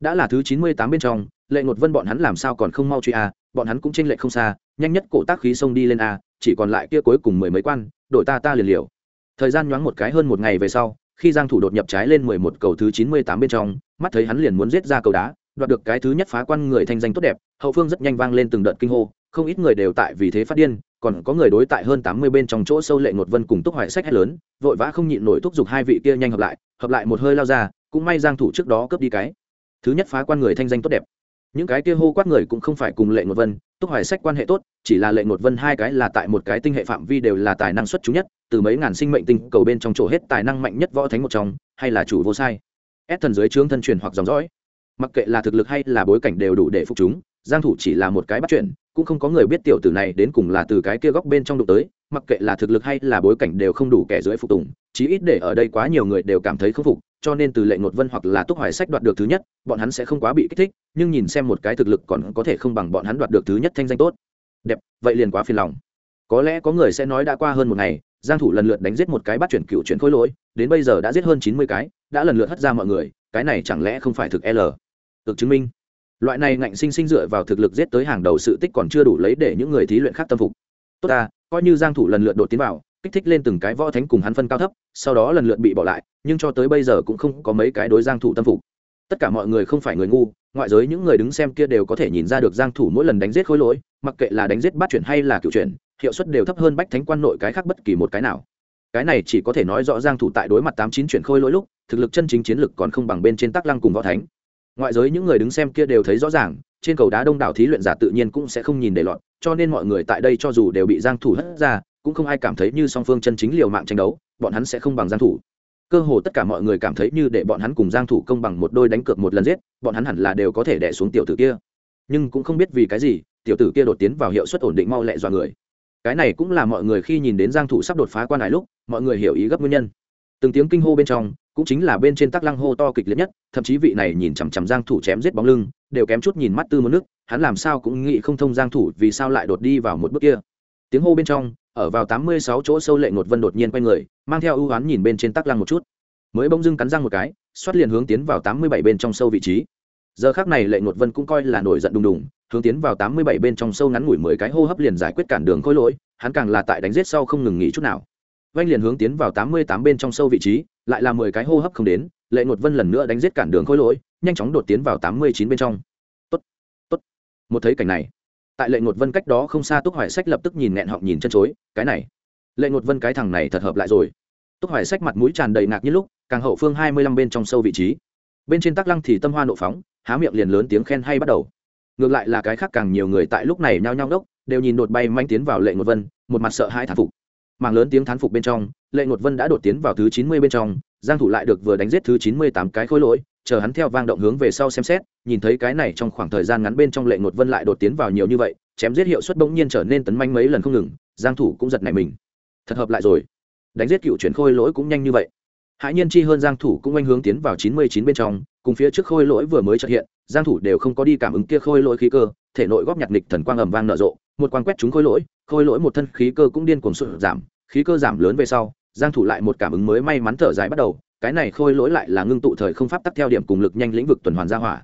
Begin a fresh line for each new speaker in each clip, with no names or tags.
đã là thứ chín mươi tám bên trong, lệ ngột vân bọn hắn làm sao còn không mau truy a, bọn hắn cũng tranh lệ không xa, nhanh nhất cổ tác khí sông đi lên a, chỉ còn lại kia cuối cùng mười mấy quan, đội ta ta liền liều. Thời gian nhoáng một cái hơn một ngày về sau, khi giang thủ đột nhập trái lên mười một cầu thứ chín mươi tám bên trong, mắt thấy hắn liền muốn giết ra cầu đá, đoạt được cái thứ nhất phá quan người thanh danh tốt đẹp, hậu phương rất nhanh vang lên từng đợt kinh hô, không ít người đều tại vì thế phát điên, còn có người đối tại hơn tám mươi bên trong chỗ sâu lệ ngột vân cùng túc hoại sách hét lớn, vội vã không nhịn nổi thúc giục hai vị kia nhanh hợp lại hợp lại một hơi lao ra, cũng may giang thủ trước đó cướp đi cái thứ nhất phá quan người thanh danh tốt đẹp. Những cái kia hô quát người cũng không phải cùng lệ ngột vân, túc hoài sách quan hệ tốt, chỉ là lệ ngột vân hai cái là tại một cái tinh hệ phạm vi đều là tài năng xuất chúng nhất, từ mấy ngàn sinh mệnh tinh cầu bên trong chỗ hết tài năng mạnh nhất võ thánh một trong, hay là chủ vô sai. Ép thần dưới trướng thân truyền hoặc dòng dõi. Mặc kệ là thực lực hay là bối cảnh đều đủ để phục chúng, giang thủ chỉ là một cái bắt chuyện, cũng không có người biết tiểu tử này đến cùng là từ cái kia góc bên trong đụng tới, mặc kệ là thực lực hay là bối cảnh đều không đủ kẻ dưới phục tùng, chí ít để ở đây quá nhiều người đều cảm thấy không phục cho nên từ lệ ngột vân hoặc là túc hoài sách đoạt được thứ nhất, bọn hắn sẽ không quá bị kích thích, nhưng nhìn xem một cái thực lực còn có thể không bằng bọn hắn đoạt được thứ nhất thanh danh tốt. Đẹp, vậy liền quá phiền lòng. Có lẽ có người sẽ nói đã qua hơn một ngày, giang thủ lần lượt đánh giết một cái bắt chuyển cựu chuyển khối lỗi, đến bây giờ đã giết hơn 90 cái, đã lần lượt hất ra mọi người, cái này chẳng lẽ không phải thực l? Được chứng minh. Loại này ngạnh sinh sinh dựa vào thực lực giết tới hàng đầu sự tích còn chưa đủ lấy để những người thí luyện khác tâm phục. Tốt ta, coi như giang thủ lần lượt đột tiến vào kích thích lên từng cái võ thánh cùng hắn phân cao thấp, sau đó lần lượt bị bỏ lại, nhưng cho tới bây giờ cũng không có mấy cái đối giang thủ tâm phục. Tất cả mọi người không phải người ngu, ngoại giới những người đứng xem kia đều có thể nhìn ra được giang thủ mỗi lần đánh giết khối lỗi, mặc kệ là đánh giết bát chuyển hay là cựu chuyển, hiệu suất đều thấp hơn bách thánh quan nội cái khác bất kỳ một cái nào. Cái này chỉ có thể nói rõ giang thủ tại đối mặt tám chín chuyển khôi lỗi lúc, thực lực chân chính chiến lực còn không bằng bên trên tắc lăng cùng võ thánh. Ngoại giới những người đứng xem kia đều thấy rõ ràng, trên cầu đá đông đảo thí luyện giả tự nhiên cũng sẽ không nhìn để lọt, cho nên mọi người tại đây cho dù đều bị giang thủ hất ra cũng không ai cảm thấy như song phương chân chính liều mạng tranh đấu, bọn hắn sẽ không bằng giang thủ. Cơ hồ tất cả mọi người cảm thấy như để bọn hắn cùng giang thủ công bằng một đôi đánh cược một lần giết, bọn hắn hẳn là đều có thể đè xuống tiểu tử kia. Nhưng cũng không biết vì cái gì, tiểu tử kia đột tiến vào hiệu suất ổn định mau lẹ dọa người. Cái này cũng là mọi người khi nhìn đến giang thủ sắp đột phá quan hải lúc, mọi người hiểu ý gấp nguyên nhân. Từng tiếng kinh hô bên trong, cũng chính là bên trên tắc lăng hô to kịch liệt nhất, thậm chí vị này nhìn chằm chằm giang thủ chém giết bóng lưng, đều kém chút nhìn mắt tư một nước, hắn làm sao cũng nghĩ không thông giang thủ vì sao lại đột đi vào một bước kia tiếng hô bên trong, ở vào 86 chỗ sâu lệ ngột vân đột nhiên quay người, mang theo ưu ám nhìn bên trên tắc lăng một chút. Mới bỗng dưng cắn răng một cái, xoát liền hướng tiến vào 87 bên trong sâu vị trí. Giờ khắc này lệ ngột vân cũng coi là nổi giận đùng đùng, hướng tiến vào 87 bên trong sâu ngắn ngủi mười cái hô hấp liền giải quyết cản đường khối lỗi, hắn càng là tại đánh giết sau không ngừng nghỉ chút nào. Vanh liền hướng tiến vào 88 bên trong sâu vị trí, lại là mười cái hô hấp không đến, lệ ngột vân lần nữa đánh giết cản đường khối lỗi, nhanh chóng đột tiến vào 89 bên trong. Tốt tốt. Một thấy cảnh này tại lệ ngột vân cách đó không xa túc hoài sách lập tức nhìn nghẹn họng nhìn chân chối, cái này, lệ ngột vân cái thằng này thật hợp lại rồi. Túc hoài sách mặt mũi tràn đầy ngạc như lúc, càng hậu phương hai mươi lăm bên trong sâu vị trí. Bên trên tắc lăng thì tâm hoa nộ phóng, há miệng liền lớn tiếng khen hay bắt đầu. Ngược lại là cái khác càng nhiều người tại lúc này nhao nhao đốc đều nhìn đột bay manh tiến vào lệ ngột vân, một mặt sợ hai thán phục. Màng lớn tiếng thán phục bên trong, lệ ngột vân đã đột tiến vào thứ chín mươi bên trong, giang thủ lại được vừa đánh giết thứ chín mươi tám cái khối lỗi chờ hắn theo vang động hướng về sau xem xét, nhìn thấy cái này trong khoảng thời gian ngắn bên trong lệ ngột vân lại đột tiến vào nhiều như vậy, chém giết hiệu suất bỗng nhiên trở nên tấn manh mấy lần không ngừng, giang thủ cũng giật nảy mình. Thật hợp lại rồi. Đánh giết cựu chuyển khôi lỗi cũng nhanh như vậy. Hãi nhiên chi hơn giang thủ cũng anh hướng tiến vào 99 bên trong, cùng phía trước khôi lỗi vừa mới xuất hiện, giang thủ đều không có đi cảm ứng kia khôi lỗi khí cơ, thể nội góp nhặt nghịch thần quang ầm vang nở rộ, một quang quét chúng khôi lỗi khôi lỗi một thân khí cơ cũng điên cuồng sụt giảm, khí cơ giảm lớn về sau, giang thủ lại một cảm ứng mới may mắn thở dài bắt đầu cái này khôi lỗi lại là ngưng tụ thời không pháp tắc theo điểm cùng lực nhanh lĩnh vực tuần hoàn gia hỏa.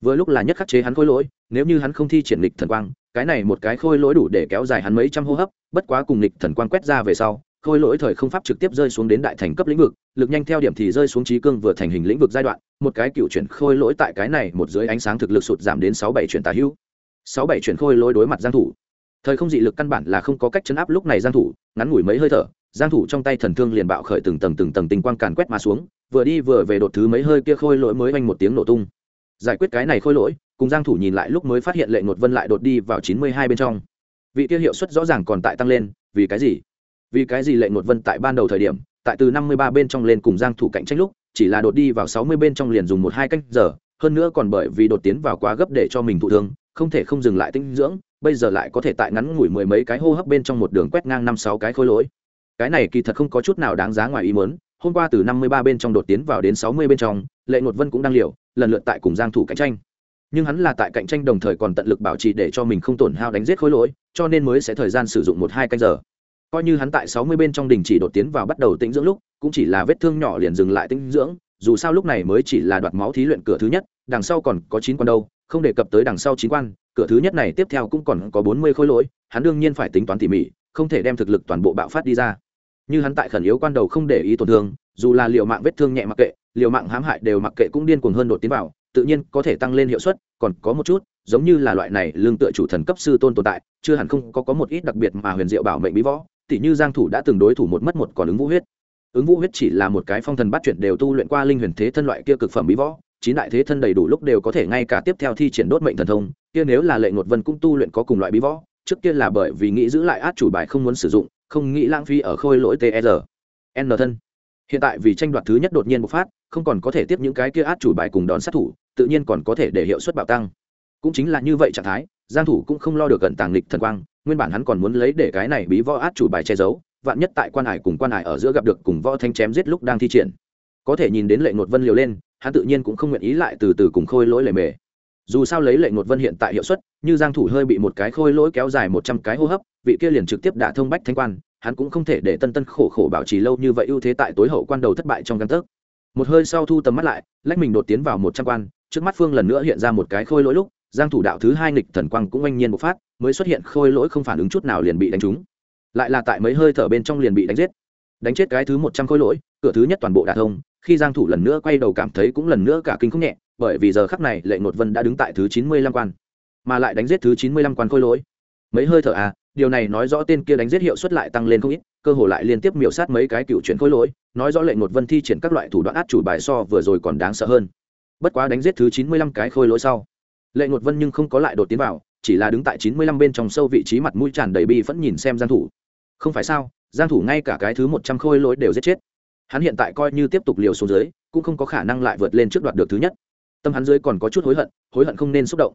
Vừa lúc là nhất khắc chế hắn khôi lỗi, nếu như hắn không thi triển lịch thần quang, cái này một cái khôi lỗi đủ để kéo dài hắn mấy trăm hô hấp, bất quá cùng lịch thần quang quét ra về sau, khôi lỗi thời không pháp trực tiếp rơi xuống đến đại thành cấp lĩnh vực, lực nhanh theo điểm thì rơi xuống trí cương vừa thành hình lĩnh vực giai đoạn, một cái cựu chuyển khôi lỗi tại cái này một dưới ánh sáng thực lực sụt giảm đến sáu bảy chuyển tà hữu. Sáu bảy chuyển khôi lỗi đối mặt giang thủ. Thời không dị lực căn bản là không có cách chấn áp lúc này giang thủ, ngắn ngủi mấy hơi thở giang thủ trong tay thần thương liền bạo khởi từng tầng từng tầng tinh quang càn quét mà xuống, vừa đi vừa về đột thứ mấy hơi kia khôi lỗi mới vang một tiếng nổ tung. Giải quyết cái này khôi lỗi, cùng giang thủ nhìn lại lúc mới phát hiện lệ ngột vân lại đột đi vào 92 bên trong. Vị kia hiệu suất rõ ràng còn tại tăng lên, vì cái gì? Vì cái gì lệ ngột vân tại ban đầu thời điểm, tại từ 53 bên trong lên cùng giang thủ cạnh tranh lúc, chỉ là đột đi vào 60 bên trong liền dùng một hai canh giờ, hơn nữa còn bởi vì đột tiến vào quá gấp để cho mình thụ thương, không thể không dừng lại tinh dưỡng, bây giờ lại có thể tại ngắn ngủi mười mấy cái hô hấp bên trong một đường quét ngang năm sáu cái khối lỗi cái này kỳ thật không có chút nào đáng giá ngoài ý muốn, hôm qua từ 53 bên trong đột tiến vào đến 60 bên trong, lệ ngột vân cũng đang liều, lần lượt tại cùng giang thủ cạnh tranh. Nhưng hắn là tại cạnh tranh đồng thời còn tận lực bảo trì để cho mình không tổn hao đánh giết khối lỗi, cho nên mới sẽ thời gian sử dụng một hai canh giờ. Coi như hắn tại 60 bên trong đình chỉ đột tiến vào bắt đầu tĩnh dưỡng lúc, cũng chỉ là vết thương nhỏ liền dừng lại tĩnh dưỡng, dù sao lúc này mới chỉ là đoạt máu thí luyện cửa thứ nhất, đằng sau còn có chín quan đâu, không đề cập tới đằng sau chín quan, cửa thứ nhất này tiếp theo cũng còn có bốn mươi khối lỗi, hắn đương nhiên phải tính toán tỉ mỉ, không thể đem thực lực toàn bộ bạo phát đi ra như hắn tại khẩn yếu quan đầu không để ý tổn thương, dù là liệu mạng vết thương nhẹ mặc kệ liệu mạng hãm hại đều mặc kệ cũng điên cuồng hơn đột tiến vào, tự nhiên có thể tăng lên hiệu suất, còn có một chút, giống như là loại này lương tựa chủ thần cấp sư tôn tồn tại, chưa hẳn không có có một ít đặc biệt mà huyền diệu bảo mệnh bí võ, tỉ như giang thủ đã từng đối thủ một mất một còn ứng vũ huyết. Ứng vũ huyết chỉ là một cái phong thần bắt chuyển đều tu luyện qua linh huyền thế thân loại kia cực phẩm bí võ, chín đại thế thân đầy đủ lúc đều có thể ngay cả tiếp theo thi triển đốt mệnh thần thông, kia nếu là lệ ngột vân cũng tu luyện có cùng loại bí võ, trước kia là bởi vì nghĩ giữ lại át chủ bài không muốn sử dụng không nghĩ lãng phí ở khôi lỗi tr n thân. Hiện tại vì tranh đoạt thứ nhất đột nhiên bộc phát, không còn có thể tiếp những cái kia át chủ bài cùng đón sát thủ, tự nhiên còn có thể để hiệu suất bạo tăng. Cũng chính là như vậy trạng thái, giang thủ cũng không lo được gần tàng lịch thần quang, nguyên bản hắn còn muốn lấy để cái này bí võ át chủ bài che giấu, vạn nhất tại quan hải cùng quan hải ở giữa gặp được cùng võ thanh chém giết lúc đang thi triển. Có thể nhìn đến lệ ngột vân liều lên, hắn tự nhiên cũng không nguyện ý lại từ từ cùng khôi lỗi lề mề dù sao lấy lệ ngột vân hiện tại hiệu suất, như giang thủ hơi bị một cái khôi lỗi kéo dài một trăm cái hô hấp, vị kia liền trực tiếp đả thông bách thanh quan, hắn cũng không thể để tân tân khổ khổ bảo trì lâu như vậy ưu thế tại tối hậu quan đầu thất bại trong căn tấc. Một hơi sau thu tầm mắt lại, lách mình đột tiến vào một trăm quan, trước mắt phương lần nữa hiện ra một cái khôi lỗi lúc, giang thủ đạo thứ hai nghịch thần quang cũng anh nhiên một phát, mới xuất hiện khôi lỗi không phản ứng chút nào liền bị đánh trúng. Lại là tại mấy hơi thở bên trong liền bị đánh giết. Đánh chết cái thứ một trăm khôi lỗi, cửa thứ nhất toàn bộ đả thông, khi giang thủ lần nữa quay đầu cảm thấy cũng lần nữa cả kinh không nhẹ bởi vì giờ khắc này lệ ngột vân đã đứng tại thứ chín mươi lăm quan, mà lại đánh giết thứ chín mươi lăm quan khôi lỗi. Mấy hơi thở à điều này nói rõ tên kia đánh giết hiệu suất lại tăng lên không ít, cơ hồ lại liên tiếp miểu sát mấy cái cựu chuyển khôi lỗi, nói rõ lệ ngột vân thi triển các loại thủ đoạn át chủ bài so vừa rồi còn đáng sợ hơn. Bất quá đánh giết thứ chín mươi lăm cái khôi lỗi sau, lệ ngột vân nhưng không có lại đột tiến vào, chỉ là đứng tại chín mươi lăm bên trong sâu vị trí mặt mũi tràn đầy bi vẫn nhìn xem giang thủ. Không phải sao, giang thủ ngay cả cái thứ một trăm khôi lỗi đều giết chết. Hắn hiện tại coi như tiếp tục liều xuống dưới, cũng không có khả năng lại vượt lên trước đoạt được thứ nhất tâm hắn dưới còn có chút hối hận hối hận không nên xúc động.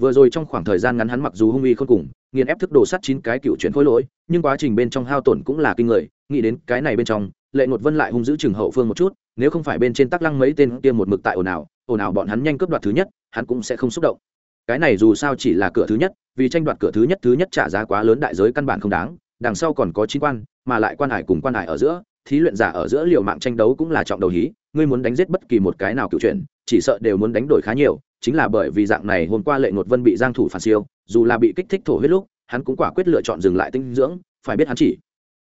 Vừa rồi trong khoảng thời gian ngắn hắn mặc dù hung uy không cùng, nghiền ép thức đồ sắt chín cái cựu chuyển khối lỗi, nhưng quá trình bên trong hao tổn cũng là kinh người, nghĩ đến cái này bên trong, lệ ngột vân lại hung giữ chừng hậu phương một chút, nếu không phải bên trên tắc lăng mấy tên kia một mực tại ồn ào ồn ào bọn hắn nhanh cướp đoạt thứ nhất, hắn cũng sẽ không xúc động. Cái này dù sao chỉ là cửa thứ nhất, vì tranh đoạt cửa thứ nhất thứ nhất trả giá quá lớn đại giới căn bản không đáng, đằng sau còn có chín quan, mà lại quan hải cùng quan hải ở giữa thí luyện giả ở giữa liều mạng tranh đấu cũng là trọng đầu hí, ngươi muốn đánh giết bất kỳ một cái nào cựu chuyển chỉ sợ đều muốn đánh đổi khá nhiều, chính là bởi vì dạng này hôm qua lệ ngột vân bị giang thủ phản siêu, dù là bị kích thích thổ huyết lúc, hắn cũng quả quyết lựa chọn dừng lại tinh dưỡng, phải biết hắn chỉ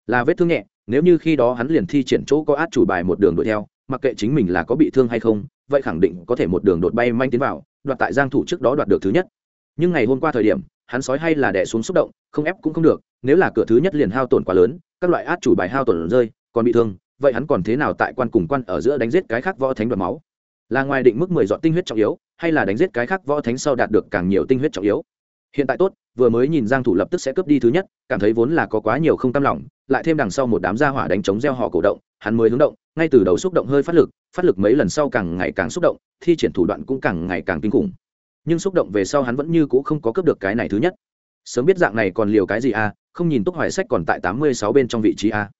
là vết thương nhẹ, nếu như khi đó hắn liền thi triển chỗ có át chủ bài một đường đuổi theo, mặc kệ chính mình là có bị thương hay không, vậy khẳng định có thể một đường đột bay manh tiến vào, đoạt tại giang thủ trước đó đoạt được thứ nhất. Nhưng ngày hôm qua thời điểm, hắn sói hay là đè xuống xúc động, không ép cũng không được, nếu là cửa thứ nhất liền hao tổn quá lớn, các loại át chủ bài hao tổn rơi còn bị thương, vậy hắn còn thế nào tại quan cùng quan ở giữa đánh giết cái khác võ thánh đoạt máu? Là ngoài định mức mười dọn tinh huyết trọng yếu, hay là đánh giết cái khác võ thánh sau đạt được càng nhiều tinh huyết trọng yếu? Hiện tại tốt, vừa mới nhìn giang thủ lập tức sẽ cướp đi thứ nhất, cảm thấy vốn là có quá nhiều không tâm lòng, lại thêm đằng sau một đám gia hỏa đánh chống gieo họ cổ động, hắn mới hướng động, ngay từ đầu xúc động hơi phát lực phát lực mấy lần sau càng ngày càng xúc động, thi triển thủ đoạn cũng càng ngày càng kinh khủng. Nhưng xúc động về sau hắn vẫn như cũ không có cướp được cái này thứ nhất. Sớm biết dạng này còn liều cái gì a không nhìn túc hoài sách còn tại tám mươi sáu bên trong vị trí a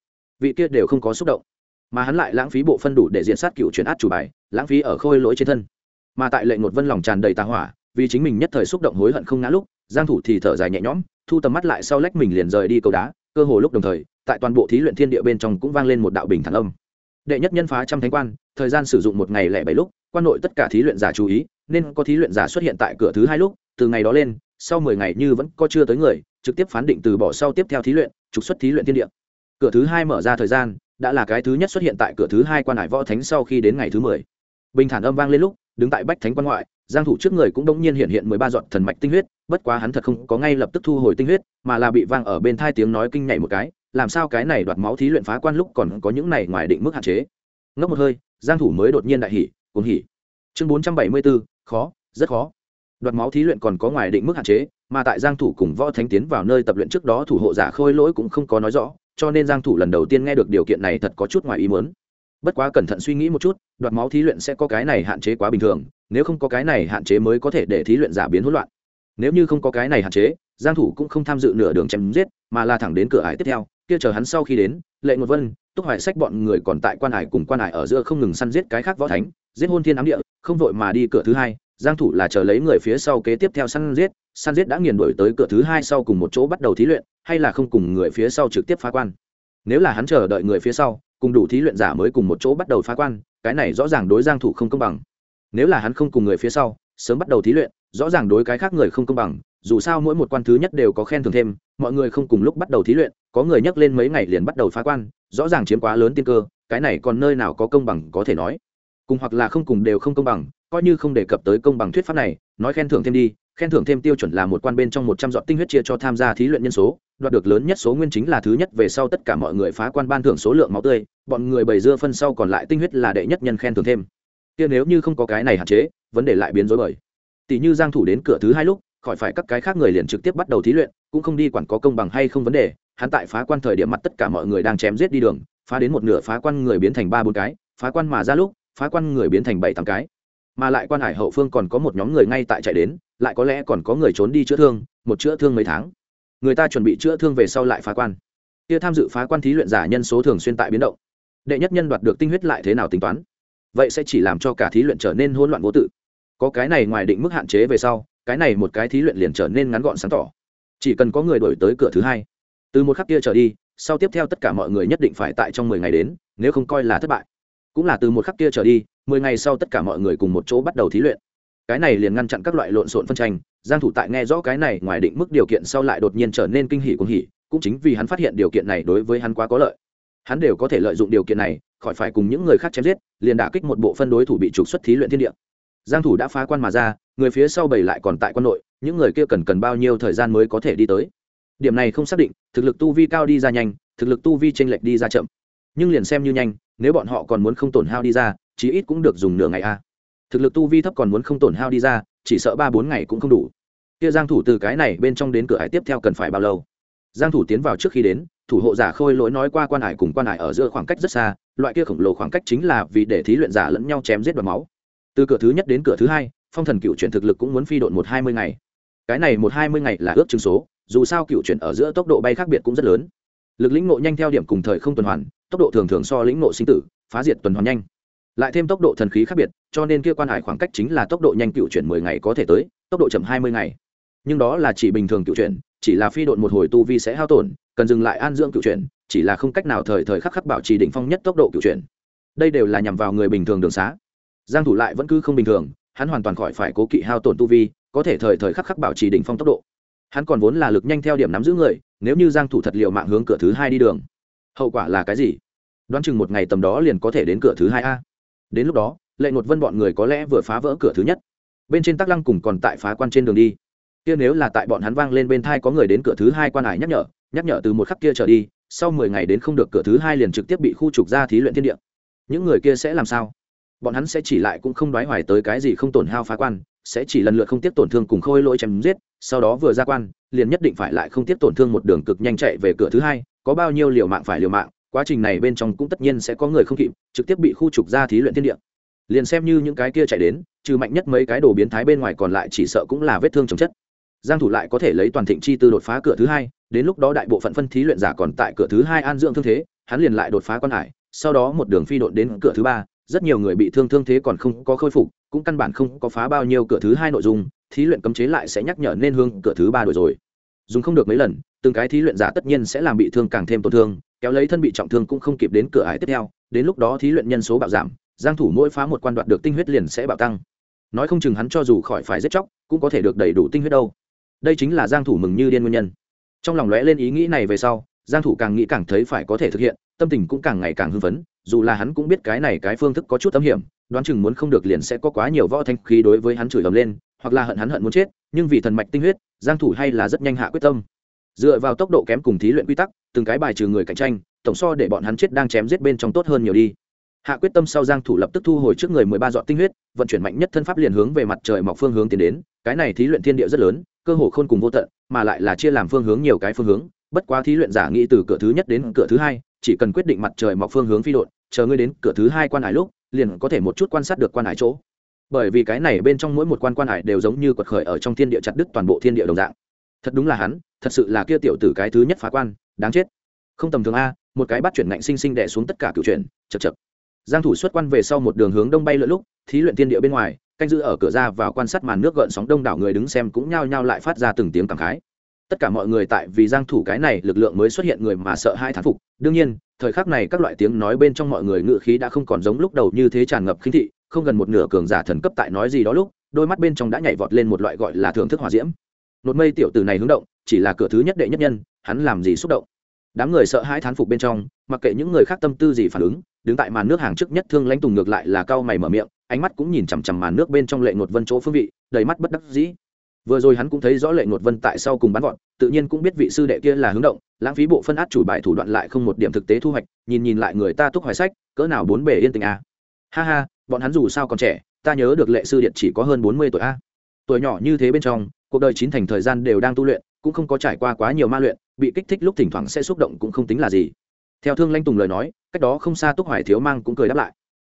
vị kia đều không có xúc động. Mà hắn lại lãng phí bộ phân đủ để diện sát cựu chuyển át chủ bài, lãng phí ở khôi lỗi trên thân. Mà tại lệ ngột vân lòng tràn đầy tà hỏa, vì chính mình nhất thời xúc động hối hận không ngã lúc, giang thủ thì thở dài nhẹ nhõm, thu tầm mắt lại sau lách mình liền rời đi cầu đá, cơ hồ lúc đồng thời, tại toàn bộ thí luyện thiên địa bên trong cũng vang lên một đạo bình thản âm. Đệ nhất nhân phá trăm thánh quan, thời gian sử dụng một ngày lẻ bảy lúc, quan nội tất cả thí luyện giả chú ý, nên có thí luyện giả xuất hiện tại cửa thứ hai lúc, từ ngày đó lên, sau mười ngày như vẫn có chưa tới người, trực tiếp phán định từ bỏ sau tiếp theo thí luyện, trục xuất thí luyện thiên địa cửa thứ hai mở ra thời gian đã là cái thứ nhất xuất hiện tại cửa thứ hai quan hải võ thánh sau khi đến ngày thứ mười. Bình thản âm vang lên lúc đứng tại bách thánh quan ngoại giang thủ trước người cũng đống nhiên hiện hiện mười ba giọt thần mạch tinh huyết bất quá hắn thật không có ngay lập tức thu hồi tinh huyết mà là bị vang ở bên thai tiếng nói kinh nhảy một cái làm sao cái này đoạt máu thí luyện phá quan lúc còn có những này ngoài định mức hạn chế. Ngốc một hơi giang thủ mới đột nhiên đại hỉ cuồng hỉ. Chương 474, khó rất khó. Đoạt máu thí luyện còn có ngoài định mức hạn chế mà tại giang thủ cùng võ thánh tiến vào nơi tập luyện trước đó thủ hộ giả khôi lỗi cũng không có nói rõ cho nên giang thủ lần đầu tiên nghe được điều kiện này thật có chút ngoài ý muốn. Bất quá cẩn thận suy nghĩ một chút, đoạt máu thí luyện sẽ có cái này hạn chế quá bình thường, nếu không có cái này hạn chế mới có thể để thí luyện giả biến hỗn loạn. Nếu như không có cái này hạn chế, giang thủ cũng không tham dự nửa đường chém giết, mà là thẳng đến cửa ải tiếp theo, kia chờ hắn sau khi đến, lệ ngột vân, túc hoài sách bọn người còn tại quan ải cùng quan ải ở giữa không ngừng săn giết cái khác võ thánh, giết hôn thiên ám địa, không vội mà đi cửa thứ hai, giang thủ là chờ lấy người phía sau kế tiếp theo săn giết San giết đã nghiền đuổi tới cửa thứ hai sau cùng một chỗ bắt đầu thí luyện, hay là không cùng người phía sau trực tiếp phá quan. Nếu là hắn chờ đợi người phía sau, cùng đủ thí luyện giả mới cùng một chỗ bắt đầu phá quan, cái này rõ ràng đối giang thủ không công bằng. Nếu là hắn không cùng người phía sau, sớm bắt đầu thí luyện, rõ ràng đối cái khác người không công bằng, dù sao mỗi một quan thứ nhất đều có khen thưởng thêm, mọi người không cùng lúc bắt đầu thí luyện, có người nhắc lên mấy ngày liền bắt đầu phá quan, rõ ràng chiếm quá lớn tiên cơ, cái này còn nơi nào có công bằng có thể nói. Cùng hoặc là không cùng đều không công bằng, coi như không đề cập tới công bằng thuyết pháp này, nói khen thưởng thêm đi khen thưởng thêm tiêu chuẩn là một quan bên trong một trăm dọn tinh huyết chia cho tham gia thí luyện nhân số, đoạt được lớn nhất số nguyên chính là thứ nhất, về sau tất cả mọi người phá quan ban thưởng số lượng máu tươi, bọn người bày dưa phân sau còn lại tinh huyết là đệ nhất nhân khen thưởng thêm. Kia nếu như không có cái này hạn chế, vấn đề lại biến rối bời. Tỷ như giang thủ đến cửa thứ hai lúc, khỏi phải các cái khác người liền trực tiếp bắt đầu thí luyện, cũng không đi quản có công bằng hay không vấn đề, hắn tại phá quan thời điểm mặt tất cả mọi người đang chém giết đi đường, phá đến một nửa phá quan người biến thành ba bốn cái, phá quan mà ra lúc, phá quan người biến thành bảy tám cái mà lại quan hải hậu phương còn có một nhóm người ngay tại chạy đến, lại có lẽ còn có người trốn đi chữa thương, một chữa thương mấy tháng. Người ta chuẩn bị chữa thương về sau lại phá quan. Kia tham dự phá quan thí luyện giả nhân số thường xuyên tại biến động. Đệ nhất nhân đoạt được tinh huyết lại thế nào tính toán? Vậy sẽ chỉ làm cho cả thí luyện trở nên hỗn loạn vô tự. Có cái này ngoài định mức hạn chế về sau, cái này một cái thí luyện liền trở nên ngắn gọn sáng tỏ. Chỉ cần có người đổi tới cửa thứ hai. Từ một khắc kia trở đi, sau tiếp theo tất cả mọi người nhất định phải tại trong mười ngày đến, nếu không coi là thất bại. Cũng là từ một khắc kia trở đi mười ngày sau tất cả mọi người cùng một chỗ bắt đầu thí luyện. Cái này liền ngăn chặn các loại lộn xộn phân tranh. Giang thủ tại nghe rõ cái này, ngoài định mức điều kiện sau lại đột nhiên trở nên kinh hỉ cuồng hỉ, cũng chính vì hắn phát hiện điều kiện này đối với hắn quá có lợi. Hắn đều có thể lợi dụng điều kiện này, khỏi phải cùng những người khác chém giết, liền đả kích một bộ phân đối thủ bị trục xuất thí luyện thiên địa. Giang thủ đã phá quan mà ra, người phía sau bảy lại còn tại quan nội, những người kia cần cần bao nhiêu thời gian mới có thể đi tới. Điểm này không xác định, thực lực tu vi cao đi ra nhanh, thực lực tu vi chênh lệch đi ra chậm. Nhưng liền xem như nhanh, nếu bọn họ còn muốn không tổn hao đi ra chí ít cũng được dùng nửa ngày a thực lực tu vi thấp còn muốn không tổn hao đi ra, chỉ sợ ba bốn ngày cũng không đủ. Kia giang thủ từ cái này bên trong đến cửa hải tiếp theo cần phải bao lâu? Giang thủ tiến vào trước khi đến, thủ hộ giả khôi lỗi nói qua quan hải cùng quan hải ở giữa khoảng cách rất xa, loại kia khổng lồ khoảng cách chính là vì để thí luyện giả lẫn nhau chém giết đoạt máu. Từ cửa thứ nhất đến cửa thứ hai, phong thần cựu chuyển thực lực cũng muốn phi độn một hai mươi ngày. Cái này một hai mươi ngày là ước chứng số, dù sao cựu chuyển ở giữa tốc độ bay khác biệt cũng rất lớn. Lực lĩnh ngộ nhanh theo điểm cùng thời không tuần hoàn, tốc độ thường thường so lĩnh ngộ sinh tử, phá diệt tuần hoàn nhanh lại thêm tốc độ thần khí khác biệt, cho nên kia quan hải khoảng cách chính là tốc độ nhanh cựu chuyển mười ngày có thể tới, tốc độ chậm hai mươi ngày. Nhưng đó là chỉ bình thường cựu chuyển, chỉ là phi độn một hồi tu vi sẽ hao tổn, cần dừng lại an dưỡng cựu chuyển, chỉ là không cách nào thời thời khắc khắc bảo trì đỉnh phong nhất tốc độ cựu chuyển. Đây đều là nhằm vào người bình thường đường xá. Giang thủ lại vẫn cứ không bình thường, hắn hoàn toàn khỏi phải cố kỵ hao tổn tu vi, có thể thời thời khắc khắc bảo trì đỉnh phong tốc độ. Hắn còn vốn là lực nhanh theo điểm nắm giữ người, nếu như giang thủ thật liệu mạng hướng cửa thứ hai đi đường, hậu quả là cái gì? Đoán chừng một ngày tầm đó liền có thể đến cửa thứ hai a đến lúc đó, lệ ngột vân bọn người có lẽ vừa phá vỡ cửa thứ nhất. Bên trên tắc lăng cùng còn tại phá quan trên đường đi. Kia nếu là tại bọn hắn vang lên bên thai có người đến cửa thứ hai quan hải nhắc nhở nhắc nhở từ một khắc kia trở đi, sau mười ngày đến không được cửa thứ hai liền trực tiếp bị khu trục ra thí luyện thiên địa. Những người kia sẽ làm sao? Bọn hắn sẽ chỉ lại cũng không đoái hoài tới cái gì không tổn hao phá quan, sẽ chỉ lần lượt không tiếp tổn thương cùng khôi lỗi chém giết, sau đó vừa ra quan, liền nhất định phải lại không tiếp tổn thương một đường cực nhanh chạy về cửa thứ hai, có bao nhiêu liều mạng phải liều mạng quá trình này bên trong cũng tất nhiên sẽ có người không kịp, trực tiếp bị khu trục ra thí luyện thiên địa. Liền xem như những cái kia chạy đến, trừ mạnh nhất mấy cái đồ biến thái bên ngoài còn lại chỉ sợ cũng là vết thương chồng chất. Giang thủ lại có thể lấy toàn thịnh chi tư đột phá cửa thứ hai, đến lúc đó đại bộ phận phân thí luyện giả còn tại cửa thứ hai an dưỡng thương thế, hắn liền lại đột phá quan hải, sau đó một đường phi đột đến cửa thứ ba, rất nhiều người bị thương thương thế còn không có khôi phục, cũng căn bản không có phá bao nhiêu cửa thứ hai nội dung, thí luyện cấm chế lại sẽ nhắc nhở nên hương cửa thứ ba đổi rồi. Dùng không được mấy lần, từng cái thí luyện giả tất nhiên sẽ làm bị thương càng thêm tổn thương kéo lấy thân bị trọng thương cũng không kịp đến cửa ải tiếp theo, đến lúc đó thí luyện nhân số bạo giảm, giang thủ mỗi phá một quan đoạn được tinh huyết liền sẽ bạo tăng. Nói không chừng hắn cho dù khỏi phải giết chóc, cũng có thể được đầy đủ tinh huyết đâu. Đây chính là giang thủ mừng như điên nguyên nhân. Trong lòng lóe lên ý nghĩ này về sau, giang thủ càng nghĩ càng thấy phải có thể thực hiện, tâm tình cũng càng ngày càng hưng phấn, dù là hắn cũng biết cái này cái phương thức có chút âm hiểm, đoán chừng muốn không được liền sẽ có quá nhiều võ thanh khí đối với hắn chửi ầm lên, hoặc là hận hắn hận muốn chết, nhưng vì thần mạch tinh huyết, giang thủ hay là rất nhanh hạ quyết tâm. Dựa vào tốc độ kém cùng thí luyện quy tắc từng cái bài trừ người cạnh tranh, tổng so để bọn hắn chết đang chém giết bên trong tốt hơn nhiều đi. Hạ quyết tâm sau giang thủ lập tức thu hồi trước người mười ba dọn tinh huyết, vận chuyển mạnh nhất thân pháp liền hướng về mặt trời mọc phương hướng tiến đến, cái này thí luyện thiên địa rất lớn, cơ hồ khôn cùng vô tận, mà lại là chia làm phương hướng nhiều cái phương hướng, bất quá thí luyện giả nghĩ từ cửa thứ nhất đến cửa thứ hai, chỉ cần quyết định mặt trời mọc phương hướng phi đột chờ ngươi đến cửa thứ hai quan hải lúc, liền có thể một chút quan sát được quan hải chỗ. Bởi vì cái này bên trong mỗi một quan quan hải đều giống như quật khởi ở trong thiên địa chặt đứt toàn bộ thiên địa đồng dạng. Thật đúng là hắn, thật sự là kia tiểu tử cái thứ nhất phá quan đáng chết. Không tầm thường a, một cái bắt chuyển ngạnh sinh sinh đè xuống tất cả cựu chuyển chật chật giang thủ xuất quan về sau một đường hướng đông bay lượn lúc, thí luyện thiên địa bên ngoài, canh giữ ở cửa ra vào quan sát màn nước gợn sóng đông đảo người đứng xem cũng nhao nhao lại phát ra từng tiếng cảm khái. Tất cả mọi người tại vì giang thủ cái này lực lượng mới xuất hiện người mà sợ hai thán phục. Đương nhiên, thời khắc này các loại tiếng nói bên trong mọi người ngựa khí đã không còn giống lúc đầu như thế tràn ngập khinh thị, không gần một nửa cường giả thần cấp tại nói gì đó lúc, đôi mắt bên trong đã nhảy vọt lên một loại gọi là thưởng thức hỏa diễm. Nột mây tiểu tử này hướng động, chỉ là cửa thứ nhất đệ nhất nhân, hắn làm gì xúc động? Đám người sợ hãi thán phục bên trong, mặc kệ những người khác tâm tư gì phản ứng, đứng tại màn nước hàng trước nhất thương lãnh tùng ngược lại là cao mày mở miệng, ánh mắt cũng nhìn chằm chằm màn nước bên trong lệ ngột vân chỗ phương vị, đầy mắt bất đắc dĩ vừa rồi hắn cũng thấy rõ lệ ngột vân tại sau cùng bắn gọn tự nhiên cũng biết vị sư đệ kia là hướng động, lãng phí bộ phân át chủ bài thủ đoạn lại không một điểm thực tế thu hoạch, nhìn nhìn lại người ta túc hoài sách, cỡ nào bốn bề yên tình à. ha ha, bọn hắn dù sao còn trẻ, ta nhớ được lệ sư điện chỉ có hơn bốn mươi tuổi a tuổi nhỏ như thế bên trong, cuộc đời chín thành thời gian đều đang tu luyện, cũng không có trải qua quá nhiều ma luyện bị kích thích lúc thỉnh thoảng sẽ xúc động cũng không tính là gì. Theo thương lanh tùng lời nói, cách đó không xa túc hoài thiếu mang cũng cười đáp lại.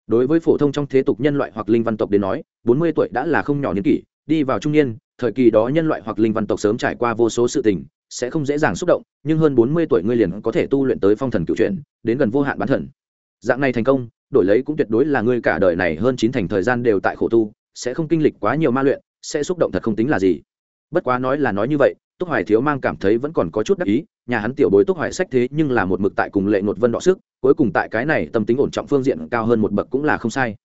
Đối với phổ thông trong thế tục nhân loại hoặc linh văn tộc đến nói, bốn mươi tuổi đã là không nhỏ niên kỷ, đi vào trung niên, thời kỳ đó nhân loại hoặc linh văn tộc sớm trải qua vô số sự tình, sẽ không dễ dàng xúc động, nhưng hơn bốn mươi tuổi ngươi liền có thể tu luyện tới phong thần cựu chuyển đến gần vô hạn bán thần. Dạng này thành công, đổi lấy cũng tuyệt đối là ngươi cả đời này hơn chín thành thời gian đều tại khổ tu, sẽ không kinh lịch quá nhiều ma luyện, sẽ xúc động thật không tính là gì. Bất quá nói là nói như vậy túc hoài thiếu mang cảm thấy vẫn còn có chút đắc ý, nhà hắn tiểu bối túc hoài sách thế nhưng là một mực tại cùng lệ ngột vân đọ sức, cuối cùng tại cái này tâm tính ổn trọng phương diện cao hơn một bậc cũng là không sai.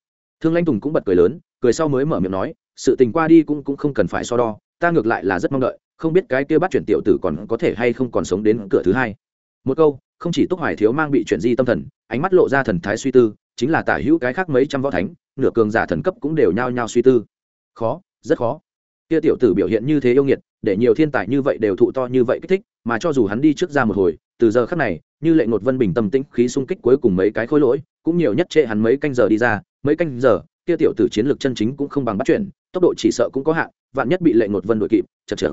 Thương lãnh tùng cũng bật cười lớn, cười sau mới mở miệng nói, sự tình qua đi cũng cũng không cần phải so đo, ta ngược lại là rất mong đợi, không biết cái kia bắt chuyển tiểu tử còn có thể hay không còn sống đến cửa thứ hai. Một câu, không chỉ túc hoài thiếu mang bị chuyển di tâm thần, ánh mắt lộ ra thần thái suy tư, chính là tả hữu cái khác mấy trăm võ thánh, nửa cường giả thần cấp cũng đều nhao nhao suy tư. Khó, rất khó. Kia tiểu tử biểu hiện như thế yêu nghiệt để nhiều thiên tài như vậy đều thụ to như vậy kích thích, mà cho dù hắn đi trước ra một hồi, từ giờ khắc này, như lệ ngột vân bình tâm tĩnh, khí xung kích cuối cùng mấy cái khối lỗi, cũng nhiều nhất trệ hắn mấy canh giờ đi ra, mấy canh giờ, kia tiểu tử chiến lược chân chính cũng không bằng bắt chuyển tốc độ chỉ sợ cũng có hạn, vạn nhất bị lệ ngột vân đuổi kịp, chật chật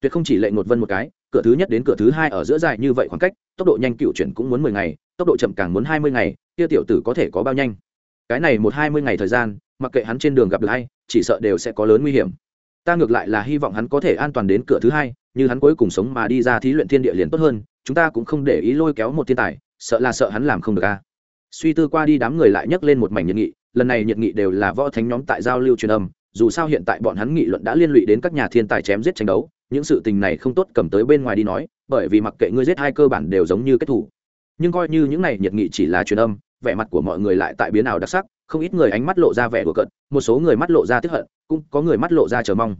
tuyệt không chỉ lệ ngột vân một cái, cửa thứ nhất đến cửa thứ hai ở giữa dài như vậy khoảng cách, tốc độ nhanh cựu chuyển cũng muốn mười ngày, tốc độ chậm càng muốn hai mươi ngày, kia tiểu tử có thể có bao nhanh? Cái này một hai mươi ngày thời gian, mặc kệ hắn trên đường gặp được hay chỉ sợ đều sẽ có lớn nguy hiểm ta ngược lại là hy vọng hắn có thể an toàn đến cửa thứ hai, như hắn cuối cùng sống mà đi ra thí luyện thiên địa liền tốt hơn, chúng ta cũng không để ý lôi kéo một thiên tài, sợ là sợ hắn làm không được a. Suy tư qua đi đám người lại nhấc lên một mảnh nhiệt nghị, lần này nhiệt nghị đều là võ thánh nhóm tại giao lưu truyền âm, dù sao hiện tại bọn hắn nghị luận đã liên lụy đến các nhà thiên tài chém giết tranh đấu, những sự tình này không tốt cầm tới bên ngoài đi nói, bởi vì mặc kệ ngươi giết hai cơ bản đều giống như kết thủ. Nhưng coi như những này nhiệt nghị chỉ là truyền âm, vẻ mặt của mọi người lại tại biến ảo đặc sắc, không ít người ánh mắt lộ ra vẻ đùa cận một số người mắt lộ ra tiếp hận cũng có người mắt lộ ra chờ mong.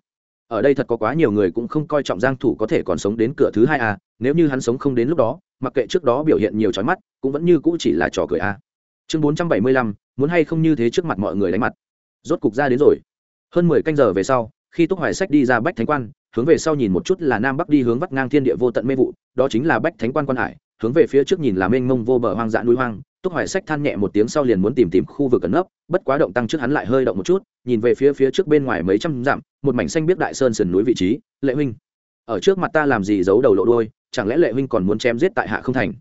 Ở đây thật có quá nhiều người cũng không coi trọng giang thủ có thể còn sống đến cửa thứ hai a nếu như hắn sống không đến lúc đó mặc kệ trước đó biểu hiện nhiều chói mắt cũng vẫn như cũ chỉ là trò cười a chương 475, muốn hay không như thế trước mặt mọi người đánh mặt. Rốt cục ra đến rồi. Hơn 10 canh giờ về sau khi túc hoài sách đi ra bách thánh quan hướng về sau nhìn một chút là nam bắc đi hướng vắt ngang thiên địa vô tận mê vụ đó chính là bách thánh quan quan hải hướng về phía trước nhìn là mênh mông vô bờ hoang dã núi hoang túc hoài sách than nhẹ một tiếng sau liền muốn tìm tìm khu vực cẩn nấp, bất quá động tăng trước hắn lại hơi động một chút, nhìn về phía phía trước bên ngoài mấy trăm dặm, một mảnh xanh biết đại sơn sườn núi vị trí, lệ huynh, ở trước mặt ta làm gì giấu đầu lộ đôi chẳng lẽ lệ huynh còn muốn chém giết tại hạ không thành?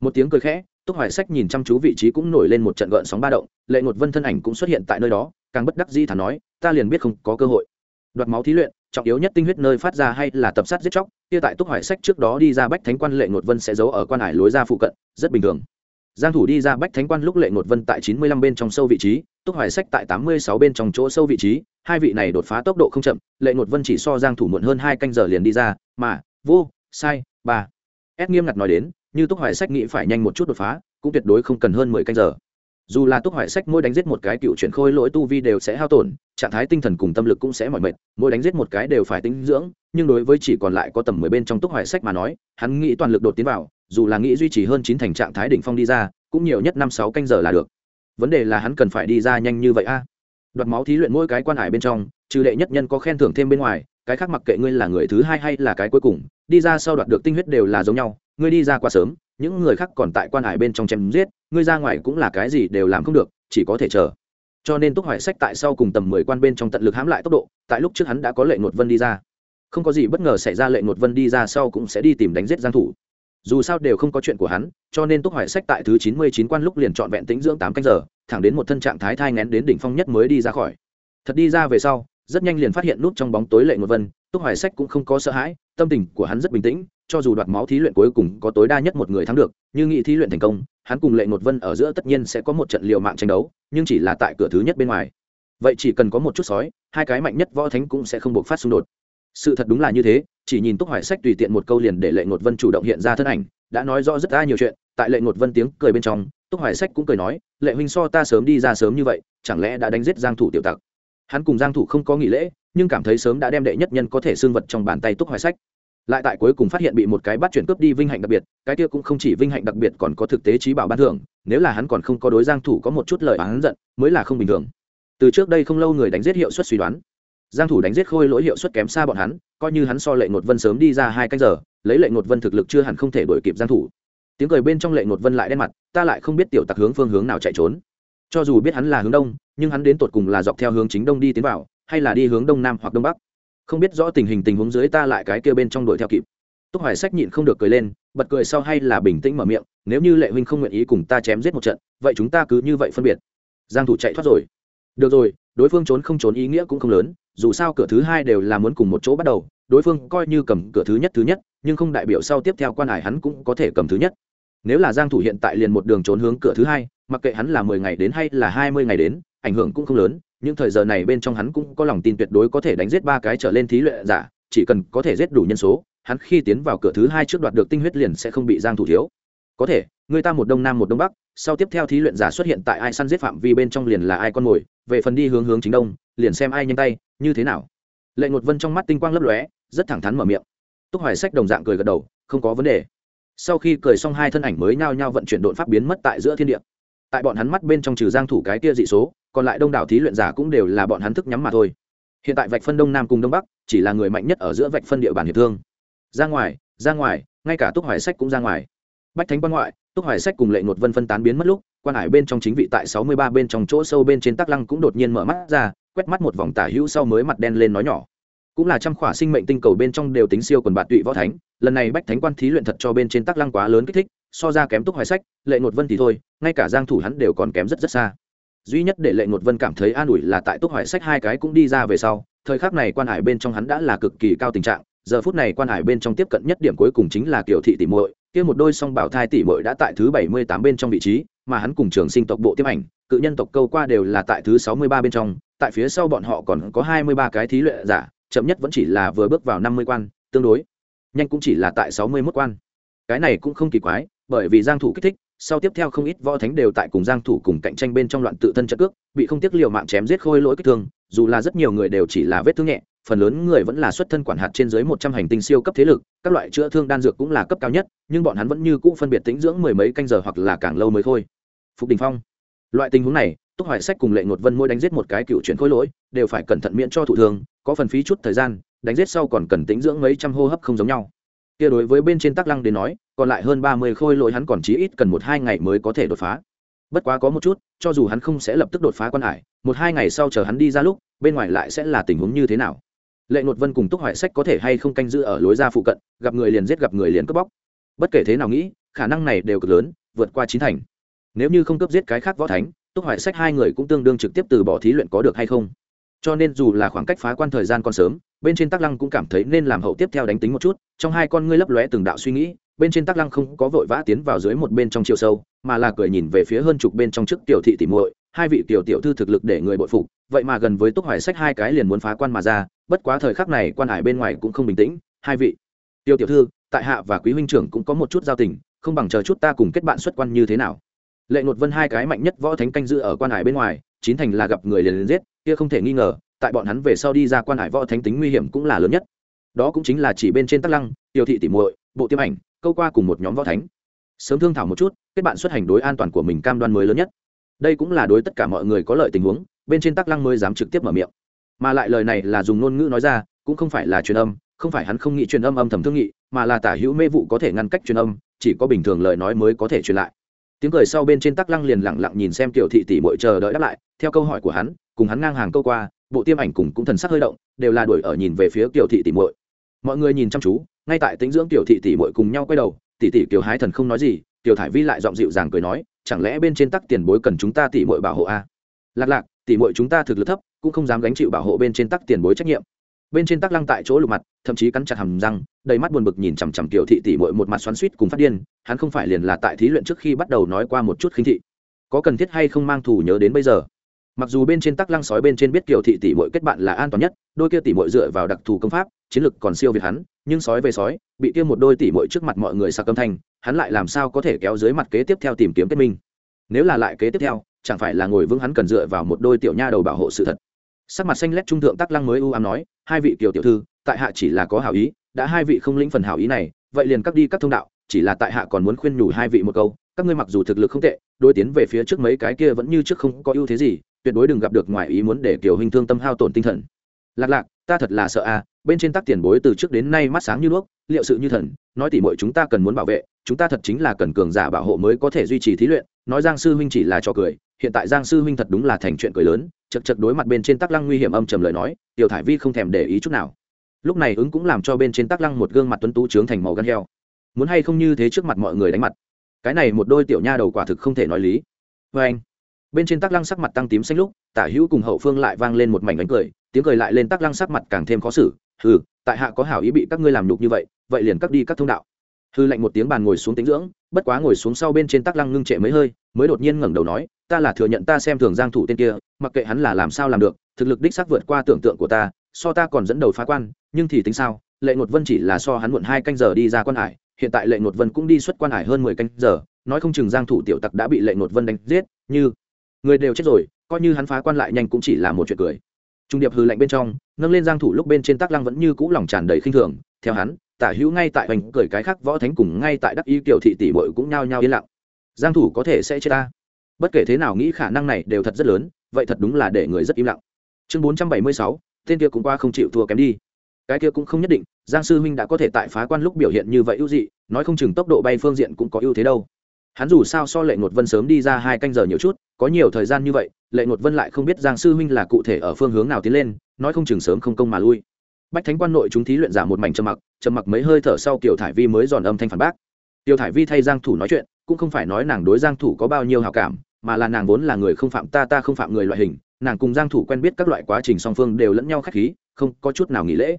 Một tiếng cười khẽ, túc hoài sách nhìn chăm chú vị trí cũng nổi lên một trận gợn sóng ba động, lệ ngột vân thân ảnh cũng xuất hiện tại nơi đó, càng bất đắc di thản nói, ta liền biết không có cơ hội. Đoạt máu thí luyện, trọng yếu nhất tinh huyết nơi phát ra hay là tập sát giết chóc, kia tại túc hoài sách trước đó đi ra bách thánh quan lệ ngột vân sẽ giấu ở quan hải lối ra phụ cận, rất bình thường giang thủ đi ra bách thánh quan lúc lệ ngột vân tại 95 bên trong sâu vị trí, túc hoài sách tại 86 bên trong chỗ sâu vị trí, hai vị này đột phá tốc độ không chậm, lệ ngột vân chỉ so giang thủ muộn hơn hai canh giờ liền đi ra, mà, vô, sai, ba. Ép nghiêm ngặt nói đến, như túc hoài sách nghĩ phải nhanh một chút đột phá, cũng tuyệt đối không cần hơn 10 canh giờ. Dù là túc hoài sách mỗi đánh giết một cái cựu chuyển khôi lỗi tu vi đều sẽ hao tổn, trạng thái tinh thần cùng tâm lực cũng sẽ mỏi mệt, mỗi đánh giết một cái đều phải tính dưỡng, nhưng đối với chỉ còn lại có tầm mười bên trong túc hoài sách mà nói, hắn nghĩ toàn lực đột tiến vào dù là nghĩ duy trì hơn chín thành trạng thái đỉnh phong đi ra, cũng nhiều nhất năm sáu canh giờ là được. Vấn đề là hắn cần phải đi ra nhanh như vậy a? Đoạt máu thí luyện mỗi cái quan hải bên trong, trừ đệ nhất nhân có khen thưởng thêm bên ngoài, cái khác mặc kệ ngươi là người thứ hai hay là cái cuối cùng, đi ra sau đoạt được tinh huyết đều là giống nhau, ngươi đi ra quá sớm, những người khác còn tại quan hải bên trong chém giết, ngươi ra ngoài cũng là cái gì đều làm không được, chỉ có thể chờ. Cho nên túc hoài sách tại sau cùng tầm mười quan bên trong tận lực hãm lại tốc độ, tại lúc trước hắn đã có lệ ngột vân đi ra. Không có gì bất ngờ xảy ra lệ ngột vân đi ra sau cũng sẽ đi tìm đánh giết giang thủ dù sao đều không có chuyện của hắn, cho nên túc hoài sách tại thứ chín mươi chín quan lúc liền trọn vẹn tĩnh dưỡng tám canh giờ, thẳng đến một thân trạng thái thai ngén đến đỉnh phong nhất mới đi ra khỏi. Thật đi ra về sau, rất nhanh liền phát hiện nút trong bóng tối lệ ngột vân, túc hoài sách cũng không có sợ hãi, tâm tình của hắn rất bình tĩnh, cho dù đoạt máu thí luyện cuối cùng có tối đa nhất một người thắng được, như nghị thí luyện thành công, hắn cùng lệ ngột vân ở giữa tất nhiên sẽ có một trận liều mạng tranh đấu, nhưng chỉ là tại cửa thứ nhất bên ngoài. Vậy chỉ cần có một chút sói, hai cái mạnh nhất võ thánh cũng sẽ không buộc phát xung đột. Sự thật đúng là như thế chỉ nhìn túc hoài sách tùy tiện một câu liền để lệ ngột vân chủ động hiện ra thân ảnh, đã nói rõ rất đa nhiều chuyện, tại lệ ngột vân tiếng cười bên trong, túc hoài sách cũng cười nói, lệ huynh so ta sớm đi ra sớm như vậy, chẳng lẽ đã đánh giết giang thủ tiểu tặc? Hắn cùng giang thủ không có nghỉ lễ, nhưng cảm thấy sớm đã đem đệ nhất nhân có thể xương vật trong bàn tay túc hoài sách. Lại tại cuối cùng phát hiện bị một cái bắt chuyển cướp đi vinh hạnh đặc biệt, cái kia cũng không chỉ vinh hạnh đặc biệt còn có thực tế trí bảo ban thưởng, nếu là hắn còn không có đối giang thủ có một chút lời oán giận, mới là không bình thường. Từ trước đây không lâu người đánh giết hiệu suất suy đoán giang thủ đánh giết khôi lỗi hiệu suất kém xa bọn hắn, coi như hắn so lệ ngột vân sớm đi ra hai canh giờ, lấy lệ ngột vân thực lực chưa hẳn không thể đuổi kịp giang thủ. Tiếng cười bên trong lệ ngột vân lại đen mặt, ta lại không biết tiểu tặc hướng phương hướng nào chạy trốn. Cho dù biết hắn là hướng đông, nhưng hắn đến tột cùng là dọc theo hướng chính đông đi tiến vào, hay là đi hướng đông nam hoặc đông bắc. Không biết rõ tình hình tình huống dưới ta lại cái kia bên trong đuổi theo kịp. Túc hoài sách nhịn không được cười lên, bật cười sau hay là bình tĩnh mở miệng, nếu như lệ huynh không nguyện ý cùng ta chém giết một trận, vậy chúng ta cứ như vậy phân biệt. Giang thủ chạy thoát rồi. Được rồi, đối phương trốn không trốn ý nghĩa cũng không lớn dù sao cửa thứ hai đều là muốn cùng một chỗ bắt đầu, đối phương coi như cầm cửa thứ nhất thứ nhất, nhưng không đại biểu sau tiếp theo quan hải hắn cũng có thể cầm thứ nhất. Nếu là giang thủ hiện tại liền một đường trốn hướng cửa thứ hai, mặc kệ hắn là 10 ngày đến hay là 20 ngày đến, ảnh hưởng cũng không lớn, nhưng thời giờ này bên trong hắn cũng có lòng tin tuyệt đối có thể đánh giết ba cái trở lên thí luyện giả, chỉ cần có thể giết đủ nhân số, hắn khi tiến vào cửa thứ hai trước đoạt được tinh huyết liền sẽ không bị giang thủ thiếu. Có thể, người ta một đông nam một đông bắc, sau tiếp theo thí luyện giả xuất hiện tại ai săn giết phạm vi bên trong liền là ai con mồi, về phần đi hướng hướng chính đông, liền xem ai nhanh tay như thế nào? Lệ ngột vân trong mắt tinh quang lấp lóe, rất thẳng thắn mở miệng. Túc hoài sách đồng dạng cười gật đầu, không có vấn đề. Sau khi cười xong hai thân ảnh mới nhao nhao vận chuyển đột pháp biến mất tại giữa thiên địa. Tại bọn hắn mắt bên trong trừ giang thủ cái kia dị số, còn lại đông đảo thí luyện giả cũng đều là bọn hắn thức nhắm mà thôi. Hiện tại vạch phân đông nam cùng đông bắc, chỉ là người mạnh nhất ở giữa vạch phân địa bàn hiệp thương. Ra ngoài ra ngoài, ngay cả túc hoài sách cũng ra ngoài. Bách thánh quan ngoại, túc hoài sách cùng lệ ngột vân phân tán biến mất lúc quan hải bên trong chính vị tại sáu mươi ba bên trong chỗ sâu bên trên tắc lăng cũng đột nhiên mở mắt ra, quét mắt một vòng tả hữu sau mới mặt đen lên nói nhỏ. Cũng là trăm khỏa sinh mệnh tinh cầu bên trong đều tính siêu quần bạt tụy võ thánh, lần này bách thánh quan thí luyện thật cho bên trên tắc lăng quá lớn kích thích, so ra kém túc hoài sách, lệ ngột vân thì thôi, ngay cả giang thủ hắn đều còn kém rất rất xa. Duy nhất để lệ ngột vân cảm thấy an ủi là tại túc hoài sách hai cái cũng đi ra về sau, thời khắc này quan hải bên trong hắn đã là cực kỳ cao tình trạng, giờ phút này quan hải bên trong tiếp cận nhất điểm cuối cùng chính là kiểu thị tỷ muội, kia một đôi song bảo thai tỷ muội đã tại thứ bảy mươi tám bên trong vị trí mà hắn cùng trường sinh tộc bộ tiếp ảnh, cự nhân tộc câu qua đều là tại thứ sáu mươi ba bên trong, tại phía sau bọn họ còn có hai mươi ba cái thí luyện giả, chậm nhất vẫn chỉ là vừa bước vào năm mươi quan, tương đối. Nhanh cũng chỉ là tại sáu mươi mốt quan. Cái này cũng không kỳ quái, bởi vì giang thủ kích thích, sau tiếp theo không ít võ thánh đều tại cùng giang thủ cùng cạnh tranh bên trong loạn tự thân trận cước, bị không tiếc liều mạng chém giết khôi lỗi kích thương, dù là rất nhiều người đều chỉ là vết thương nhẹ, phần lớn người vẫn là xuất thân quản hạt trên dưới một trăm hành tinh siêu cấp thế lực, các loại chữa thương đan dược cũng là cấp cao nhất, nhưng bọn hắn vẫn như cũ phân biệt tĩnh dưỡng mười mấy canh giờ hoặc là càng lâu mới thôi phục đình phong. Loại tình huống này, túc hoài sách cùng lệ ngột vân mỗi đánh giết một cái cựu chuyển khối lỗi, đều phải cẩn thận miễn cho thụ thương, có phần phí chút thời gian, đánh giết sau còn cần tĩnh dưỡng mấy trăm hô hấp không giống nhau. Kia đối với bên trên tắc lăng đến nói, còn lại hơn ba mươi khôi lỗi hắn còn chí ít cần một hai ngày mới có thể đột phá. Bất quá có một chút, cho dù hắn không sẽ lập tức đột phá quan hải, một hai ngày sau chờ hắn đi ra lúc, bên ngoài lại sẽ là tình huống như thế nào? Lệ ngột vân cùng túc hoại sách có thể hay không canh giữ ở lối ra phụ cận, gặp người liền giết gặp người liền cướp bóc. Bất kể thế nào nghĩ, khả năng này đều cực lớn, vượt qua chín thành nếu như không cướp giết cái khác võ thánh, túc hoại sách hai người cũng tương đương trực tiếp từ bỏ thí luyện có được hay không? Cho nên dù là khoảng cách phá quan thời gian còn sớm, bên trên tắc lăng cũng cảm thấy nên làm hậu tiếp theo đánh tính một chút, trong hai con ngươi lấp lóe từng đạo suy nghĩ, bên trên tắc lăng không có vội vã tiến vào dưới một bên trong chiều sâu, mà là cười nhìn về phía hơn chục bên trong trước tiểu thị tỉ muội, hai vị tiểu tiểu thư thực lực để người bội phục, vậy mà gần với túc hoài sách hai cái liền muốn phá quan mà ra, bất quá thời khắc này quan hải bên ngoài cũng không bình tĩnh, hai vị tiểu tiểu thư, tại hạ và quý huynh trưởng cũng có một chút giao tình, không bằng chờ chút ta cùng kết bạn xuất quan như thế nào? Lệ nột vân hai cái mạnh nhất võ thánh canh giữ ở quan hải bên ngoài, chín thành là gặp người liền liền giết, kia không thể nghi ngờ, tại bọn hắn về sau đi ra quan hải võ thánh tính nguy hiểm cũng là lớn nhất. Đó cũng chính là chỉ bên trên tắc lăng, tiêu thị tỉ muội, bộ tiêm ảnh, câu qua cùng một nhóm võ thánh. Sớm thương thảo một chút, kết bạn xuất hành đối an toàn của mình cam đoan mới lớn nhất. Đây cũng là đối tất cả mọi người có lợi tình huống, bên trên tắc lăng mới dám trực tiếp mở miệng. Mà lại lời này là dùng ngôn ngữ nói ra, cũng không phải là truyền âm, không phải hắn không nghĩ truyền âm âm thầm thương nghị, mà là tả hữu mê vụ có thể ngăn cách truyền âm, chỉ có bình thường lời nói mới có thể truyền lại tiếng cười sau bên trên tắc lăng liền lặng lặng nhìn xem tiểu thị tỷ bội chờ đợi đáp lại, theo câu hỏi của hắn, cùng hắn ngang hàng câu qua, bộ tiêm ảnh cùng cũng thần sắc hơi động, đều là đuổi ở nhìn về phía tiểu thị tỷ bội mọi người nhìn chăm chú, ngay tại tính dưỡng tiểu thị tỷ bội cùng nhau quay đầu, tỷ tỷ kiều hái thần không nói gì tiểu thải vi lại giọng dịu dàng cười nói, chẳng lẽ bên trên tắc tiền bối cần chúng ta tỷ bội bảo hộ a lạc lạc, tỷ bội chúng ta thực lực thấp, cũng không dám gánh chịu bảo hộ bên trên tắc tiền bối trách nhiệm bên trên tắc lăng tại chỗ lục mặt, thậm chí cắn chặt hầm răng, đầy mắt buồn bực nhìn chằm chằm tiểu thị tỷ muội một mặt xoắn suýt cùng phát điên, hắn không phải liền là tại thí luyện trước khi bắt đầu nói qua một chút khinh thị. Có cần thiết hay không mang thù nhớ đến bây giờ? Mặc dù bên trên tắc lăng sói bên trên biết kiểu thị tỷ mội kết bạn là an toàn nhất, đôi kia tỷ mội dựa vào đặc thù công pháp, chiến lực còn siêu việt hắn, nhưng sói về sói, bị kia một đôi tỷ mội trước mặt mọi người sạc âm thanh, hắn lại làm sao có thể kéo dưới mặt kế tiếp theo tìm kiếm kết minh? Nếu là lại kế tiếp theo, chẳng phải là ngồi vững hắn cần dựa vào một đôi tiểu nha đầu bảo hộ sự thật? Sắc mặt xanh lét trung thượng tắc lăng mới u ám nói, hai vị kiều tiểu thư, tại hạ chỉ là có hảo ý, đã hai vị không lĩnh phần hảo ý này, vậy liền cắt đi các thông đạo, chỉ là tại hạ còn muốn khuyên nhủ hai vị một câu, các ngươi mặc dù thực lực không tệ, đối tiến về phía trước mấy cái kia vẫn như trước không có ưu thế gì, tuyệt đối đừng gặp được ngoài ý muốn để kiểu hình thương tâm hao tổn tinh thần. Lạc lạc, ta thật là sợ à bên trên tắc tiền bối từ trước đến nay mắt sáng như đuốc, liệu sự như thần, nói tỉ mọi chúng ta cần muốn bảo vệ, chúng ta thật chính là cần cường giả bảo hộ mới có thể duy trì thí luyện, nói giang sư huynh chỉ là trò cười, hiện tại giang sư huynh thật đúng là thành chuyện cười lớn chật chật đối mặt bên trên tắc lăng nguy hiểm âm trầm lời nói, tiểu thải vi không thèm để ý chút nào. Lúc này ứng cũng làm cho bên trên tắc lăng một gương mặt tuấn tú trướng thành màu gan heo. Muốn hay không như thế trước mặt mọi người đánh mặt. Cái này một đôi tiểu nha đầu quả thực không thể nói lý. Vê anh, bên trên tắc lăng sắc mặt tăng tím xanh lúc, tả hữu cùng hậu phương lại vang lên một mảnh đánh cười, tiếng cười lại lên tắc lăng sắc mặt càng thêm khó xử. Ừ tại hạ có hảo ý bị các ngươi làm nhục như vậy vậy liền cắt đi các thông đạo hư lạnh một tiếng bàn ngồi xuống tính dưỡng, bất quá ngồi xuống sau bên trên tắc lăng ngưng trệ mấy hơi, mới đột nhiên ngẩng đầu nói, ta là thừa nhận ta xem thường giang thủ tên kia, mặc kệ hắn là làm sao làm được, thực lực đích xác vượt qua tưởng tượng của ta, so ta còn dẫn đầu phá quan, nhưng thì tính sao, lệ ngột vân chỉ là so hắn muộn hai canh giờ đi ra quan hải, hiện tại lệ ngột vân cũng đi xuất quan hải hơn mười canh giờ, nói không chừng giang thủ tiểu tặc đã bị lệ ngột vân đánh giết, như người đều chết rồi, coi như hắn phá quan lại nhanh cũng chỉ là một chuyện cười. Trung điệp hư lạnh bên trong, nâng lên giang thủ lúc bên trên tác lăng vẫn như cũ lòng tràn đầy khinh thường, theo hắn tả hữu ngay tại hoành cười cái khác võ thánh cùng ngay tại đắc y tiểu thị tỷ bội cũng nhao nhao yên lặng. Giang thủ có thể sẽ chết ta. Bất kể thế nào nghĩ khả năng này đều thật rất lớn vậy thật đúng là để người rất im lặng. Chương 476, tên kia cũng qua không chịu thua kém đi. Cái kia cũng không nhất định giang sư huynh đã có thể tại phá quan lúc biểu hiện như vậy ưu dị nói không chừng tốc độ bay phương diện cũng có ưu thế đâu. Hắn dù sao so lệ ngột vân sớm đi ra hai canh giờ nhiều chút có nhiều thời gian như vậy lệ ngột vân lại không biết giang sư huynh là cụ thể ở phương hướng nào tiến lên nói không chừng sớm không công mà lui bách thánh quan nội chúng thí luyện giả một mảnh trầm mặc trầm mặc mấy hơi thở sau kiểu thải vi mới giòn âm thanh phản bác. Tiểu thải vi thay giang thủ nói chuyện, cũng không phải nói nàng đối giang thủ có bao nhiêu hảo cảm, mà là nàng vốn là người không phạm ta ta không phạm người loại hình, nàng cùng giang thủ quen biết các loại quá trình song phương đều lẫn nhau khách khí, không có chút nào nghỉ lễ.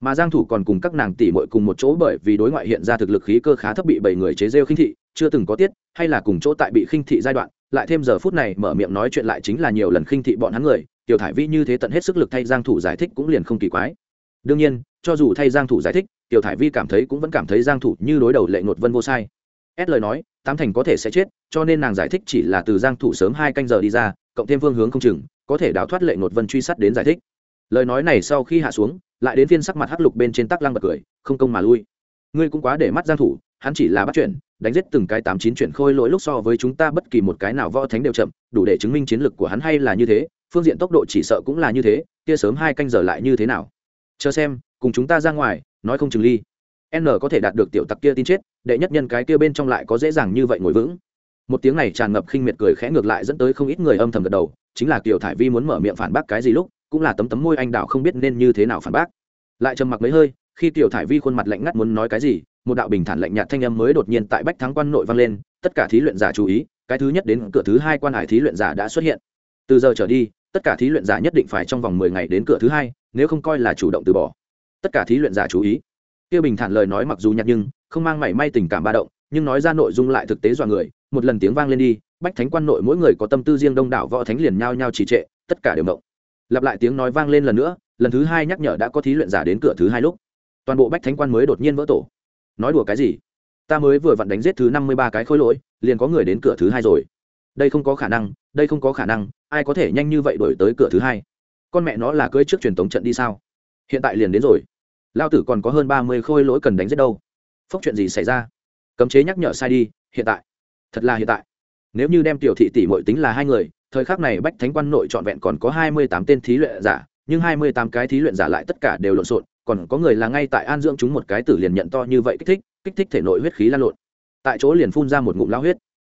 Mà giang thủ còn cùng các nàng tỷ muội cùng một chỗ bởi vì đối ngoại hiện ra thực lực khí cơ khá thấp bị bảy người chế rêu khinh thị, chưa từng có tiết, hay là cùng chỗ tại bị khinh thị giai đoạn, lại thêm giờ phút này mở miệng nói chuyện lại chính là nhiều lần khinh thị bọn hắn người tiểu thải vi như thế tận hết sức lực thay giang thủ giải thích cũng liền không kỳ quái đương nhiên, cho dù thay giang thủ giải thích, tiểu thải vi cảm thấy cũng vẫn cảm thấy giang thủ như đối đầu lệ ngột vân vô sai. Ép lời nói, tám thành có thể sẽ chết, cho nên nàng giải thích chỉ là từ giang thủ sớm hai canh giờ đi ra, cộng thêm phương hướng không chừng, có thể đào thoát lệ ngột vân truy sát đến giải thích. Lời nói này sau khi hạ xuống, lại đến phiên sắc mặt hắc lục bên trên tắc lăng bật cười, không công mà lui. Ngươi cũng quá để mắt giang thủ, hắn chỉ là bắt chuyện, đánh giết từng cái tám chín chuyển khôi lỗi lúc so với chúng ta bất kỳ một cái nào võ thánh đều chậm, đủ để chứng minh chiến lực của hắn hay là như thế, phương diện tốc độ chỉ sợ cũng là như thế, kia sớm hai canh giờ lại như thế nào? Chờ xem, cùng chúng ta ra ngoài, nói không chừng ly. N có thể đạt được tiểu tặc kia tin chết, đệ nhất nhân cái kia bên trong lại có dễ dàng như vậy ngồi vững. Một tiếng này tràn ngập khinh miệt cười khẽ ngược lại dẫn tới không ít người âm thầm gật đầu, chính là kiều thải vi muốn mở miệng phản bác cái gì lúc, cũng là tấm tấm môi anh đạo không biết nên như thế nào phản bác. Lại trầm mặc mấy hơi, khi tiểu thải vi khuôn mặt lạnh ngắt muốn nói cái gì, một đạo bình thản lạnh nhạt thanh âm mới đột nhiên tại bách thắng quan nội vang lên, tất cả thí luyện giả chú ý, cái thứ nhất đến cửa thứ hai quan hải thí luyện giả đã xuất hiện. Từ giờ trở đi, tất cả thí luyện giả nhất định phải trong vòng mười ngày đến cửa thứ hai nếu không coi là chủ động từ bỏ. Tất cả thí luyện giả chú ý. Kia bình thản lời nói mặc dù nhạt nhưng, không mang mảy may tình cảm ba động, nhưng nói ra nội dung lại thực tế dọa người. Một lần tiếng vang lên đi, bách thánh quan nội mỗi người có tâm tư riêng đông đảo võ thánh liền nhao nhao trì trệ, tất cả đều động. Lặp lại tiếng nói vang lên lần nữa, lần thứ hai nhắc nhở đã có thí luyện giả đến cửa thứ hai lúc. Toàn bộ bách thánh quan mới đột nhiên vỡ tổ. Nói đùa cái gì? Ta mới vừa vặn đánh giết thứ năm mươi ba cái khối lỗi, liền có người đến cửa thứ hai rồi. Đây không có khả năng, đây không có khả năng, ai có thể nhanh như vậy đổi tới cửa thứ hai? Con mẹ nó là cưới trước truyền tống trận đi sao? Hiện tại liền đến rồi. Lao tử còn có hơn ba mươi khôi lỗi cần đánh giết đâu. Phốc chuyện gì xảy ra? Cấm chế nhắc nhở sai đi, hiện tại. Thật là hiện tại. Nếu như đem tiểu thị tỷ mội tính là hai người, thời khắc này bách thánh quan nội trọn vẹn còn có hai mươi tám tên thí luyện giả, nhưng hai mươi tám cái thí luyện giả lại tất cả đều lộn xộn, còn có người là ngay tại an dưỡng chúng một cái tử liền nhận to như vậy kích thích kích thích thể nội huyết khí lan lộn. Tại chỗ liền phun ra một ngụm lao huyết.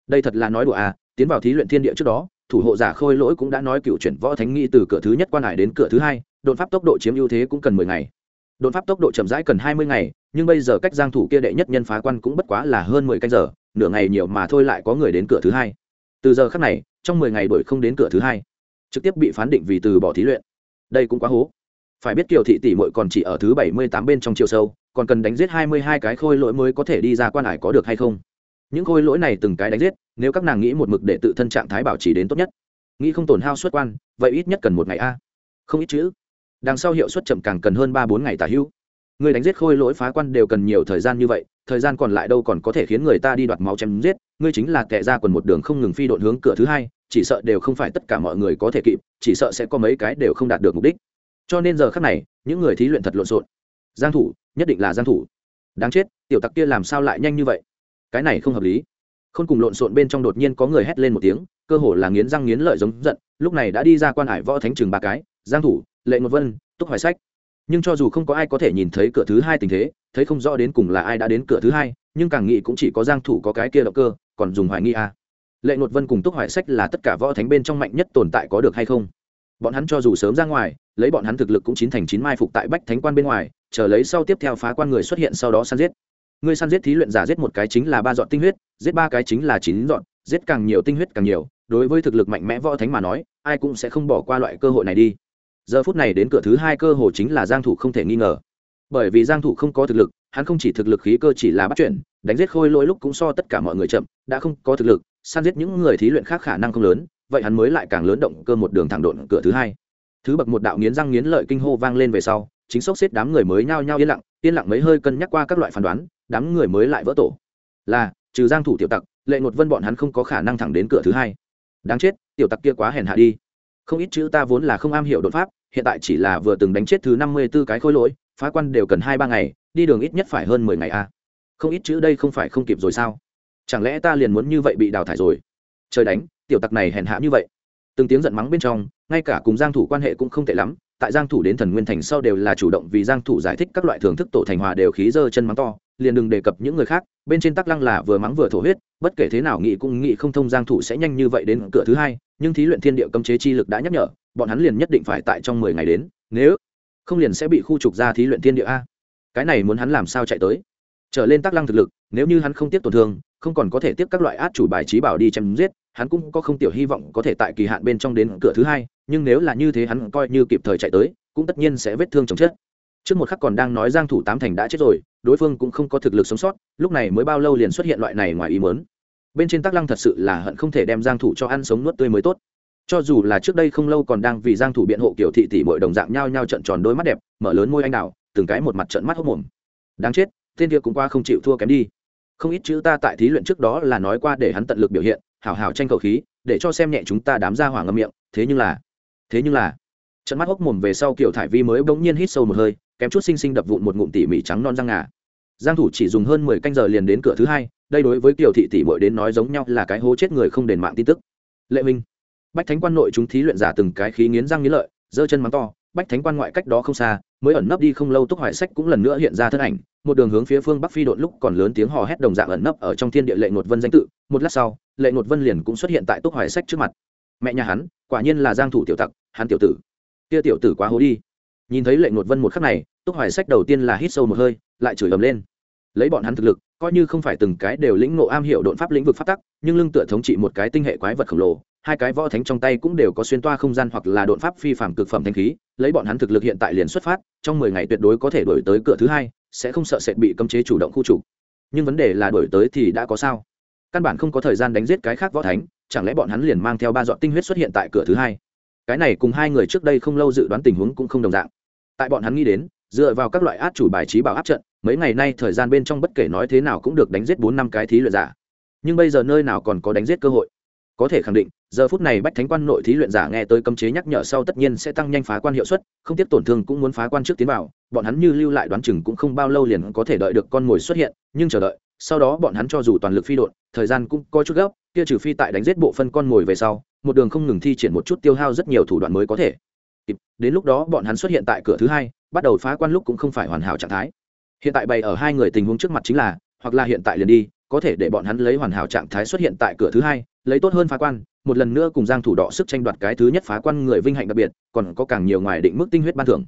Đây thật là nói đùa à tiến vào thí luyện thiên địa trước đó thủ hộ giả khôi lỗi cũng đã nói cựu chuyển võ thánh nghĩ từ cửa thứ nhất quan hải đến cửa thứ hai, đột pháp tốc độ chiếm ưu thế cũng cần mười ngày. Đột pháp tốc độ chậm rãi cần hai mươi ngày, nhưng bây giờ cách giang thủ kia đệ nhất nhân phá quan cũng bất quá là hơn mười canh giờ, nửa ngày nhiều mà thôi lại có người đến cửa thứ hai. Từ giờ khắc này, trong mười ngày đổi không đến cửa thứ hai. Trực tiếp bị phán định vì từ bỏ thí luyện. Đây cũng quá hố. Phải biết kiều thị tỷ muội còn chỉ ở thứ bảy mươi tám bên trong chiều sâu, còn cần đánh giết hai mươi hai cái khôi lỗi mới có thể đi ra quan hải có được hay không? Những khôi lỗi này từng cái đánh giết, nếu các nàng nghĩ một mực để tự thân trạng thái bảo trì đến tốt nhất, nghĩ không tổn hao xuất quan, vậy ít nhất cần một ngày a. Không ít chữ. Đằng sau hiệu suất chậm càng cần hơn ba bốn ngày tả hữu. Người đánh giết khôi lỗi phá quan đều cần nhiều thời gian như vậy, thời gian còn lại đâu còn có thể khiến người ta đi đoạt máu chém giết, ngươi chính là kẻ ra quần một đường không ngừng phi độn hướng cửa thứ hai, chỉ sợ đều không phải tất cả mọi người có thể kịp, chỉ sợ sẽ có mấy cái đều không đạt được mục đích. Cho nên giờ khác này, những người thí luyện thật lộn xộn. Giang thủ, nhất định là giang thủ. Đáng chết, tiểu tặc kia làm sao lại nhanh như vậy? Cái này không hợp lý. Không cùng lộn xộn bên trong đột nhiên có người hét lên một tiếng, cơ hồ là nghiến răng nghiến lợi giống giận, lúc này đã đi ra quan hải võ thánh trường ba cái, giang thủ, lệ một vân, túc hoài sách. Nhưng cho dù không có ai có thể nhìn thấy cửa thứ hai tình thế, thấy không rõ đến cùng là ai đã đến cửa thứ hai, nhưng càng nghĩ cũng chỉ có giang thủ có cái kia động cơ, còn dùng hoài nghi à. lệ ngột vân cùng túc hoài sách là tất cả võ thánh bên trong mạnh nhất tồn tại có được hay không? Bọn hắn cho dù sớm ra ngoài, lấy bọn hắn thực lực cũng chín thành chín mai phục tại bách thánh quan bên ngoài, chờ lấy sau tiếp theo phá quan người xuất hiện sau đó săn giết. Ngươi săn giết thí luyện giả giết một cái chính là ba dọn tinh huyết, giết ba cái chính là chín dọn, giết càng nhiều tinh huyết càng nhiều. Đối với thực lực mạnh mẽ võ thánh mà nói, ai cũng sẽ không bỏ qua loại cơ hội này đi. Giờ phút này đến cửa thứ hai cơ hồ chính là giang thủ không thể nghi ngờ. Bởi vì giang thủ không có thực lực, hắn không chỉ thực lực khí cơ chỉ là bắt chuyển đánh giết khôi lỗi lúc cũng so tất cả mọi người chậm, đã không có thực lực, săn giết những người thí luyện khác khả năng không lớn, vậy hắn mới lại càng lớn động cơ một đường thẳng độn cửa thứ hai. Thứ bậc một đạo nghiến răng nghiến lợi kinh hô vang lên về sau, chính sốc xếp đám người mới nhao nhao yên lặng yên lặng mấy hơi cân nhắc qua các loại phán đoán đám người mới lại vỡ tổ. Là, trừ giang thủ tiểu tặc, lệ ngột vân bọn hắn không có khả năng thẳng đến cửa thứ hai. Đáng chết, tiểu tặc kia quá hèn hạ đi. Không ít chữ ta vốn là không am hiểu đột pháp, hiện tại chỉ là vừa từng đánh chết thứ năm mươi 54 cái khối lỗi, phá quan đều cần hai ba ngày, đi đường ít nhất phải hơn mười ngày a không ít chữ đây không phải không kịp rồi sao? Chẳng lẽ ta liền muốn như vậy bị đào thải rồi? Trời đánh, tiểu tặc này hèn hạ như vậy. Từng tiếng giận mắng bên trong, ngay cả cùng giang thủ quan hệ cũng không tệ lắm tại giang thủ đến thần nguyên thành sau đều là chủ động vì giang thủ giải thích các loại thưởng thức tổ thành hòa đều khí dơ chân mắng to, liền đừng đề cập những người khác, bên trên tắc lăng là vừa mắng vừa thổ huyết, bất kể thế nào nghĩ cũng nghĩ không thông giang thủ sẽ nhanh như vậy đến cửa thứ hai, nhưng thí luyện thiên địa cấm chế chi lực đã nhắc nhở, bọn hắn liền nhất định phải tại trong 10 ngày đến, nếu không liền sẽ bị khu trục ra thí luyện thiên địa a. Cái này muốn hắn làm sao chạy tới? Trở lên tắc lăng thực lực, nếu như hắn không tiếp tổn thương không còn có thể tiếp các loại át chủ bài trí bảo đi chém giết, hắn cũng có không tiểu hy vọng có thể tại kỳ hạn bên trong đến cửa thứ hai, nhưng nếu là như thế hắn coi như kịp thời chạy tới, cũng tất nhiên sẽ vết thương chồng chết. Trước một khắc còn đang nói giang thủ tám thành đã chết rồi, đối phương cũng không có thực lực sống sót, lúc này mới bao lâu liền xuất hiện loại này ngoài ý muốn. Bên trên tắc lăng thật sự là hận không thể đem giang thủ cho ăn sống nuốt tươi mới tốt. Cho dù là trước đây không lâu còn đang vì giang thủ biện hộ kiểu thị tỷ muội đồng dạng nhau nhau trận tròn đôi mắt đẹp, mở lớn môi anh đào, từng cái một mặt trận mắt hốc mồm. Đáng chết, tên kia cũng qua không chịu thua kém đi không ít chữ ta tại thí luyện trước đó là nói qua để hắn tận lực biểu hiện, hảo hảo tranh cầu khí, để cho xem nhẹ chúng ta đám ra hỏa ngâm miệng, thế nhưng là, thế nhưng là, trận mắt hốc mồm về sau kiểu thải vi mới bỗng nhiên hít sâu một hơi, kém chút xinh xinh đập vụn một ngụm tỉ mỉ trắng non răng ngà. Giang thủ chỉ dùng hơn 10 canh giờ liền đến cửa thứ hai, đây đối với kiều thị tỷ muội đến nói giống nhau là cái hố chết người không đền mạng tin tức. Lệ minh, bách thánh quan nội chúng thí luyện giả từng cái khí nghiến răng nghiến lợi, giơ chân mắng to, bách thánh quan ngoại cách đó không xa mới ẩn nấp đi không lâu túc hoài sách cũng lần nữa hiện ra thân ảnh, một đường hướng phía phương bắc phi đội lúc còn lớn tiếng hò hét đồng dạng ẩn nấp ở trong thiên địa lệ ngột vân danh tự, một lát sau, lệ ngột vân liền cũng xuất hiện tại túc hoài sách trước mặt. Mẹ nhà hắn, quả nhiên là giang thủ tiểu tặc, hắn tiểu tử. Kia tiểu tử quá hố đi. Nhìn thấy lệ ngột vân một khắc này, túc hoài sách đầu tiên là hít sâu một hơi, lại chửi ầm lên. Lấy bọn hắn thực lực, coi như không phải từng cái đều lĩnh ngộ am hiểu đột pháp lĩnh vực pháp tắc, nhưng lưng tựa thống trị một cái tinh hệ quái vật khổng lồ hai cái võ thánh trong tay cũng đều có xuyên toa không gian hoặc là đột pháp phi phạm cực phẩm thanh khí, lấy bọn hắn thực lực hiện tại liền xuất phát, trong mười ngày tuyệt đối có thể đổi tới cửa thứ hai, sẽ không sợ sệt bị cấm chế chủ động khu chủ nhưng vấn đề là đổi tới thì đã có sao? Căn bản không có thời gian đánh giết cái khác võ thánh, chẳng lẽ bọn hắn liền mang theo ba dọn tinh huyết xuất hiện tại cửa thứ hai? Cái này cùng hai người trước đây không lâu dự đoán tình huống cũng không đồng dạng. Tại bọn hắn nghĩ đến, dựa vào các loại át chủ bài trí bảo áp trận, mấy ngày nay thời gian bên trong bất kể nói thế nào cũng được đánh giết bốn năm cái thí luyện giả. Nhưng bây giờ nơi nào còn có đánh giết cơ hội? Có thể khẳng định, giờ phút này bách thánh quan nội thí luyện giả nghe tới cấm chế nhắc nhở sau tất nhiên sẽ tăng nhanh phá quan hiệu suất, không tiếp tổn thương cũng muốn phá quan trước tiến vào, bọn hắn như lưu lại đoán chừng cũng không bao lâu liền có thể đợi được con mồi xuất hiện, nhưng chờ đợi, sau đó bọn hắn cho dù toàn lực phi đột thời gian cũng có chút gấp, kia trừ phi tại đánh giết bộ phân con mồi về sau, một đường không ngừng thi triển một chút tiêu hao rất nhiều thủ đoạn mới có thể. Đến lúc đó bọn hắn xuất hiện tại cửa thứ hai, bắt đầu phá quan lúc cũng không phải hoàn hảo trạng thái. Hiện tại bày ở hai người tình huống trước mặt chính là, hoặc là hiện tại liền đi, có thể để bọn hắn lấy hoàn hảo trạng thái xuất hiện tại cửa thứ hai lấy tốt hơn phá quan, một lần nữa cùng giang thủ đỏ sức tranh đoạt cái thứ nhất phá quan người vinh hạnh đặc biệt, còn có càng nhiều ngoài định mức tinh huyết ban thưởng.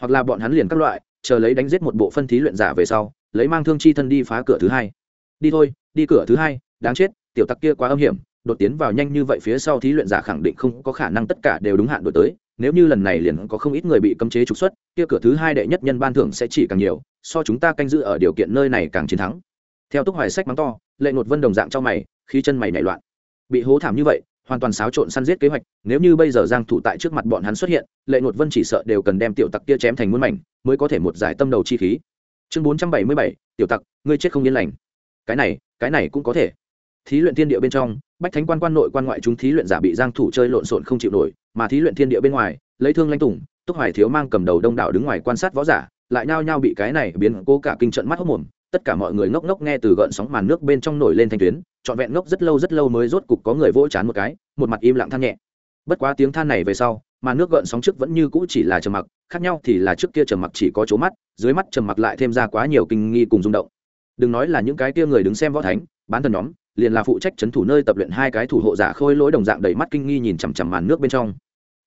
Hoặc là bọn hắn liền các loại, chờ lấy đánh giết một bộ phân thí luyện giả về sau, lấy mang thương chi thân đi phá cửa thứ hai. Đi thôi, đi cửa thứ hai, đáng chết, tiểu tặc kia quá âm hiểm, đột tiến vào nhanh như vậy phía sau thí luyện giả khẳng định không có khả năng tất cả đều đúng hạn đổi tới, nếu như lần này liền có không ít người bị cấm chế trục xuất, kia cửa thứ hai đệ nhất nhân ban thưởng sẽ chỉ càng nhiều, so chúng ta canh giữ ở điều kiện nơi này càng chiến thắng. Theo túc hoài sách mắng to, lệ ngột vân đồng dạng trong mày khi chân mày nảy loạn bị hố thảm như vậy hoàn toàn xáo trộn săn giết kế hoạch nếu như bây giờ giang thủ tại trước mặt bọn hắn xuất hiện lệ nột vân chỉ sợ đều cần đem tiểu tặc kia chém thành muôn mảnh mới có thể một giải tâm đầu chi khí. Chương 477, tiểu tặc ngươi chết không yên lành. Cái này cái này cũng có thể. Thí luyện thiên địa bên trong bách thánh quan quan nội quan ngoại chúng thí luyện giả bị giang thủ chơi lộn xộn không chịu nổi mà thí luyện thiên địa bên ngoài lấy thương lãnh tùng túc hoài thiếu mang cầm đầu đông đảo đứng ngoài quan sát võ giả lại nhao nhao bị cái này biến cố cả kinh trận mắt hốc mồm tất cả mọi người ngốc ngốc nghe từ gợn sóng màn nước bên trong nổi lên thanh tuyến trọn vẹn ngốc rất lâu rất lâu mới rốt cục có người vỗ chán một cái, một mặt im lặng than nhẹ. Bất quá tiếng than này về sau màn nước gợn sóng trước vẫn như cũ chỉ là trầm mặc, khác nhau thì là trước kia trầm mặc chỉ có chỗ mắt, dưới mắt trầm mặc lại thêm ra quá nhiều kinh nghi cùng rung động. Đừng nói là những cái kia người đứng xem võ thánh, bán thần nhóm, liền là phụ trách c h ấ n thủ nơi tập luyện hai cái thủ hộ giả khôi lỗi đồng dạng đầy mắt kinh nghi nhìn chằm chằm màn nước bên trong.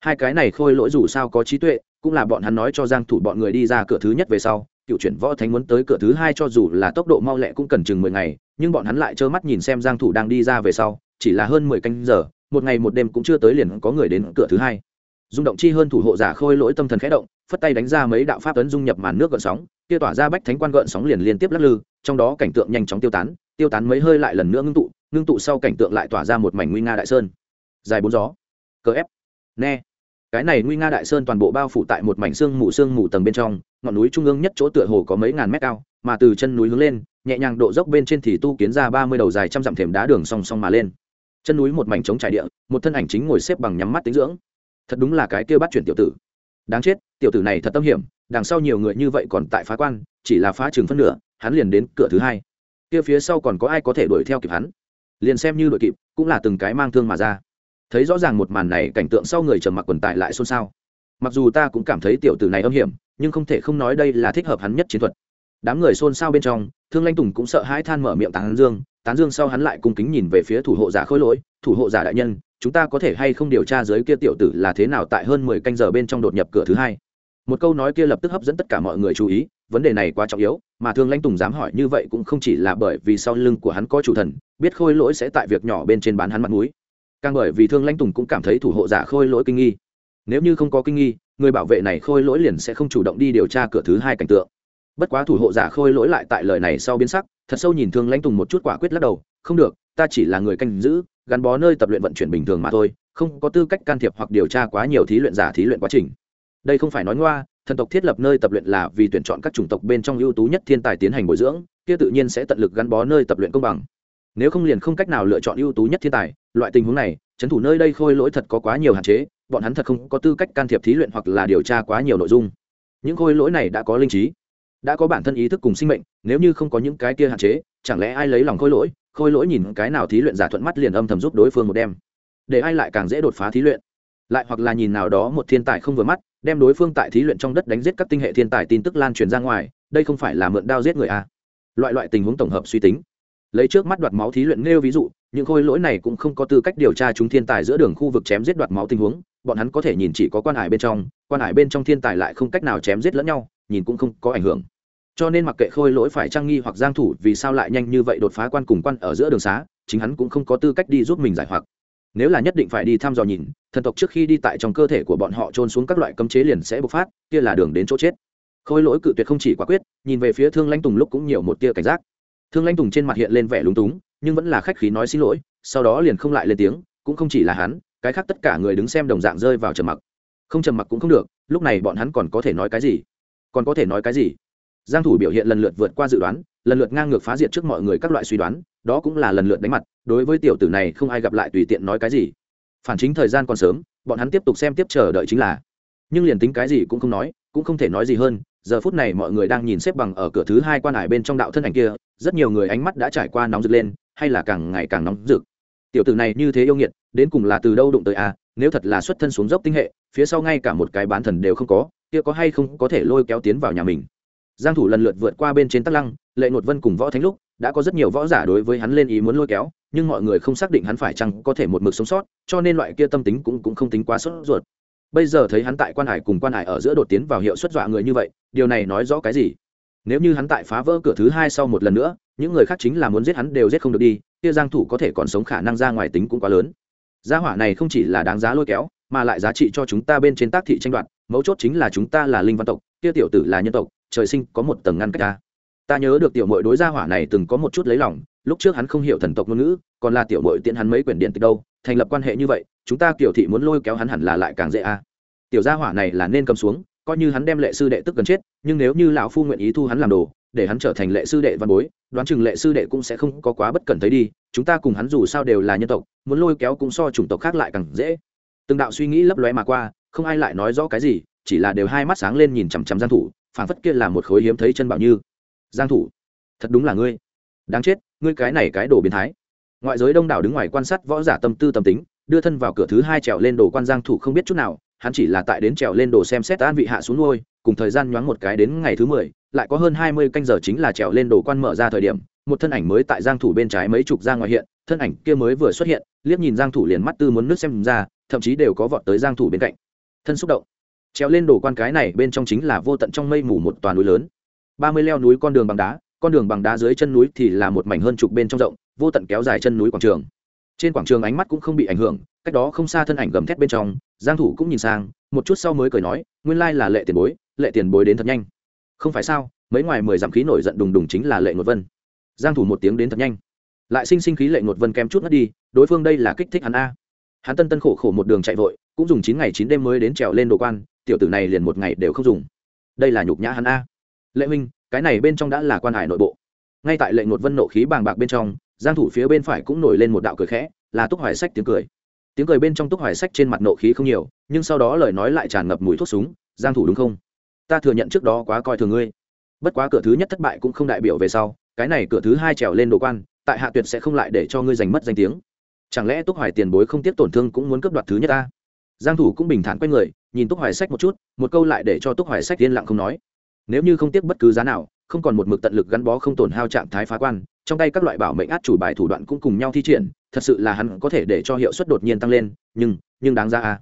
Hai cái này khôi lỗi dù sao có trí tuệ, cũng là bọn hắn nói cho giang thủ bọn người đi ra cửa thứ nhất về sau, cựu chuyển võ thánh muốn tới cửa thứ hai cho dù là tốc độ mau lẹ cũng cần chừng mười ngày nhưng bọn hắn lại trơ mắt nhìn xem giang thủ đang đi ra về sau, chỉ là hơn mười canh giờ, một ngày một đêm cũng chưa tới liền có người đến cửa thứ hai. Rung động chi hơn thủ hộ giả khôi lỗi tâm thần khẽ động, phất tay đánh ra mấy đạo pháp tuấn dung nhập màn nước gợn sóng, kia tỏa ra bách thánh quan gợn sóng liền liên tiếp lắc lư, trong đó cảnh tượng nhanh chóng tiêu tán tiêu tán mấy hơi lại lần nữa ngưng tụ ngưng tụ sau cảnh tượng lại tỏa ra một mảnh nguy nga đại sơn. Dài bốn gió. Cờ ép. Ne. Cái này nguy nga đại sơn toàn bộ bao phủ tại một mảnh xương mù xương mù tầng bên trong, ngọn núi trung ương nhất chỗ tựa hồ có mấy ngàn mét cao, mà từ chân núi hướng lên nhẹ nhàng độ dốc bên trên thì tu kiến ra ba mươi đầu dài trăm dặm thềm đá đường song song mà lên. Chân núi một mảnh trống trải địa, một thân ảnh chính ngồi xếp bằng nhắm mắt tính dưỡng. Thật đúng là cái kia bắt chuyển tiểu tử. Đáng chết, tiểu tử này thật tâm hiểm, đằng sau nhiều người như vậy còn tại phá quan, chỉ là phá trường phân nửa, hắn liền đến cửa thứ hai. Kia phía sau còn có ai có thể đuổi theo kịp hắn? Liền xem như đội kịp, cũng là từng cái mang thương mà ra. Thấy rõ ràng một màn này, cảnh tượng sau người trầm mặc quần tại lại xôn xao. Mặc dù ta cũng cảm thấy tiểu tử này âm hiểm, nhưng không thể không nói đây là thích hợp hắn nhất chiến thuật đám người xôn xao bên trong, thương lanh tùng cũng sợ hãi than mở miệng tán dương tán dương sau hắn lại cung kính nhìn về phía thủ hộ giả khôi lỗi, thủ hộ giả đại nhân, chúng ta có thể hay không điều tra giới kia tiểu tử là thế nào tại hơn mười canh giờ bên trong đột nhập cửa thứ hai? Một câu nói kia lập tức hấp dẫn tất cả mọi người chú ý, vấn đề này quá trọng yếu, mà thương lãnh tùng dám hỏi như vậy cũng không chỉ là bởi vì sau lưng của hắn có chủ thần, biết khôi lỗi sẽ tại việc nhỏ bên trên bán hắn mặt mũi. Càng bởi vì thương lãnh tùng cũng cảm thấy thủ hộ giả khôi lỗi kinh nghi. Nếu như không có kinh nghi, người bảo vệ này khôi lỗi liền sẽ không chủ động đi điều tra cửa thứ hai cảnh tượng bất quá thủ hộ giả khôi lỗi lại tại lời này sau biến sắc, thật sâu nhìn thương lãnh tùng một chút quả quyết lắc đầu, không được, ta chỉ là người canh giữ, gắn bó nơi tập luyện vận chuyển bình thường mà thôi, không có tư cách can thiệp hoặc điều tra quá nhiều thí luyện giả thí luyện quá trình. Đây không phải nói ngoa, thần tộc thiết lập nơi tập luyện là vì tuyển chọn các chủng tộc bên trong ưu tú nhất thiên tài tiến hành bồi dưỡng, kia tự nhiên sẽ tận lực gắn bó nơi tập luyện công bằng. Nếu không liền không cách nào lựa chọn ưu tú nhất thiên tài, loại tình huống này, trấn thủ nơi đây khôi lỗi thật có quá nhiều hạn chế, bọn hắn thật không có tư cách can thiệp thí luyện hoặc là điều tra quá nhiều nội dung. Những khôi lỗi này đã có linh trí đã có bản thân ý thức cùng sinh mệnh, nếu như không có những cái kia hạn chế, chẳng lẽ ai lấy lòng khôi lỗi khôi lỗi nhìn cái nào thí luyện giả thuận mắt liền âm thầm giúp đối phương một đêm. Để ai lại càng dễ đột phá thí luyện. Lại hoặc là nhìn nào đó một thiên tài không vừa mắt, đem đối phương tại thí luyện trong đất đánh giết các tinh hệ thiên tài tin tức lan truyền ra ngoài, đây không phải là mượn đao giết người à. loại loại tình huống tổng hợp suy tính. Lấy trước mắt đoạt máu thí luyện nêu ví dụ, những khôi lỗi này cũng không có tư cách điều tra chúng thiên tài giữa đường khu vực chém giết đoạt máu tình huống, bọn hắn có thể nhìn chỉ có quan hải bên trong, quan hải bên trong thiên tài lại không cách nào chém giết lẫn nhau, nhìn cũng không có ảnh hưởng cho nên mặc kệ khôi lỗi phải trang nghi hoặc giang thủ vì sao lại nhanh như vậy đột phá quan cùng quan ở giữa đường xá, chính hắn cũng không có tư cách đi giúp mình giải hoặc. Nếu là nhất định phải đi thăm dò nhìn, thần tộc trước khi đi tại trong cơ thể của bọn họ trôn xuống các loại cấm chế liền sẽ bộc phát, kia là đường đến chỗ chết. Khôi lỗi cự tuyệt không chỉ quả quyết, nhìn về phía thương lãnh tùng lúc cũng nhiều một tia cảnh giác. Thương lãnh tùng trên mặt hiện lên vẻ lúng túng, nhưng vẫn là khách khí nói xin lỗi, sau đó liền không lại lên tiếng, cũng không chỉ là hắn, cái khác tất cả người đứng xem đồng dạng rơi vào trầm mặc. Không trầm mặc cũng không được, lúc này bọn hắn còn có thể nói cái gì? Còn có thể nói cái gì? Giang thủ biểu hiện lần lượt vượt qua dự đoán, lần lượt ngang ngược phá diệt trước mọi người các loại suy đoán, đó cũng là lần lượt đánh mặt, đối với tiểu tử này không ai gặp lại tùy tiện nói cái gì. Phản chính thời gian còn sớm, bọn hắn tiếp tục xem tiếp chờ đợi chính là. Nhưng liền tính cái gì cũng không nói, cũng không thể nói gì hơn, giờ phút này mọi người đang nhìn xếp bằng ở cửa thứ hai quan hải bên trong đạo thân ảnh kia, rất nhiều người ánh mắt đã trải qua nóng rực lên, hay là càng ngày càng nóng rực. Tiểu tử này như thế yêu nghiệt, đến cùng là từ đâu đụng tới à nếu thật là xuất thân xuống dốc tinh hệ, phía sau ngay cả một cái bán thần đều không có, kia có hay không có thể lôi kéo tiến vào nhà mình giang thủ lần lượt vượt qua bên trên tắc lăng, lệ ngột vân cùng võ thánh lúc đã có rất nhiều võ giả đối với hắn lên ý muốn lôi kéo, nhưng mọi người không xác định hắn phải chăng có thể một mực sống sót, cho nên loại kia tâm tính cũng cũng không tính quá sốt ruột. Bây giờ thấy hắn tại quan hải cùng quan hải ở giữa đột tiến vào hiệu suất dọa người như vậy, điều này nói rõ cái gì? Nếu như hắn tại phá vỡ cửa thứ hai sau một lần nữa, những người khác chính là muốn giết hắn đều giết không được đi, kia giang thủ có thể còn sống khả năng ra ngoài tính cũng quá lớn. Gia hỏa này không chỉ là đáng giá lôi kéo, mà lại giá trị cho chúng ta bên trên tác thị tranh đoạt, mấu chốt chính là chúng ta là linh văn tộc, kia tiểu tử là nhân tộc trời sinh có một tầng ngăn cách ta. Ta nhớ được tiểu mội đối gia hỏa này từng có một chút lấy lòng, lúc trước hắn không hiểu thần tộc ngôn ngữ, còn là tiểu mội tiện hắn mấy quyển điện từ đâu, thành lập quan hệ như vậy, chúng ta kiểu thị muốn lôi kéo hắn hẳn là lại càng dễ a. Tiểu gia hỏa này là nên cầm xuống, coi như hắn đem lệ sư đệ tức gần chết, nhưng nếu như lão phu nguyện ý thu hắn làm đồ, để hắn trở thành lệ sư đệ văn bối, đoán chừng lệ sư đệ cũng sẽ không có quá bất cẩn thấy đi, chúng ta cùng hắn dù sao đều là nhân tộc, muốn lôi kéo cũng so chủng tộc khác lại càng dễ. Từng đạo suy nghĩ lấp lóe mà qua, không ai lại nói rõ cái gì, chỉ là đều hai mắt sáng lên nhìn chằm chằm gian thủ phảng phất kia là một khối hiếm thấy chân bảo như. Giang thủ, thật đúng là ngươi. Đáng chết, ngươi cái này cái đồ biến thái. Ngoại giới đông đảo đứng ngoài quan sát võ giả tâm tư tâm tính, đưa thân vào cửa thứ hai trèo lên đồ quan giang thủ không biết chút nào, hắn chỉ là tại đến trèo lên đồ xem xét an vị hạ xuống nuôi cùng thời gian nhoáng một cái đến ngày thứ mười, lại có hơn hai mươi canh giờ chính là trèo lên đồ quan mở ra thời điểm, một thân ảnh mới tại giang thủ bên trái mấy chục ra ngoài hiện, thân ảnh kia mới vừa xuất hiện, liếc nhìn giang thủ liền mắt tư muốn nước xem ra, thậm chí đều có vọt tới giang thủ bên cạnh. Thân xúc động treo lên đồ quan cái này bên trong chính là vô tận trong mây mù một toàn núi lớn. Ba mươi leo núi con đường bằng đá, con đường bằng đá dưới chân núi thì là một mảnh hơn chục bên trong rộng, vô tận kéo dài chân núi quảng trường. Trên quảng trường ánh mắt cũng không bị ảnh hưởng, cách đó không xa thân ảnh gầm thét bên trong, giang thủ cũng nhìn sang, một chút sau mới cười nói, nguyên lai là lệ tiền bối, lệ tiền bối đến thật nhanh. Không phải sao, mấy ngoài mười dặm khí nổi giận đùng đùng chính là lệ ngột vân. Giang thủ một tiếng đến thật nhanh. Lại sinh sinh khí lệ ngột vân kem chút ngất đi, đối phương đây là kích thích hắn a. Hắn tân tân khổ khổ một đường chạy vội, cũng dùng chín ngày chín đêm mới đến trèo lên đồ quan tiểu tử này liền một ngày đều không dùng. Đây là nhục nhã hắn a. Lệ minh cái này bên trong đã là quan hải nội bộ. Ngay tại lệ một vân nộ khí bàng bạc bên trong, giang thủ phía bên phải cũng nổi lên một đạo cười khẽ, là túc hoài sách tiếng cười. Tiếng cười bên trong túc hoài sách trên mặt nộ khí không nhiều, nhưng sau đó lời nói lại tràn ngập mùi thuốc súng, giang thủ đúng không? Ta thừa nhận trước đó quá coi thường ngươi. Bất quá cửa thứ nhất thất bại cũng không đại biểu về sau, cái này cửa thứ hai trèo lên đồ quan, tại hạ tuyệt sẽ không lại để cho ngươi giành mất danh tiếng. Chẳng lẽ túc hoài tiền bối không tiếp tổn thương cũng muốn cướp đoạt thứ nhất ta? Giang thủ cũng bình thản quay người nhìn túc hoài sách một chút, một câu lại để cho túc hoài sách yên lặng không nói. Nếu như không tiếc bất cứ giá nào, không còn một mực tận lực gắn bó không tổn hao trạng thái phá quan, trong tay các loại bảo mệnh át chủ bài thủ đoạn cũng cùng nhau thi triển, thật sự là hắn có thể để cho hiệu suất đột nhiên tăng lên, nhưng nhưng đáng ra à.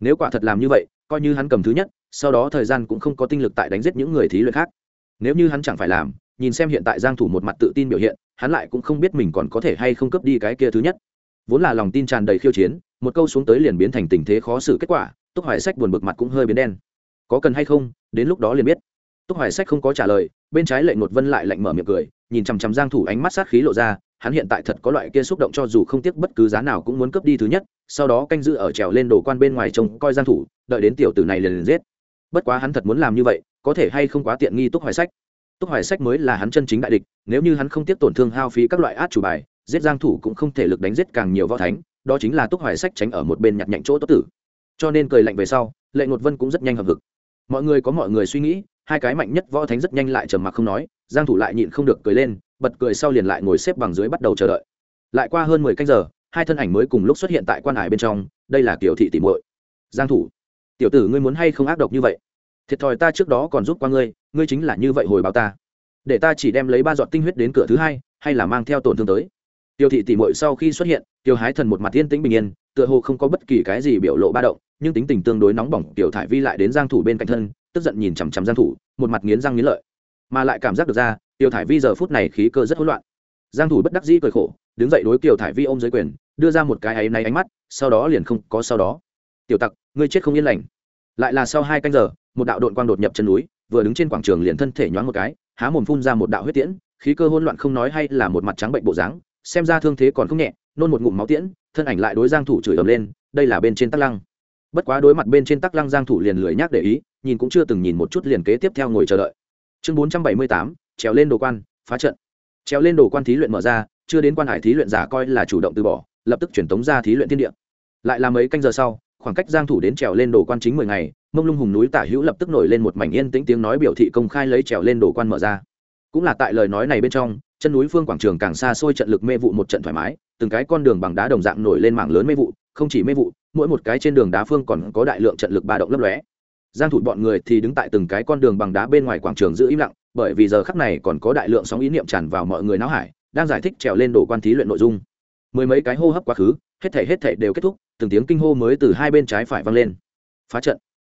Nếu quả thật làm như vậy, coi như hắn cầm thứ nhất, sau đó thời gian cũng không có tinh lực tại đánh giết những người thí luyện khác. Nếu như hắn chẳng phải làm, nhìn xem hiện tại giang thủ một mặt tự tin biểu hiện, hắn lại cũng không biết mình còn có thể hay không cướp đi cái kia thứ nhất. Vốn là lòng tin tràn đầy khiêu chiến, một câu xuống tới liền biến thành tình thế khó xử kết quả túc hoài sách buồn bực mặt cũng hơi biến đen. Có cần hay không, đến lúc đó liền biết. Túc hoài sách không có trả lời, bên trái lệ một vân lại lạnh mở miệng cười, nhìn chằm chằm giang thủ ánh mắt sát khí lộ ra, hắn hiện tại thật có loại kia xúc động cho dù không tiếc bất cứ giá nào cũng muốn cướp đi thứ nhất, sau đó canh giữ ở trèo lên đồ quan bên ngoài trông coi giang thủ, đợi đến tiểu tử này liền liền giết. Bất quá hắn thật muốn làm như vậy, có thể hay không quá tiện nghi túc hoài sách. Túc hoài sách mới là hắn chân chính đại địch, nếu như hắn không tiếc tổn thương hao phí các loại át chủ bài, giết giang thủ cũng không thể lực đánh giết càng nhiều võ thánh, đó chính là túc hoài sách tránh ở một bên nhặt nhạnh chỗ tốt tử cho nên cười lạnh về sau, lệ ngột vân cũng rất nhanh hợp vực mọi người có mọi người suy nghĩ, hai cái mạnh nhất võ thánh rất nhanh lại trầm mặc không nói, giang thủ lại nhịn không được cười lên, bật cười sau liền lại ngồi xếp bằng dưới bắt đầu chờ đợi. Lại qua hơn 10 canh giờ, hai thân ảnh mới cùng lúc xuất hiện tại quan hải bên trong, đây là tiểu thị tỷ muội. Giang thủ, tiểu tử ngươi muốn hay không ác độc như vậy? Thiệt thòi ta trước đó còn giúp qua ngươi ngươi chính là như vậy hồi báo ta. Để ta chỉ đem lấy ba giọt tinh huyết đến cửa thứ hai, hay là mang theo tổn thương tới. Tiêu thị tỷ muội sau khi xuất hiện tiêu hái thần một mặt yên tĩnh bình yên tựa hồ không có bất kỳ cái gì biểu lộ ba động, nhưng tính tình tương đối nóng bỏng, tiểu thải vi lại đến giang thủ bên cạnh thân, tức giận nhìn chằm chằm giang thủ, một mặt nghiến răng nghiến lợi. Mà lại cảm giác được ra, tiểu thải vi giờ phút này khí cơ rất hỗn loạn. Giang thủ bất đắc dĩ cười khổ, đứng dậy đối tiểu thải vi ôm dưới quyền, đưa ra một cái ấy này ánh mắt, sau đó liền không có sau đó. Tiểu tặc, ngươi chết không yên lành. Lại là sau hai canh giờ, một đạo đội quang đột nhập chân núi, vừa đứng trên quảng trường liền thân thể nhoáng một cái, há mồm phun ra một đạo huyết tiễn, khí cơ hỗn loạn không nói hay là một mặt trắng bệnh bộ dáng, xem ra thương thế còn không nhẹ, nôn một ngụm máu tiễn thân ảnh lại đối giang thủ chửi ầm lên đây là bên trên tắc lăng. Bất quá đối mặt bên trên tắc lăng giang thủ liền lười nhác để ý nhìn cũng chưa từng nhìn một chút liền kế tiếp theo ngồi chờ đợi. Chương 478, trèo lên đồ quan phá trận. Trèo lên đồ quan thí luyện mở ra chưa đến quan hải thí luyện giả coi là chủ động từ bỏ lập tức chuyển tống ra thí luyện thiên địa. Lại là mấy canh giờ sau khoảng cách giang thủ đến trèo lên đồ quan chính 10 ngày mông lung hùng núi tả hữu lập tức nổi lên một mảnh yên tĩnh tiếng nói biểu thị công khai lấy trèo lên đồ quan mở ra. Cũng là tại lời nói này bên trong chân núi phương quảng trường càng xa xôi trận lực mê vụ một trận thoải mái từng cái con đường bằng đá đồng dạng nổi lên mảng lớn mê vụ, không chỉ mê vụ, mỗi một cái trên đường đá phương còn có đại lượng trận lực ba động lấp lóe. Giang thủ bọn người thì đứng tại từng cái con đường bằng đá bên ngoài quảng trường giữ im lặng, bởi vì giờ khắc này còn có đại lượng sóng ý niệm tràn vào mọi người não hải, đang giải thích trèo lên đồ quan thí luyện nội dung. Mười mấy cái hô hấp quá khứ, hết thảy hết thảy đều kết thúc, từng tiếng kinh hô mới từ hai bên trái phải vang lên. Phá trận.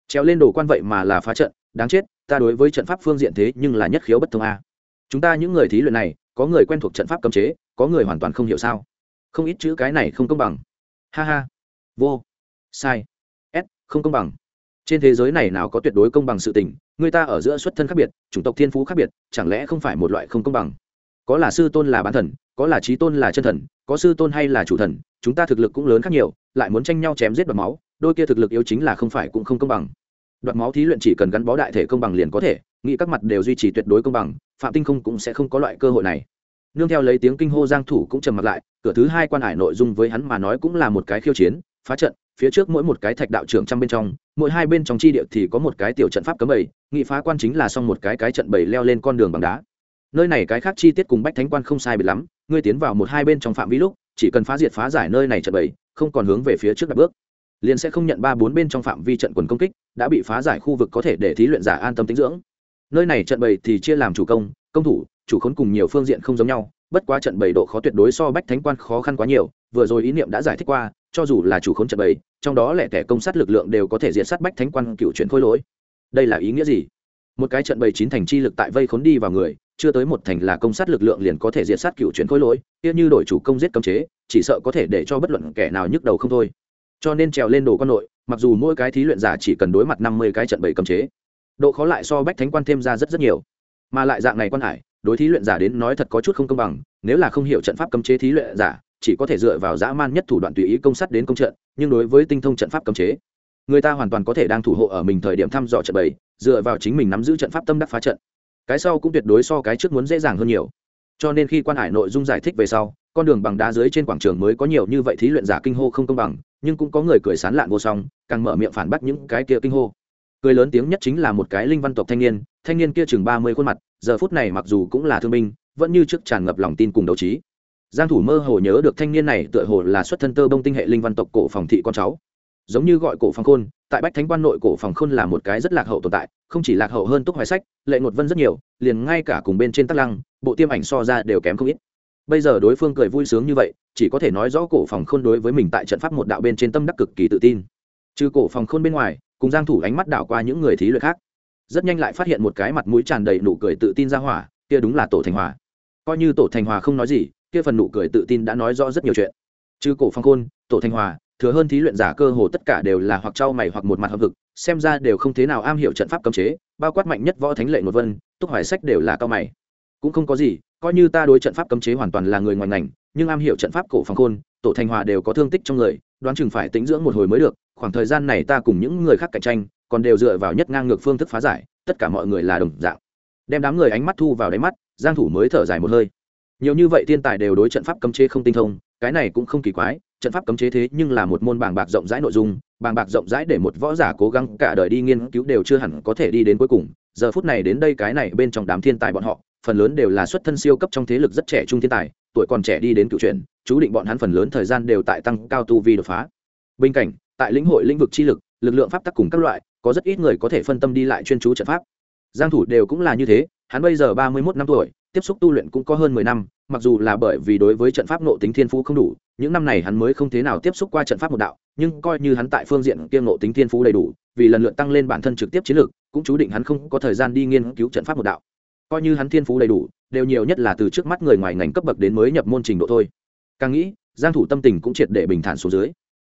Trèo lên đồ quan vậy mà là phá trận, đáng chết, ta đối với trận pháp phương diện thế nhưng là nhất khiếu bất thông a. Chúng ta những người thí luyện này, có người quen thuộc trận pháp cấm chế, có người hoàn toàn không hiểu sao không ít chữ cái này không công bằng. Ha ha. Vô. Sai. S. Không công bằng. Trên thế giới này nào có tuyệt đối công bằng sự tình, người ta ở giữa xuất thân khác biệt, chủng tộc thiên phú khác biệt, chẳng lẽ không phải một loại không công bằng? Có là sư tôn là bán thần, có là trí tôn là chân thần, có sư tôn hay là chủ thần, chúng ta thực lực cũng lớn khác nhiều, lại muốn tranh nhau chém giết đoạt máu, đôi kia thực lực yếu chính là không phải cũng không công bằng. Đoạt máu thí luyện chỉ cần gắn bó đại thể công bằng liền có thể, nghĩ các mặt đều duy trì tuyệt đối công bằng, phạm tinh không cũng sẽ không có loại cơ hội này nương theo lấy tiếng kinh hô giang thủ cũng trầm mặt lại, cửa thứ hai quan hải nội dung với hắn mà nói cũng là một cái khiêu chiến, phá trận, phía trước mỗi một cái thạch đạo trưởng trăm bên trong, mỗi hai bên trong chi địa thì có một cái tiểu trận pháp cấm bầy, nghị phá quan chính là xong một cái cái trận bầy leo lên con đường bằng đá. Nơi này cái khác chi tiết cùng bách thánh quan không sai biệt lắm, ngươi tiến vào một hai bên trong phạm vi lúc, chỉ cần phá diệt phá giải nơi này trận bầy, không còn hướng về phía trước đặt bước. Liền sẽ không nhận ba bốn bên trong phạm vi trận quần công kích, đã bị phá giải khu vực có thể để thí luyện giả an tâm tính dưỡng nơi này trận bầy thì chia làm chủ công công thủ, chủ khốn cùng nhiều phương diện không giống nhau, bất quá trận bầy độ khó tuyệt đối so bách thánh quan khó khăn quá nhiều, vừa rồi ý niệm đã giải thích qua, cho dù là chủ khốn trận bầy, trong đó lẻ tẻ công sát lực lượng đều có thể diệt sát bách thánh quan cựu chuyển khôi lỗi. Đây là ý nghĩa gì? Một cái trận bầy chín thành chi lực tại vây khốn đi vào người, chưa tới một thành là công sát lực lượng liền có thể diệt sát cựu chuyển khôi lỗi, kia như đổi chủ công giết cấm chế, chỉ sợ có thể để cho bất luận kẻ nào nhức đầu không thôi. Cho nên trèo lên đồ con nội, mặc dù mỗi cái thí luyện giả chỉ cần đối mặt năm mươi cái trận bầy cấm chế độ khó lại so bách thánh quan thêm ra rất rất nhiều. Mà lại dạng này quan hải đối thí luyện giả đến nói thật có chút không công bằng nếu là không hiểu trận pháp cấm chế thí luyện giả chỉ có thể dựa vào dã man nhất thủ đoạn tùy ý công sát đến công trận nhưng đối với tinh thông trận pháp cấm chế người ta hoàn toàn có thể đang thủ hộ ở mình thời điểm thăm dò trận bày, dựa vào chính mình nắm giữ trận pháp tâm đắc phá trận. Cái sau cũng tuyệt đối so cái trước muốn dễ dàng hơn nhiều. Cho nên khi quan hải nội dung giải thích về sau con đường bằng đá dưới trên quảng trường mới có nhiều như vậy thí luyện giả kinh hô không công bằng nhưng cũng có người cười sán lạn vô song càng mở miệng phản bác những cái kia kinh hô cười lớn tiếng nhất chính là một cái linh văn tộc thanh niên thanh niên kia chừng ba mươi khuôn mặt, giờ phút này mặc dù cũng là thương binh, vẫn như trước tràn ngập lòng tin cùng đấu trí. Giang thủ mơ hồ nhớ được thanh niên này tựa hồ là xuất thân tơ bông tinh hệ linh văn tộc cổ phòng thị con cháu. Giống như gọi cổ phòng khôn, tại bách thánh quan nội cổ phòng khôn là một cái rất lạc hậu tồn tại, không chỉ lạc hậu hơn túc hoài sách, lệ ngột vân rất nhiều, liền ngay cả cùng bên trên tắc lăng, bộ tiêm ảnh so ra đều kém không ít. Bây giờ đối phương cười vui sướng như vậy, chỉ có thể nói rõ cổ phòng khôn đối với mình tại trận pháp một đạo bên trên tâm đắc cực kỳ tự tin trừ cổ phòng khôn bên ngoài, cùng giang thủ ánh mắt đảo qua những người thí luyện khác. Rất nhanh lại phát hiện một cái mặt mũi tràn đầy nụ cười tự tin ra hỏa, kia đúng là tổ thành hòa. Coi như tổ thành hòa không nói gì, kia phần nụ cười tự tin đã nói rõ rất nhiều chuyện. Trừ cổ phong khôn, tổ thành hòa, thừa hơn thí luyện giả cơ hồ tất cả đều là hoặc trao mày hoặc một mặt hợp vực xem ra đều không thế nào am hiểu trận pháp cấm chế, bao quát mạnh nhất võ thánh lệ một vân, túc hoài sách đều là cao mày. Cũng không có gì, coi như ta đối trận pháp cấm chế hoàn toàn là người ngoài ngành, nhưng am hiểu trận pháp cổ phong khôn, tổ thành hòa đều có thương tích trong người, đoán chừng phải tính dưỡng một hồi mới được khoảng thời gian này ta cùng những người khác cạnh tranh, còn đều dựa vào nhất ngang ngược phương thức phá giải, tất cả mọi người là đồng dạng. Đem đám người ánh mắt thu vào đáy mắt, giang thủ mới thở dài một hơi. Nhiều như vậy thiên tài đều đối trận pháp cấm chế không tinh thông, cái này cũng không kỳ quái, trận pháp cấm chế thế nhưng là một môn bảng bạc rộng rãi nội dung, bảng bạc rộng rãi để một võ giả cố gắng cả đời đi nghiên cứu đều chưa hẳn có thể đi đến cuối cùng. Giờ phút này đến đây cái này bên trong đám thiên tài bọn họ, phần lớn đều là xuất thân siêu cấp trong thế lực rất trẻ trung thiên tài, tuổi còn trẻ đi đến cựu truyền chú định bọn hắn phần lớn thời gian đều tại tăng cao tu vi đột phá. Bên cạnh tại lĩnh hội lĩnh vực chi lực lực lượng pháp tắc cùng các loại, có rất ít người có thể phân tâm đi lại chuyên chú trận pháp. Giang thủ đều cũng là như thế, hắn bây giờ ba mươi 31 năm tuổi, tiếp xúc tu luyện cũng có hơn mười năm, mặc dù là bởi vì đối với trận pháp nộ tính thiên phú không đủ, những năm này hắn mới không thế nào tiếp xúc qua trận pháp một đạo, nhưng coi như hắn tại phương diện kia nộ tính thiên phú đầy đủ, vì lần lượt tăng lên bản thân trực tiếp chiến lược cũng chú định hắn không có thời gian đi nghiên cứu trận pháp một đạo. Coi như hắn thiên phú đầy đủ, đều nhiều nhất là từ trước mắt người ngoài ngành cấp bậc đến mới nhập môn trình độ thôi. Càng nghĩ, giang thủ tâm tình cũng triệt để bình thản xuống dưới.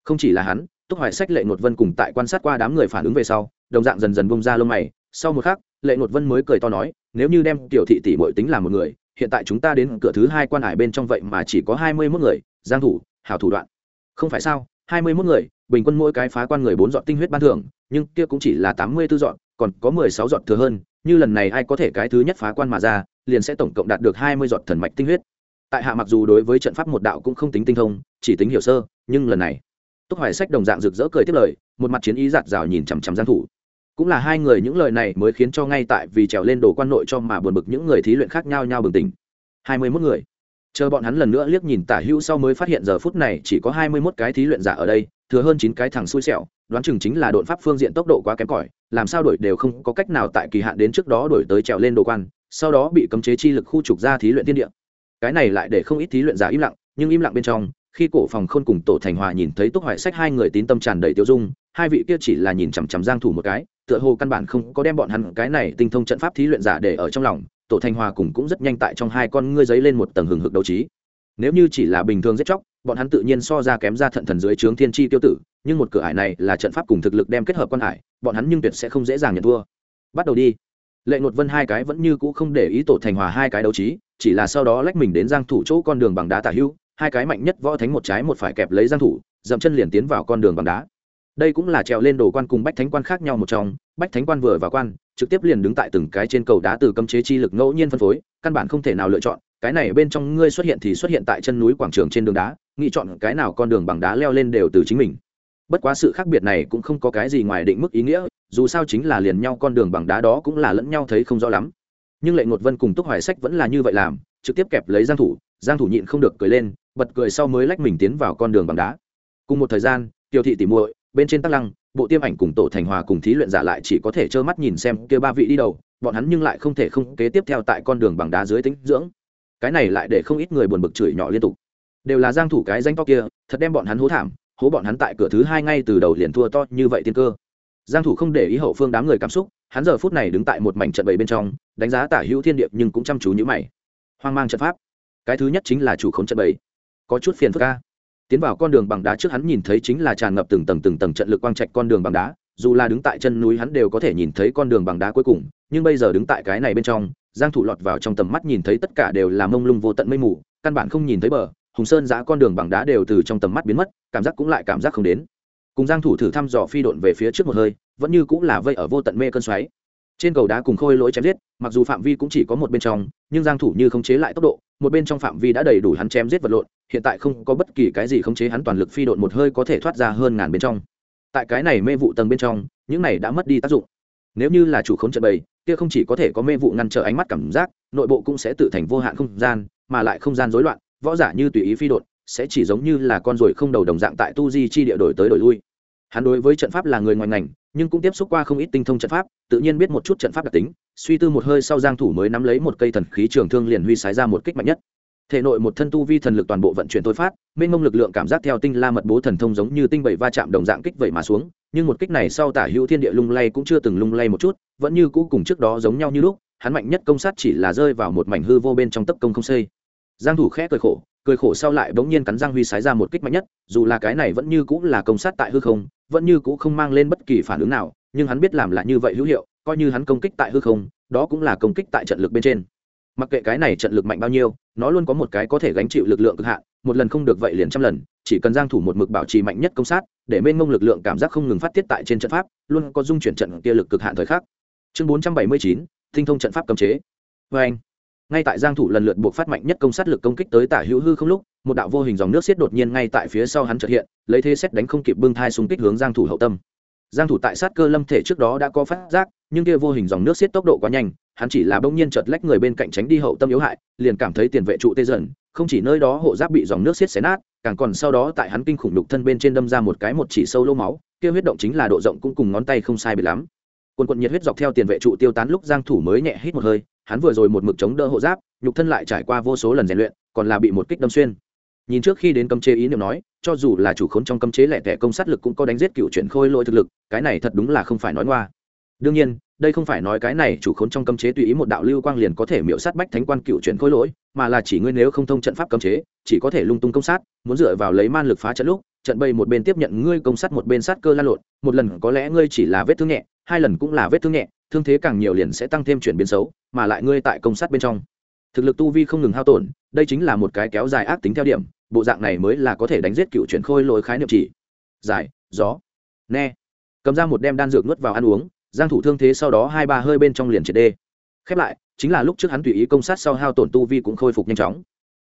Không chỉ là hắn túc hoài sách lệ ngột vân cùng tại quan sát qua đám người phản ứng về sau, đồng dạng dần dần bông ra lông mày. Sau một khắc, lệ ngột vân mới cười to nói, nếu như đem tiểu thị tỷ bội tính là một người, hiện tại chúng ta đến cửa thứ hai quan hải bên trong vậy mà chỉ có hai mươi mốt người, giang thủ, hảo thủ đoạn. Không phải sao, hai mươi mốt người, bình quân mỗi cái phá quan người bốn dọn tinh huyết ban thưởng, nhưng kia cũng chỉ là tám mươi 84 dọn, còn có mười sáu dọn thừa hơn, như lần này ai có thể cái thứ nhất phá quan mà ra, liền sẽ tổng cộng đạt được hai mươi dọn thần mạch tinh huyết. Tại hạ mặc dù đối với trận pháp một đạo cũng không tính tinh thông, chỉ tính hiểu sơ, nhưng lần này túc hoài sách đồng dạng rực rỡ cười tiếp lời, một mặt chiến ý giạt rào nhìn chằm chằm giang thủ. Cũng là hai người những lời này mới khiến cho ngay tại vì trèo lên đồ quan nội cho mà buồn bực những người thí luyện khác nhau nhau bừng tỉnh. Hai mươi mốt người. Chờ bọn hắn lần nữa liếc nhìn tả hữu sau mới phát hiện giờ phút này chỉ có hai mươi mốt cái thí luyện giả ở đây, thừa hơn chín cái thằng xui xẻo, đoán chừng chính là đột pháp phương diện tốc độ quá kém cỏi, làm sao đổi đều không có cách nào tại kỳ hạn đến trước đó đổi tới trèo lên đồ quan, sau đó bị cấm chế chi lực khu trục ra thí luyện tiên địa. Cái này lại để không ít thí luyện giả im lặng, nhưng im lặng bên trong khi cổ phòng khôn cùng tổ thành hòa nhìn thấy túc hoại sách hai người tín tâm tràn đầy tiêu dung hai vị kia chỉ là nhìn chằm chằm giang thủ một cái tựa hồ căn bản không có đem bọn hắn cái này tinh thông trận pháp thí luyện giả để ở trong lòng tổ thành hòa cùng cũng rất nhanh tại trong hai con ngươi giấy lên một tầng hừng hực đấu trí. Nếu như chỉ là bình thường giết chóc bọn hắn tự nhiên so ra kém ra thận thần dưới trướng thiên chi tiêu tử nhưng một cửa ải này là trận pháp cùng thực lực đem kết hợp quan hải, bọn hắn nhưng tuyệt sẽ không dễ dàng nhận thua. Bắt đầu đi. Lệ ngột vân hai cái vẫn như cũ không để ý tổ thành hòa hai cái đấu trí chỉ là sau đó lách mình đến giang thủ chỗ con đường bằng đá tả hữu hai cái mạnh nhất võ thánh một trái một phải kẹp lấy giang thủ, dậm chân liền tiến vào con đường bằng đá. Đây cũng là trèo lên đồ quan cùng bách thánh quan khác nhau một trong, bách thánh quan vừa vào quan, trực tiếp liền đứng tại từng cái trên cầu đá từ cấm chế chi lực ngẫu nhiên phân phối, căn bản không thể nào lựa chọn, cái này bên trong ngươi xuất hiện thì xuất hiện tại chân núi quảng trường trên đường đá, nghĩ chọn cái nào con đường bằng đá leo lên đều từ chính mình. Bất quá sự khác biệt này cũng không có cái gì ngoài định mức ý nghĩa, dù sao chính là liền nhau con đường bằng đá đó cũng là lẫn nhau thấy không rõ lắm. Nhưng lệ ngột vân cùng túc hoài sách vẫn là như vậy làm, trực tiếp kẹp lấy giang thủ giang thủ nhịn không được cười lên bật cười sau mới lách mình tiến vào con đường bằng đá. Cùng một thời gian tiểu thị tỉ muội, bên trên tắc lăng, bộ tiêm ảnh cùng tổ thành hòa cùng thí luyện giả lại chỉ có thể trơ mắt nhìn xem kia ba vị đi đầu, bọn hắn nhưng lại không thể không kế tiếp theo tại con đường bằng đá dưới tính dưỡng. Cái này lại để không ít người buồn bực chửi nhỏ liên tục. Đều là giang thủ cái danh to kia, thật đem bọn hắn hố thảm, hố bọn hắn tại cửa thứ hai ngay từ đầu liền thua to như vậy tiên cơ. Giang thủ không để ý hậu phương đám người cảm xúc, hắn giờ phút này đứng tại một mảnh trận bầy bên trong, đánh giá tả hữu thiên địa nhưng cũng chăm chú như mày. Hoang mang trận pháp. Cái thứ nhất chính là chủ khống trận bầy có chút phiền phức ca. Tiến vào con đường bằng đá trước hắn nhìn thấy chính là tràn ngập từng tầng từng tầng trận lực quang trạch con đường bằng đá, dù là đứng tại chân núi hắn đều có thể nhìn thấy con đường bằng đá cuối cùng, nhưng bây giờ đứng tại cái này bên trong, giang thủ lọt vào trong tầm mắt nhìn thấy tất cả đều là mông lung vô tận mây mù, căn bản không nhìn thấy bờ, hùng sơn giã con đường bằng đá đều từ trong tầm mắt biến mất, cảm giác cũng lại cảm giác không đến. Cùng giang thủ thử thăm dò phi độn về phía trước một hơi, vẫn như cũng là vây ở vô tận mê cơn xoáy. Trên cầu đá cùng khôi lỗi chém giết, mặc dù phạm vi cũng chỉ có một bên trong, nhưng giang thủ như không chế lại tốc độ một bên trong phạm vi đã đầy đủ hắn chém giết vật lộn, hiện tại không có bất kỳ cái gì khống chế hắn toàn lực phi độn một hơi có thể thoát ra hơn ngàn bên trong. Tại cái này mê vụ tầng bên trong, những này đã mất đi tác dụng. Nếu như là chủ khống trận bày kia không chỉ có thể có mê vụ ngăn trở ánh mắt cảm giác, nội bộ cũng sẽ tự thành vô hạn không gian, mà lại không gian rối loạn, võ giả như tùy ý phi đột sẽ chỉ giống như là con ruồi không đầu đồng dạng tại tu di chi địa đổi tới đổi lui. Hắn đối với trận pháp là người ngoài ngành nhưng cũng tiếp xúc qua không ít tinh thông trận pháp, tự nhiên biết một chút trận pháp đặc tính, suy tư một hơi sau giang thủ mới nắm lấy một cây thần khí trường thương liền huy sái ra một kích mạnh nhất. Thể nội một thân tu vi thần lực toàn bộ vận chuyển thôi phát, mênh mông lực lượng cảm giác theo tinh la mật bố thần thông giống như tinh bảy va chạm đồng dạng kích vậy mà xuống, nhưng một kích này sau tả hữu thiên địa lung lay cũng chưa từng lung lay một chút, vẫn như cũ cùng trước đó giống nhau như lúc, hắn mạnh nhất công sát chỉ là rơi vào một mảnh hư vô bên trong tấp công không xây. Giang thủ khẽ cười khổ cười khổ sau lại bỗng nhiên cắn răng huy sái ra một kích mạnh nhất, dù là cái này vẫn như cũ là công sát tại hư không vẫn như cũ không mang lên bất kỳ phản ứng nào nhưng hắn biết làm là như vậy hữu hiệu coi như hắn công kích tại hư không đó cũng là công kích tại trận lực bên trên. Mặc kệ cái này trận lực mạnh bao nhiêu nó luôn có một cái có thể gánh chịu lực lượng cực hạn một lần không được vậy liền trăm lần chỉ cần giang thủ một mực bảo trì mạnh nhất công sát để mênh mông lực lượng cảm giác không ngừng phát tiết tại trên trận pháp luôn có dung chuyển trận kia lực cực hạn thời khắc. Chương 479, tinh thông trận pháp cấm chế. Với anh ngay tại giang thủ lần lượt buộc phát mạnh nhất công sát lực công kích tới tả hữu hư không lúc một đạo vô hình dòng nước xiết đột nhiên ngay tại phía sau hắn chợt hiện, lấy thế xét đánh không kịp bưng thai xung kích hướng giang thủ hậu tâm. Giang thủ tại sát cơ lâm thể trước đó đã có phát giác, nhưng kia vô hình dòng nước xiết tốc độ quá nhanh, hắn chỉ là bỗng nhiên chợt lách người bên cạnh tránh đi hậu tâm yếu hại, liền cảm thấy tiền vệ trụ tê dần, không chỉ nơi đó hộ giáp bị dòng nước xiết xé nát, càng còn sau đó tại hắn kinh khủng đục thân bên trên đâm ra một cái một chỉ sâu lỗ máu, kia huyết động chính là độ rộng cũng cùng ngón tay không sai biệt lắm. Quần quần nhiệt huyết dọc theo tiền vệ trụ tiêu tán lúc giang thủ mới nhẹ hít một hơi, hắn vừa rồi một mực chống đỡ hộ giáp, nhục thân lại trải qua vô số lần rèn luyện, còn là bị một kích đâm xuyên nhìn trước khi đến cấm chế ý niệm nói, cho dù là chủ khốn trong cấm chế lẻ tẻ công sát lực cũng có đánh giết cựu chuyển khôi lỗi thực lực, cái này thật đúng là không phải nói ngoa. Đương nhiên, đây không phải nói cái này chủ khốn trong cấm chế tùy ý một đạo lưu quang liền có thể miễu sát bách thánh quan cựu chuyển khôi lỗi, mà là chỉ ngươi nếu không thông trận pháp cấm chế, chỉ có thể lung tung công sát, muốn dựa vào lấy man lực phá trận lúc, trận bầy một bên tiếp nhận ngươi công sát một bên sát cơ lan lộn, một lần có lẽ ngươi chỉ là vết thương nhẹ, hai lần cũng là vết thương nhẹ, thương thế càng nhiều liền sẽ tăng thêm chuyển biến xấu, mà lại ngươi tại công sát bên trong thực lực tu vi không ngừng hao tổn, đây chính là một cái kéo dài ác tính theo điểm, bộ dạng này mới là có thể đánh giết cựu chuyển khôi lỗi khái niệm chỉ. Dài gió, ne. Cầm ra một đem đan dược nuốt vào ăn uống, giang thủ thương thế sau đó hai ba hơi bên trong liền triệt đê. Khép lại, chính là lúc trước hắn tùy ý công sát sau hao tổn tu vi cũng khôi phục nhanh chóng.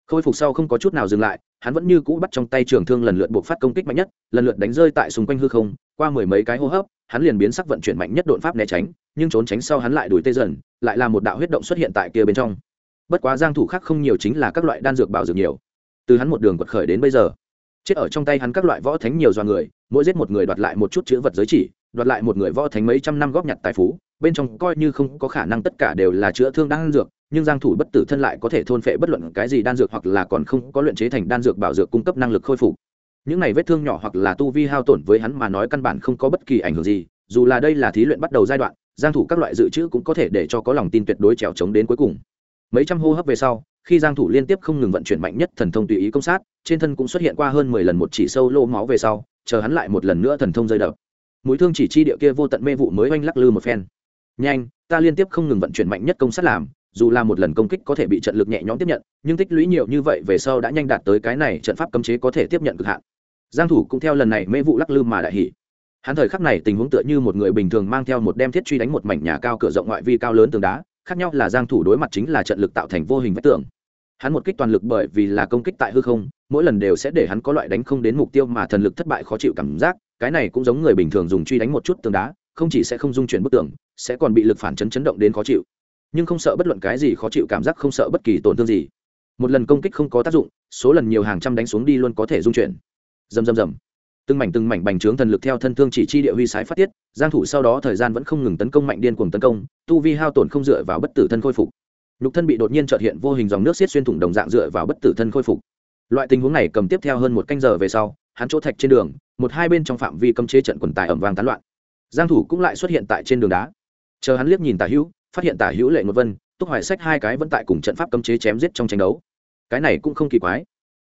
Khôi phục sau không có chút nào dừng lại, hắn vẫn như cũ bắt trong tay trường thương lần lượt buộc phát công kích mạnh nhất, lần lượt đánh rơi tại xung quanh hư không, qua mười mấy cái hô hấp, hắn liền biến sắc vận chuyển mạnh nhất đột pháp né tránh, nhưng trốn tránh sau hắn lại đuổi tê dần, lại là một đạo huyết động xuất hiện tại kia bên trong bất quá giang thủ khác không nhiều chính là các loại đan dược bảo dược nhiều. Từ hắn một đường quật khởi đến bây giờ, chết ở trong tay hắn các loại võ thánh nhiều do người, mỗi giết một người đoạt lại một chút chữ vật giới chỉ, đoạt lại một người võ thánh mấy trăm năm góp nhặt tài phú, bên trong coi như không có khả năng tất cả đều là chữa thương đan dược, nhưng giang thủ bất tử thân lại có thể thôn phệ bất luận cái gì đan dược hoặc là còn không có luyện chế thành đan dược bảo dược cung cấp năng lực khôi phục. Những này vết thương nhỏ hoặc là tu vi hao tổn với hắn mà nói căn bản không có bất kỳ ảnh hưởng gì, dù là đây là thí luyện bắt đầu giai đoạn, giang thủ các loại dự trữ cũng có thể để cho có lòng tin tuyệt đối trèo chống đến cuối cùng mấy trăm hô hấp về sau, khi giang thủ liên tiếp không ngừng vận chuyển mạnh nhất thần thông tùy ý công sát, trên thân cũng xuất hiện qua hơn 10 lần một chỉ sâu lô máu về sau, chờ hắn lại một lần nữa thần thông rơi đập. Mũi thương chỉ chi địa kia vô tận mê vụ mới oanh lắc lư một phen. Nhanh, ta liên tiếp không ngừng vận chuyển mạnh nhất công sát làm, dù là một lần công kích có thể bị trận lực nhẹ nhõm tiếp nhận, nhưng tích lũy nhiều như vậy về sau đã nhanh đạt tới cái này trận pháp cấm chế có thể tiếp nhận cực hạn. Giang thủ cũng theo lần này mê vụ lắc lư mà đại hỉ. Hắn thời khắc này tình huống tựa như một người bình thường mang theo một đem thiết truy đánh một mảnh nhà cao cửa rộng ngoại vi cao lớn tường đá khác nhau là giang thủ đối mặt chính là trận lực tạo thành vô hình vách tường. Hắn một kích toàn lực bởi vì là công kích tại hư không, mỗi lần đều sẽ để hắn có loại đánh không đến mục tiêu mà thần lực thất bại khó chịu cảm giác, cái này cũng giống người bình thường dùng truy đánh một chút tường đá, không chỉ sẽ không dung chuyển bức tường, sẽ còn bị lực phản chấn chấn động đến khó chịu. Nhưng không sợ bất luận cái gì khó chịu cảm giác, không sợ bất kỳ tổn thương gì. Một lần công kích không có tác dụng, số lần nhiều hàng trăm đánh xuống đi luôn có thể dung chuyển. Rầm rầm rầm từng mảnh từng mảnh bành trướng thần lực theo thân thương chỉ chi địa huy sái phát tiết, giang thủ sau đó thời gian vẫn không ngừng tấn công mạnh điên cuồng tấn công, tu vi hao tổn không dựa vào bất tử thân khôi phục. Nhục thân bị đột nhiên chợt hiện vô hình dòng nước xiết xuyên thủng đồng dạng dựa vào bất tử thân khôi phục. Loại tình huống này cầm tiếp theo hơn một canh giờ về sau, hắn chỗ thạch trên đường, một hai bên trong phạm vi cấm chế trận quần tài ẩm vang tán loạn. Giang thủ cũng lại xuất hiện tại trên đường đá. Chờ hắn liếc nhìn tả hữu, phát hiện tả hữu lệ ngột vân, túc hoài sách hai cái vẫn tại cùng trận pháp cấm chế chém giết trong tranh đấu. Cái này cũng không kỳ quái.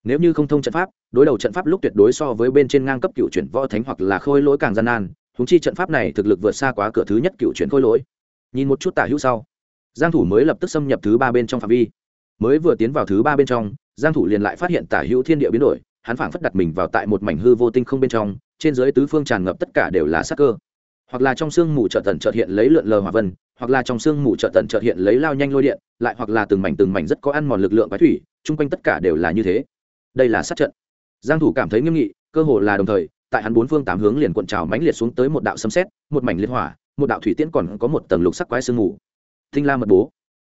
Nếu như không thông trận pháp đối đầu trận pháp lúc tuyệt đối so với bên trên ngang cấp cựu chuyển võ thánh hoặc là khôi lỗi càng gian nan húng chi trận pháp này thực lực vượt xa quá cửa thứ nhất cựu chuyển khôi lỗi. Nhìn một chút tả hữu sau, giang thủ mới lập tức xâm nhập thứ ba bên trong phạm vi. Mới vừa tiến vào thứ ba bên trong, giang thủ liền lại phát hiện tả hữu thiên địa biến đổi, hắn phảng phất đặt mình vào tại một mảnh hư vô tinh không bên trong, trên dưới tứ phương tràn ngập tất cả đều là sát cơ. Hoặc là trong xương mù chợt tần chợt hiện lấy lượn lờ hỏa vân, hoặc là trong xương mù chợt tần chợt hiện lấy lao nhanh lôi điện, lại hoặc là từng mảnh từng mảnh rất có ăn mòn lực lượng quái thủy, chung quanh tất cả đều là như thế. Đây là sát trận giang thủ cảm thấy nghiêm nghị, cơ hồ là đồng thời, tại hắn bốn phương tám hướng liền cuộn trào mãnh liệt xuống tới một đạo sấm sét, một mảnh liên hỏa, một đạo thủy tiễn còn có một tầng lục sắc quái sương mù. Thinh la mật bố.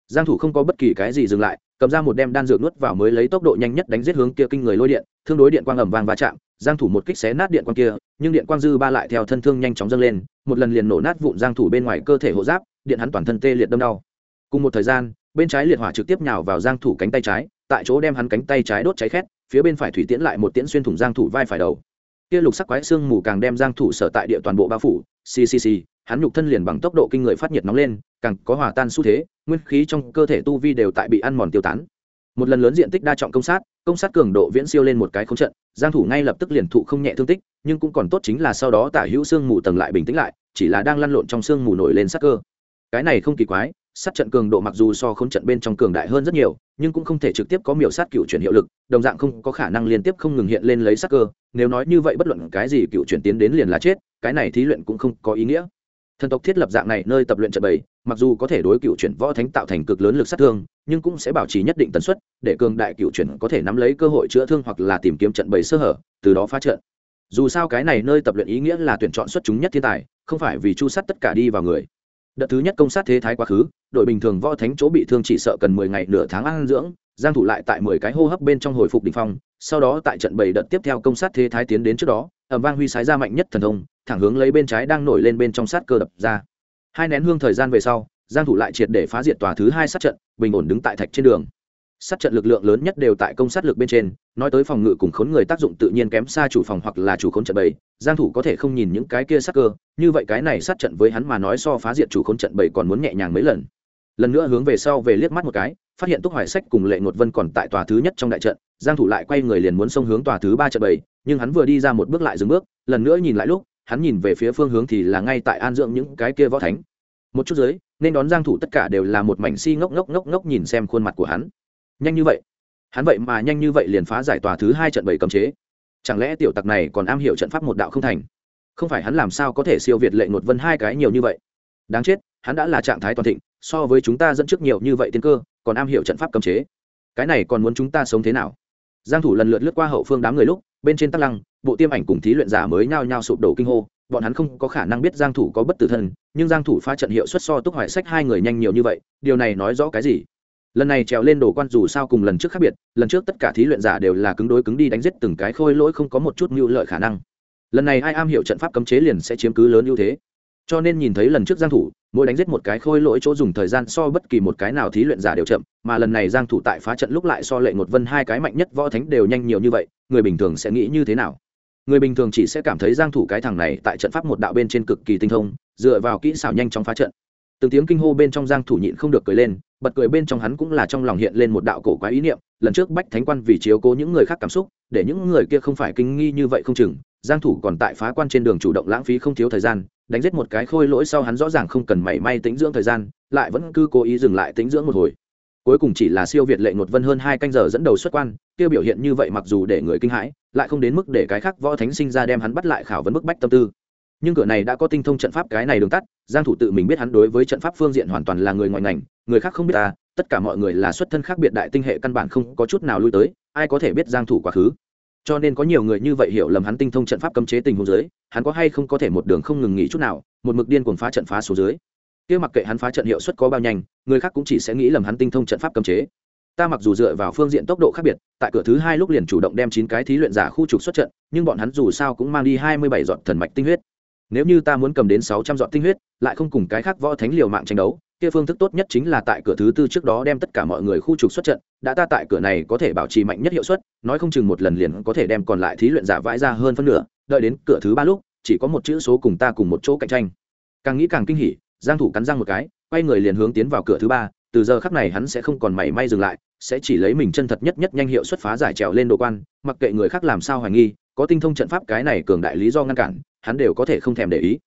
Giang thủ không có bất kỳ cái gì dừng lại, cầm ra một đem đan dược nuốt vào mới lấy tốc độ nhanh nhất đánh giết hướng kia kinh người lôi điện, thương đối điện quang ầm vang va chạm, giang thủ một kích xé nát điện quang kia, nhưng điện quang dư ba lại theo thân thương nhanh chóng dâng lên, một lần liền nổ nát vụn giang thủ bên ngoài cơ thể hộ giáp, điện hắn toàn thân tê liệt đâm đau. Cùng một thời gian, bên trái liệt hỏa trực tiếp nhào vào giang thủ cánh tay trái, tại chỗ đem hắn cánh tay trái đốt cháy khét phía bên phải thủy tiễn lại một tiễn xuyên thủng giang thủ vai phải đầu. Kia lục sắc quái xương mù càng đem giang thủ sở tại địa toàn bộ bao phủ. Ccc hắn nhục thân liền bằng tốc độ kinh người phát nhiệt nóng lên, càng có hòa tan xu thế, nguyên khí trong cơ thể tu vi đều tại bị ăn mòn tiêu tán. Một lần lớn diện tích đa trọng công sát công sát cường độ viễn siêu lên một cái không trận, giang thủ ngay lập tức liền thụ không nhẹ thương tích, nhưng cũng còn tốt chính là sau đó tả hữu xương mù tầng lại bình tĩnh lại, chỉ là đang lăn lộn trong xương mù nổi lên sắc cơ. Cái này không kỳ quái sát trận cường độ mặc dù so khốn trận bên trong cường đại hơn rất nhiều, nhưng cũng không thể trực tiếp có miểu sát cựu chuyển hiệu lực, đồng dạng không có khả năng liên tiếp không ngừng hiện lên lấy sắc cơ, nếu nói như vậy bất luận cái gì cựu chuyển tiến đến liền là chết, cái này thí luyện cũng không có ý nghĩa. Thần tộc thiết lập dạng này nơi tập luyện trận bày mặc dù có thể đối cựu chuyển võ thánh tạo thành cực lớn lực sát thương, nhưng cũng sẽ bảo trì nhất định tần suất, để cường đại cựu chuyển có thể nắm lấy cơ hội chữa thương hoặc là tìm kiếm trận bày sơ hở, từ đó phá trận. Dù sao cái này nơi tập luyện ý nghĩa là tuyển chọn xuất chúng nhất thiên tài, không phải vì chu sát tất cả đi vào người đợt thứ nhất công sát thế thái quá khứ, đội bình thường võ thánh chỗ bị thương chỉ sợ cần mười ngày nửa tháng ăn dưỡng, giang thủ lại tại mười cái hô hấp bên trong hồi phục đỉnh phong, sau đó tại trận bảy đợt tiếp theo công sát thế thái tiến đến trước đó, ầm vang huy sái ra mạnh nhất thần thông, thẳng hướng lấy bên trái đang nổi lên bên trong sát cơ đập ra. Hai nén hương thời gian về sau, giang thủ lại triệt để phá diệt tòa thứ hai sát trận, bình ổn đứng tại thạch trên đường sát trận lực lượng lớn nhất đều tại công sát lực bên trên nói tới phòng ngự cùng khốn người tác dụng tự nhiên kém xa chủ phòng hoặc là chủ khốn trận bảy. giang thủ có thể không nhìn những cái kia sát cơ như vậy cái này sát trận với hắn mà nói so phá diệt chủ khốn trận bảy còn muốn nhẹ nhàng mấy lần lần nữa hướng về sau về liếc mắt một cái phát hiện túc hoài sách cùng lệ ngột vân còn tại tòa thứ nhất trong đại trận giang thủ lại quay người liền muốn xông hướng tòa thứ ba trận bảy, nhưng hắn vừa đi ra một bước lại dừng bước lần nữa nhìn lại lúc hắn nhìn về phía phương hướng thì là ngay tại an dưỡng những cái kia võ thánh một chút dưới nên đón giang thủ tất cả đều là một mảnh si ngốc ngốc ngốc ngốc nhìn xem khuôn mặt của hắn nhanh như vậy? Hắn vậy mà nhanh như vậy liền phá giải tòa thứ hai trận bảy cấm chế. Chẳng lẽ tiểu tặc này còn am hiểu trận pháp một đạo không thành? Không phải hắn làm sao có thể siêu việt lệ ngột vân hai cái nhiều như vậy? Đáng chết, hắn đã là trạng thái toàn thịnh, so với chúng ta dẫn trước nhiều như vậy tiên cơ, còn am hiểu trận pháp cấm chế. Cái này còn muốn chúng ta sống thế nào? Giang thủ lần lượt lướt qua hậu phương đám người lúc, bên trên tắc lăng, bộ tiêm ảnh cùng thí luyện giả mới nhao nhao sụp đổ kinh hô. Bọn hắn không có khả năng biết giang thủ có bất tử thân, nhưng giang thủ phá trận hiệu suất so túc hoài sách hai người nhanh nhiều như vậy, điều này nói rõ cái gì? Lần này trèo lên đồ quan dù sao cùng lần trước khác biệt, lần trước tất cả thí luyện giả đều là cứng đối cứng đi đánh giết từng cái khôi lỗi không có một chút mưu lợi khả năng. Lần này ai am hiểu trận pháp cấm chế liền sẽ chiếm cứ lớn ưu thế. Cho nên nhìn thấy lần trước giang thủ, mỗi đánh giết một cái khôi lỗi chỗ dùng thời gian so bất kỳ một cái nào thí luyện giả đều chậm, mà lần này giang thủ tại phá trận lúc lại so lệ một vân hai cái mạnh nhất võ thánh đều nhanh nhiều như vậy, người bình thường sẽ nghĩ như thế nào? Người bình thường chỉ sẽ cảm thấy giang thủ cái thằng này tại trận pháp một đạo bên trên cực kỳ tinh thông, dựa vào kỹ xảo nhanh chóng phá trận từng tiếng kinh hô bên trong giang thủ nhịn không được cười lên, bật cười bên trong hắn cũng là trong lòng hiện lên một đạo cổ quái ý niệm, lần trước bách thánh quan vì chiếu cố những người khác cảm xúc, để những người kia không phải kinh nghi như vậy không chừng, giang thủ còn tại phá quan trên đường chủ động lãng phí không thiếu thời gian, đánh giết một cái khôi lỗi sau hắn rõ ràng không cần mảy may tính dưỡng thời gian, lại vẫn cứ cố ý dừng lại tính dưỡng một hồi. Cuối cùng chỉ là siêu việt lệ ngột vân hơn hai canh giờ dẫn đầu xuất quan, kia biểu hiện như vậy mặc dù để người kinh hãi, lại không đến mức để cái khác võ thánh sinh ra đem hắn bắt lại khảo vấn bức bách tâm tư nhưng cửa này đã có tinh thông trận pháp cái này đường tắt, giang thủ tự mình biết hắn đối với trận pháp phương diện hoàn toàn là người ngoài ngành, người khác không biết ta, tất cả mọi người là xuất thân khác biệt đại tinh hệ căn bản không có chút nào lui tới, ai có thể biết giang thủ quá khứ. Cho nên có nhiều người như vậy hiểu lầm hắn tinh thông trận pháp cấm chế tình huống dưới, hắn có hay không có thể một đường không ngừng nghỉ chút nào, một mực điên cuồng phá trận phá số dưới. Kia mặc kệ hắn phá trận hiệu suất có bao nhanh, người khác cũng chỉ sẽ nghĩ lầm hắn tinh thông trận pháp cấm chế. Ta mặc dù dựa vào phương diện tốc độ khác biệt, tại cửa thứ hai lúc liền chủ động đem chín cái thí luyện giả khu trục xuất trận, nhưng bọn hắn dù sao cũng mang đi hai mươi bảy giọt thần mạch tinh huyết nếu như ta muốn cầm đến sáu trăm giọt tinh huyết, lại không cùng cái khác võ thánh liều mạng tranh đấu, kia phương thức tốt nhất chính là tại cửa thứ tư trước đó đem tất cả mọi người khu trục xuất trận, đã ta tại cửa này có thể bảo trì mạnh nhất hiệu suất, nói không chừng một lần liền có thể đem còn lại thí luyện giả vãi ra hơn phân nửa, đợi đến cửa thứ ba lúc, chỉ có một chữ số cùng ta cùng một chỗ cạnh tranh. Càng nghĩ càng kinh hỉ, giang thủ cắn răng một cái, quay người liền hướng tiến vào cửa thứ ba, từ giờ khắc này hắn sẽ không còn mảy may dừng lại, sẽ chỉ lấy mình chân thật nhất nhất nhanh hiệu xuất phá giải trèo lên đồ quan, mặc kệ người khác làm sao hoài nghi, có tinh thông trận pháp cái này cường đại lý do ngăn cản hắn đều có thể không thèm để ý.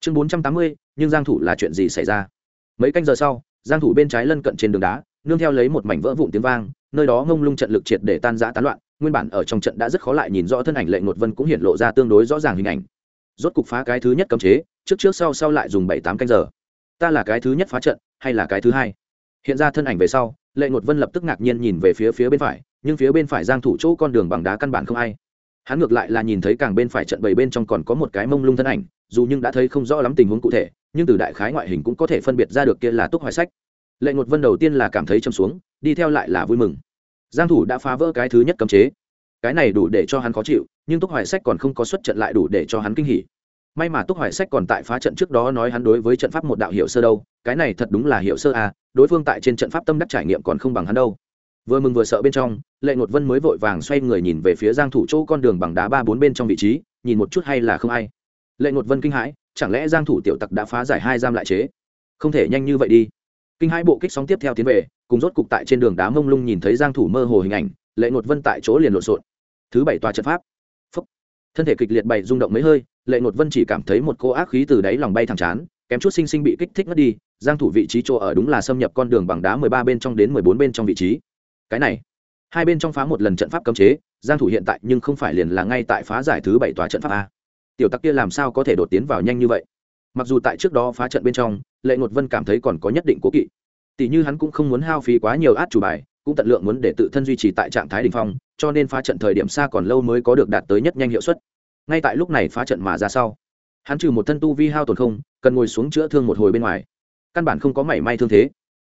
Chương 480, nhưng giang thủ là chuyện gì xảy ra? Mấy canh giờ sau giang thủ bên trái lân cận trên đường đá nương theo lấy một mảnh vỡ vụn tiếng vang nơi đó ngông lung trận lực triệt để tan rã tán loạn nguyên bản ở trong trận đã rất khó lại nhìn rõ thân ảnh lệ ngột vân cũng hiện lộ ra tương đối rõ ràng hình ảnh. Rốt cục phá cái thứ nhất cấm chế trước trước sau sau lại dùng bảy tám canh giờ. Ta là cái thứ nhất phá trận hay là cái thứ hai? Hiện ra thân ảnh về sau lệ ngột vân lập tức ngạc nhiên nhìn về phía phía bên phải nhưng phía bên phải giang thủ chỗ con đường bằng đá căn bản không ai hắn ngược lại là nhìn thấy càng bên phải trận bảy bên trong còn có một cái mông lung thân ảnh, dù nhưng đã thấy không rõ lắm tình huống cụ thể, nhưng từ đại khái ngoại hình cũng có thể phân biệt ra được kia là túc hoài sách. Lệ ngột vân đầu tiên là cảm thấy châm xuống, đi theo lại là vui mừng. Giang thủ đã phá vỡ cái thứ nhất cấm chế. Cái này đủ để cho hắn khó chịu, nhưng túc hoài sách còn không có xuất trận lại đủ để cho hắn kinh hỉ. May mà túc hoài sách còn tại phá trận trước đó nói hắn đối với trận pháp một đạo hiệu sơ đâu, cái này thật đúng là hiệu sơ à đối phương tại trên trận pháp tâm đắc trải nghiệm còn không bằng hắn đâu vừa mừng vừa sợ bên trong, lệ ngột vân mới vội vàng xoay người nhìn về phía giang thủ chỗ con đường bằng đá ba bốn bên trong vị trí, nhìn một chút hay là không ai. Lệ ngột vân kinh hãi, chẳng lẽ giang thủ tiểu tặc đã phá giải hai giam lại chế? Không thể nhanh như vậy đi. Kinh hãi bộ kích sóng tiếp theo tiến về, cùng rốt cục tại trên đường đá mông lung nhìn thấy giang thủ mơ hồ hình ảnh, lệ ngột vân tại chỗ liền lộn xộn. Thứ bảy tòa trận pháp. Phúc. thân thể kịch liệt bày rung động mấy hơi, lệ ngột vân chỉ cảm thấy một cô ác khí từ đáy lòng bay thẳng chán, kém chút sinh sinh bị kích thích mất đi, giang thủ vị trí chỗ ở đúng là xâm nhập con đường bằng đá 13 bên trong đến 14 bên trong vị trí cái này. Hai bên trong phá một lần trận pháp cấm chế, giang thủ hiện tại nhưng không phải liền là ngay tại phá giải thứ bảy tòa trận pháp a. Tiểu tắc kia làm sao có thể đột tiến vào nhanh như vậy? Mặc dù tại trước đó phá trận bên trong, lệ ngột vân cảm thấy còn có nhất định cố kỵ. Tỷ như hắn cũng không muốn hao phí quá nhiều át chủ bài, cũng tận lượng muốn để tự thân duy trì tại trạng thái đ ỉ n h phong, cho nên phá trận thời điểm xa còn lâu mới có được đạt tới nhất nhanh hiệu suất. Ngay tại lúc này phá trận mà ra sau, hắn trừ một thân tu vi hao tổn không, cần ngồi xuống chữa thương một hồi bên ngoài. Căn bản không có mảy may thương thế.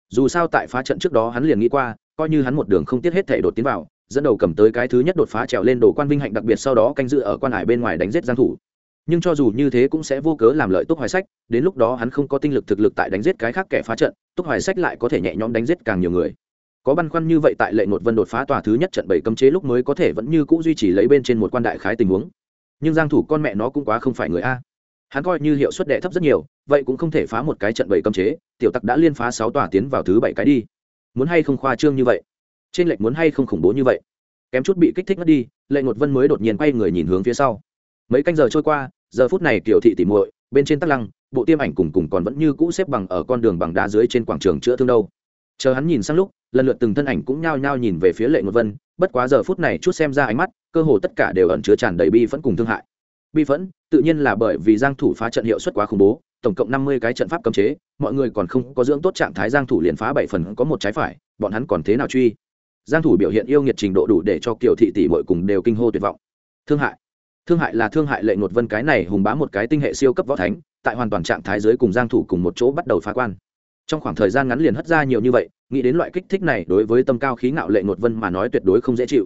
Dù sao tại phá trận trước đó hắn liền nghĩ qua coi như hắn một đường không tiết hết thể đột tiến vào, dẫn đầu cầm tới cái thứ nhất đột phá trèo lên đồ quan vinh hạnh đặc biệt sau đó canh dự ở quan hải bên ngoài đánh giết giang thủ. Nhưng cho dù như thế cũng sẽ vô cớ làm lợi túc hoài sách, đến lúc đó hắn không có tinh lực thực lực tại đánh giết cái khác kẻ phá trận, túc hoài sách lại có thể nhẹ nhõm đánh giết càng nhiều người. Có băn khoăn như vậy tại lệ ngột vân đột phá tòa thứ nhất trận bảy cấm chế lúc mới có thể vẫn như cũ duy trì lấy bên trên một quan đại khái tình huống. Nhưng giang thủ con mẹ nó cũng quá không phải người a. Hắn coi như hiệu suất đệ thấp rất nhiều, vậy cũng không thể phá một cái trận bảy cấm chế, tiểu tặc đã liên phá sáu tòa tiến vào thứ bảy cái đi muốn hay không khoa trương như vậy? Trên lệnh muốn hay không khủng bố như vậy? Kém chút bị kích thích mất đi, lệ ngột vân mới đột nhiên quay người nhìn hướng phía sau. Mấy canh giờ trôi qua, giờ phút này kiểu thị tỉ muội, bên trên tắc lăng, bộ tiêm ảnh cùng cùng còn vẫn như cũ xếp bằng ở con đường bằng đá dưới trên quảng trường chữa thương đâu. Chờ hắn nhìn sang lúc, lần lượt từng thân ảnh cũng nhao nhao nhìn về phía lệ ngột vân, bất quá giờ phút này chút xem ra ánh mắt, cơ hồ tất cả đều ẩn chứa tràn đầy bi phẫn cùng thương hại. Bi phẫn, tự nhiên là bởi vì giang thủ phá trận hiệu suất quá khủng bố tổng cộng 50 cái trận pháp cấm chế, mọi người còn không có dưỡng tốt trạng thái giang thủ liền phá bảy phần có một trái phải, bọn hắn còn thế nào truy? Giang thủ biểu hiện yêu nghiệt trình độ đủ để cho kiều thị tỷ muội cùng đều kinh hô tuyệt vọng. Thương hại. Thương hại là thương hại lệ ngột vân cái này hùng bá một cái tinh hệ siêu cấp võ thánh, tại hoàn toàn trạng thái dưới cùng giang thủ cùng một chỗ bắt đầu phá quan. Trong khoảng thời gian ngắn liền hất ra nhiều như vậy, nghĩ đến loại kích thích này đối với tâm cao khí ngạo lệ ngột vân mà nói tuyệt đối không dễ chịu.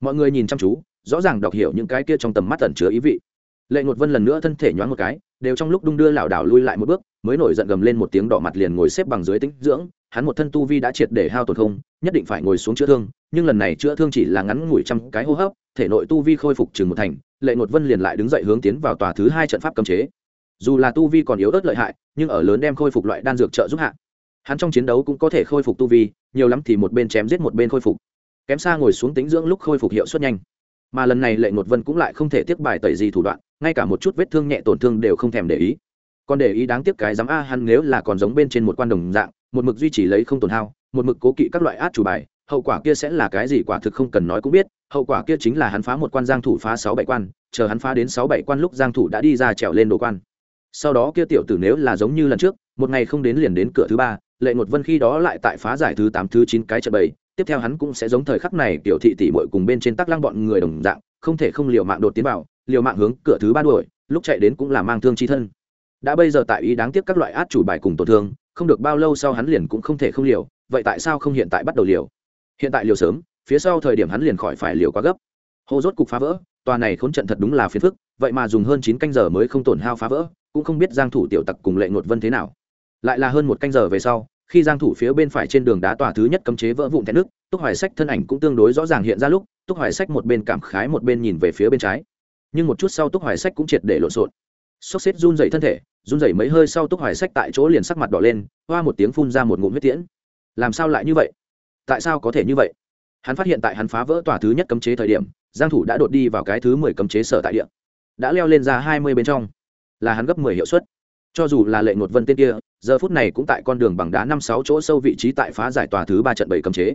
Mọi người nhìn chăm chú, rõ ràng đọc hiểu những cái kia trong tầm mắt ẩn chứa ý vị. Lệ ngột vân lần nữa thân thể nhoáng một cái đều trong lúc đung đưa lảo đảo lui lại một bước, mới nổi giận gầm lên một tiếng đỏ mặt liền ngồi xếp bằng dưới tĩnh dưỡng, hắn một thân tu vi đã triệt để hao tổn không, nhất định phải ngồi xuống chữa thương, nhưng lần này chữa thương chỉ là ngắn ngủi trăm cái hô hấp, thể nội tu vi khôi phục chừng một thành, lệ nột vân liền lại đứng dậy hướng tiến vào tòa thứ hai trận pháp cấm chế. Dù là tu vi còn yếu ớt lợi hại, nhưng ở lớn đem khôi phục loại đan dược trợ giúp hạ, hắn trong chiến đấu cũng có thể khôi phục tu vi, nhiều lắm thì một bên chém giết một bên khôi phục. Kém xa ngồi xuống tính dưỡng lúc khôi phục hiệu suất nhanh. Mà lần này lệ ngột vân cũng lại không thể tiếp bài tẩy gì thủ đoạn ngay cả một chút vết thương nhẹ tổn thương đều không thèm để ý. Còn để ý đáng tiếc cái dám a hắn nếu là còn giống bên trên một quan đồng dạng, một mực duy trì lấy không tổn hao, một mực cố kỵ các loại át chủ bài, hậu quả kia sẽ là cái gì quả thực không cần nói cũng biết, hậu quả kia chính là hắn phá một quan giang thủ phá sáu bảy quan, chờ hắn phá đến sáu bảy quan lúc giang thủ đã đi ra trèo lên đồ quan. Sau đó kia tiểu tử nếu là giống như lần trước, một ngày không đến liền đến cửa thứ ba, lệ ngột vân khi đó lại tại phá giải thứ tám, thứ chín cái trận bảy tiếp theo hắn cũng sẽ giống thời khắc này, tiểu thị tỷ muội cùng bên trên tắc lăng bọn người đồng dạng, không thể không liều mạng đột tiến vào liều mạng hướng cửa thứ ba đuổi, lúc chạy đến cũng là mang thương chi thân. Đã bây giờ tại ý đáng tiếc các loại át chủ bài cùng tổn thương, không được bao lâu sau hắn liền cũng không thể không liều, vậy tại sao không hiện tại bắt đầu liều? Hiện tại liều sớm, phía sau thời điểm hắn liền khỏi phải liều quá gấp. Hô rốt cục phá vỡ, tòa này khốn trận thật đúng là phiền phức, vậy mà dùng hơn chín canh giờ mới không tổn hao phá vỡ, cũng không biết giang thủ tiểu tặc cùng lệ ngột vân thế nào. Lại là hơn một canh giờ về sau, khi giang thủ phía bên phải trên đường đá tòa thứ nhất cấm chế vỡ vụn thẹn nước túc hoài sách thân ảnh cũng tương đối rõ ràng hiện ra lúc, túc hoài sách một bên cảm khái một bên nhìn về phía bên trái nhưng một chút sau túc hoài sách cũng triệt để lộn xộn. Sốc xếp run dày thân thể, run dày mấy hơi sau túc hoài sách tại chỗ liền sắc mặt đỏ lên, hoa một tiếng phun ra một ngụm huyết tiễn. Làm sao lại như vậy? Tại sao có thể như vậy? Hắn phát hiện tại hắn phá vỡ tòa thứ nhất cấm chế thời điểm, giang thủ đã đột đi vào cái thứ mười cấm chế sở tại địa. Đã leo lên ra hai mươi bên trong. Là hắn gấp mười hiệu suất. Cho dù là lệ ngột vân tên kia, giờ phút này cũng tại con đường bằng đá năm sáu chỗ sâu vị trí tại phá giải tòa thứ ba trận bảy cấm chế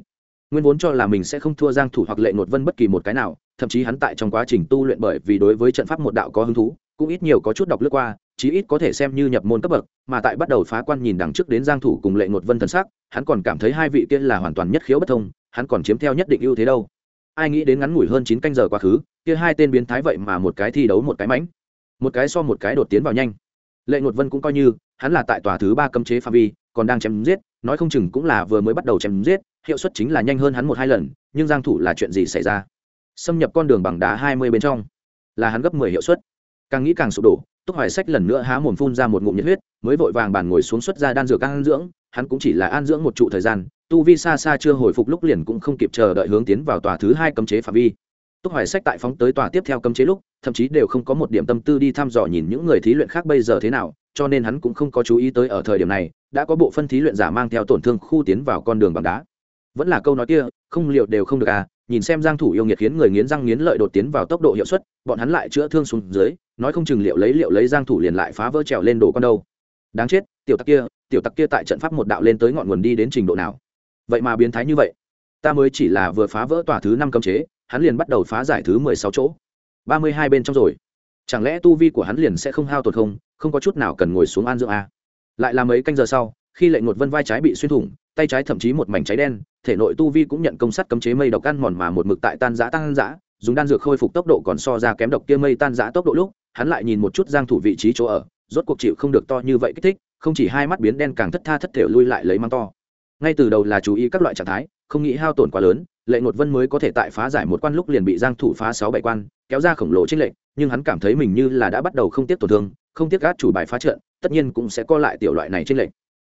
nguyên vốn cho là mình sẽ không thua giang thủ hoặc lệ nột vân bất kỳ một cái nào, thậm chí hắn tại trong quá trình tu luyện bởi vì đối với trận pháp một đạo có hứng thú, cũng ít nhiều có chút đọc lướt qua, chí ít có thể xem như nhập môn cấp bậc, mà tại bắt đầu phá quan nhìn đằng trước đến giang thủ cùng lệ nột vân thần sắc hắn còn cảm thấy hai vị kia là hoàn toàn nhất khiếu bất thông, hắn còn chiếm theo nhất định ưu thế đâu. Ai nghĩ đến ngắn ngủi hơn chín canh giờ quá khứ, kia hai tên biến thái vậy mà một cái thi đấu một cái mãnh, một cái so một cái đột tiến vào nhanh. Lệ nột vân cũng coi như, hắn là tại tòa thứ ba cấm chế phạm vi, còn đang chém giết, nói không chừng cũng là vừa mới bắt đầu chém giết hiệu suất chính là nhanh hơn hắn một hai lần, nhưng giang thủ là chuyện gì xảy ra? Xâm nhập con đường bằng đá hai mươi bên trong, là hắn gấp mười hiệu suất. Càng nghĩ càng sụp đổ, túc hoài sách lần nữa há mồm phun ra một ngụm nhiệt huyết, mới vội vàng bàn ngồi xuống xuất ra đan dược an dưỡng, hắn cũng chỉ là an dưỡng một trụ thời gian, tu vi xa xa chưa hồi phục lúc liền cũng không kịp chờ đợi hướng tiến vào tòa thứ hai cấm chế phạm vi. Túc hoài sách tại phóng tới tòa tiếp theo cấm chế lúc, thậm chí đều không có một điểm tâm tư đi thăm dò nhìn những người thí luyện khác bây giờ thế nào, cho nên hắn cũng không có chú ý tới ở thời điểm này, đã có bộ phân thí luyện giả mang theo tổn thương khu tiến vào con đường bằng đá vẫn là câu nói kia, không liệu đều không được à nhìn xem giang thủ yêu nghiệt khiến người nghiến răng nghiến lợi đột tiến vào tốc độ hiệu suất, bọn hắn lại chữa thương xuống dưới, nói không chừng liệu lấy liệu lấy giang thủ liền lại phá vỡ trèo lên đồ con đâu. Đáng chết, tiểu tặc kia, tiểu tặc kia tại trận pháp một đạo lên tới ngọn nguồn đi đến trình độ nào? Vậy mà biến thái như vậy. Ta mới chỉ là vừa phá vỡ tòa thứ năm cấm chế, hắn liền bắt đầu phá giải thứ mười sáu chỗ. Ba mươi hai bên trong rồi. Chẳng lẽ tu vi của hắn liền sẽ không hao tổn không? Không có chút nào cần ngồi xuống an dưỡng a lại là mấy canh giờ sau khi lệnh ngột vân vai trái bị xuyên thủng, tay trái thậm chí một mảnh cháy đen, thể nội tu vi cũng nhận công sắt cấm chế mây độc ăn mòn mà một mực tại tan giã tan giã dùng đan dược khôi phục tốc độ còn so ra kém độc kia mây tan giã tốc độ lúc, hắn lại nhìn một chút giang thủ vị trí chỗ ở, rốt cuộc chịu không được to như vậy kích thích, không chỉ hai mắt biến đen càng thất tha thất thể lui lại lấy mang to. Ngay từ đầu là chú ý các loại trạng thái, không nghĩ hao tổn quá lớn, lệ ngột vân mới có thể tại phá giải một quan lúc liền bị giang thủ phá sáu bảy quan, kéo ra khổng lồ trên lệnh nhưng hắn cảm thấy mình như là đã bắt đầu không tiếp tổn thương, không tiếp gác chủ bài phá trận, tất nhiên cũng sẽ co lại tiểu loại này trên lệnh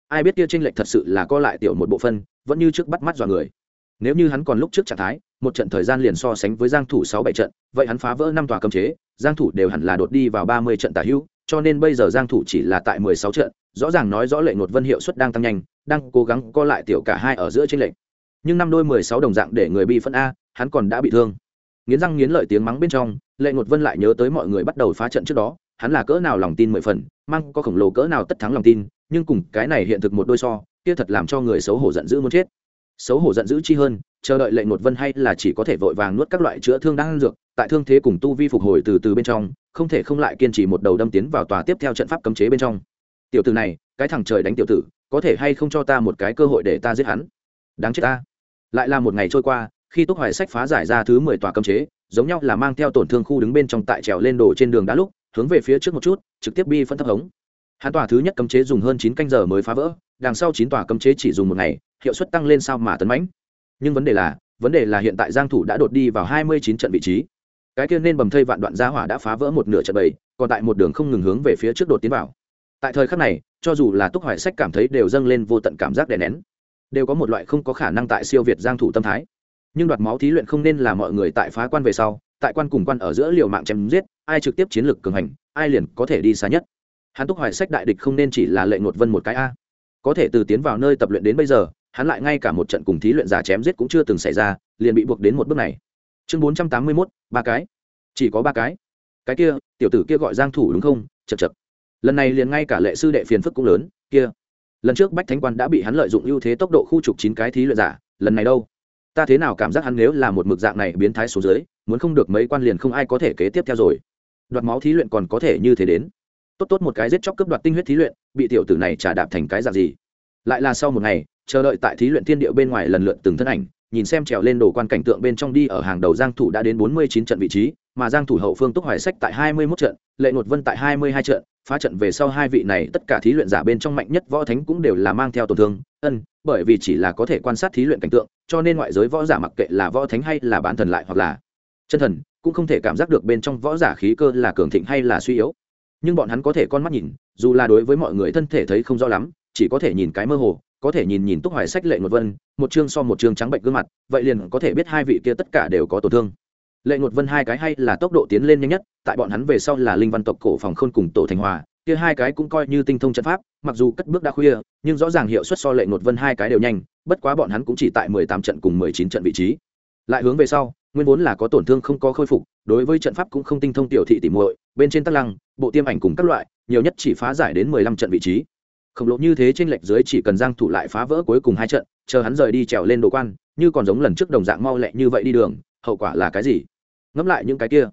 ai biết kia trên lệnh thật sự là co lại tiểu một bộ phân, vẫn như trước bắt mắt dọa người. Nếu như hắn còn lúc trước trạng thái, một trận thời gian liền so sánh với giang thủ sáu bảy trận, vậy hắn phá vỡ năm tòa cấm chế, giang thủ đều hẳn là đột đi vào 30 trận tả hữu, cho nên bây giờ giang thủ chỉ là tại 16 trận, rõ ràng nói rõ lệ ngột vân hiệu suất đang tăng nhanh, đang cố gắng co lại tiểu cả hai ở giữa trên lệnh nhưng năm đôi 16 đồng dạng để người bị phân a, hắn còn đã bị thương. Nghiến răng nghiến lợi tiếng mắng bên trong, lệ ngột vân lại nhớ tới mọi người bắt đầu phá trận trước đó hắn là cỡ nào lòng tin mười phần, mang có khổng lồ cỡ nào tất thắng lòng tin, nhưng cùng cái này hiện thực một đôi so, kia thật làm cho người xấu hổ giận dữ muốn chết. Xấu hổ giận dữ chi hơn, chờ đợi lệ một vân hay là chỉ có thể vội vàng nuốt các loại chữa thương đang dược, tại thương thế cùng tu vi phục hồi từ từ bên trong, không thể không lại kiên trì một đầu đâm tiến vào tòa tiếp theo trận pháp cấm chế bên trong. Tiểu tử này, cái thằng trời đánh tiểu tử, có thể hay không cho ta một cái cơ hội để ta giết hắn? Đáng chết ta. Lại là một ngày trôi qua, khi túc hoài sách phá giải ra thứ mười tòa cấm chế, giống nhau là mang theo tổn thương khu đứng bên trong tại trèo lên đổ trên đường đá lúc hướng về phía trước một chút, trực tiếp bi phân thấp hống. Hắn tòa thứ nhất cấm chế dùng hơn chín canh giờ mới phá vỡ, đằng sau chín tòa cấm chế chỉ dùng một ngày, hiệu suất tăng lên sao mà tấn mãnh. Nhưng vấn đề là, vấn đề là hiện tại giang thủ đã đột đi vào hai mươi chín trận vị trí. Cái kia nên bầm thây vạn đoạn gia hỏa đã phá vỡ một nửa trận bầy, còn tại một đường không ngừng hướng về phía trước đột tiến vào. Tại thời khắc này, cho dù là túc hoài sách cảm thấy đều dâng lên vô tận cảm giác đè nén. Đều có một loại không có khả năng tại siêu việt giang thủ tâm thái. Nhưng đoạt máu thí luyện không nên là mọi người tại phá quan về sau, tại quan cùng quan ở giữa liều mạng chém giết ai trực tiếp chiến lược cường hành ai liền có thể đi xa nhất. Hắn túc hoài sách đại địch không nên chỉ là lệ ngột vân một cái a. Có thể từ tiến vào nơi tập luyện đến bây giờ hắn lại ngay cả một trận cùng thí luyện giả chém giết cũng chưa từng xảy ra liền bị buộc đến một bước này. Chương bốn trăm tám mươi mốt, ba cái. Chỉ có ba cái. Cái kia tiểu tử kia gọi giang thủ đúng không? Chật chật lần này liền ngay cả lệ sư đệ phiền phức cũng lớn kia. Lần trước bách thánh quan đã bị hắn lợi dụng ưu thế tốc độ khu trục chín cái thí luyện giả lần này đâu? Ta thế nào cảm giác hắn nếu là một mực dạng này biến thái số dưới muốn không được mấy quan liền không ai có thể kế tiếp theo rồi đoạt máu thí luyện còn có thể như thế đến. Tốt tốt một cái giết chóc cướp đoạt tinh huyết thí luyện, bị tiểu tử này trả đạp thành cái dạng gì? Lại là sau một ngày, chờ đợi tại thí luyện thiên địa bên ngoài lần lượt từng thân ảnh, nhìn xem trèo lên đồ quan cảnh tượng bên trong đi ở hàng đầu giang thủ đã đến 49 trận vị trí, mà giang thủ hậu phương túc hoài sách tại 21 trận, lệ nột vân tại 22 trận, phá trận về sau hai vị này tất cả thí luyện giả bên trong mạnh nhất võ thánh cũng đều là mang theo tổn thương, ân, bởi vì chỉ là có thể quan sát thí luyện cảnh tượng, cho nên ngoại giới võ giả mặc kệ là võ thánh hay là bán thần lại hoặc là chân thần cũng không thể cảm giác được bên trong võ giả khí cơ là cường thịnh hay là suy yếu. Nhưng bọn hắn có thể con mắt nhìn, dù là đối với mọi người thân thể thấy không rõ lắm, chỉ có thể nhìn cái mơ hồ, có thể nhìn nhìn túc hoài sách lệ ngột vân, một chương so một chương trắng bệnh gương mặt, vậy liền có thể biết hai vị kia tất cả đều có tổn thương. Lệ ngột vân hai cái hay là tốc độ tiến lên nhanh nhất, tại bọn hắn về sau là linh văn tộc cổ phòng khôn cùng tổ thành hòa, kia hai cái cũng coi như tinh thông trận pháp, mặc dù cất bước đã khuya, nhưng rõ ràng hiệu suất so lệ ngột vân hai cái đều nhanh, bất quá bọn hắn cũng chỉ tại mười tám trận cùng mười chín trận vị trí. Lại hướng về sau nguyên vốn là có tổn thương không có khôi phục, đối với trận pháp cũng không tinh thông tiểu thị tỉ muội, bên trên tắc lăng, bộ tiêm ảnh cùng các loại, nhiều nhất chỉ phá giải đến mười lăm trận vị trí. Khổng lồ như thế trên lệch dưới chỉ cần giang thủ lại phá vỡ cuối cùng hai trận, chờ hắn rời đi trèo lên đồ quan, như còn giống lần trước đồng dạng mau lẹ như vậy đi đường, hậu quả là cái gì? Ngẫm lại những cái kia.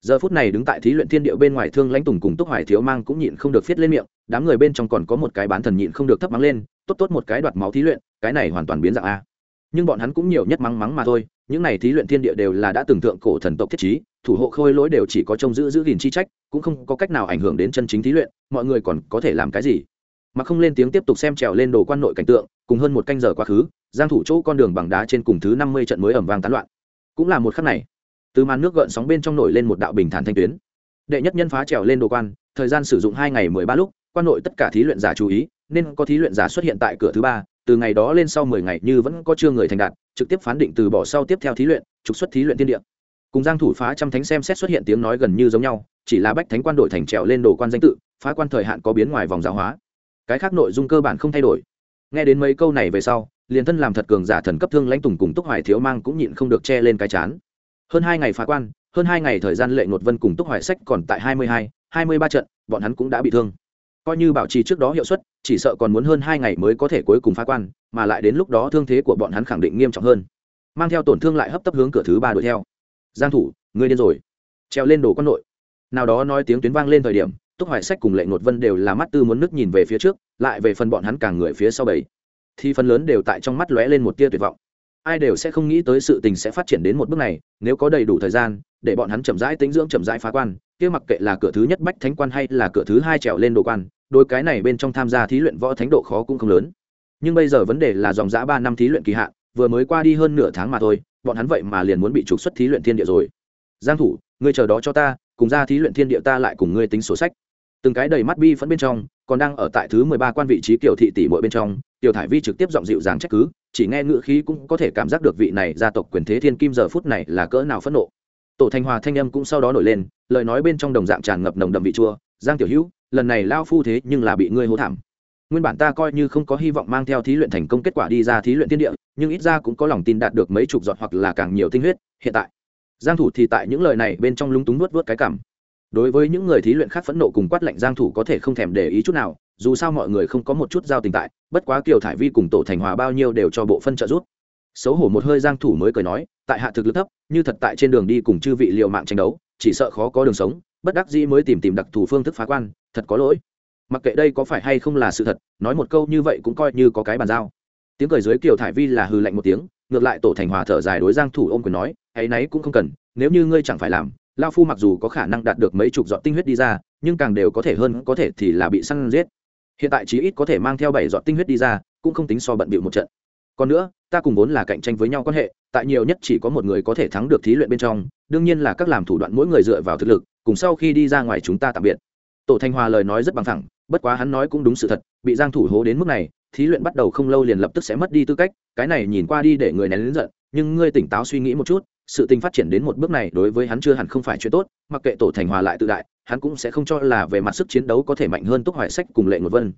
Giờ phút này đứng tại thí luyện thiên địa bên ngoài thương lãnh tùng cùng túc hoài thiếu mang cũng nhịn không được phiết lên miệng, đám người bên trong còn có một cái bán thần nhịn không được thấp mắng lên, tốt tốt một cái đoạt máu thí luyện, cái này hoàn toàn biến dạng a nhưng bọn hắn cũng nhiều nhất mắng mắng mà thôi, những này thí luyện thiên địa đều là đã tưởng tượng cổ thần tộc thiết trí, thủ hộ khôi lỗi đều chỉ có trông giữ giữ gìn chi trách, cũng không có cách nào ảnh hưởng đến chân chính thí luyện, mọi người còn có thể làm cái gì? Mà không lên tiếng tiếp tục xem trèo lên đồ quan nội cảnh tượng, cùng hơn một canh giờ quá khứ, giang thủ chỗ con đường bằng đá trên cùng thứ 50 trận mới ẩm vang tán loạn. Cũng là một khắc này, từ màn nước gợn sóng bên trong nổi lên một đạo bình thản thanh tuyến. Đệ nhất nhân phá trèo lên đồ quan, thời gian sử dụng hai ngày mười ba lúc, quan nội tất cả thí luyện giả chú ý, nên có thí luyện giả xuất hiện tại cửa thứ ba từ ngày đó lên sau mười ngày như vẫn có chưa người thành đạt, trực tiếp phán định từ bỏ sau tiếp theo thí luyện, trục xuất thí luyện tiên địa. Cùng giang thủ phá trăm thánh xem xét xuất hiện tiếng nói gần như giống nhau, chỉ là bách thánh quan đổi thành trèo lên đồ quan danh tự, phá quan thời hạn có biến ngoài vòng giáo hóa. Cái khác nội dung cơ bản không thay đổi. Nghe đến mấy câu này về sau, liền thân làm thật cường giả thần cấp thương lãnh tùng cùng túc hoài thiếu mang cũng nhịn không được che lên cái chán. Hơn hai ngày phá quan, hơn hai ngày thời gian lệ ngột vân cùng túc hoài sách còn tại hai mươi hai hai mươi ba trận, bọn hắn cũng đã bị thương coi như bảo trì trước đó hiệu suất, chỉ sợ còn muốn hơn hai ngày mới có thể cuối cùng phá quan, mà lại đến lúc đó thương thế của bọn hắn khẳng định nghiêm trọng hơn. Mang theo tổn thương lại hấp tấp hướng cửa thứ ba đuổi theo. Giang thủ, ngươi điên rồi. Treo lên đồ quan nội. Nào đó nói tiếng tuyến vang lên thời điểm, túc hoài sách cùng lệ ngột vân đều là mắt tư muốn nước nhìn về phía trước, lại về phần bọn hắn càng người phía sau bảy. Thì phần lớn đều tại trong mắt lóe lên một tia tuyệt vọng. Ai đều sẽ không nghĩ tới sự tình sẽ phát triển đến một bước này, nếu có đầy đủ thời gian, để bọn hắn chậm rãi tính dưỡng, chậm rãi phá quan, kia mặc kệ là cửa thứ nhất bách thánh quan hay là cửa thứ hai trèo lên đồ quan đôi cái này bên trong tham gia thí luyện võ thánh độ khó cũng không lớn. Nhưng bây giờ vấn đề là dòng giã ba năm thí luyện kỳ hạn, vừa mới qua đi hơn nửa tháng mà thôi, bọn hắn vậy mà liền muốn bị trục xuất thí luyện thiên địa rồi. Giang thủ, ngươi chờ đó cho ta, cùng ra thí luyện thiên địa ta lại cùng ngươi tính sổ sách. Từng cái đầy mắt bi phẫn bên trong, còn đang ở tại thứ mười ba quan vị trí tiểu thị tỷ muội bên trong, tiểu thải vi trực tiếp giọng dịu dàng trách cứ, chỉ nghe ngữ khí cũng có thể cảm giác được vị này gia tộc quyền thế thiên kim giờ phút này là cỡ nào phẫn nộ. Tổ thanh hòa thanh âm cũng sau đó nổi lên, lời nói bên trong đồng dạng tràn ngập nồng đậm vị chua, giang tiểu hữu lần này lao phu thế nhưng là bị ngươi hố thảm. Nguyên bản ta coi như không có hy vọng mang theo thí luyện thành công kết quả đi ra thí luyện tiên địa, nhưng ít ra cũng có lòng tin đạt được mấy chục giọt hoặc là càng nhiều tinh huyết, hiện tại. Giang thủ thì tại những lời này bên trong lúng túng nuốt vớt cái cảm. Đối với những người thí luyện khác phẫn nộ cùng quát lệnh giang thủ có thể không thèm để ý chút nào, dù sao mọi người không có một chút giao tình tại, bất quá kiều thải vi cùng tổ thành hòa bao nhiêu đều cho bộ phân trợ rút xấu hổ một hơi giang thủ mới cười nói, tại hạ thực lực thấp, như thật tại trên đường đi cùng chư vị liều mạng tranh đấu, chỉ sợ khó có đường sống, bất đắc dĩ mới tìm tìm đặc thù phương thức phá quan thật có lỗi. Mặc kệ đây có phải hay không là sự thật, nói một câu như vậy cũng coi như có cái bàn giao. Tiếng cười dưới kiều thải vi là hừ lạnh một tiếng, ngược lại tổ thành hòa thở dài đối giang thủ ôm quyền nói, ấy nấy cũng không cần, nếu như ngươi chẳng phải làm, lao phu mặc dù có khả năng đạt được mấy chục giọt tinh huyết đi ra, nhưng càng đều có thể hơn có thể thì là bị săn giết. Hiện tại chí ít có thể mang theo bảy giọt tinh huyết đi ra, cũng không tính so bận bịu một trận. Còn nữa, ta cùng vốn là cạnh tranh với nhau quan hệ, tại nhiều nhất chỉ có một người có thể thắng được thí luyện bên trong, đương nhiên là các làm thủ đoạn mỗi người dựa vào thực lực, cùng sau khi đi ra ngoài chúng ta tạm biệt tổ thanh hòa lời nói rất bằng thẳng bất quá hắn nói cũng đúng sự thật, bị giang thủ hố đến mức này, thí luyện bắt đầu không lâu liền lập tức sẽ mất đi tư cách, cái này nhìn qua đi để người nén lớn giận, nhưng ngươi tỉnh táo suy nghĩ một chút, sự tình phát triển đến một bước này đối với hắn chưa hẳn không phải chuyện tốt, mặc kệ tổ thành hòa lại tự đại, hắn cũng sẽ không cho là về mặt sức chiến đấu có thể mạnh hơn túc hoài sách cùng lệ ngột vân.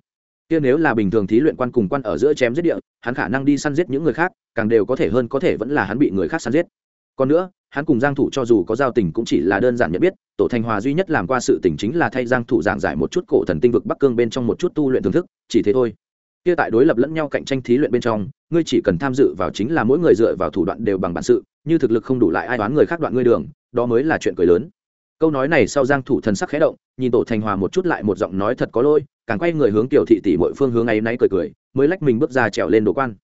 Kia nếu là bình thường thí luyện quan cùng quan ở giữa chém giết địa, hắn khả năng đi săn giết những người khác, càng đều có thể hơn có thể vẫn là hắn bị người khác săn giết còn nữa, hắn cùng giang thủ cho dù có giao tình cũng chỉ là đơn giản nhận biết, tổ thành hòa duy nhất làm qua sự tình chính là thay giang thủ giảng giải một chút cổ thần tinh vực bắc cương bên trong một chút tu luyện thưởng thức, chỉ thế thôi. Kia tại đối lập lẫn nhau cạnh tranh thí luyện bên trong, ngươi chỉ cần tham dự vào chính là mỗi người dựa vào thủ đoạn đều bằng bản sự, như thực lực không đủ lại ai đoán người khác đoạn ngươi đường, đó mới là chuyện cười lớn. Câu nói này sau giang thủ thần sắc khẽ động, nhìn tổ thành hòa một chút lại một giọng nói thật có lỗi, càng quay người hướng tiểu thị tỷ mọi phương hướng ấy nấy cười cười, mới lách mình bước ra trèo lên đồ quan.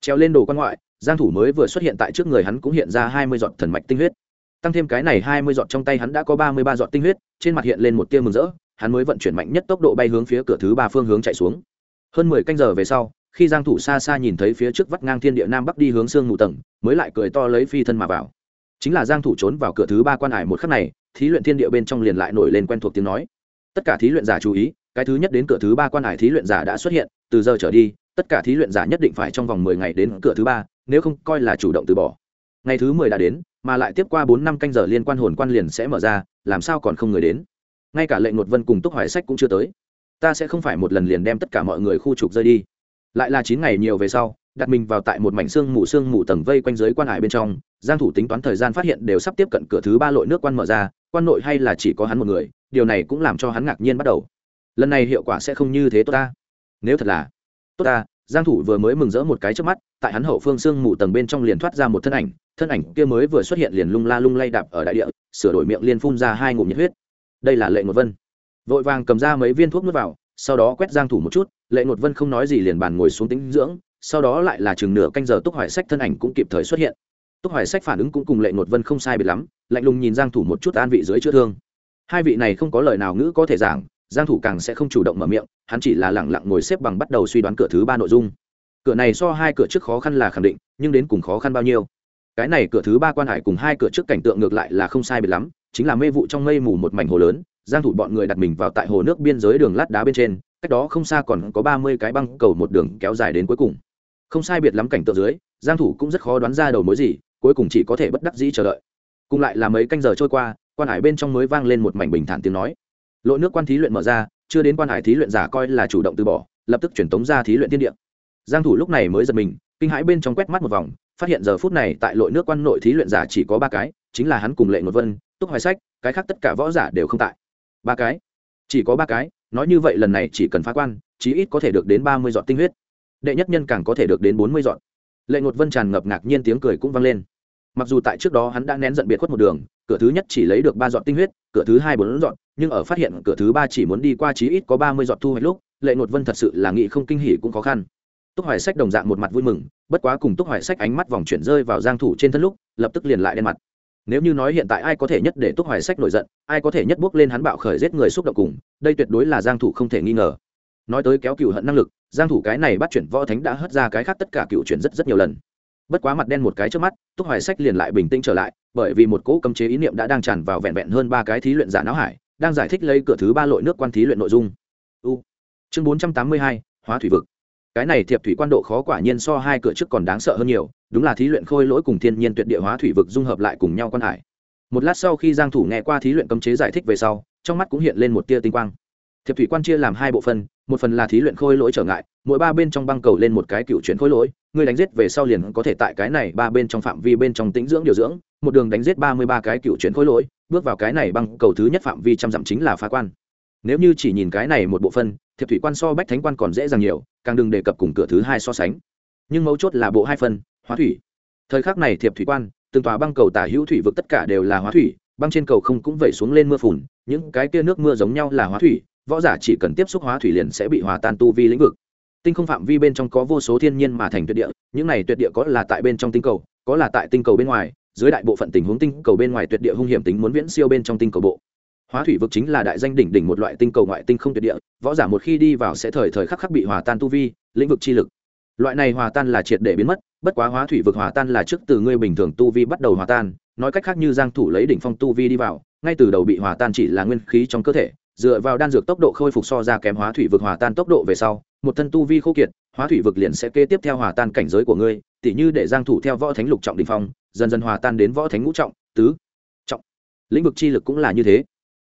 Trèo lên đồ quan ngoại giang thủ mới vừa xuất hiện tại trước người hắn cũng hiện ra 20 giọt thần mạch tinh huyết. Tăng thêm cái này 20 giọt trong tay hắn đã có 33 giọt tinh huyết, trên mặt hiện lên một tia mừng rỡ, hắn mới vận chuyển mạnh nhất tốc độ bay hướng phía cửa thứ ba phương hướng chạy xuống. Hơn 10 canh giờ về sau, khi giang thủ xa xa nhìn thấy phía trước vắt ngang thiên địa nam bắc đi hướng xương mù tầng, mới lại cười to lấy phi thân mà vào. Chính là giang thủ trốn vào cửa thứ ba quan hải một khắc này, thí luyện thiên địa bên trong liền lại nổi lên quen thuộc tiếng nói. Tất cả thí luyện giả chú ý, cái thứ nhất đến cửa thứ ba quan hải thí luyện giả đã xuất hiện, từ giờ trở đi, tất cả thí luyện giả nhất định phải trong vòng 10 ngày đến cửa thứ ba nếu không coi là chủ động từ bỏ. Ngày thứ 10 đã đến, mà lại tiếp qua 4 năm canh giờ liên quan hồn quan liền sẽ mở ra, làm sao còn không người đến? Ngay cả lệnh ngột vân cùng túc hoài sách cũng chưa tới. Ta sẽ không phải một lần liền đem tất cả mọi người khu trục rơi đi. Lại là chín ngày nhiều về sau, đặt mình vào tại một mảnh xương mù xương mù tầng vây quanh giới quan hải bên trong, giang thủ tính toán thời gian phát hiện đều sắp tiếp cận cửa thứ ba lội nước quan mở ra, quan nội hay là chỉ có hắn một người, điều này cũng làm cho hắn ngạc nhiên bắt đầu. Lần này hiệu quả sẽ không như thế tốt ta. Nếu thật là tốt ta giang thủ vừa mới mừng rỡ một cái trước mắt, tại hắn hậu phương xương mù tầng bên trong liền thoát ra một thân ảnh thân ảnh kia mới vừa xuất hiện liền lung la lung lay đạp ở đại địa, sửa đổi miệng liền phun ra hai ngụm nhiệt huyết. Đây là lệ ngột vân. Vội vàng cầm ra mấy viên thuốc nuốt vào, sau đó quét giang thủ một chút, lệ ngột vân không nói gì liền bàn ngồi xuống tĩnh dưỡng, sau đó lại là chừng nửa canh giờ túc hoài sách thân ảnh cũng kịp thời xuất hiện. Túc hoài sách phản ứng cũng cùng lệ ngột vân không sai biệt lắm, lạnh lùng nhìn giang thủ một chút an vị dưới chữa thương. Hai vị này không có lời nào ngữ có thể giảng giang thủ càng sẽ không chủ động mở miệng, hắn chỉ là lặng lặng ngồi xếp bằng bắt đầu suy đoán cửa thứ ba nội dung. Cửa này so hai cửa trước khó khăn là khẳng định, nhưng đến cùng khó khăn bao nhiêu? Cái này cửa thứ ba quan hải cùng hai cửa trước cảnh tượng ngược lại là không sai biệt lắm, chính là mê vụ trong mây mù một mảnh hồ lớn, giang thủ bọn người đặt mình vào tại hồ nước biên giới đường lát đá bên trên, cách đó không xa còn có 30 cái băng cầu một đường kéo dài đến cuối cùng. Không sai biệt lắm cảnh tượng dưới, giang thủ cũng rất khó đoán ra đầu mối gì, cuối cùng chỉ có thể bất đắc dĩ chờ đợi. Cùng lại là mấy canh giờ trôi qua, quan hải bên trong mới vang lên một mảnh bình thản tiếng nói lội nước quan thí luyện mở ra, chưa đến quan hải thí luyện giả coi là chủ động từ bỏ, lập tức chuyển tống ra thí luyện tiên địa. Giang thủ lúc này mới giật mình, kinh hãi bên trong quét mắt một vòng, phát hiện giờ phút này tại lội nước quan nội thí luyện giả chỉ có ba cái, chính là hắn cùng lệ ngột vân, túc hoài sách, cái khác tất cả võ giả đều không tại. Ba cái? Chỉ có ba cái, nói như vậy lần này chỉ cần phá quan, chí ít có thể được đến ba mươi giọt tinh huyết. Đệ nhất nhân càng có thể được đến bốn mươi giọt. Lệ ngột vân tràn ngập ngạc nhiên tiếng cười cũng vang lên. Mặc dù tại trước đó hắn đã nén giận biệt khuất một đường cửa thứ nhất chỉ lấy được ba giọt tinh huyết, cửa thứ hai bốn giọt, nhưng ở phát hiện cửa thứ ba chỉ muốn đi qua chí ít có ba mươi giọt thu hoạch lúc, lệ nột vân thật sự là nghĩ không kinh hỉ cũng khó khăn. Túc hoài sách đồng dạng một mặt vui mừng, bất quá cùng túc hoài sách ánh mắt vòng chuyển rơi vào giang thủ trên thân lúc, lập tức liền lại đen mặt. Nếu như nói hiện tại ai có thể nhất để túc hoài sách nổi giận, ai có thể nhất bước lên hắn bạo khởi giết người xúc động cùng, đây tuyệt đối là giang thủ không thể nghi ngờ. Nói tới kéo cựu hận năng lực, giang thủ cái này bắt chuyển võ thánh đã hất ra cái khác tất cả cựu chuyển rất rất nhiều lần. Bất quá mặt đen một cái trước mắt, túc hoài sách liền lại bình tĩnh trở lại bởi vì một cỗ cấm chế ý niệm đã đang tràn vào vẹn vẹn hơn ba cái thí luyện giả não hải đang giải thích lấy cửa thứ ba lội nước quan thí luyện nội dung. U. Chương 482, hóa thủy vực. Cái này thiệp thủy quan độ khó quả nhiên so hai cửa trước còn đáng sợ hơn nhiều đúng là thí luyện khôi lỗi cùng thiên nhiên tuyệt địa hóa thủy vực dung hợp lại cùng nhau quan hải. Một lát sau khi giang thủ nghe qua thí luyện cấm chế giải thích về sau trong mắt cũng hiện lên một tia tinh quang. Thiệp thủy quan chia làm hai bộ phận một phần là thí luyện khôi lỗi trở ngại mỗi ba bên trong băng cầu lên một cái cựu chuyển khôi lỗi người đánh giết về sau liền có thể tại cái này ba bên trong phạm vi bên trong tĩnh dưỡng điều dưỡng một đường đánh giết ba mươi ba cái cựu chuyển khối lỗi, bước vào cái này băng cầu thứ nhất phạm vi trăm dặm chính là phá quan. Nếu như chỉ nhìn cái này một bộ phân, thiệp thủy quan so bách thánh quan còn dễ dàng nhiều, càng đừng đề cập cùng cửa thứ hai so sánh. Nhưng mấu chốt là bộ hai phân, hóa thủy. Thời khắc này thiệp thủy quan, từng tòa băng cầu tả hữu thủy vực tất cả đều là hóa thủy, băng trên cầu không cũng vẩy xuống lên mưa phùn, những cái kia nước mưa giống nhau là hóa thủy, võ giả chỉ cần tiếp xúc hóa thủy liền sẽ bị hòa tan tu vi lĩnh vực. Tinh không phạm vi bên trong có vô số thiên nhiên mà thành tuyệt địa, những này tuyệt địa có là tại bên trong tinh cầu, có là tại tinh cầu bên ngoài dưới đại bộ phận tình huống tinh cầu bên ngoài tuyệt địa hung hiểm tính muốn viễn siêu bên trong tinh cầu bộ. Hóa thủy vực chính là đại danh đỉnh đỉnh một loại tinh cầu ngoại tinh không tuyệt địa, võ giả một khi đi vào sẽ thời thời khắc khắc bị hòa tan tu vi, lĩnh vực chi lực. Loại này hòa tan là triệt để biến mất, bất quá hóa thủy vực hòa tan là trước từ ngươi bình thường tu vi bắt đầu hòa tan, nói cách khác như giang thủ lấy đỉnh phong tu vi đi vào, ngay từ đầu bị hòa tan chỉ là nguyên khí trong cơ thể, dựa vào đan dược tốc độ khôi phục so ra kém hóa thủy vực hòa tan tốc độ về sau, một thân tu vi khô kiệt hóa thủy vực liền sẽ kế tiếp theo hòa tan cảnh giới của ngươi, tỉ như để giang thủ theo võ thánh lục trọng đỉnh phong, dần dần hòa tan đến võ thánh ngũ trọng, tứ trọng. Lĩnh vực chi lực cũng là như thế.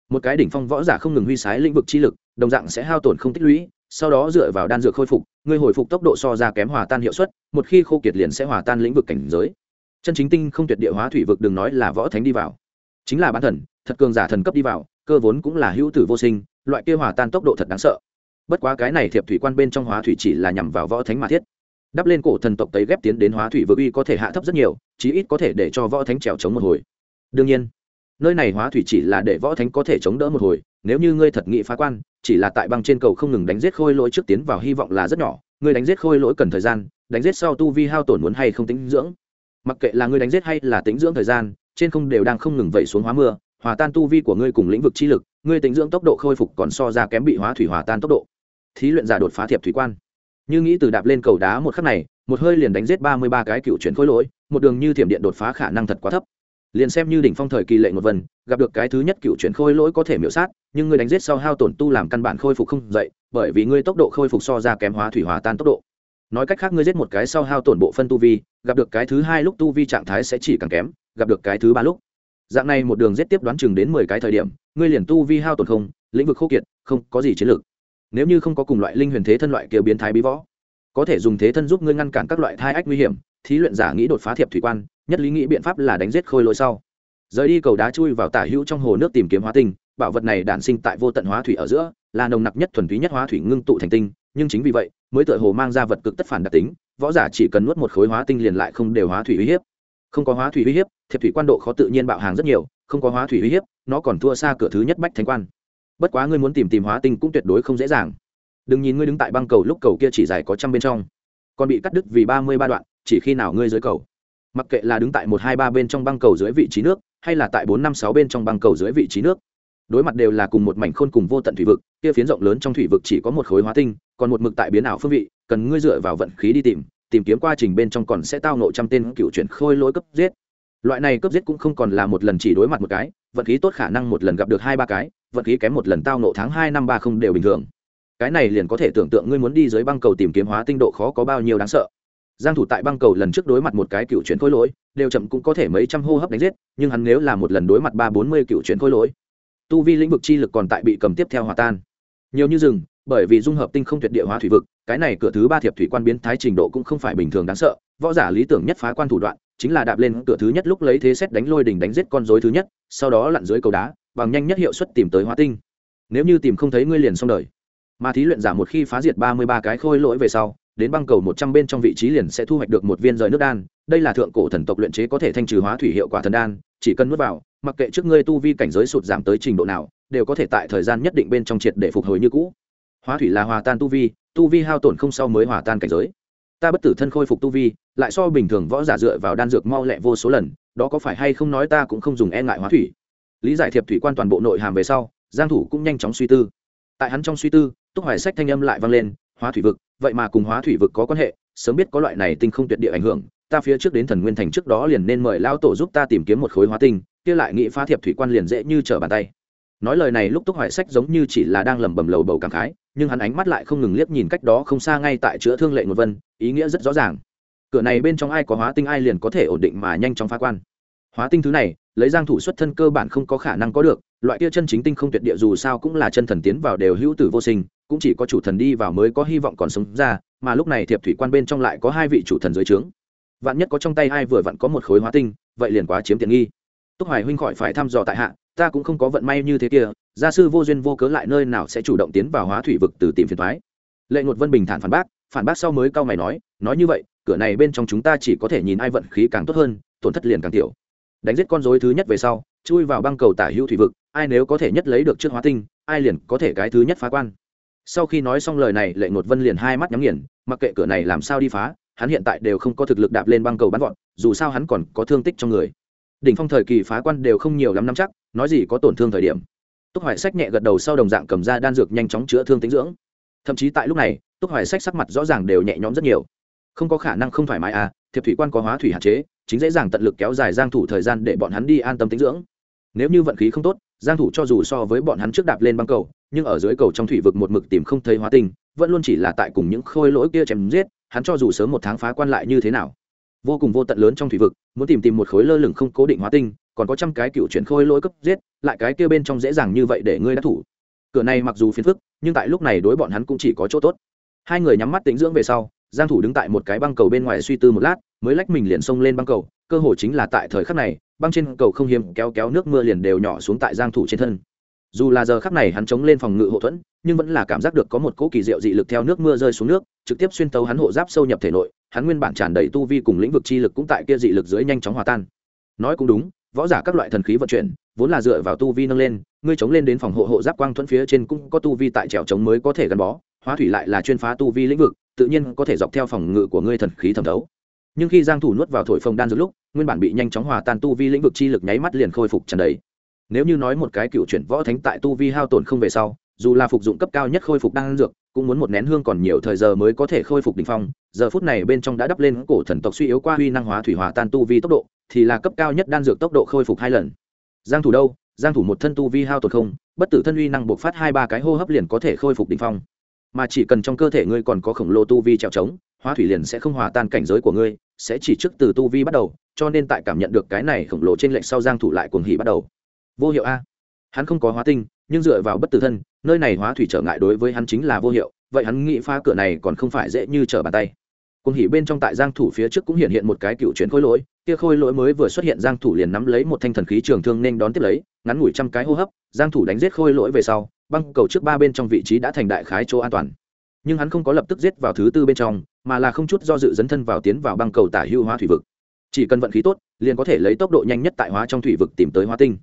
Một cái đỉnh phong võ giả không ngừng huy sái lĩnh vực chi lực, đồng dạng sẽ hao tổn không tích lũy, sau đó dựa vào đan dược khôi phục, ngươi hồi phục tốc độ so ra kém hòa tan hiệu suất, một khi khô kiệt liền sẽ hòa tan lĩnh vực cảnh giới. Chân chính tinh không tuyệt địa hóa thủy vực đừng nói là võ thánh đi vào, chính là bán thần, thật cường giả thần cấp đi vào, cơ vốn cũng là hữu tử vô sinh, loại kia hòa tan tốc độ thật đáng sợ bất quá cái này thiệp thủy quan bên trong hóa thủy chỉ là nhằm vào võ thánh mà thiết. Đắp lên cổ thần tộc tấy ghép tiến đến hóa thủy vực uy có thể hạ thấp rất nhiều, chí ít có thể để cho võ thánh trèo chống một hồi. Đương nhiên, nơi này hóa thủy chỉ là để võ thánh có thể chống đỡ một hồi, nếu như ngươi thật nghị phá quan, chỉ là tại băng trên cầu không ngừng đánh giết khôi lỗi trước tiến vào hy vọng là rất nhỏ, ngươi đánh giết khôi lỗi cần thời gian, đánh giết sau tu vi hao tổn muốn hay không tính dưỡng. Mặc kệ là ngươi đánh giết hay là tính dưỡng thời gian, trên không đều đang không ngừng vẩy xuống hóa mưa, hòa tan tu vi của ngươi cùng lĩnh vực chi lực, ngươi tính dưỡng tốc độ khôi phục còn so ra kém bị hóa thủy hòa tan tốc độ thí luyện giả đột phá thiệp thủy quan. Như nghĩ từ đạp lên cầu đá một khắc này, một hơi liền đánh giết ba mươi ba cái cựu chuyển khối lỗi, một đường như thiểm điện đột phá khả năng thật quá thấp. Liền xem như đỉnh phong thời kỳ lệ một vần gặp được cái thứ nhất cựu chuyển khôi lỗi có thể miễu sát, nhưng ngươi đánh giết sau hao tổn tu làm căn bản khôi phục không dậy, bởi vì ngươi tốc độ khôi phục so ra kém hóa thủy hòa tan tốc độ. Nói cách khác ngươi giết một cái sau hao tổn bộ phân tu vi, gặp được cái thứ hai lúc tu vi trạng thái sẽ chỉ càng kém, gặp được cái thứ ba lúc. Dạng này một đường giết tiếp đoán chừng đến mười cái thời điểm ngươi liền tu vi hao tổn không, lĩnh vực khô kiệt, không có gì chiến lược nếu như không có cùng loại linh huyền thế thân loại kiểu biến thái bí võ, có thể dùng thế thân giúp ngươi ngăn cản các loại thai ách nguy hiểm, thí luyện giả nghĩ đột phá thiệp thủy quan, nhất lý nghĩ biện pháp là đánh giết khôi lỗi sau. Rời đi cầu đá chui vào tả hữu trong hồ nước tìm kiếm hóa tinh, bảo vật này đản sinh tại vô tận hóa thủy ở giữa, là nồng nặc nhất thuần túy nhất hóa thủy ngưng tụ thành tinh, nhưng chính vì vậy, mới tựa hồ mang ra vật cực tất phản đặc tính, võ giả chỉ cần nuốt một khối hóa tinh liền lại không đều hóa thủy uy hiếp. Không có hóa thủy uy hiếp, thiệp thủy quan độ khó tự nhiên bạo hàng rất nhiều, không có hóa thủy uy hiếp, nó còn thua xa cửa thứ nhất bách thánh quan bất quá ngươi muốn tìm tìm hóa tinh cũng tuyệt đối không dễ dàng. Đừng nhìn ngươi đứng tại băng cầu lúc cầu kia chỉ dài có trăm bên trong, còn bị cắt đứt vì ba mươi ba đoạn, chỉ khi nào ngươi dưới cầu. Mặc kệ là đứng tại một hai ba bên trong băng cầu dưới vị trí nước, hay là tại bốn năm sáu bên trong băng cầu dưới vị trí nước, đối mặt đều là cùng một mảnh khôn cùng vô tận thủy vực, kia phiến rộng lớn trong thủy vực chỉ có một khối hóa tinh, còn một mực tại biến ảo phương vị, cần ngươi dựa vào vận khí đi tìm tìm kiếm quá trình bên trong còn sẽ tao nộ trăm tên cựu chuyển khôi lỗi cấp giết. Loại này cấp giết cũng không còn là một lần chỉ đối mặt một cái, vận khí tốt khả năng một lần gặp được hai ba cái vận khí kém một lần tao nộ tháng hai năm ba không đều bình thường. Cái này liền có thể tưởng tượng ngươi muốn đi dưới băng cầu tìm kiếm hóa tinh độ khó có bao nhiêu đáng sợ. Giang thủ tại băng cầu lần trước đối mặt một cái cựu chuyển khôi lỗi, đều chậm cũng có thể mấy trăm hô hấp đánh giết, nhưng hắn nếu là một lần đối mặt ba bốn mươi cựu chuyển khôi lỗi, tu vi lĩnh vực chi lực còn tại bị cầm tiếp theo hòa tan. Nhiều như rừng, bởi vì dung hợp tinh không tuyệt địa hóa thủy vực, cái này cửa thứ ba thiệp thủy quan biến thái trình độ cũng không phải bình thường đáng sợ, võ giả lý tưởng nhất phá quan thủ đoạn, chính là đạp lên cửa thứ nhất lúc lấy thế xét đánh lôi đỉnh đánh giết con rối thứ nhất, sau đó lặn dưới cầu đá bằng nhanh nhất hiệu suất tìm tới hóa tinh. Nếu như tìm không thấy ngươi liền xong đời. Mà thí luyện giả một khi phá diệt ba mươi ba cái khôi lỗi về sau, đến băng cầu một trăm bên trong vị trí liền sẽ thu hoạch được một viên rời nước đan. Đây là thượng cổ thần tộc luyện chế có thể thanh trừ hóa thủy hiệu quả thần đan, chỉ cần nuốt vào, mặc kệ trước ngươi tu vi cảnh giới sụt giảm tới trình độ nào, đều có thể tại thời gian nhất định bên trong triệt để phục hồi như cũ. Hóa thủy là hòa tan tu vi tu vi hao tổn không sau mới hòa tan cảnh giới. Ta bất tử thân khôi phục tu vi, lại so bình thường võ giả dựa vào đan dược mau lẹ vô số lần, đó có phải hay không nói ta cũng không dùng e ngại hóa thủy lý giải thiệp thủy quan toàn bộ nội hàm về sau, giang thủ cũng nhanh chóng suy tư. Tại hắn trong suy tư, túc hoài sách thanh âm lại vang lên, hóa thủy vực, vậy mà cùng hóa thủy vực có quan hệ, sớm biết có loại này tinh không tuyệt địa ảnh hưởng, ta phía trước đến thần nguyên thành trước đó liền nên mời lao tổ giúp ta tìm kiếm một khối hóa tinh, kia lại nghĩ phá thiệp thủy quan liền dễ như trở bàn tay. Nói lời này lúc túc hoài sách giống như chỉ là đang lẩm bẩm lầu bầu cảm khái, nhưng hắn ánh mắt lại không ngừng liếc nhìn cách đó không xa ngay tại chữa thương lệ ngột vân, ý nghĩa rất rõ ràng. Cửa này bên trong ai có hóa tinh ai liền có thể ổn định mà nhanh chóng phá quan hóa tinh thứ này, lấy giang thủ xuất thân cơ bản không có khả năng có được, loại kia chân chính tinh không tuyệt địa dù sao cũng là chân thần tiến vào đều hữu tử vô sinh, cũng chỉ có chủ thần đi vào mới có hy vọng còn sống ra, mà lúc này thiệp thủy quan bên trong lại có hai vị chủ thần dưới trướng. Vạn nhất có trong tay ai vừa vặn có một khối hóa tinh, vậy liền quá chiếm tiện nghi. Túc hoài huynh khỏi phải thăm dò tại hạ, ta cũng không có vận may như thế kia, gia sư vô duyên vô cớ lại nơi nào sẽ chủ động tiến vào hóa thủy vực từ tìm phiền thoái. Lệ ngột vân bình thản phản bác phản bác sau mới cao mày nói nói như vậy, cửa này bên trong chúng ta chỉ có thể nhìn ai vận khí càng tốt hơn, tổn thất liền càng tiểu đánh giết con rối thứ nhất về sau, chui vào băng cầu tả hữu thủy vực, ai nếu có thể nhất lấy được trước hóa tinh, ai liền có thể cái thứ nhất phá quan. Sau khi nói xong lời này, lệ ngột vân liền hai mắt nhắm nghiền, mặc kệ cửa này làm sao đi phá, hắn hiện tại đều không có thực lực đạp lên băng cầu bắn gọn dù sao hắn còn có thương tích trong người. Đỉnh phong thời kỳ phá quan đều không nhiều lắm năm chắc, nói gì có tổn thương thời điểm. Túc hoài sách nhẹ gật đầu sau đồng dạng cầm ra đan dược nhanh chóng chữa thương tính dưỡng. Thậm chí tại lúc này, túc hoài sách sắc mặt rõ ràng đều nhẹ nhõm rất nhiều. Không có khả năng không thoải mái à thiệp thủy quan có hóa thủy hạn chế chính dễ dàng tận lực kéo dài giang thủ thời gian để bọn hắn đi an tâm tính dưỡng. Nếu như vận khí không tốt, giang thủ cho dù so với bọn hắn trước đạp lên băng cầu, nhưng ở dưới cầu trong thủy vực một mực tìm không thấy hóa tinh vẫn luôn chỉ là tại cùng những khôi lỗi kia chém giết, hắn cho dù sớm một tháng phá quan lại như thế nào. Vô cùng vô tận lớn trong thủy vực, muốn tìm tìm một khối lơ lửng không cố định hóa tinh còn có trăm cái cựu chuyển khôi lỗi cấp giết, lại cái kia bên trong dễ dàng như vậy để ngươi đã thủ. Cửa này mặc dù phiền phức, nhưng tại lúc này đối bọn hắn cũng chỉ có chỗ tốt. Hai người nhắm mắt tính dưỡng về sau, giang thủ đứng tại một cái băng cầu bên ngoài suy tư một lát mới lách mình liền xông lên băng cầu, cơ hồ chính là tại thời khắc này, băng trên cầu không hiếm kéo kéo nước mưa liền đều nhỏ xuống tại giang thủ trên thân. Dù là giờ khắc này hắn chống lên phòng ngự hộ thuẫn, nhưng vẫn là cảm giác được có một cỗ kỳ diệu dị lực theo nước mưa rơi xuống nước, trực tiếp xuyên tấu hắn hộ giáp sâu nhập thể nội, hắn nguyên bản tràn đầy tu vi cùng lĩnh vực chi lực cũng tại kia dị lực dưới nhanh chóng hòa tan. Nói cũng đúng, võ giả các loại thần khí vận chuyển, vốn là dựa vào tu vi nâng lên, ngươi chống lên đến phòng hộ hộ giáp quang thuẫn phía trên cũng có tu vi tại trèo chống mới có thể gắn bó, hóa thủy lại là chuyên phá tu vi lĩnh vực, tự nhiên có thể dọc theo phòng ngự của ngươi thần khí thẩm thấu nhưng khi giang thủ nuốt vào thổi phồng đan dược lúc, nguyên bản bị nhanh chóng hòa tan tu vi lĩnh vực chi lực nháy mắt liền khôi phục tràn đầy. Nếu như nói một cái cựu chuyển võ thánh tại tu vi hao tổn không về sau, dù là phục dụng cấp cao nhất khôi phục đan dược, cũng muốn một nén hương còn nhiều thời giờ mới có thể khôi phục đỉnh phong. Giờ phút này bên trong đã đắp lên cổ thần tộc suy yếu qua huy năng hóa thủy hòa tan tu vi tốc độ, thì là cấp cao nhất đan dược tốc độ khôi phục hai lần. Giang thủ đâu? Giang thủ một thân tu vi hao tổn không, bất tử thân uy năng bộc phát hai ba cái hô hấp liền có thể khôi phục đỉnh phong. Mà chỉ cần trong cơ thể ngươi còn có khổng lồ tu vi trèo trống, hóa thủy liền sẽ không hòa tan cảnh giới của ngươi sẽ chỉ trước từ tu vi bắt đầu, cho nên tại cảm nhận được cái này khổng lồ trên lệnh sau giang thủ lại cuồng hỉ bắt đầu. Vô hiệu a. Hắn không có hóa tinh, nhưng dựa vào bất tử thân, nơi này hóa thủy trở ngại đối với hắn chính là vô hiệu, vậy hắn nghĩ phá cửa này còn không phải dễ như trở bàn tay. Cuồng hỉ bên trong tại giang thủ phía trước cũng hiện hiện một cái cựu chuyển khôi lỗi, kia khôi lỗi mới vừa xuất hiện giang thủ liền nắm lấy một thanh thần khí trường thương nên đón tiếp lấy, ngắn ngủi trăm cái hô hấp, giang thủ đánh giết khôi lỗi về sau, băng cầu trước ba bên trong vị trí đã thành đại khái chỗ an toàn. Nhưng hắn không có lập tức giết vào thứ tư bên trong mà là không chút do dự dấn thân vào tiến vào băng cầu tả hưu hóa thủy vực. Chỉ cần vận khí tốt, liền có thể lấy tốc độ nhanh nhất tại hóa trong thủy vực tìm tới hóa tinh.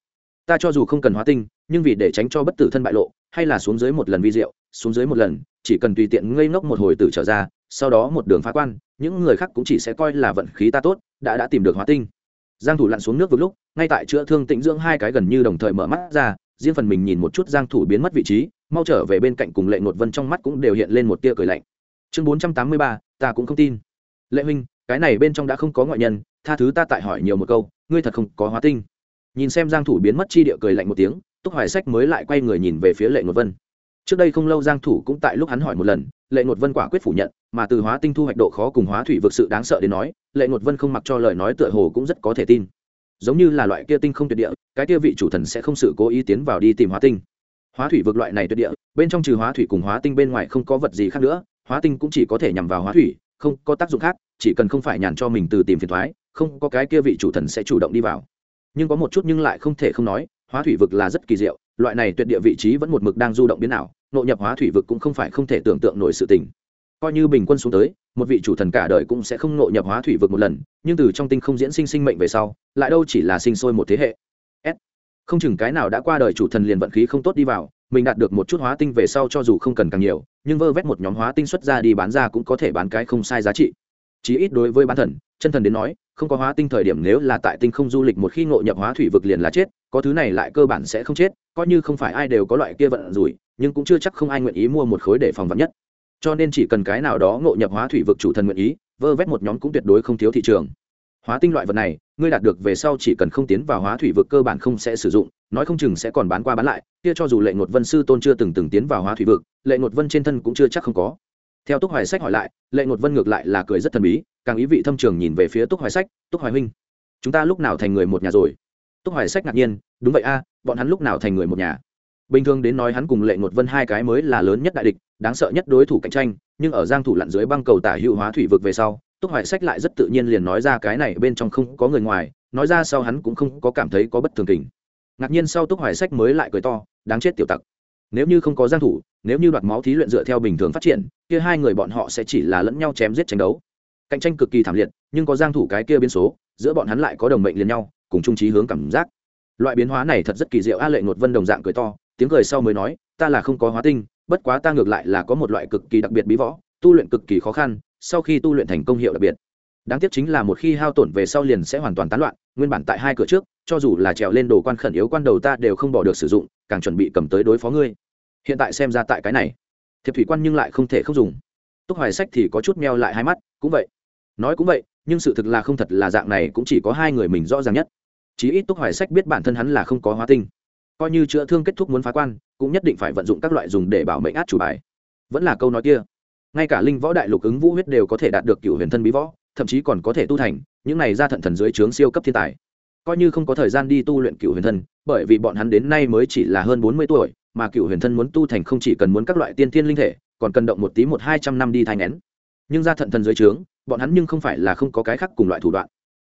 Ta cho dù không cần hóa tinh, nhưng vì để tránh cho bất tử thân bại lộ, hay là xuống dưới một lần vi diệu, xuống dưới một lần, chỉ cần tùy tiện ngây ngốc một hồi tử trở ra, sau đó một đường phá quan, những người khác cũng chỉ sẽ coi là vận khí ta tốt, đã đã tìm được hóa tinh. Giang thủ lặn xuống nước vừa lúc, ngay tại chữa thương tĩnh dưỡng hai cái gần như đồng thời mở mắt ra, riêng phần mình nhìn một chút giang thủ biến mất vị trí, mau trở về bên cạnh cùng lệ ngột vân trong mắt cũng đều hiện lên một tia cười lạnh chương 483, ta cũng không tin. Lệ huynh cái này bên trong đã không có ngoại nhân tha thứ ta tại hỏi nhiều một câu ngươi thật không có hóa tinh. Nhìn xem giang thủ biến mất chi địa cười lạnh một tiếng túc hoài sách mới lại quay người nhìn về phía lệ ngột vân. Trước đây không lâu giang thủ cũng tại lúc hắn hỏi một lần lệ ngột vân quả quyết phủ nhận mà từ hóa tinh thu hoạch độ khó cùng hóa thủy vực sự đáng sợ đến nói lệ ngột vân không mặc cho lời nói tựa hồ cũng rất có thể tin. Giống như là loại kia tinh không tuyệt địa cái kia vị chủ thần sẽ không sự cố ý tiến vào đi tìm hóa tinh. Hóa thủy vực loại này tuyệt địa bên trong trừ hóa thủy cùng hóa tinh bên ngoài không có vật gì khác nữa hóa tinh cũng chỉ có thể nhằm vào hóa thủy, không có tác dụng khác, chỉ cần không phải nhàn cho mình từ tìm phiền thoái, không có cái kia vị chủ thần sẽ chủ động đi vào. Nhưng có một chút nhưng lại không thể không nói, hóa thủy vực là rất kỳ diệu, loại này tuyệt địa vị trí vẫn một mực đang du động biến ảo, nội nhập hóa thủy vực cũng không phải không thể tưởng tượng nổi sự tình. Coi như bình quân xuống tới, một vị chủ thần cả đời cũng sẽ không nội nhập hóa thủy vực một lần, nhưng từ trong tinh không diễn sinh sinh mệnh về sau, lại đâu chỉ là sinh sôi một thế hệ. S. Không chừng cái nào đã qua đời chủ thần liền vận khí không tốt đi vào mình đạt được một chút hóa tinh về sau cho dù không cần càng nhiều, nhưng vơ vét một nhóm hóa tinh xuất ra đi bán ra cũng có thể bán cái không sai giá trị. Chí ít đối với bán thần, chân thần đến nói, không có hóa tinh thời điểm nếu là tại tinh không du lịch một khi ngộ nhập hóa thủy vực liền là chết, có thứ này lại cơ bản sẽ không chết, coi như không phải ai đều có loại kia vận rủi, nhưng cũng chưa chắc không ai nguyện ý mua một khối để phòng vật nhất. Cho nên chỉ cần cái nào đó ngộ nhập hóa thủy vực chủ thần nguyện ý, vơ vét một nhóm cũng tuyệt đối không thiếu thị trường. Hóa tinh loại vật này, ngươi đạt được về sau chỉ cần không tiến vào hóa thủy vực cơ bản không sẽ sử dụng nói không chừng sẽ còn bán qua bán lại, kia cho dù lệ ngột vân sư tôn chưa từng từng tiến vào hóa thủy vực, lệ ngột vân trên thân cũng chưa chắc không có. Theo túc hoài sách hỏi lại, lệ ngột vân ngược lại là cười rất thần bí, càng ý vị thâm trường nhìn về phía túc hoài sách, túc hoài huynh, chúng ta lúc nào thành người một nhà rồi? Túc hoài sách ngạc nhiên, đúng vậy a, bọn hắn lúc nào thành người một nhà? Bình thường đến nói hắn cùng lệ ngột vân hai cái mới là lớn nhất đại địch, đáng sợ nhất đối thủ cạnh tranh, nhưng ở giang thủ lặn dưới băng cầu tả hữu hóa thủy vực về sau, túc hoài sách lại rất tự nhiên liền nói ra cái này bên trong không có người ngoài, nói ra sau hắn cũng không có cảm thấy có bất thường kình ngạc nhiên sau túc hoài sách mới lại cười to, đáng chết tiểu tặc. Nếu như không có giang thủ, nếu như đoạt máu thí luyện dựa theo bình thường phát triển, kia hai người bọn họ sẽ chỉ là lẫn nhau chém giết tranh đấu. Cạnh tranh cực kỳ thảm liệt, nhưng có giang thủ cái kia biến số, giữa bọn hắn lại có đồng mệnh liền nhau, cùng chung trí hướng cảm giác. Loại biến hóa này thật rất kỳ diệu, a lệ ngột vân đồng dạng cười to, tiếng cười sau mới nói, ta là không có hóa tinh, bất quá ta ngược lại là có một loại cực kỳ đặc biệt bí võ, tu luyện cực kỳ khó khăn, sau khi tu luyện thành công hiệu đặc biệt. Đáng tiếc chính là một khi hao tổn về sau liền sẽ hoàn toàn tán loạn, nguyên bản tại hai cửa trước cho dù là trèo lên đồ quan khẩn yếu quan đầu ta đều không bỏ được sử dụng, càng chuẩn bị cầm tới đối phó ngươi. Hiện tại xem ra tại cái này, thiệp thủy quan nhưng lại không thể không dùng. Túc hoài sách thì có chút meo lại hai mắt, cũng vậy. Nói cũng vậy, nhưng sự thực là không thật là dạng này cũng chỉ có hai người mình rõ ràng nhất. Chí ít túc hoài sách biết bản thân hắn là không có hóa tinh. Coi như chữa thương kết thúc muốn phá quan, cũng nhất định phải vận dụng các loại dùng để bảo mệnh át chủ bài. Vẫn là câu nói kia. Ngay cả linh võ đại lục ứng vũ huyết đều có thể đạt được cựu huyền thân bí võ, thậm chí còn có thể tu thành, những này ra thận thần dưới trướng siêu cấp thiên tài coi như không có thời gian đi tu luyện cựu huyền thân, bởi vì bọn hắn đến nay mới chỉ là hơn bốn mươi tuổi, mà cựu huyền thân muốn tu thành không chỉ cần muốn các loại tiên thiên linh thể, còn cần động một tí một hai trăm năm đi thai ngén nhưng ra thận thần dưới trướng, bọn hắn nhưng không phải là không có cái khác cùng loại thủ đoạn.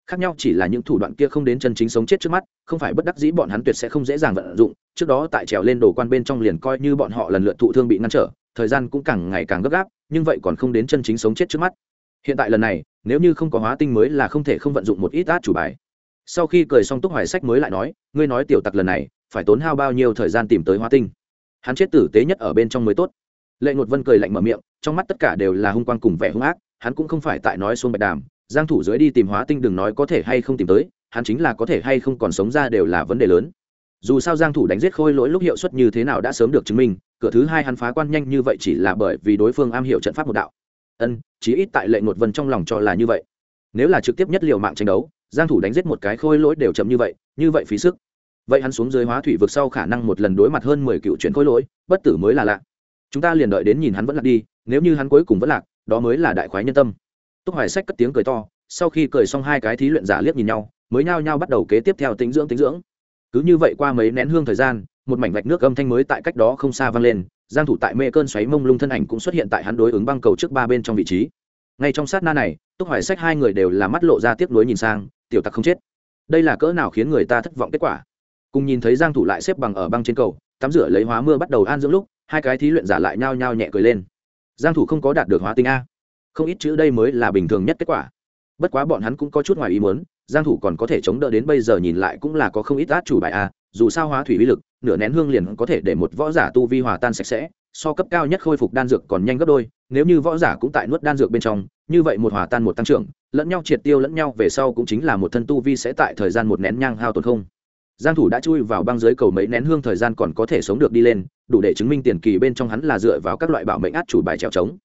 Khác nhau chỉ là những thủ đoạn kia không đến chân chính sống chết trước mắt, không phải bất đắc dĩ bọn hắn tuyệt sẽ không dễ dàng vận dụng, trước đó tại trèo lên đồ quan bên trong liền coi như bọn họ lần lượt thụ thương bị ngăn trở, thời gian cũng càng ngày càng gấp gáp, nhưng vậy còn không đến chân chính sống chết trước mắt. Hiện tại lần này, nếu như không có hóa tinh mới là không thể không vận dụng một ít át chủ bài sau khi cười xong túc hoài sách mới lại nói, ngươi nói tiểu tặc lần này, phải tốn hao bao nhiêu thời gian tìm tới Hoa tinh? Hắn chết tử tế nhất ở bên trong mới tốt. Lệ ngột vân cười lạnh mở miệng, trong mắt tất cả đều là hung quang cùng vẻ hung ác, hắn cũng không phải tại nói xuống bạch đàm, giang thủ dưới đi tìm hóa tinh đừng nói có thể hay không tìm tới, hắn chính là có thể hay không còn sống ra đều là vấn đề lớn. Dù sao giang thủ đánh giết khôi lỗi lúc hiệu suất như thế nào đã sớm được chứng minh, cửa thứ hai hắn phá quan nhanh như vậy chỉ là bởi vì đối phương am hiểu trận pháp một đạo. Ân, chí ít tại lệ ngột vân trong lòng cho là như vậy nếu là trực tiếp nhất liệu mạng tranh đấu, giang thủ đánh giết một cái khôi lỗi đều chậm như vậy như vậy phí sức. Vậy hắn xuống dưới hóa thủy vực sau khả năng một lần đối mặt hơn 10 cựu chuyển khôi lỗi, bất tử mới là lạ. Chúng ta liền đợi đến nhìn hắn vẫn lạc đi, nếu như hắn cuối cùng vẫn lạc, đó mới là đại khoái nhân tâm. Túc hoài sách cất tiếng cười to, sau khi cười xong hai cái thí luyện giả liếc nhìn nhau, mới nhao nhao bắt đầu kế tiếp theo tính dưỡng tính dưỡng. Cứ như vậy qua mấy nén hương thời gian, một mảnh vạch nước âm thanh mới tại cách đó không xa vang lên, giang thủ tại mê cơn xoáy mông lung thân ảnh cũng xuất hiện tại hắn đối ứng băng cầu trước ba bên trong vị trí ngay trong sát na này, túc hoài sách hai người đều là mắt lộ ra tiếc nuối nhìn sang, tiểu tặc không chết. Đây là cỡ nào khiến người ta thất vọng kết quả? Cùng nhìn thấy giang thủ lại xếp bằng ở băng trên cầu, tắm rửa lấy hóa mưa bắt đầu an dưỡng lúc, hai cái thí luyện giả lại nhao nhao nhẹ cười lên. Giang thủ không có đạt được hóa tinh a. Không ít chữ đây mới là bình thường nhất kết quả. Bất quá bọn hắn cũng có chút ngoài ý muốn, giang thủ còn có thể chống đỡ đến bây giờ nhìn lại cũng là có không ít át chủ bài a, dù sao hóa thủy uy lực, nửa nén hương liền có thể để một võ giả tu vi hòa tan sạch sẽ so cấp cao nhất khôi phục đan dược còn nhanh gấp đôi, nếu như võ giả cũng tại nuốt đan dược bên trong, như vậy một hòa tan một tăng trưởng, lẫn nhau triệt tiêu lẫn nhau về sau cũng chính là một thân tu vi sẽ tại thời gian một nén nhang hao tổn không. Giang thủ đã chui vào băng dưới cầu mấy nén hương thời gian còn có thể sống được đi lên, đủ để chứng minh tiền kỳ bên trong hắn là dựa vào các loại bảo mệnh át chủ bài trèo trống.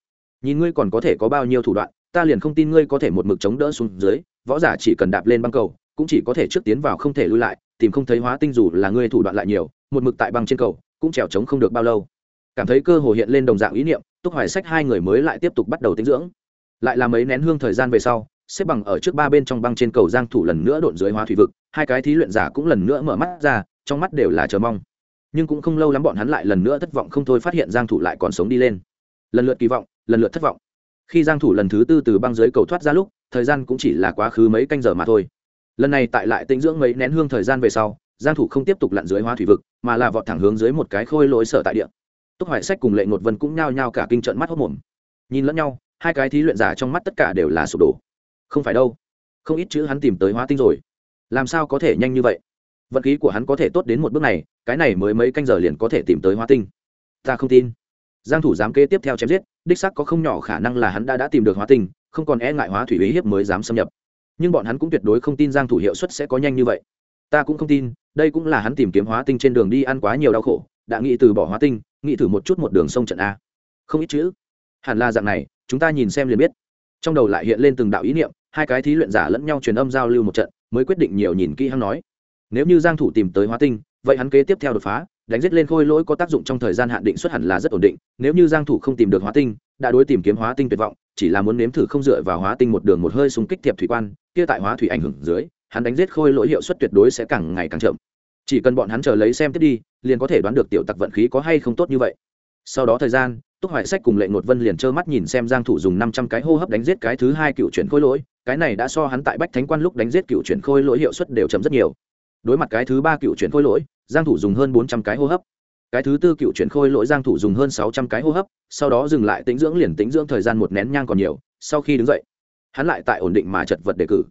Nhìn ngươi còn có thể có bao nhiêu thủ đoạn, ta liền không tin ngươi có thể một mực chống đỡ xuống dưới, võ giả chỉ cần đạp lên băng cầu, cũng chỉ có thể trước tiến vào không thể lui lại, tìm không thấy hóa tinh dù là ngươi thủ đoạn lại nhiều, một mực tại băng trên cầu, cũng trèo trống không được bao lâu cảm thấy cơ hồ hiện lên đồng dạng ý niệm, túc hoài sách hai người mới lại tiếp tục bắt đầu tinh dưỡng. Lại là mấy nén hương thời gian về sau, xếp bằng ở trước ba bên trong băng trên cầu giang thủ lần nữa đột dưới hóa thủy vực, hai cái thí luyện giả cũng lần nữa mở mắt ra, trong mắt đều là chờ mong. Nhưng cũng không lâu lắm bọn hắn lại lần nữa thất vọng không thôi phát hiện giang thủ lại còn sống đi lên. Lần lượt kỳ vọng, lần lượt thất vọng. Khi giang thủ lần thứ tư từ băng dưới cầu thoát ra lúc, thời gian cũng chỉ là quá khứ mấy canh giờ mà thôi. Lần này tại lại tinh dưỡng mấy nén hương thời gian về sau, giang thủ không tiếp tục lặn dưới hóa thủy vực, mà là vọt thẳng hướng dưới một cái khôi lỗi sở tại địa túc hoài sách cùng lệ ngột vân cũng nhao nhao cả kinh trận mắt hốt mồm. Nhìn lẫn nhau, hai cái thí luyện giả trong mắt tất cả đều là sụp đổ. Không phải đâu. Không ít chữ hắn tìm tới hóa tinh rồi. Làm sao có thể nhanh như vậy? Vận khí của hắn có thể tốt đến một bước này, cái này mới mấy canh giờ liền có thể tìm tới hóa tinh. Ta không tin. Giang thủ dám kế tiếp theo chém giết, đích xác có không nhỏ khả năng là hắn đã đã tìm được hóa tinh, không còn e ngại hóa thủy ý hiếp mới dám xâm nhập. Nhưng bọn hắn cũng tuyệt đối không tin giang thủ hiệu suất sẽ có nhanh như vậy. Ta cũng không tin, đây cũng là hắn tìm kiếm hóa tinh trên đường đi ăn quá nhiều đau khổ, đã nghĩ từ bỏ hóa tinh nghĩ thử một chút một đường sông trận a. Không ít chữ. Hẳn là dạng này, chúng ta nhìn xem liền biết. Trong đầu lại hiện lên từng đạo ý niệm, hai cái thí luyện giả lẫn nhau truyền âm giao lưu một trận, mới quyết định nhiều nhìn kỹ hắn nói. Nếu như giang thủ tìm tới hóa tinh, vậy hắn kế tiếp theo đột phá, đánh giết lên khôi lỗi có tác dụng trong thời gian hạn định xuất hẳn là rất ổn định, nếu như giang thủ không tìm được hóa tinh, đã đối tìm kiếm hóa tinh tuyệt vọng, chỉ là muốn nếm thử không dựa vào hóa tinh một đường một hơi xung kích thiệp thủy quan, kia tại hóa thủy ảnh hưởng dưới, hắn đánh giết khôi lỗi hiệu suất tuyệt đối sẽ càng ngày càng chậm. Chỉ cần bọn hắn chờ lấy xem tiếp đi liền có thể đoán được tiểu tặc vận khí có hay không tốt như vậy. Sau đó thời gian, túc hoài sách cùng lệ ngột vân liền trơ mắt nhìn xem giang thủ dùng 500 cái hô hấp đánh giết cái thứ hai cựu chuyển khôi lỗi, cái này đã so hắn tại bách thánh quan lúc đánh giết cựu chuyển khôi lỗi hiệu suất đều chậm rất nhiều. Đối mặt cái thứ ba cựu chuyển khôi lỗi, giang thủ dùng hơn 400 cái hô hấp. Cái thứ tư cựu chuyển khôi lỗi giang thủ dùng hơn 600 cái hô hấp, sau đó dừng lại tĩnh dưỡng liền tĩnh dưỡng thời gian một nén nhang còn nhiều, sau khi đứng dậy, hắn lại tại ổn định mà chật vật đề cử.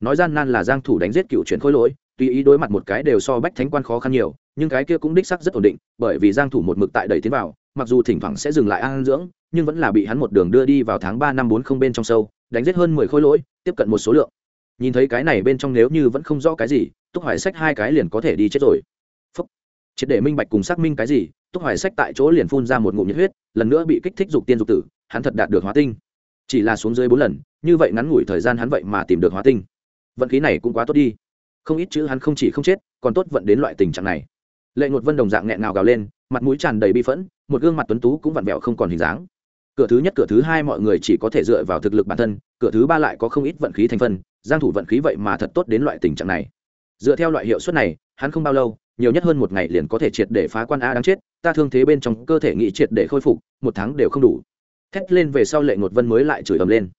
Nói gian nan là giang thủ đánh giết cựu chuyển khôi lỗi, tùy ý đối mặt một cái đều so bách thánh quan khó khăn nhiều nhưng cái kia cũng đích xác rất ổn định, bởi vì giang thủ một mực tại đẩy tiến vào, mặc dù thỉnh thoảng sẽ dừng lại ăn dưỡng, nhưng vẫn là bị hắn một đường đưa đi vào tháng ba năm bốn không bên trong sâu, đánh giết hơn mười khối lỗi, tiếp cận một số lượng. Nhìn thấy cái này bên trong nếu như vẫn không rõ cái gì, túc hoài sách hai cái liền có thể đi chết rồi. Phúc. Triệt để minh bạch cùng xác minh cái gì, túc hoài sách tại chỗ liền phun ra một ngụm nhiệt huyết, lần nữa bị kích thích dục tiên dục tử, hắn thật đạt được hóa tinh. Chỉ là xuống dưới bốn lần, như vậy ngắn ngủi thời gian hắn vậy mà tìm được hóa tinh. Vận khí này cũng quá tốt đi. Không ít chữ hắn không chỉ không chết, còn tốt vận đến loại tình trạng này lệ ngột vân đồng dạng nghẹn ngào gào lên, mặt mũi tràn đầy bi phẫn, một gương mặt tuấn tú cũng vặn vẹo không còn hình dáng. Cửa thứ nhất, cửa thứ hai mọi người chỉ có thể dựa vào thực lực bản thân, cửa thứ ba lại có không ít vận khí thành phần giang thủ vận khí vậy mà thật tốt đến loại tình trạng này. Dựa theo loại hiệu suất này, hắn không bao lâu, nhiều nhất hơn một ngày liền có thể triệt để phá quan a đáng chết, ta thương thế bên trong cơ thể nghị triệt để khôi phục, một tháng đều không đủ. Thét lên về sau lệ ngột vân mới lại chửi ầm lên.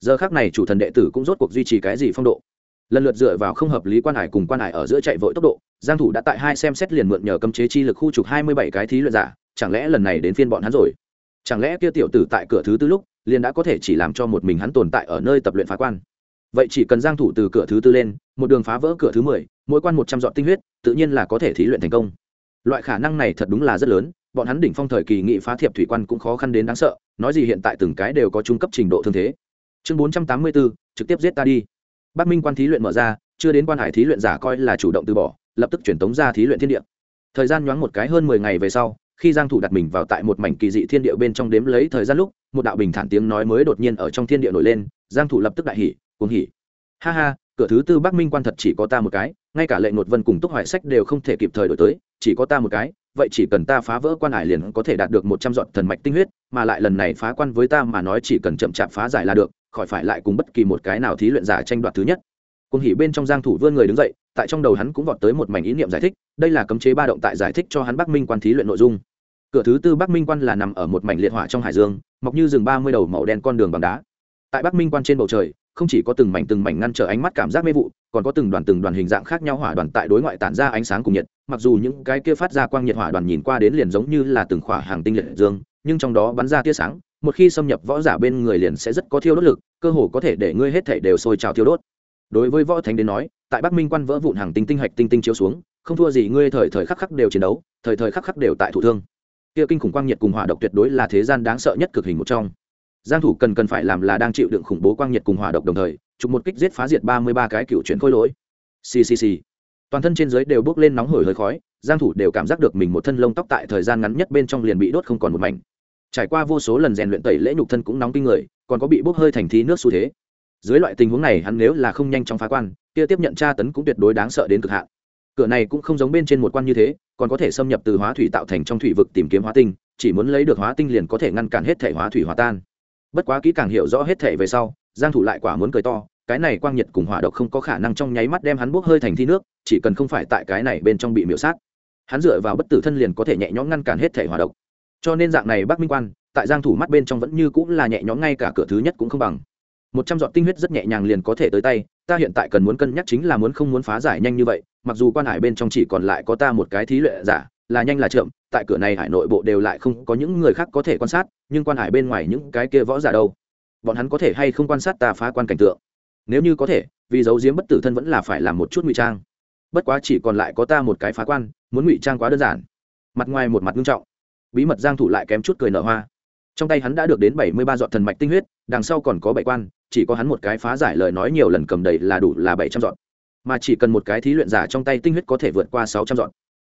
Giờ khắc này chủ thần đệ tử cũng rốt cuộc duy trì cái gì phong độ? Lần lượt dựa vào không hợp lý quan hải cùng quan hải ở giữa chạy vội tốc độ giang thủ đã tại hai xem xét liền mượn nhờ cấm chế chi lực khu trục 27 cái thí luyện giả chẳng lẽ lần này đến phiên bọn hắn rồi? Chẳng lẽ kia tiểu tử tại cửa thứ tư lúc liền đã có thể chỉ làm cho một mình hắn tồn tại ở nơi tập luyện phá quan? Vậy chỉ cần giang thủ từ cửa thứ tư lên một đường phá vỡ cửa thứ 10, mỗi quan 100 dọn tinh huyết tự nhiên là có thể thí luyện thành công. Loại khả năng này thật đúng là rất lớn bọn hắn đỉnh phong thời kỳ nghị phá thiệp thủy quan cũng khó khăn đến đáng sợ nói gì hiện tại từng cái đều có trung cấp trình độ thương thế. Chương 484, trực tiếp giết ta đi bắc minh quan thí luyện mở ra, chưa đến quan hải thí luyện giả coi là chủ động từ bỏ, lập tức chuyển tống ra thí luyện thiên địa. Thời gian nhoáng một cái hơn mười ngày về sau, khi giang thủ đặt mình vào tại một mảnh kỳ dị thiên địa bên trong đếm lấy thời gian lúc, một đạo bình thản tiếng nói mới đột nhiên ở trong thiên địa nổi lên, giang thủ lập tức đại hỉ, cuồng hỉ. Ha ha, cửa thứ tư bắc minh quan thật chỉ có ta một cái, ngay cả Lệ nột vân cùng túc hoài sách đều không thể kịp thời đổi tới, chỉ có ta một cái, vậy chỉ cần ta phá vỡ quan hải liền có thể đạt được một trăm dọn thần mạch tinh huyết, mà lại lần này phá quan với ta mà nói chỉ cần chậm chạp phá giải là được khỏi phải lại cùng bất kỳ một cái nào thí luyện giả tranh đoạt thứ nhất. Cùng hỉ bên trong giang thủ vươn người đứng dậy, tại trong đầu hắn cũng vọt tới một mảnh ý niệm giải thích, đây là cấm chế ba động tại giải thích cho hắn bắc minh quan thí luyện nội dung. Cửa thứ tư bắc minh quan là nằm ở một mảnh liệt hỏa trong hải dương, mọc như rừng ba mươi đầu màu đen con đường bằng đá. Tại bắc minh quan trên bầu trời, không chỉ có từng mảnh từng mảnh ngăn trở ánh mắt cảm giác mê vụ, còn có từng đoàn từng đoàn hình dạng khác nhau hỏa đoàn tại đối ngoại tản ra ánh sáng cùng nhiệt, mặc dù những cái kia phát ra quang nhiệt hỏa đoàn nhìn qua đến liền giống như là từng khỏa hàng tinh liệt dương, nhưng trong đó bắn ra tia sáng một khi xâm nhập võ giả bên người liền sẽ rất có thiêu đốt lực, cơ hồ có thể để ngươi hết thể đều sôi trào thiêu đốt. Đối với võ thánh đến nói, tại bắc minh quan vỡ vụn hàng tinh tinh hạch tinh tinh chiếu xuống, không thua gì ngươi thời thời khắc khắc đều chiến đấu, thời thời khắc khắc đều tại thủ thương. Kia kinh khủng quang nhiệt cùng hỏa độc tuyệt đối là thế gian đáng sợ nhất cực hình một trong. Giang thủ cần cần phải làm là đang chịu đựng khủng bố quang nhiệt cùng hỏa độc đồng thời, chụp một kích giết phá diệt 33 cái cựu chuyển khôi lỗi. Xì xì xì. Toàn thân trên dưới đều bốc lên nóng hổi hơi khói, giang thủ đều cảm giác được mình một thân lông tóc tại thời gian ngắn nhất bên trong liền bị đốt không còn một mảnh trải qua vô số lần rèn luyện tẩy lễ nhục thân cũng nóng kinh người, còn có bị bốc hơi thành thí nước xu thế. Dưới loại tình huống này, hắn nếu là không nhanh chóng phá quan, kia tiếp nhận tra tấn cũng tuyệt đối đáng sợ đến cực hạn. Cửa này cũng không giống bên trên một quan như thế, còn có thể xâm nhập từ hóa thủy tạo thành trong thủy vực tìm kiếm hóa tinh, chỉ muốn lấy được hóa tinh liền có thể ngăn cản hết thể hóa thủy hóa tan. Bất quá kỹ càng hiểu rõ hết thể về sau, giang thủ lại quả muốn cười to, cái này quang nhiệt cùng hỏa độc không có khả năng trong nháy mắt đem hắn bốc hơi thành thi nước, chỉ cần không phải tại cái này bên trong bị miểu sát. Hắn dựa vào bất tử thân liền có thể nhẹ nhõm ngăn cản hết thể hỏa độc cho nên dạng này bắc minh quan, tại giang thủ mắt bên trong vẫn như cũng là nhẹ nhõm, ngay cả cửa thứ nhất cũng không bằng. Một trăm giọt tinh huyết rất nhẹ nhàng liền có thể tới tay, ta hiện tại cần muốn cân nhắc chính là muốn không muốn phá giải nhanh như vậy, mặc dù quan hải bên trong chỉ còn lại có ta một cái thí luyện giả, là nhanh là chậm, tại cửa này hải nội bộ đều lại không có những người khác có thể quan sát, nhưng quan hải bên ngoài những cái kia võ giả đâu? Bọn hắn có thể hay không quan sát ta phá quan cảnh tượng? Nếu như có thể, vì giấu giếm bất tử thân vẫn là phải làm một chút ngụy trang. Bất quá chỉ còn lại có ta một cái phá quan, muốn ngụy trang quá đơn giản. Mặt ngoài một mặt nghiêm trọng bí mật giang thủ lại kém chút cười nở hoa. Trong tay hắn đã được đến bảy mươi ba dọn thần mạch tinh huyết, đằng sau còn có bảy quan, chỉ có hắn một cái phá giải lời nói nhiều lần cầm đầy là đủ là bảy trăm dọn mà chỉ cần một cái thí luyện giả trong tay tinh huyết có thể vượt qua sáu trăm dọn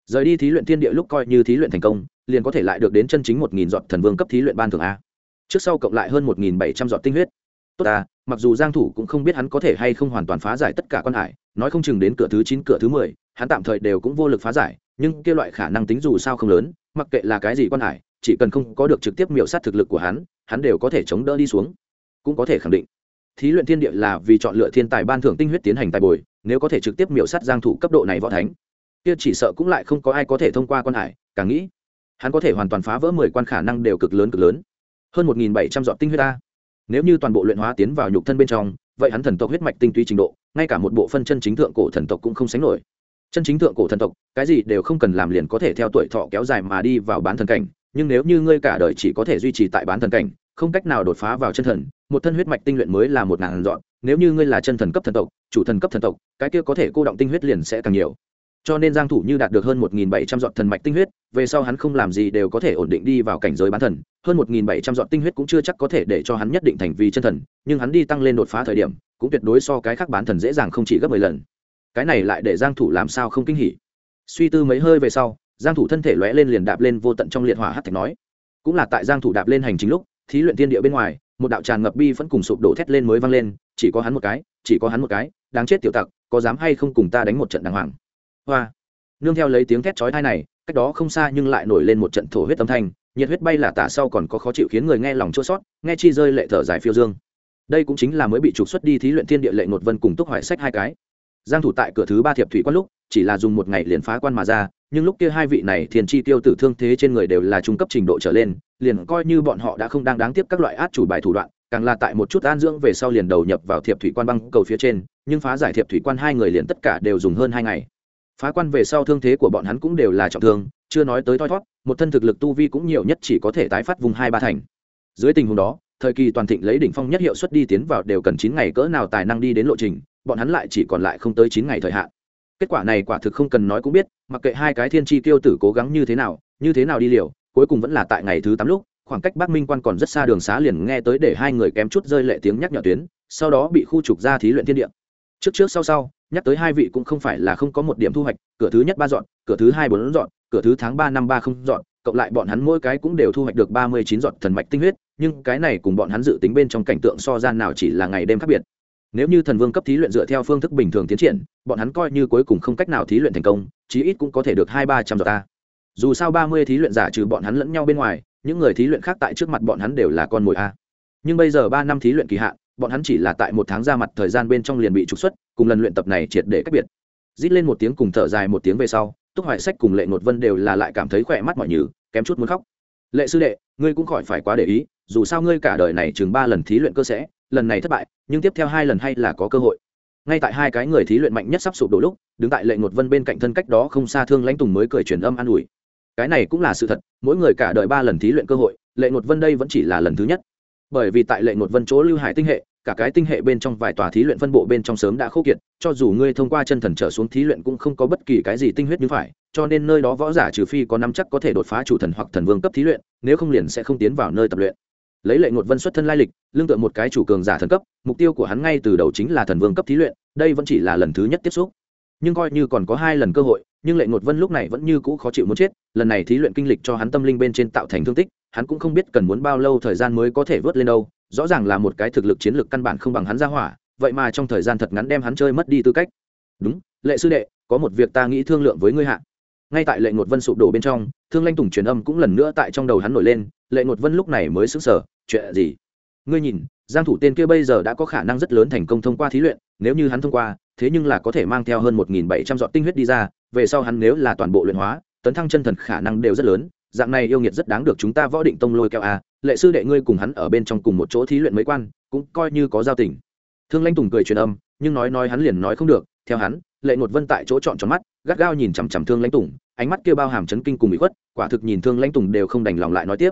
rời đi thí luyện thiên địa lúc coi như thí luyện thành công, liền có thể lại được đến chân chính một nghìn dọn thần vương cấp thí luyện ban thường a. Trước sau cộng lại hơn một nghìn bảy trăm dọn tinh huyết. Tốt à mặc dù giang thủ cũng không biết hắn có thể hay không hoàn toàn phá giải tất cả quan hải, nói không chừng đến cửa thứ chín, cửa thứ mười, hắn tạm thời đều cũng vô lực phá giải, nhưng kia loại khả năng tính dù sao không lớn mặc kệ là cái gì quan hải, chỉ cần không có được trực tiếp miểu sát thực lực của hắn hắn đều có thể chống đỡ đi xuống. Cũng có thể khẳng định, thí luyện thiên địa là vì chọn lựa thiên tài ban thưởng tinh huyết tiến hành tài bồi, nếu có thể trực tiếp miểu sát giang thủ cấp độ này võ thánh, kia chỉ sợ cũng lại không có ai có thể thông qua quan hải, càng nghĩ, hắn có thể hoàn toàn phá vỡ mười quan khả năng đều cực lớn cực lớn. Hơn một nghìn bảy trăm dọn tinh huyết ta. Nếu như toàn bộ luyện hóa tiến vào nhục thân bên trong, vậy hắn thần tộc huyết mạch tinh túy trình độ, ngay cả một bộ phân chân chính thượng cổ thần tộc cũng không sánh nổi chân chính thượng cổ thần tộc, cái gì đều không cần làm liền có thể theo tuổi thọ kéo dài mà đi vào bán thần cảnh. Nhưng nếu như ngươi cả đời chỉ có thể duy trì tại bán thần cảnh, không cách nào đột phá vào chân thần, một thân huyết mạch tinh luyện mới là một ngàn dọn. Nếu như ngươi là chân thần cấp thần tộc, chủ thần cấp thần tộc, cái kia có thể cô động tinh huyết liền sẽ càng nhiều. Cho nên giang thủ như đạt được hơn 1.700 dọn thần mạch tinh huyết, về sau hắn không làm gì đều có thể ổn định đi vào cảnh giới bán thần. Hơn 1.700 dọn tinh huyết cũng chưa chắc có thể để cho hắn nhất định thành vì chân thần, nhưng hắn đi tăng lên đột phá thời điểm, cũng tuyệt đối so cái khác bán thần dễ dàng không chỉ gấp 10 lần cái này lại để giang thủ làm sao không kinh hỉ? Suy tư mấy hơi về sau, giang thủ thân thể lóe lên liền đạp lên vô tận trong liệt hỏa hắc thạch nói. Cũng là tại giang thủ đạp lên hành chính lúc, thí luyện tiên địa bên ngoài, một đạo tràn ngập bi vẫn cùng sụp đổ thét lên mới vang lên, chỉ có hắn một cái, chỉ có hắn một cái, đáng chết tiểu tặc, có dám hay không cùng ta đánh một trận đàng hoàng? Hoa! Nương theo lấy tiếng thét chói tai này, cách đó không xa nhưng lại nổi lên một trận thổ huyết âm thanh, nhiệt huyết bay là tả sau còn có khó chịu khiến người nghe lòng chua xót, nghe chi rơi lệ thở dài phiêu dương. Đây cũng chính là mới bị trục xuất đi thí luyện thiên địa lệ nột vân cùng túc hoại sách hai cái giang thủ tại cửa thứ ba thiệp thủy quan lúc chỉ là dùng một ngày liền phá quan mà ra nhưng lúc kia hai vị này thiên chi tiêu tử thương thế trên người đều là trung cấp trình độ trở lên liền coi như bọn họ đã không đang đáng tiếp các loại át chủ bài thủ đoạn càng là tại một chút an dưỡng về sau liền đầu nhập vào thiệp thủy quan băng cầu phía trên nhưng phá giải thiệp thủy quan hai người liền tất cả đều dùng hơn hai ngày. Phá quan về sau thương thế của bọn hắn cũng đều là trọng thương chưa nói tới thoi thoát, một thân thực lực tu vi cũng nhiều nhất chỉ có thể tái phát vùng hai ba thành. Dưới tình huống đó thời kỳ toàn thịnh lấy đỉnh phong nhất hiệu suất đi tiến vào đều cần chín ngày cỡ nào tài năng đi đến lộ trình, bọn hắn lại chỉ còn lại không tới chín ngày thời hạn. Kết quả này quả thực không cần nói cũng biết, mặc kệ hai cái thiên tri tiêu tử cố gắng như thế nào, như thế nào đi liều, cuối cùng vẫn là tại ngày thứ tám lúc, khoảng cách bắc minh quan còn rất xa đường xá liền nghe tới để hai người kém chút rơi lệ tiếng nhắc nhở tuyến, sau đó bị khu trục ra thí luyện thiên địa. Trước trước sau sau, nhắc tới hai vị cũng không phải là không có một điểm thu hoạch, cửa thứ nhất ba dọn, cửa thứ hai bốn dọn, cửa thứ tháng ba năm ba không dọn, cộng lại bọn hắn mỗi cái cũng đều thu hoạch được ba mươi chín dọn thần mạch tinh huyết nhưng cái này cùng bọn hắn dự tính bên trong cảnh tượng so gian nào chỉ là ngày đêm khác biệt. Nếu như thần vương cấp thí luyện dựa theo phương thức bình thường tiến triển, bọn hắn coi như cuối cùng không cách nào thí luyện thành công, chí ít cũng có thể được hai ba trăm giọt ta. Dù sao ba mươi thí luyện giả trừ bọn hắn lẫn nhau bên ngoài, những người thí luyện khác tại trước mặt bọn hắn đều là con mồi a. Nhưng bây giờ ba năm thí luyện kỳ hạn, bọn hắn chỉ là tại một tháng ra mặt thời gian bên trong liền bị trục xuất, cùng lần luyện tập này triệt để cách biệt. Rít lên một tiếng cùng thở dài một tiếng về sau, túc hoài sách cùng lệ ngột vân đều là lại cảm thấy khỏe mắt mọi nhừ, kém chút muốn khóc. Lệ sư đệ, ngươi cũng khỏi phải quá để ý dù sao ngươi cả đời này chừng ba lần thí luyện cơ sẽ, lần này thất bại, nhưng tiếp theo hai lần hay là có cơ hội. Ngay tại hai cái người thí luyện mạnh nhất sắp sụp đổ lúc, đứng tại lệ ngột vân bên cạnh thân cách đó không xa thương lãnh tùng mới cười truyền âm an ủi. Cái này cũng là sự thật, mỗi người cả đời ba lần thí luyện cơ hội, lệ ngột vân đây vẫn chỉ là lần thứ nhất. Bởi vì tại lệ ngột vân chỗ lưu hải tinh hệ, cả cái tinh hệ bên trong vài tòa thí luyện phân bộ bên trong sớm đã khô kiệt, cho dù ngươi thông qua chân thần trở xuống thí luyện cũng không có bất kỳ cái gì tinh huyết như phải, cho nên nơi đó võ giả trừ phi có năm chắc có thể đột phá chủ thần hoặc thần vương cấp thí luyện, nếu không liền sẽ không tiến vào nơi tập luyện lấy lệ ngột vân xuất thân lai lịch, lương tượng một cái chủ cường giả thần cấp, mục tiêu của hắn ngay từ đầu chính là thần vương cấp thí luyện, đây vẫn chỉ là lần thứ nhất tiếp xúc. Nhưng coi như còn có hai lần cơ hội, nhưng lệ ngột vân lúc này vẫn như cũ khó chịu muốn chết, lần này thí luyện kinh lịch cho hắn tâm linh bên trên tạo thành thương tích, hắn cũng không biết cần muốn bao lâu thời gian mới có thể vớt lên đâu, rõ ràng là một cái thực lực chiến lược căn bản không bằng hắn ra hỏa, vậy mà trong thời gian thật ngắn đem hắn chơi mất đi tư cách. Đúng, lệ sư đệ, có một việc ta nghĩ thương lượng với ngươi hạ. Ngay tại lệ ngột vân sụp đổ bên trong, thương lanh tùng truyền âm cũng lần nữa tại trong đầu hắn nổi lên, lệ ngột vân lúc này mới sững sờ chuyện gì ngươi nhìn, giang thủ tên kia bây giờ đã có khả năng rất lớn thành công thông qua thí luyện, nếu như hắn thông qua, thế nhưng là có thể mang theo hơn 1.700 giọt tinh huyết đi ra, về sau hắn nếu là toàn bộ luyện hóa, tấn thăng chân thần khả năng đều rất lớn, dạng này yêu nghiệt rất đáng được chúng ta võ định tông lôi kéo a à. lệ sư đệ ngươi cùng hắn ở bên trong cùng một chỗ thí luyện mấy quan, cũng coi như có giao tình thương lãnh tùng cười truyền âm, nhưng nói nói hắn liền nói không được, theo hắn, lệ ngột vân tại chỗ chọn tròn mắt, gắt gao nhìn chằm chằm thương lãnh tùng, ánh mắt kia bao hàm chấn kinh cùng bị khuất, quả thực nhìn thương lãnh tùng đều không đành lòng lại nói tiếp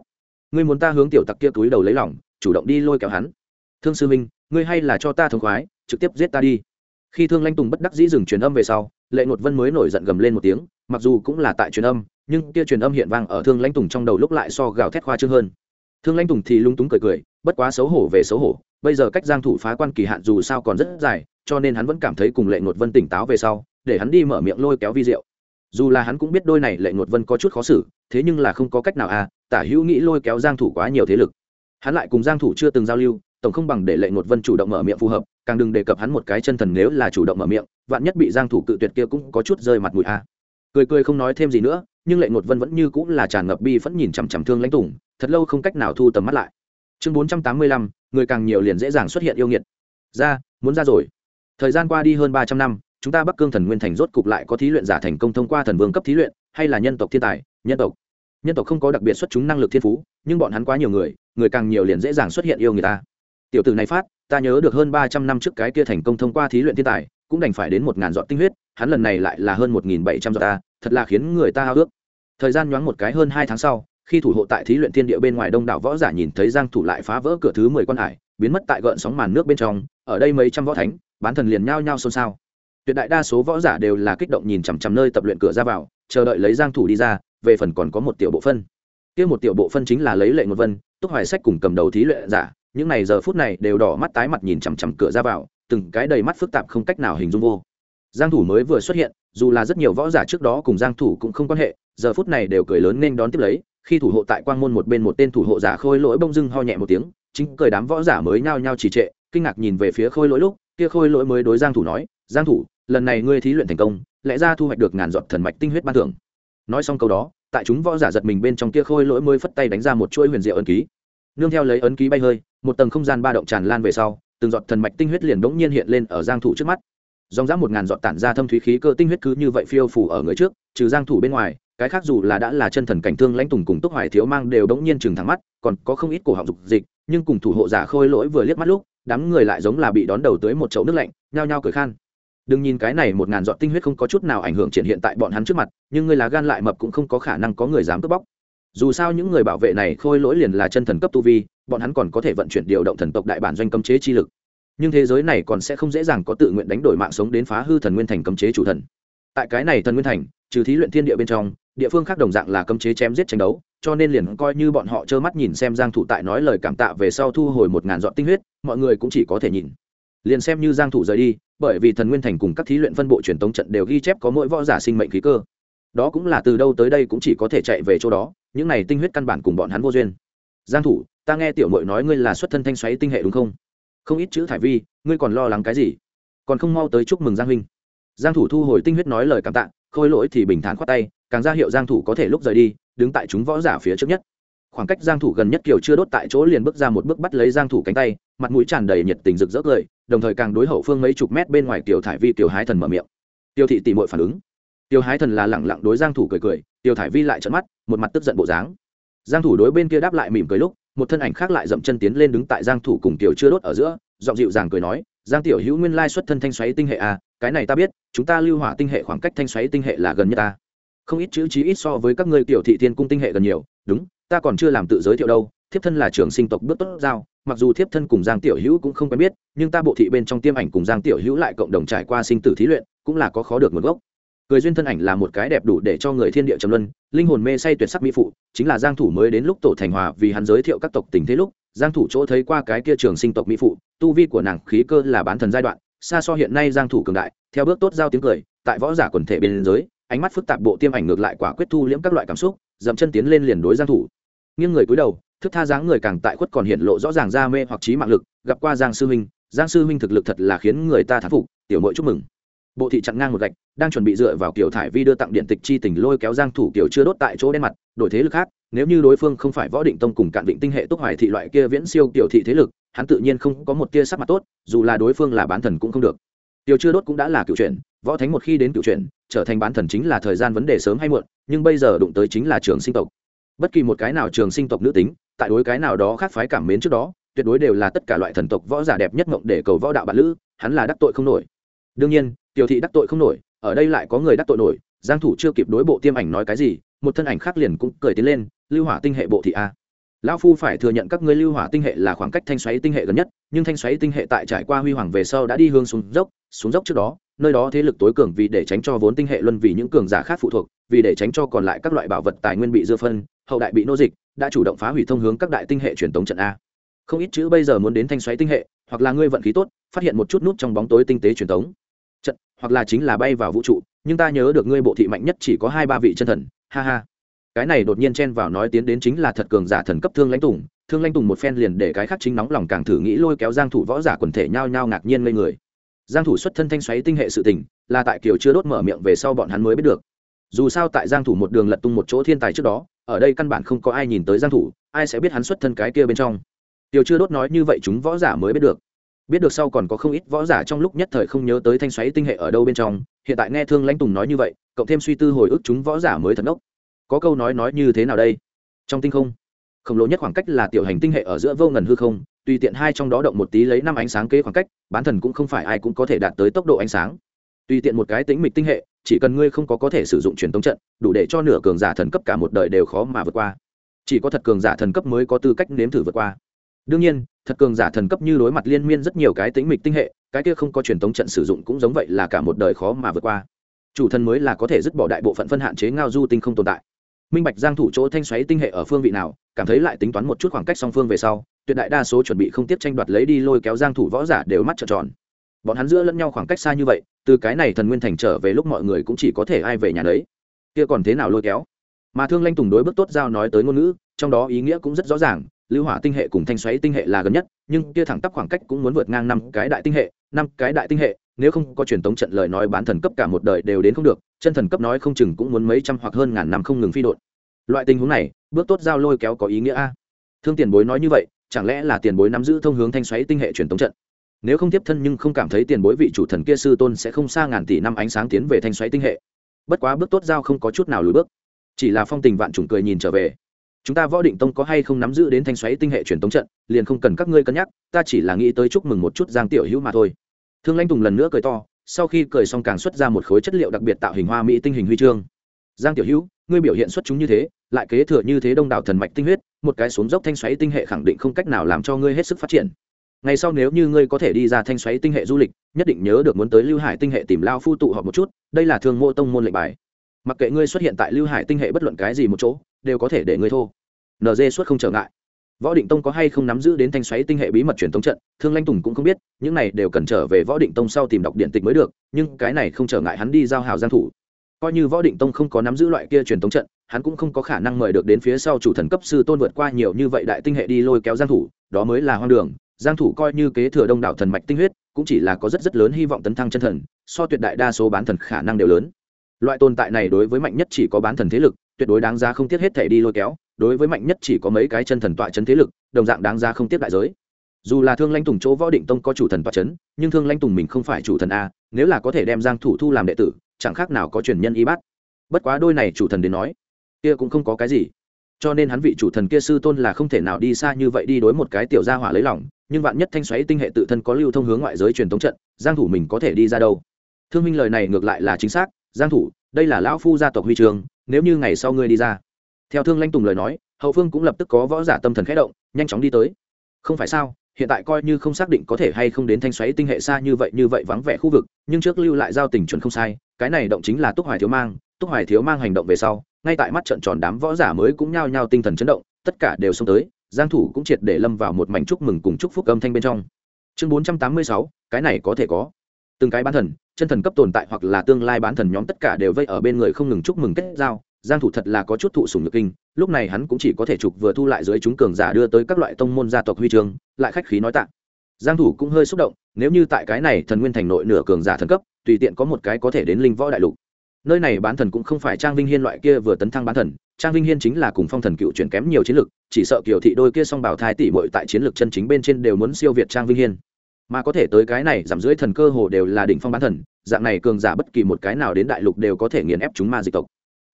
ngươi muốn ta hướng tiểu tặc kia túi đầu lấy lòng, chủ động đi lôi kéo hắn. Thương sư minh ngươi hay là cho ta thống khoái, trực tiếp giết ta đi. Khi thương lãnh tùng bất đắc dĩ dừng truyền âm về sau, lệ ngột vân mới nổi giận gầm lên một tiếng, mặc dù cũng là tại truyền âm, nhưng kia truyền âm hiện vang ở thương lãnh tùng trong đầu lúc lại so gào thét khoa trương hơn. Thương lãnh tùng thì lung túng cười cười, bất quá xấu hổ về xấu hổ, bây giờ cách giang thủ phá quan kỳ hạn dù sao còn rất dài, cho nên hắn vẫn cảm thấy cùng lệ ngột vân tỉnh táo về sau, để hắn đi mở miệng lôi kéo vi diệu dù là hắn cũng biết đôi này lệ ngột vân có chút khó xử thế nhưng là không có cách nào à tả hữu nghĩ lôi kéo giang thủ quá nhiều thế lực. Hắn lại cùng giang thủ chưa từng giao lưu tổng không bằng để lệ ngột vân chủ động mở miệng phù hợp càng đừng đề cập hắn một cái chân thần nếu là chủ động mở miệng vạn nhất bị giang thủ cự tuyệt kia cũng có chút rơi mặt mũi à. Cười cười không nói thêm gì nữa nhưng lệ ngột vân vẫn như cũng là tràn ngập bi vẫn nhìn chằm chằm thương lãnh tùng thật lâu không cách nào thu tầm mắt lại. Chương 485, người càng nhiều liền dễ dàng xuất hiện yêu nghiệt. Ra muốn ra rồi. Thời gian qua đi hơn 300 năm chúng ta bắc cương thần nguyên thành rốt cục lại có thí luyện giả thành công thông qua thần vương cấp thí luyện, hay là nhân tộc thiên tài, nhân tộc. Nhân tộc không có đặc biệt xuất chúng năng lực thiên phú, nhưng bọn hắn quá nhiều người người càng nhiều liền dễ dàng xuất hiện yêu người ta. Tiểu tử này phát, ta nhớ được hơn ba trăm năm trước cái kia thành công thông qua thí luyện thiên tài, cũng đành phải đến một ngàn giọt tinh huyết, hắn lần này lại là hơn một nghìn bảy trăm giọt ta, thật là khiến người ta hao ước thời gian nhoáng một cái hơn hai tháng sau, khi thủ hộ tại thí luyện thiên địa bên ngoài đông đảo võ giả nhìn thấy giang thủ lại phá vỡ cửa thứ mười quan hải, biến mất tại gợn sóng màn nước bên trong, ở đây mấy trăm võ thánh, bán thần liền nhao nhao xôn xao tuyệt đại đa số võ giả đều là kích động nhìn chằm chằm nơi tập luyện cửa ra vào, chờ đợi lấy giang thủ đi ra, về phần còn có một tiểu bộ phân. Kia một tiểu bộ phân chính là lấy lệ ngột vân, túc hoài sách cùng cầm đầu thí luyện giả, những này giờ phút này đều đỏ mắt tái mặt nhìn chằm chằm cửa ra vào, từng cái đầy mắt phức tạp không cách nào hình dung vô. Giang thủ mới vừa xuất hiện, dù là rất nhiều võ giả trước đó cùng giang thủ cũng không quan hệ, giờ phút này đều cười lớn nên đón tiếp lấy, khi thủ hộ tại quang môn một bên một tên thủ hộ giả khôi lỗi bông dưng ho nhẹ một tiếng, chính cười đám võ giả mới nhao nhao trì trệ, kinh ngạc nhìn về phía khôi lỗi lúc, kia khôi lỗi mới đối giang thủ nói, giang thủ lần này ngươi thí luyện thành công, lẽ ra thu hoạch được ngàn giọt thần mạch tinh huyết ban thưởng. Nói xong câu đó, tại chúng võ giả giật mình bên trong kia khôi lỗi mới phất tay đánh ra một chuỗi huyền diệu ấn ký. Nương theo lấy ấn ký bay hơi, một tầng không gian ba động tràn lan về sau, từng giọt thần mạch tinh huyết liền đống nhiên hiện lên ở giang thủ trước mắt. Dòng dã một ngàn giọt tản ra thâm thúy khí cơ tinh huyết cứ như vậy phiêu phủ ở người trước, trừ giang thủ bên ngoài, cái khác dù là đã là chân thần cảnh thương lãnh tùng cùng túc hoài thiếu mang đều đống nhiên chừng thẳng mắt, còn có không ít cổ họng dục dịch, nhưng cùng thủ hộ giả khôi lỗi vừa liếc mắt lúc, đám người lại giống là bị đón đầu tới một chậu nước lạnh, nhao nhao cười khan đừng nhìn cái này một ngàn giọt tinh huyết không có chút nào ảnh hưởng triển hiện tại bọn hắn trước mặt, nhưng người lá gan lại mập cũng không có khả năng có người dám cướp bóc. Dù sao những người bảo vệ này khôi lỗi liền là chân thần cấp tu vi, bọn hắn còn có thể vận chuyển điều động thần tộc đại bản doanh cấm chế chi lực. Nhưng thế giới này còn sẽ không dễ dàng có tự nguyện đánh đổi mạng sống đến phá hư thần nguyên thành cấm chế chủ thần. Tại cái này thần nguyên thành, trừ thí luyện thiên địa bên trong, địa phương khác đồng dạng là cấm chế chém giết tranh đấu, cho nên liền coi như bọn họ trơ mắt nhìn xem giang thủ tại nói lời cảm tạ về sau thu hồi một ngàn dọn tinh huyết, mọi người cũng chỉ có thể nhìn. Liền xem như giang thủ rời đi bởi vì thần nguyên thành cùng các thí luyện phân bộ truyền tống trận đều ghi chép có mỗi võ giả sinh mệnh khí cơ. Đó cũng là từ đâu tới đây cũng chỉ có thể chạy về chỗ đó, những này tinh huyết căn bản cùng bọn hắn vô duyên. Giang thủ, ta nghe tiểu muội nói ngươi là xuất thân thanh xoáy tinh hệ đúng không? Không ít chữ thải vi, ngươi còn lo lắng cái gì? Còn không mau tới chúc mừng giang huynh. Giang thủ thu hồi tinh huyết nói lời cảm tạ, khôi lỗi thì bình thản khoát tay, càng ra hiệu giang thủ có thể lúc rời đi, đứng tại chúng võ giả phía trước nhất. Khoảng cách giang thủ gần nhất kiều chưa đốt tại chỗ liền bước ra một bước bắt lấy giang thủ cánh tay, mặt mũi tràn đầy nhiệt tình rực rỡ cười đồng thời càng đối hậu phương mấy chục mét bên ngoài tiểu thải vi, tiểu hái thần mở miệng. Tiêu thị tỷ muội phản ứng. Tiêu hái thần là lẳng lặng đối giang thủ cười cười, tiêu thải vi lại trợn mắt, một mặt tức giận bộ dáng. Giang thủ đối bên kia đáp lại mỉm cười lúc, một thân ảnh khác lại dậm chân tiến lên đứng tại giang thủ cùng tiểu chưa đốt ở giữa, giọng dịu dàng cười nói, giang tiểu hữu nguyên lai xuất thân thanh xoáy tinh hệ à cái này ta biết, chúng ta lưu hỏa tinh hệ khoảng cách thanh xoáy tinh hệ là gần nhất ta. Không ít chữ chí ít so với các ngươi tiểu thị thiên cung tinh hệ gần nhiều, đúng, ta còn chưa làm tự giới thiệu đâu thiếp thân là trưởng sinh tộc bước tốt giao, mặc dù thiếp thân cùng giang tiểu hữu cũng không quen biết, nhưng ta bộ thị bên trong tiêm ảnh cùng giang tiểu hữu lại cộng đồng trải qua sinh tử thí luyện, cũng là có khó được nguồn gốc. Cười duyên thân ảnh là một cái đẹp đủ để cho người thiên địa trầm luân, linh hồn mê say tuyệt sắc mỹ phụ, chính là giang thủ mới đến lúc tổ thành hòa vì hắn giới thiệu các tộc tình thế lúc, giang thủ chỗ thấy qua cái kia trường sinh tộc mỹ phụ, tu vi của nàng khí cơ là bán thần giai đoạn, xa so hiện nay giang thủ cường đại, theo bước tốt giao tiếng cười, tại võ giả quần thể bên giới ánh mắt phức tạp bộ tiêm ảnh ngược lại quả quyết thu liễm các loại cảm xúc, dậm chân tiến lên liền đối giang thủ. Nghiêng người cúi đầu thức tha dáng người càng tại khuất còn hiện lộ rõ ràng ra mê hoặc trí mạng lực, gặp qua giang sư huynh giang sư huynh thực lực thật là khiến người ta thán phục, tiểu mội chúc mừng. Bộ thị chặn ngang một gạch, đang chuẩn bị dựa vào kiểu thải vi đưa tặng điện tịch chi tình lôi kéo giang thủ kiểu chưa đốt tại chỗ đen mặt, đổi thế lực khác, nếu như đối phương không phải võ định tông cùng cạn định tinh hệ túc hoài thị loại kia viễn siêu tiểu thị thế lực, hắn tự nhiên không có một tia sắc mặt tốt, dù là đối phương là bán thần cũng không được. Tiểu chưa đốt cũng đã là cựu chuyện, võ thánh một khi đến cựu chuyện, trở thành bán thần chính là thời gian vấn đề sớm hay muộn, nhưng bây giờ đụng tới chính là trường sinh tộc bất kỳ một cái nào trường sinh tộc nữ tính, tại đối cái nào đó khác phái cảm mến trước đó, tuyệt đối đều là tất cả loại thần tộc võ giả đẹp nhất mộng để cầu võ đạo bản lữ, hắn là đắc tội không nổi. Đương nhiên, tiểu thị đắc tội không nổi, ở đây lại có người đắc tội nổi, giang thủ chưa kịp đối bộ tiêm ảnh nói cái gì, một thân ảnh khác liền cũng cười tiến lên, lưu hỏa tinh hệ bộ thị a. Lão phu phải thừa nhận các ngươi lưu hỏa tinh hệ là khoảng cách thanh xoáy tinh hệ gần nhất, nhưng thanh xoáy tinh hệ tại trải qua huy hoàng về sau đã đi hướng xuống dốc xuống dốc trước đó, nơi đó thế lực tối cường vì để tránh cho vốn tinh hệ luân vì những cường giả khác phụ thuộc vì để tránh cho còn lại các loại bảo vật tài nguyên bị dư phân, hậu đại bị nô dịch, đã chủ động phá hủy thông hướng các đại tinh hệ truyền tống trận a. Không ít chữ bây giờ muốn đến thanh xoáy tinh hệ, hoặc là ngươi vận khí tốt, phát hiện một chút nút trong bóng tối tinh tế truyền tống. Trận, hoặc là chính là bay vào vũ trụ, nhưng ta nhớ được ngươi bộ thị mạnh nhất chỉ có hai ba vị chân thần, ha ha. Cái này đột nhiên chen vào nói tiến đến chính là thật cường giả thần cấp thương lãnh tùng, thương lãnh tùng một phen liền để cái khác chính nóng lòng càng thử nghĩ lôi kéo giang thủ võ giả quần thể nhao nhao ngạc nhiên lên người. Giang thủ xuất thân thanh xoáy tinh hệ sự tình, là tại kiều chưa đốt mở miệng về sau bọn hắn mới biết được dù sao tại giang thủ một đường lật tung một chỗ thiên tài trước đó, ở đây căn bản không có ai nhìn tới giang thủ, ai sẽ biết hắn xuất thân cái kia bên trong. Tiểu chưa đốt nói như vậy chúng võ giả mới biết được. Biết được sau còn có không ít võ giả trong lúc nhất thời không nhớ tới thanh xoáy tinh hệ ở đâu bên trong, hiện tại nghe thương lãnh tùng nói như vậy, cộng thêm suy tư hồi ức chúng võ giả mới thần ngốc. Có câu nói nói như thế nào đây? Trong tinh không, khổng lồ nhất khoảng cách là tiểu hành tinh hệ ở giữa vô ngần hư không, tùy tiện hai trong đó động một tí lấy năm ánh sáng kế khoảng cách, bán thần cũng không phải ai cũng có thể đạt tới tốc độ ánh sáng. Tùy tiện một cái tính mịch tinh hệ chỉ cần ngươi không có có thể sử dụng truyền thống trận, đủ để cho nửa cường giả thần cấp cả một đời đều khó mà vượt qua. Chỉ có thật cường giả thần cấp mới có tư cách nếm thử vượt qua. Đương nhiên, thật cường giả thần cấp như đối mặt liên miên rất nhiều cái tính mịch tinh hệ, cái kia không có truyền thống trận sử dụng cũng giống vậy là cả một đời khó mà vượt qua. Chủ thần mới là có thể dứt bỏ đại bộ phận phân hạn chế ngao du tinh không tồn tại. Minh bạch giang thủ chỗ thanh xoáy tinh hệ ở phương vị nào, cảm thấy lại tính toán một chút khoảng cách song phương về sau, tuyệt đại đa số chuẩn bị không tiếp tranh đoạt lấy đi lôi kéo giang thủ võ giả đều mắt trợn tròn bọn hắn giữa lẫn nhau khoảng cách xa như vậy, từ cái này thần nguyên thành trở về lúc mọi người cũng chỉ có thể ai về nhà đấy. Kia còn thế nào lôi kéo? Mà thương lanh tùng đối bước tốt giao nói tới ngôn ngữ, trong đó ý nghĩa cũng rất rõ ràng, lưu hỏa tinh hệ cùng thanh xoáy tinh hệ là gần nhất, nhưng kia thẳng tắp khoảng cách cũng muốn vượt ngang năm cái đại tinh hệ, năm cái đại tinh hệ, nếu không có truyền thống trận lời nói bán thần cấp cả một đời đều đến không được, chân thần cấp nói không chừng cũng muốn mấy trăm hoặc hơn ngàn năm không ngừng phi đột loại tình huống này, bước tốt giao lôi kéo có ý nghĩa a. Thương tiền bối nói như vậy, chẳng lẽ là tiền bối nắm giữ thông hướng thanh xoáy tinh hệ truyền thống trận? Nếu không tiếp thân nhưng không cảm thấy tiền bối vị chủ thần kia sư tôn sẽ không xa ngàn tỷ năm ánh sáng tiến về thanh xoáy tinh hệ. Bất quá bước tốt giao không có chút nào lùi bước. Chỉ là phong tình vạn trùng cười nhìn trở về. Chúng ta võ định tông có hay không nắm giữ đến thanh xoáy tinh hệ truyền tống trận, liền không cần các ngươi cân nhắc, ta chỉ là nghĩ tới chúc mừng một chút giang tiểu hữu mà thôi. Thương lãnh tùng lần nữa cười to, sau khi cười xong càng xuất ra một khối chất liệu đặc biệt tạo hình hoa mỹ tinh hình huy chương. Giang tiểu hữu, ngươi biểu hiện xuất chúng như thế, lại kế thừa như thế đông đảo thần mạch tinh huyết, một cái xuống dốc thanh xoáy tinh hệ khẳng định không cách nào làm cho ngươi hết sức phát triển ngày sau nếu như ngươi có thể đi ra thanh xoáy tinh hệ du lịch, nhất định nhớ được muốn tới lưu hải tinh hệ tìm lao phu tụ họp một chút, đây là thương mô tông môn lệnh bài. Mặc kệ ngươi xuất hiện tại lưu hải tinh hệ bất luận cái gì một chỗ, đều có thể để ngươi thô. Nd xuất không trở ngại. Võ định tông có hay không nắm giữ đến thanh xoáy tinh hệ bí mật truyền thống trận, thương lanh tùng cũng không biết, những này đều cần trở về võ định tông sau tìm đọc điện tịch mới được, nhưng cái này không trở ngại hắn đi giao hào giang thủ. Coi như võ định tông không có nắm giữ loại kia truyền thống trận, hắn cũng không có khả năng mời được đến phía sau chủ thần cấp sư tôn vượt qua nhiều như vậy đại tinh hệ đi lôi kéo giang thủ, đó mới là hoang đường giang thủ coi như kế thừa đông đảo thần mạch tinh huyết, cũng chỉ là có rất rất lớn hy vọng tấn thăng chân thần, so tuyệt đại đa số bán thần khả năng đều lớn. Loại tồn tại này đối với mạnh nhất chỉ có bán thần thế lực, tuyệt đối đáng giá không tiếc hết thể đi lôi kéo, đối với mạnh nhất chỉ có mấy cái chân thần tọa chấn thế lực, đồng dạng đáng giá không tiếc đại giới. Dù là thương lãnh tùng chỗ võ định tông có chủ thần tọa chấn, nhưng thương lãnh tùng mình không phải chủ thần a, nếu là có thể đem giang thủ thu làm đệ tử, chẳng khác nào có truyền nhân y bát. Bất quá đôi này chủ thần đến nói, kia cũng không có cái gì cho nên hắn vị chủ thần kia sư tôn là không thể nào đi xa như vậy đi đối một cái tiểu gia hỏa lấy lòng, nhưng vạn nhất thanh xoáy tinh hệ tự thân có lưu thông hướng ngoại giới truyền thống trận, giang thủ mình có thể đi ra đâu? Thương minh lời này ngược lại là chính xác, giang thủ, đây là lão phu gia tộc huy trường, nếu như ngày sau ngươi đi ra. Theo thương lãnh tùng lời nói, hậu phương cũng lập tức có võ giả tâm thần khẽ động, nhanh chóng đi tới. Không phải sao, hiện tại coi như không xác định có thể hay không đến thanh xoáy tinh hệ xa như vậy như vậy vắng vẻ khu vực, nhưng trước lưu lại giao tình chuẩn không sai, cái này động chính là túc hoài thiếu mang, túc hoài thiếu mang hành động về sau ngay tại mắt trận tròn đám võ giả mới cũng nhao nhao tinh thần chấn động tất cả đều xông tới giang thủ cũng triệt để lâm vào một mảnh chúc mừng cùng chúc phúc âm thanh bên trong. Chương 486, cái này có thể có. Từng cái bán thần chân thần cấp tồn tại hoặc là tương lai bán thần nhóm tất cả đều vây ở bên người không ngừng chúc mừng kết giao giang thủ thật là có chút thụ sủng nhược kinh lúc này hắn cũng chỉ có thể chụp vừa thu lại dưới chúng cường giả đưa tới các loại tông môn gia tộc huy chương lại khách khí nói tạ. Giang thủ cũng hơi xúc động nếu như tại cái này thần nguyên thành nội nửa cường giả thần cấp tùy tiện có một cái có thể đến linh võ đại lục nơi này bán thần cũng không phải trang vinh hiên loại kia vừa tấn thăng bán thần, trang vinh hiên chính là cùng phong thần cựu chuyển kém nhiều chiến lược, chỉ sợ kiều thị đôi kia song bảo thai tỷ muội tại chiến lược chân chính bên trên đều muốn siêu việt trang vinh hiên. Mà có thể tới cái này, giảm dưới thần cơ hồ đều là đỉnh phong bán thần, dạng này cường giả bất kỳ một cái nào đến đại lục đều có thể nghiền ép chúng ma dịch tộc.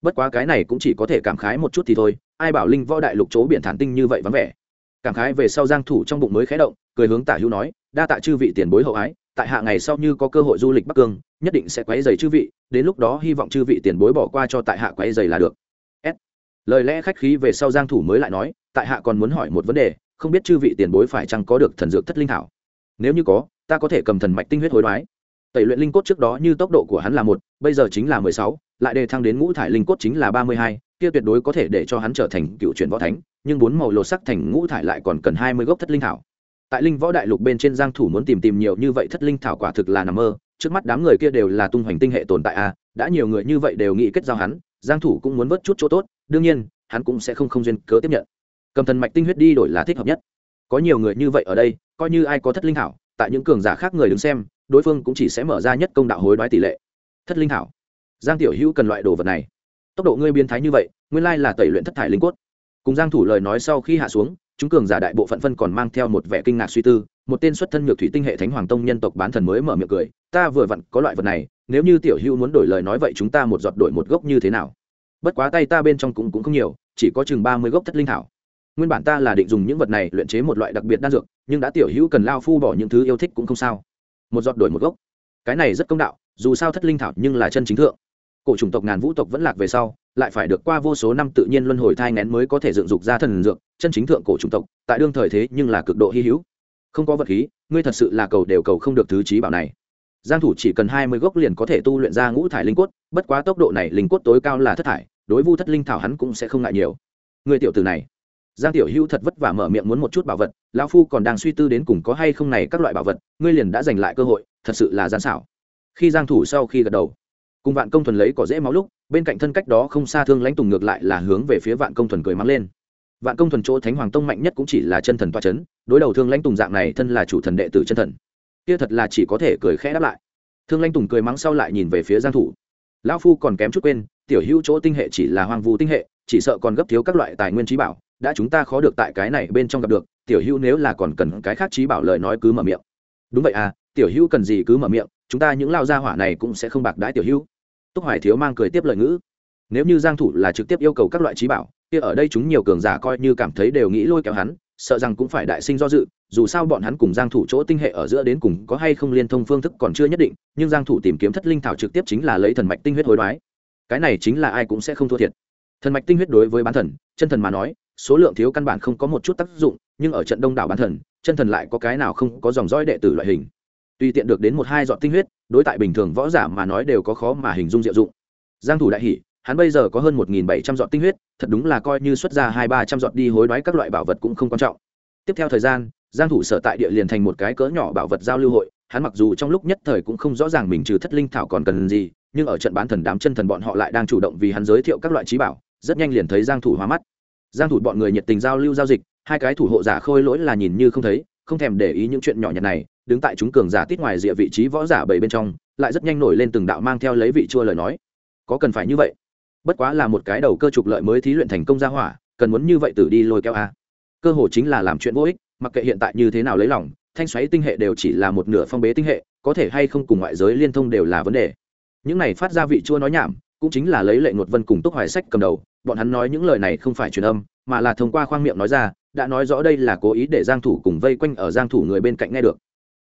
Bất quá cái này cũng chỉ có thể cảm khái một chút thì thôi, ai bảo linh võ đại lục chỗ biển thản tinh như vậy vắng vẻ. Cảm khái về sau giang thủ trong bụng mới khé động, cười hướng tả hữu nói, đa tạ chư vị tiền bối hậu ái tại hạ ngày sau như có cơ hội du lịch bắc cương, nhất định sẽ quấy giày chư vị, đến lúc đó hy vọng chư vị tiền bối bỏ qua cho tại hạ quấy dày là được. S. lời lẽ khách khí về sau giang thủ mới lại nói, tại hạ còn muốn hỏi một vấn đề, không biết chư vị tiền bối phải chăng có được thần dược thất linh thảo? Nếu như có, ta có thể cầm thần mạch tinh huyết hối đoái. Tẩy luyện linh cốt trước đó như tốc độ của hắn là một, bây giờ chính là mười sáu, lại đề thăng đến ngũ thải linh cốt chính là ba mươi hai, kia tuyệt đối có thể để cho hắn trở thành cựu truyền võ thánh, nhưng bốn màu lột sắc thành ngũ thải lại còn cần hai mươi gốc thất linh thảo tại linh võ đại lục bên trên giang thủ muốn tìm tìm nhiều như vậy thất linh thảo quả thực là nằm mơ. Trước mắt đám người kia đều là tung hoành tinh hệ tồn tại a à, đã nhiều người như vậy đều nghĩ kết giao hắn giang thủ cũng muốn vớt chút chỗ tốt đương nhiên hắn cũng sẽ không không duyên cớ tiếp nhận. Cầm thần mạch tinh huyết đi đổi là thích hợp nhất. Có nhiều người như vậy ở đây coi như ai có thất linh thảo tại những cường giả khác người đứng xem đối phương cũng chỉ sẽ mở ra nhất công đạo hối đoái tỷ lệ. Thất linh thảo. Giang tiểu hữu cần loại đồ vật này. Tốc độ ngươi biến thái như vậy nguyên lai là tẩy luyện thất thải linh cốt. Cùng giang thủ lời nói sau khi hạ xuống chúng cường giả đại bộ phận phân còn mang theo một vẻ kinh ngạc suy tư, một tên xuất thân nhược thủy tinh hệ thánh hoàng tông nhân tộc bán thần mới mở miệng cười, ta vừa vặn có loại vật này, nếu như tiểu hữu muốn đổi lời nói vậy chúng ta một giọt đổi một gốc như thế nào? Bất quá tay ta bên trong cũng cũng không nhiều, chỉ có chừng ba mươi gốc thất linh thảo. Nguyên bản ta là định dùng những vật này luyện chế một loại đặc biệt đan dược, nhưng đã tiểu hữu cần lao phu bỏ những thứ yêu thích cũng không sao. Một giọt đổi một gốc. Cái này rất công đạo, dù sao thất linh thảo nhưng là chân chính thượng. Cổ chủng tộc ngàn vũ tộc vẫn lạc về sau lại phải được qua vô số năm tự nhiên luân hồi thai ngén mới có thể dựng dục ra thần dược, chân chính thượng cổ chủng tộc, tại đương thời thế nhưng là cực độ hy hữu. Không có vật khí, ngươi thật sự là cầu đều cầu không được thứ trí bảo này. Giang thủ chỉ cần hai mươi gốc liền có thể tu luyện ra ngũ thải linh cốt, bất quá tốc độ này linh cốt tối cao là thất thải, đối vu thất linh thảo hắn cũng sẽ không ngại nhiều. Người tiểu tử này. Giang tiểu hữu thật vất vả mở miệng muốn một chút bảo vật, lão phu còn đang suy tư đến cùng có hay không này các loại bảo vật, ngươi liền đã giành lại cơ hội, thật sự là gian xảo. Khi giang thủ sau khi gật đầu cùng vạn công thuần lấy cỏ dễ máu lúc, bên cạnh thân cách đó không xa thương lãnh tùng ngược lại là hướng về phía vạn công thuần cười mắng lên. Vạn công thuần chỗ thánh hoàng tông mạnh nhất cũng chỉ là chân thần toa chấn, đối đầu thương lãnh tùng dạng này thân là chủ thần đệ tử chân thần. Kia thật là chỉ có thể cười khẽ đáp lại. Thương lãnh tùng cười mắng sau lại nhìn về phía giang thủ. Lão phu còn kém chút quên, tiểu hữu chỗ tinh hệ chỉ là hoàng vu tinh hệ, chỉ sợ còn gấp thiếu các loại tài nguyên trí bảo, đã chúng ta khó được tại cái này bên trong gặp được, tiểu hữu nếu là còn cần cái khác trí bảo lời nói cứ mở miệng. Đúng vậy à tiểu hữu cần gì cứ mở miệng chúng ta những lao gia hỏa này cũng sẽ không bạc đãi tiểu hữu. Túc hoài thiếu mang cười tiếp lời ngữ. Nếu như giang thủ là trực tiếp yêu cầu các loại trí bảo, kia ở đây chúng nhiều cường giả coi như cảm thấy đều nghĩ lôi kéo hắn, sợ rằng cũng phải đại sinh do dự, dù sao bọn hắn cùng giang thủ chỗ tinh hệ ở giữa đến cùng có hay không liên thông phương thức còn chưa nhất định, nhưng giang thủ tìm kiếm thất linh thảo trực tiếp chính là lấy thần mạch tinh huyết hối đoái. Cái này chính là ai cũng sẽ không thua thiệt. Thần mạch tinh huyết đối với bán thần, chân thần mà nói, số lượng thiếu căn bản không có một chút tác dụng, nhưng ở trận đông đảo bán thần, chân thần lại có cái nào không có dòng dõi đệ tử loại hình tùy tiện được đến một hai giọt tinh huyết, đối tại bình thường võ giả mà nói đều có khó mà hình dung diệu dụng. Giang thủ đại hỉ, hắn bây giờ có hơn một nghìn bảy trăm giọt tinh huyết, thật đúng là coi như xuất ra hai ba trăm giọt đi hối đoái các loại bảo vật cũng không quan trọng. Tiếp theo thời gian, giang thủ sở tại địa liền thành một cái cỡ nhỏ bảo vật giao lưu hội, hắn mặc dù trong lúc nhất thời cũng không rõ ràng mình trừ thất linh thảo còn cần gì, nhưng ở trận bán thần đám chân thần bọn họ lại đang chủ động vì hắn giới thiệu các loại trí bảo, rất nhanh liền thấy giang thủ hóa mắt. Giang thủ bọn người nhiệt tình giao lưu giao dịch, hai cái thủ hộ giả khôi lỗi là nhìn như không thấy không thèm để ý những chuyện nhỏ nhặt này, đứng tại chúng cường giả tít ngoài rìa vị trí võ giả bảy bên trong, lại rất nhanh nổi lên từng đạo mang theo lấy vị chua lời nói. Có cần phải như vậy? Bất quá là một cái đầu cơ trục lợi mới thí luyện thành công ra hỏa, cần muốn như vậy tử đi lôi kéo a. Cơ hội chính là làm chuyện vô ích, mặc kệ hiện tại như thế nào lấy lòng, thanh xoáy tinh hệ đều chỉ là một nửa phong bế tinh hệ, có thể hay không cùng ngoại giới liên thông đều là vấn đề. Những này phát ra vị chua nói nhảm, cũng chính là lấy lệ ngột vân cùng túc hoài sách cầm đầu, bọn hắn nói những lời này không phải truyền âm, mà là thông qua khoang miệng nói ra đã nói rõ đây là cố ý để giang thủ cùng vây quanh ở giang thủ người bên cạnh nghe được.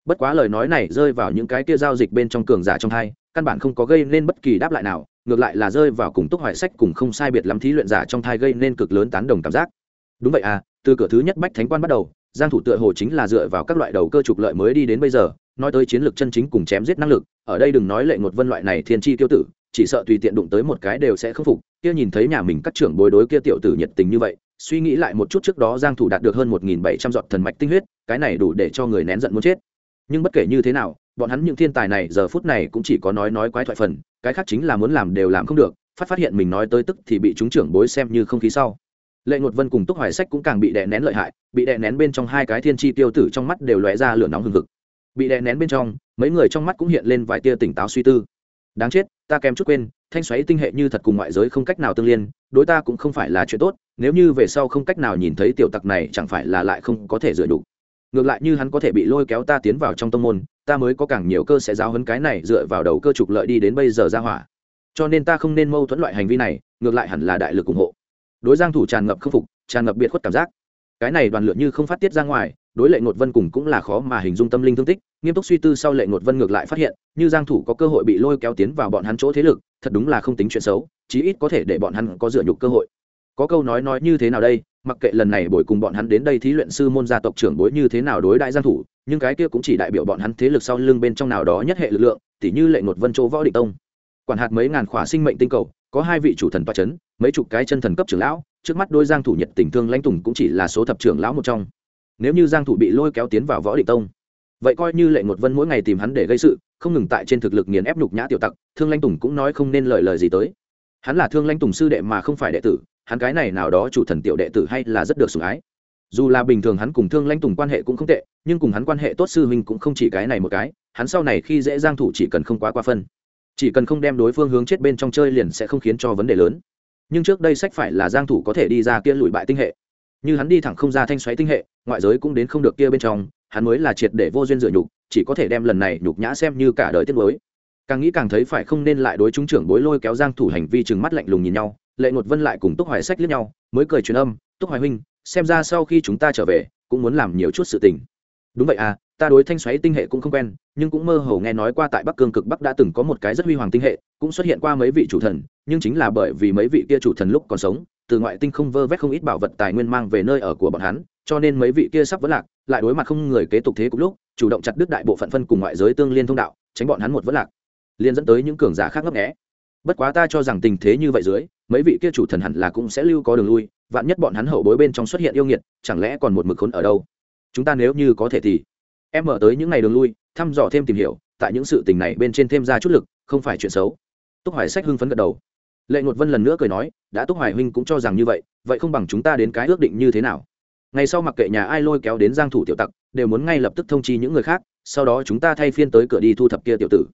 Bất quá lời nói này rơi vào những cái kia giao dịch bên trong cường giả trong hai, căn bản không có gây nên bất kỳ đáp lại nào, ngược lại là rơi vào cùng túc hoại sách cùng không sai biệt lắm thí luyện giả trong thai gây nên cực lớn tán đồng cảm giác. Đúng vậy à từ cửa thứ nhất bách thánh quan bắt đầu, giang thủ tựa hồ chính là dựa vào các loại đầu cơ trục lợi mới đi đến bây giờ, nói tới chiến lược chân chính cùng chém giết năng lực, ở đây đừng nói lệ ngột vân loại này thiên chi tiêu tử, chỉ sợ tùy tiện đụng tới một cái đều sẽ khắc phục, kia nhìn thấy nhà mình các trưởng bối đối kia tiểu tử nhiệt tình như vậy suy nghĩ lại một chút trước đó giang thủ đạt được hơn 1.700 giọt thần mạch tinh huyết, cái này đủ để cho người nén giận muốn chết. Nhưng bất kể như thế nào, bọn hắn những thiên tài này giờ phút này cũng chỉ có nói nói quái thoại phần, cái khác chính là muốn làm đều làm không được, phát phát hiện mình nói tới tức thì bị chúng trưởng bối xem như không khí sau. Lệ ngột vân cùng túc hoài sách cũng càng bị đè nén lợi hại, bị đè nén bên trong hai cái thiên chi tiêu tử trong mắt đều lóe ra lửa nóng hừng hực. Bị đè nén bên trong, mấy người trong mắt cũng hiện lên vài tia tỉnh táo suy tư đáng chết, ta kèm chút quên, thanh xoáy tinh hệ như thật cùng ngoại giới không cách nào tương liên, đối ta cũng không phải là chuyện tốt, nếu như về sau không cách nào nhìn thấy tiểu tặc này chẳng phải là lại không có thể dựa đủ ngược lại như hắn có thể bị lôi kéo ta tiến vào trong tông môn, ta mới có càng nhiều cơ sẽ giáo hấn cái này dựa vào đầu cơ trục lợi đi đến bây giờ ra hỏa. Cho nên ta không nên mâu thuẫn loại hành vi này, ngược lại hẳn là đại lực ủng hộ. Đối giang thủ tràn ngập khâm phục, tràn ngập biệt khuất cảm giác. Cái này đoàn lượn như không phát tiết ra ngoài, đối lệ ngột vân cùng cũng là khó mà hình dung tâm linh thương tích nghiêm túc suy tư sau lệ ngột vân ngược lại phát hiện, như giang thủ có cơ hội bị lôi kéo tiến vào bọn hắn chỗ thế lực, thật đúng là không tính chuyện xấu, chí ít có thể để bọn hắn có dựa nhục cơ hội. Có câu nói nói như thế nào đây, mặc kệ lần này bồi cùng bọn hắn đến đây thí luyện sư môn gia tộc trưởng bối như thế nào đối đại giang thủ, nhưng cái kia cũng chỉ đại biểu bọn hắn thế lực sau lưng bên trong nào đó nhất hệ lực lượng tỷ như lệ ngột vân châu võ định tông. Quản hạt mấy ngàn khỏa sinh mệnh tinh cầu, có hai vị chủ thần toa chấn, mấy chục cái chân thần cấp trưởng lão, trước mắt đôi giang thủ nhiệt tình thương lãnh tùng cũng chỉ là số thập trưởng lão một trong. Nếu như giang thủ bị lôi kéo tiến vào võ định tông vậy coi như lệ ngột vân mỗi ngày tìm hắn để gây sự, không ngừng tại trên thực lực nghiền ép nhục nhã tiểu tặc, thương lanh tùng cũng nói không nên lời lời gì tới. Hắn là thương lanh tùng sư đệ mà không phải đệ tử, hắn cái này nào đó chủ thần tiểu đệ tử hay là rất được sủng ái. Dù là bình thường hắn cùng thương lanh tùng quan hệ cũng không tệ, nhưng cùng hắn quan hệ tốt sư huynh cũng không chỉ cái này một cái, hắn sau này khi dễ giang thủ chỉ cần không quá qua phân. Chỉ cần không đem đối phương hướng chết bên trong chơi liền sẽ không khiến cho vấn đề lớn. Nhưng trước đây sách phải là giang thủ có thể đi ra kia lùi bại tinh hệ. Như hắn đi thẳng không ra thanh xoáy tinh hệ, ngoại giới cũng đến không được kia bên trong hắn mới là triệt để vô duyên dựa nhục, chỉ có thể đem lần này nhục nhã xem như cả đời tiết mới càng nghĩ càng thấy phải không nên lại đối chúng trưởng bối lôi kéo giang thủ hành vi chừng mắt lạnh lùng nhìn nhau, lệ ngột vân lại cùng túc hoài sách liếc nhau, mới cười truyền âm, túc hoài huynh, xem ra sau khi chúng ta trở về, cũng muốn làm nhiều chút sự tình. Đúng vậy à ta đối thanh xoáy tinh hệ cũng không quen, nhưng cũng mơ hồ nghe nói qua tại bắc cương cực bắc đã từng có một cái rất huy hoàng tinh hệ, cũng xuất hiện qua mấy vị chủ thần, nhưng chính là bởi vì mấy vị kia chủ thần lúc còn sống, từ ngoại tinh không vơ vét không ít bảo vật tài nguyên mang về nơi ở của bọn hắn cho nên mấy vị kia sắp vẫn lạc, lại đối mặt không người kế tục thế cục lúc, chủ động chặt đứt đại bộ phận phân cùng ngoại giới tương liên thông đạo, tránh bọn hắn một vẫn lạc. Liên dẫn tới những cường giả khác ngấp nghé. Bất quá ta cho rằng tình thế như vậy dưới, mấy vị kia chủ thần hẳn là cũng sẽ lưu có đường lui, vạn nhất bọn hắn hậu bối bên trong xuất hiện yêu nghiệt, chẳng lẽ còn một mực khốn ở đâu? Chúng ta nếu như có thể thì, em mở tới những ngày đường lui, thăm dò thêm tìm hiểu, tại những sự tình này bên trên thêm ra chút lực, không phải chuyện xấu. Túc hoài sách hưng phấn gật đầu. Lệ ngột vân lần nữa cười nói, đã túc hoài huynh cũng cho rằng như vậy vậy không bằng chúng ta đến cái ước định như thế nào? Ngày sau mặc kệ nhà ai lôi kéo đến giang thủ tiểu tặc, đều muốn ngay lập tức thông chi những người khác, sau đó chúng ta thay phiên tới cửa đi thu thập kia tiểu tử.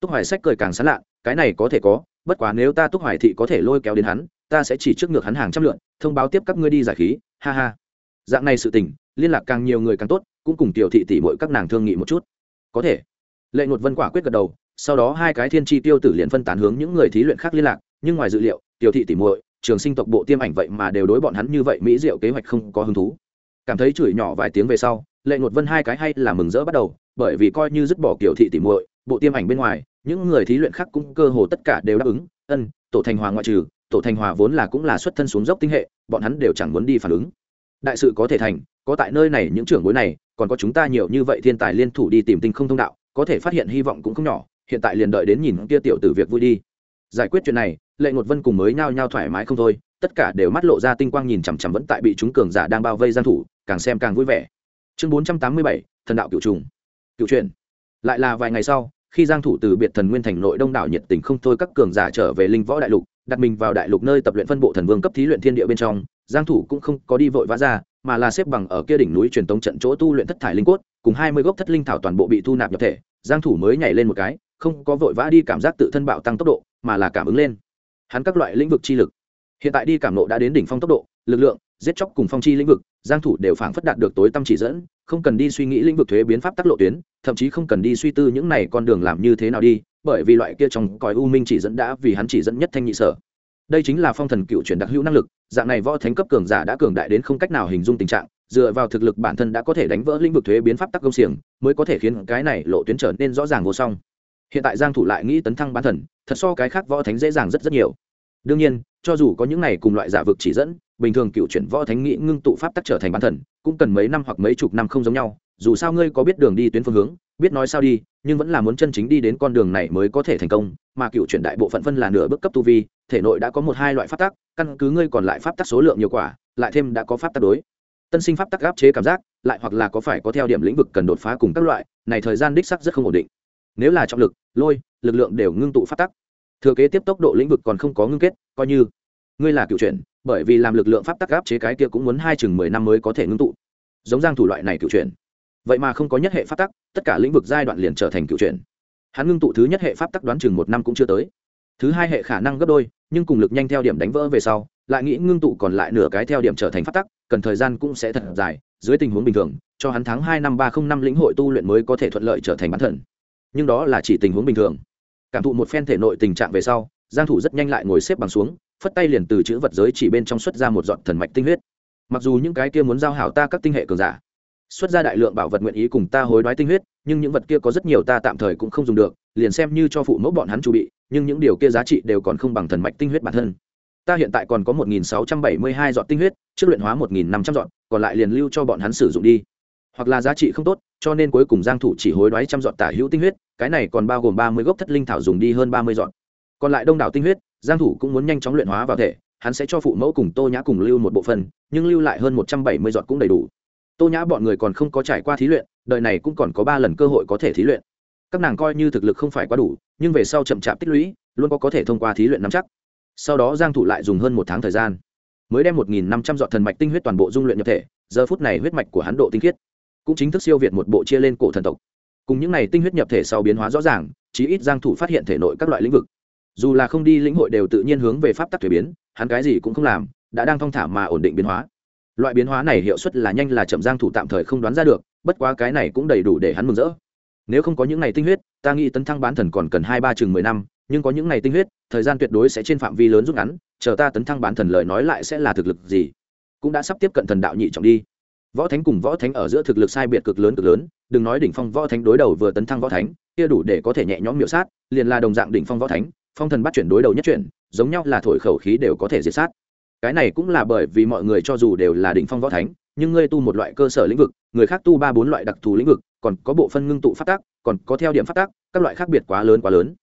Túc hoài sách cười càng sán lạ cái này có thể có, bất quá nếu ta túc hoài thị có thể lôi kéo đến hắn, ta sẽ chỉ trước ngược hắn hàng trăm lượn, thông báo tiếp các ngươi đi giải khí, ha ha. Dạng này sự tình, liên lạc càng nhiều người càng tốt, cũng cùng tiểu thị tỷ muội các nàng thương nghị một chút. Có thể. Lệ ngột vân quả quyết gật đầu, sau đó hai cái thiên tri tiêu tử liền phân tán hướng những người thí luyện khác liên lạc, nhưng ngoài dự liệu, tiểu thị tỷ muội, trường sinh tộc bộ tiêm ảnh vậy mà đều đối bọn hắn như vậy, mỹ diệu kế hoạch không có hứng thú cảm thấy chửi nhỏ vài tiếng về sau, lệ ngột vân hai cái hay là mừng rỡ bắt đầu, bởi vì coi như dứt bỏ kiểu thị tỉ muội, bộ tiêm ảnh bên ngoài, những người thí luyện khác cũng cơ hồ tất cả đều đáp ứng, ân, tổ thành hòa ngoại trừ, tổ thành hòa vốn là cũng là xuất thân xuống dốc tinh hệ, bọn hắn đều chẳng muốn đi phản ứng. Đại sự có thể thành, có tại nơi này những trưởng bối này, còn có chúng ta nhiều như vậy thiên tài liên thủ đi tìm tinh không thông đạo, có thể phát hiện hy vọng cũng không nhỏ, hiện tại liền đợi đến nhìn kia tiểu tử việc vui đi. Giải quyết chuyện này, lệ ngột vân cùng mới nhao nhao thoải mái không thôi, tất cả đều mắt lộ ra tinh quang nhìn chằm chằm vẫn tại bị chúng cường giả đang bao vây gian thủ càng xem càng vui vẻ. Chương bốn trăm tám mươi bảy, thần đạo cựu trùng. Cựu truyền lại là vài ngày sau, khi giang thủ từ biệt thần nguyên thành nội đông đảo nhiệt tình không thôi các cường giả trở về linh võ đại lục, đặt mình vào đại lục nơi tập luyện phân bộ thần vương cấp thí luyện thiên địa bên trong, giang thủ cũng không có đi vội vã ra, mà là xếp bằng ở kia đỉnh núi truyền tống trận chỗ tu luyện thất thải linh cốt, cùng 20 gốc thất linh thảo toàn bộ bị thu nạp nhập thể, giang thủ mới nhảy lên một cái, không có vội vã đi cảm giác tự thân bạo tăng tốc độ, mà là cảm ứng lên. Hắn các loại lĩnh vực chi lực. Hiện tại đi cảm nộ đã đến đỉnh phong tốc độ, lực lượng, giết chóc cùng phong chi lĩnh vực giang thủ đều phảng phất đạt được tối tâm chỉ dẫn, không cần đi suy nghĩ lĩnh vực thuế biến pháp tắc lộ tuyến, thậm chí không cần đi suy tư những này con đường làm như thế nào đi, bởi vì loại kia trong cõi u minh chỉ dẫn đã vì hắn chỉ dẫn nhất thanh nhị sở. Đây chính là phong thần cựu chuyển đặc hữu năng lực, dạng này võ thánh cấp cường giả đã cường đại đến không cách nào hình dung tình trạng, dựa vào thực lực bản thân đã có thể đánh vỡ lĩnh vực thuế biến pháp tắc công xiềng, mới có thể khiến cái này lộ tuyến trở nên rõ ràng vô song. Hiện tại giang thủ lại nghĩ tấn thăng bán thần, thật so cái khác võ thánh dễ dàng rất rất nhiều. Đương nhiên, cho dù có những này cùng loại giả vực chỉ dẫn bình thường cựu chuyển võ thánh nghị ngưng tụ pháp tắc trở thành bản thần, cũng cần mấy năm hoặc mấy chục năm không giống nhau, dù sao ngươi có biết đường đi tuyến phương hướng, biết nói sao đi, nhưng vẫn là muốn chân chính đi đến con đường này mới có thể thành công, mà cựu chuyển đại bộ phận phân là nửa bước cấp tu vi, thể nội đã có một hai loại pháp tắc, căn cứ ngươi còn lại pháp tắc số lượng nhiều quả, lại thêm đã có pháp tắc đối. Tân sinh pháp tắc áp chế cảm giác, lại hoặc là có phải có theo điểm lĩnh vực cần đột phá cùng các loại, này thời gian đích sắc rất không ổn định. Nếu là trọng lực, lôi, lực lượng đều ngưng tụ pháp tắc. Thừa kế tiếp tốc độ lĩnh vực còn không có ngưng kết, coi như ngươi là cựu chuyển bởi vì làm lực lượng pháp tắc áp chế cái kia cũng muốn hai chừng mười năm mới có thể ngưng tụ. Giống giang thủ loại này cựu chuyển vậy mà không có nhất hệ pháp tắc, tất cả lĩnh vực giai đoạn liền trở thành cựu chuyển hắn ngưng tụ thứ nhất hệ pháp tắc đoán chừng một năm cũng chưa tới. Thứ hai hệ khả năng gấp đôi, nhưng cùng lực nhanh theo điểm đánh vỡ về sau, lại nghĩ ngưng tụ còn lại nửa cái theo điểm trở thành pháp tắc, cần thời gian cũng sẽ thật dài, dưới tình huống bình thường, cho hắn tháng hai năm ba không năm lĩnh hội tu luyện mới có thể thuận lợi trở thành bán thần nhưng đó là chỉ tình huống bình thường. Cảm thụ một phen thể nội tình trạng về sau, giang thủ rất nhanh lại ngồi xếp bằng xuống phất tay liền từ chữ vật giới chỉ bên trong xuất ra một giọt thần mạch tinh huyết. Mặc dù những cái kia muốn giao hảo ta các tinh hệ cường giả, xuất ra đại lượng bảo vật nguyện ý cùng ta hối đoái tinh huyết, nhưng những vật kia có rất nhiều ta tạm thời cũng không dùng được, liền xem như cho phụ mẫu bọn hắn chuẩn bị, nhưng những điều kia giá trị đều còn không bằng thần mạch tinh huyết bản thân. Ta hiện tại còn có một nghìn sáu trăm bảy mươi hai giọt tinh huyết, trước luyện hóa một nghìn năm trăm giọt, còn lại liền lưu cho bọn hắn sử dụng đi. Hoặc là giá trị không tốt, cho nên cuối cùng giang thủ chỉ hối đoái trăm giọt tả hữu tinh huyết, cái này còn bao gồm ba mươi gốc thất linh thảo dùng đi hơn ba mươi giọt. Còn lại đông đảo tinh huyết giang thủ cũng muốn nhanh chóng luyện hóa vào thể, hắn sẽ cho phụ mẫu cùng tô nhã cùng lưu một bộ phận, nhưng lưu lại hơn một trăm bảy mươi giọt cũng đầy đủ. Tô nhã bọn người còn không có trải qua thí luyện, đời này cũng còn có ba lần cơ hội có thể thí luyện. Các nàng coi như thực lực không phải quá đủ, nhưng về sau chậm chạp tích lũy, luôn có có thể thông qua thí luyện nắm chắc. Sau đó giang thủ lại dùng hơn một tháng thời gian, mới đem một nghìn năm trăm giọt thần mạch tinh huyết toàn bộ dung luyện nhập thể, giờ phút này huyết mạch của hắn độ tinh khiết, cũng chính thức siêu việt một bộ chia lên cổ thần tộc. Cùng những này tinh huyết nhập thể sau biến hóa rõ ràng, chí ít giang thủ phát hiện thể nội các loại lĩnh vực dù là không đi lĩnh hội đều tự nhiên hướng về pháp tắc thuế biến, hắn cái gì cũng không làm, đã đang thong thả mà ổn định biến hóa. Loại biến hóa này hiệu suất là nhanh là chậm, giang thủ tạm thời không đoán ra được, bất quá cái này cũng đầy đủ để hắn mừng rỡ. Nếu không có những ngày tinh huyết, ta nghĩ tấn thăng bán thần còn cần hai ba chừng mười năm, nhưng có những ngày tinh huyết, thời gian tuyệt đối sẽ trên phạm vi lớn rút ngắn, chờ ta tấn thăng bán thần lời nói lại sẽ là thực lực gì? Cũng đã sắp tiếp cận thần đạo nhị trọng đi. Võ thánh cùng võ thánh ở giữa thực lực sai biệt cực lớn cực lớn, đừng nói đỉnh phong võ thánh đối đầu vừa tấn thăng võ thánh, kia đủ để có thể nhẹ nhõm miểu sát, liền là đồng dạng đỉnh phong võ thánh phong thần bắt chuyển đối đầu nhất chuyển, giống nhau là thổi khẩu khí đều có thể diệt sát. Cái này cũng là bởi vì mọi người cho dù đều là đỉnh phong võ thánh, nhưng ngươi tu một loại cơ sở lĩnh vực, người khác tu ba bốn loại đặc thù lĩnh vực, còn có bộ phân ngưng tụ phát tác còn có theo điểm phát tác các loại khác biệt quá lớn quá lớn.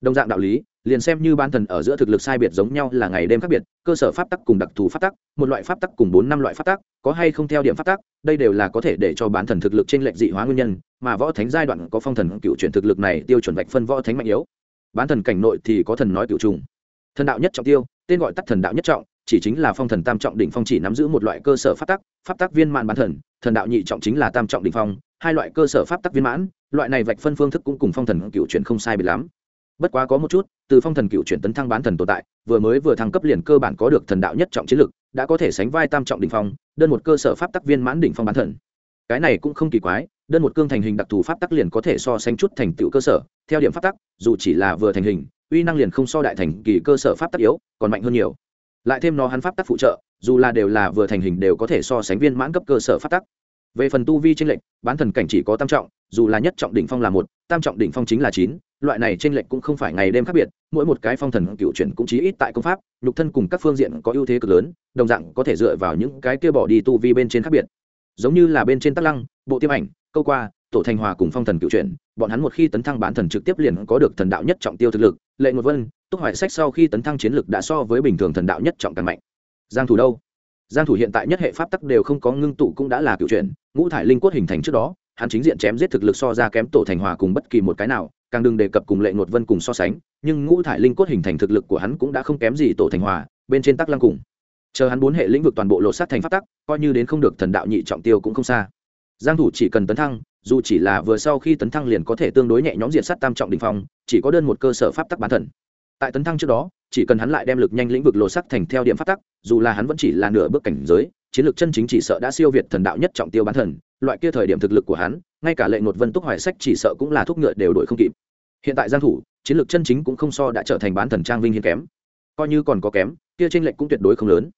Đồng dạng đạo lý, liền xem như ban thần ở giữa thực lực sai biệt giống nhau là ngày đêm khác biệt, cơ sở pháp tắc cùng đặc thù pháp tắc, một loại pháp tắc cùng bốn năm loại pháp tắc, có hay không theo điểm pháp tắc, đây đều là có thể để cho bán thần thực lực trên lệnh dị hóa nguyên nhân, mà võ thánh giai đoạn có phong thần cựu chuyển thực lực này tiêu chuẩn vạch phân võ thánh mạnh yếu bán thần cảnh nội thì có thần nói cựu trùng. Thần đạo nhất trọng tiêu, tên gọi tắt thần đạo nhất trọng, chỉ chính là phong thần tam trọng đỉnh phong chỉ nắm giữ một loại cơ sở pháp tắc pháp tắc viên mãn bán thần thần đạo nhị trọng chính là tam trọng đỉnh phong, hai loại cơ sở pháp tắc viên mãn, loại này vạch phân phương thức cũng cùng phong thần cựu chuyển không sai biệt lắm. Bất quá có một chút, từ phong thần cựu chuyển tấn thăng bán thần tồn tại, vừa mới vừa thăng cấp liền cơ bản có được thần đạo nhất trọng chiến lực, đã có thể sánh vai tam trọng đỉnh phong, đơn một cơ sở pháp tắc viên mãn đỉnh phong bán thần. Cái này cũng không kỳ quái đơn một cương thành hình đặc thù pháp tắc liền có thể so sánh chút thành tựu cơ sở. Theo điểm pháp tắc, dù chỉ là vừa thành hình, uy năng liền không so đại thành kỳ cơ sở pháp tắc yếu, còn mạnh hơn nhiều. Lại thêm nó hắn pháp tắc phụ trợ, dù là đều là vừa thành hình đều có thể so sánh viên mãn cấp cơ sở pháp tắc. Về phần tu vi tranh lệnh bán thần cảnh chỉ có tam trọng, dù là nhất trọng đỉnh phong là một, tam trọng đỉnh phong chính là chín, loại này tranh lệnh cũng không phải ngày đêm khác biệt, mỗi một cái phong thần cựu chuyển cũng chí ít tại công pháp, nhục thân cùng các phương diện có ưu thế cực lớn, đồng dạng có thể dựa vào những cái kia bỏ đi tu vi bên trên khác biệt. Giống như là bên trên tắc lăng, bộ tiêm ảnh câu qua, tổ thành hòa cùng phong thần cựu chuyển, bọn hắn một khi tấn thăng bán thần trực tiếp liền có được thần đạo nhất trọng tiêu thực lực, lệ ngột vân, túc hoại sách sau khi tấn thăng chiến lực đã so với bình thường thần đạo nhất trọng càng mạnh. Giang thủ đâu? Giang thủ hiện tại nhất hệ pháp tắc đều không có, ngưng tụ cũng đã là cựu chuyển, ngũ thải linh quất hình thành trước đó, hắn chính diện chém giết thực lực so ra kém tổ thành hòa cùng bất kỳ một cái nào, càng đừng đề cập cùng lệ ngột vân cùng so sánh, nhưng ngũ thải linh quất hình thành thực lực của hắn cũng đã không kém gì tổ thành hòa, bên trên tắc lăng cùng. Chờ hắn bốn hệ lĩnh vực toàn bộ lột sát thành pháp tắc, coi như đến không được thần đạo nhị trọng tiêu cũng không xa giang thủ chỉ cần tấn thăng, dù chỉ là vừa sau khi tấn thăng liền có thể tương đối nhẹ nhõm diệt sát tam trọng đỉnh phong, chỉ có đơn một cơ sở pháp tắc bán thần. Tại tấn thăng trước đó, chỉ cần hắn lại đem lực nhanh lĩnh vực lộ sắc thành theo điểm pháp tắc, dù là hắn vẫn chỉ là nửa bước cảnh giới, chiến lược chân chính chỉ sợ đã siêu việt thần đạo nhất trọng tiêu bán thần, loại kia thời điểm thực lực của hắn, ngay cả lệ ngột vân túc hoài sách chỉ sợ cũng là thúc ngựa đều đổi không kịp. Hiện tại giang thủ, chiến lược chân chính cũng không so đã trở thành bán thần trang vinh hiên kém. Coi như còn có kém, kia trên lệnh cũng tuyệt đối không lớn.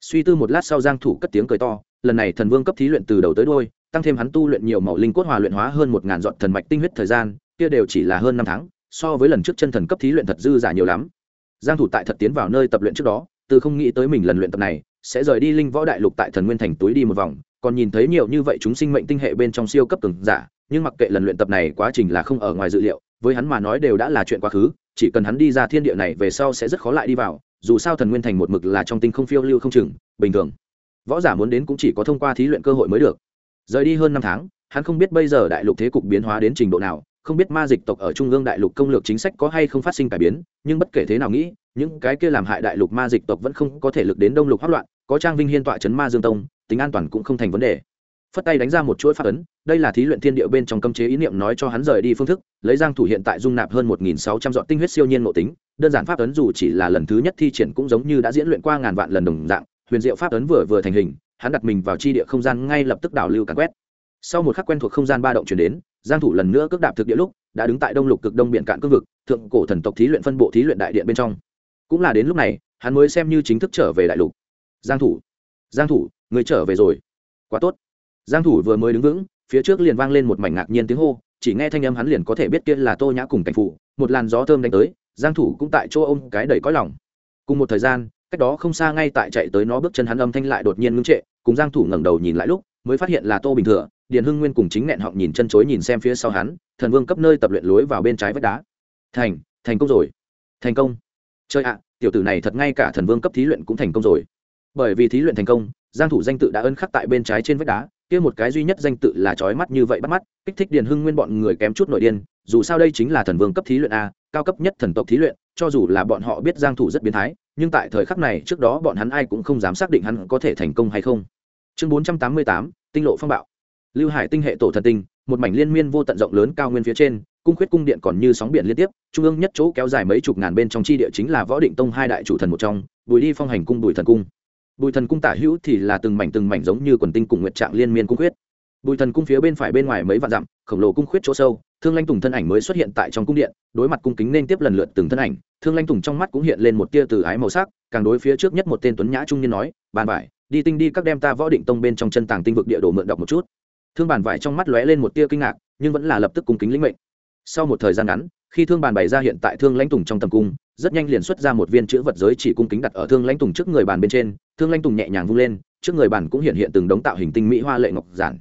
Suy tư một lát sau giang thủ cất tiếng cười to, lần này thần vương cấp thí luyện từ đầu tới đuôi tăng thêm hắn tu luyện nhiều màu linh cốt hòa luyện hóa hơn một ngàn dọn thần mạch tinh huyết thời gian, kia đều chỉ là hơn năm tháng, so với lần trước chân thần cấp thí luyện thật dư giả nhiều lắm. Giang thủ tại thật tiến vào nơi tập luyện trước đó, từ không nghĩ tới mình lần luyện tập này, sẽ rời đi linh võ đại lục tại thần nguyên thành túi đi một vòng, còn nhìn thấy nhiều như vậy chúng sinh mệnh tinh hệ bên trong siêu cấp cường giả, nhưng mặc kệ lần luyện tập này quá trình là không ở ngoài dự liệu, với hắn mà nói đều đã là chuyện quá khứ, chỉ cần hắn đi ra thiên địa này về sau sẽ rất khó lại đi vào, dù sao thần nguyên thành một mực là trong tinh không phiêu lưu không chừng, bình thường. Võ giả muốn đến cũng chỉ có thông qua thí luyện cơ hội mới được rời đi hơn năm tháng, hắn không biết bây giờ đại lục thế cục biến hóa đến trình độ nào, không biết ma dịch tộc ở trung ương đại lục công lược chính sách có hay không phát sinh cải biến, nhưng bất kể thế nào nghĩ, những cái kia làm hại đại lục ma dịch tộc vẫn không có thể lực đến đông lục hoác loạn, có trang vinh hiên tọa chấn ma dương tông, tính an toàn cũng không thành vấn đề. Phất tay đánh ra một chuỗi phát ấn, đây là thí luyện thiên địa bên trong cấm chế ý niệm nói cho hắn rời đi phương thức, lấy giang thủ hiện tại dung nạp hơn 1.600 dọn tinh huyết siêu nhiên ngộ tính, đơn giản pháp ấn dù chỉ là lần thứ nhất thi triển cũng giống như đã diễn luyện qua ngàn vạn lần đồng dạng, huyền diệu pháp ấn vừa vừa thành hình hắn đặt mình vào chi địa không gian ngay lập tức đảo lưu càn quét. Sau một khắc quen thuộc không gian ba động chuyển đến, giang thủ lần nữa cước đạp thực địa lúc, đã đứng tại đông lục cực đông biển cạn cương vực, thượng cổ thần tộc thí luyện phân bộ thí luyện đại điện bên trong. Cũng là đến lúc này, hắn mới xem như chính thức trở về đại lục. Giang thủ giang thủ, người trở về rồi. Quá tốt. Giang thủ vừa mới đứng vững, phía trước liền vang lên một mảnh ngạc nhiên tiếng hô, chỉ nghe thanh âm hắn liền có thể biết kia là tô nhã cùng cảnh phụ, một làn gió thơm đánh tới, giang thủ cũng tại chỗ ôm cái đầy cõi lòng. Cùng một thời gian cách đó không xa ngay tại chạy tới nó bước chân hắn âm thanh lại đột nhiên ngưng trệ, cùng giang thủ ngẩng đầu nhìn lại lúc, mới phát hiện là tô bình thừa, điền hưng nguyên cùng chính nẹn họng nhìn chân chối nhìn xem phía sau hắn, thần vương cấp nơi tập luyện lối vào bên trái vách đá. Thành thành công rồi. Thành công. Chơi ạ, tiểu tử này thật ngay cả thần vương cấp thí luyện cũng thành công rồi. Bởi vì thí luyện thành công, giang thủ danh tự đã ấn khắc tại bên trái trên vách đá, kia một cái duy nhất danh tự là chói mắt như vậy bắt mắt, kích thích điền hưng nguyên bọn người kém chút nội điên, dù sao đây chính là thần vương cấp thí luyện a, cao cấp nhất thần tộc thí luyện, cho dù là bọn họ biết giang thủ rất biến thái nhưng tại thời khắc này trước đó bọn hắn ai cũng không dám xác định hắn có thể thành công hay không. Chương 488, tinh lộ phong bạo. Lưu hải tinh hệ tổ thần tinh một mảnh liên miên vô tận rộng lớn cao nguyên phía trên cung khuyết cung điện còn như sóng biển liên tiếp trung ương nhất chỗ kéo dài mấy chục ngàn bên trong chi địa chính là võ định tông hai đại chủ thần một trong bùi đi phong hành cung bùi thần cung. Bùi thần cung tả hữu thì là từng mảnh từng mảnh giống như quần tinh cùng nguyệt trạng liên miên cung khuyết. Bùi thần cung phía bên phải bên ngoài mấy vạn dặm khổng lồ cung khuyết chỗ sâu thương lanh tùng thân ảnh mới xuất hiện tại trong cung điện đối mặt cung kính nên tiếp lần lượt từng thân ảnh thương lanh tùng trong mắt cũng hiện lên một tia từ ái màu sắc, càng đối phía trước nhất một tên tuấn nhã trung niên nói, bàn vải, đi tinh đi, các đem ta võ định tông bên trong chân tàng tinh vực địa đồ mượn đọc một chút. Thương bàn vải trong mắt lóe lên một tia kinh ngạc, nhưng vẫn là lập tức cung kính lĩnh mệnh. Sau một thời gian ngắn, khi thương bàn bày ra hiện tại thương lãnh tùng trong tầm cung, rất nhanh liền xuất ra một viên chữ vật giới chỉ cung kính đặt ở thương lãnh tùng trước người bàn bên trên, thương lãnh tùng nhẹ nhàng vung lên, trước người bàn cũng hiện hiện từng đống tạo hình tinh mỹ hoa lệ ngọc giản.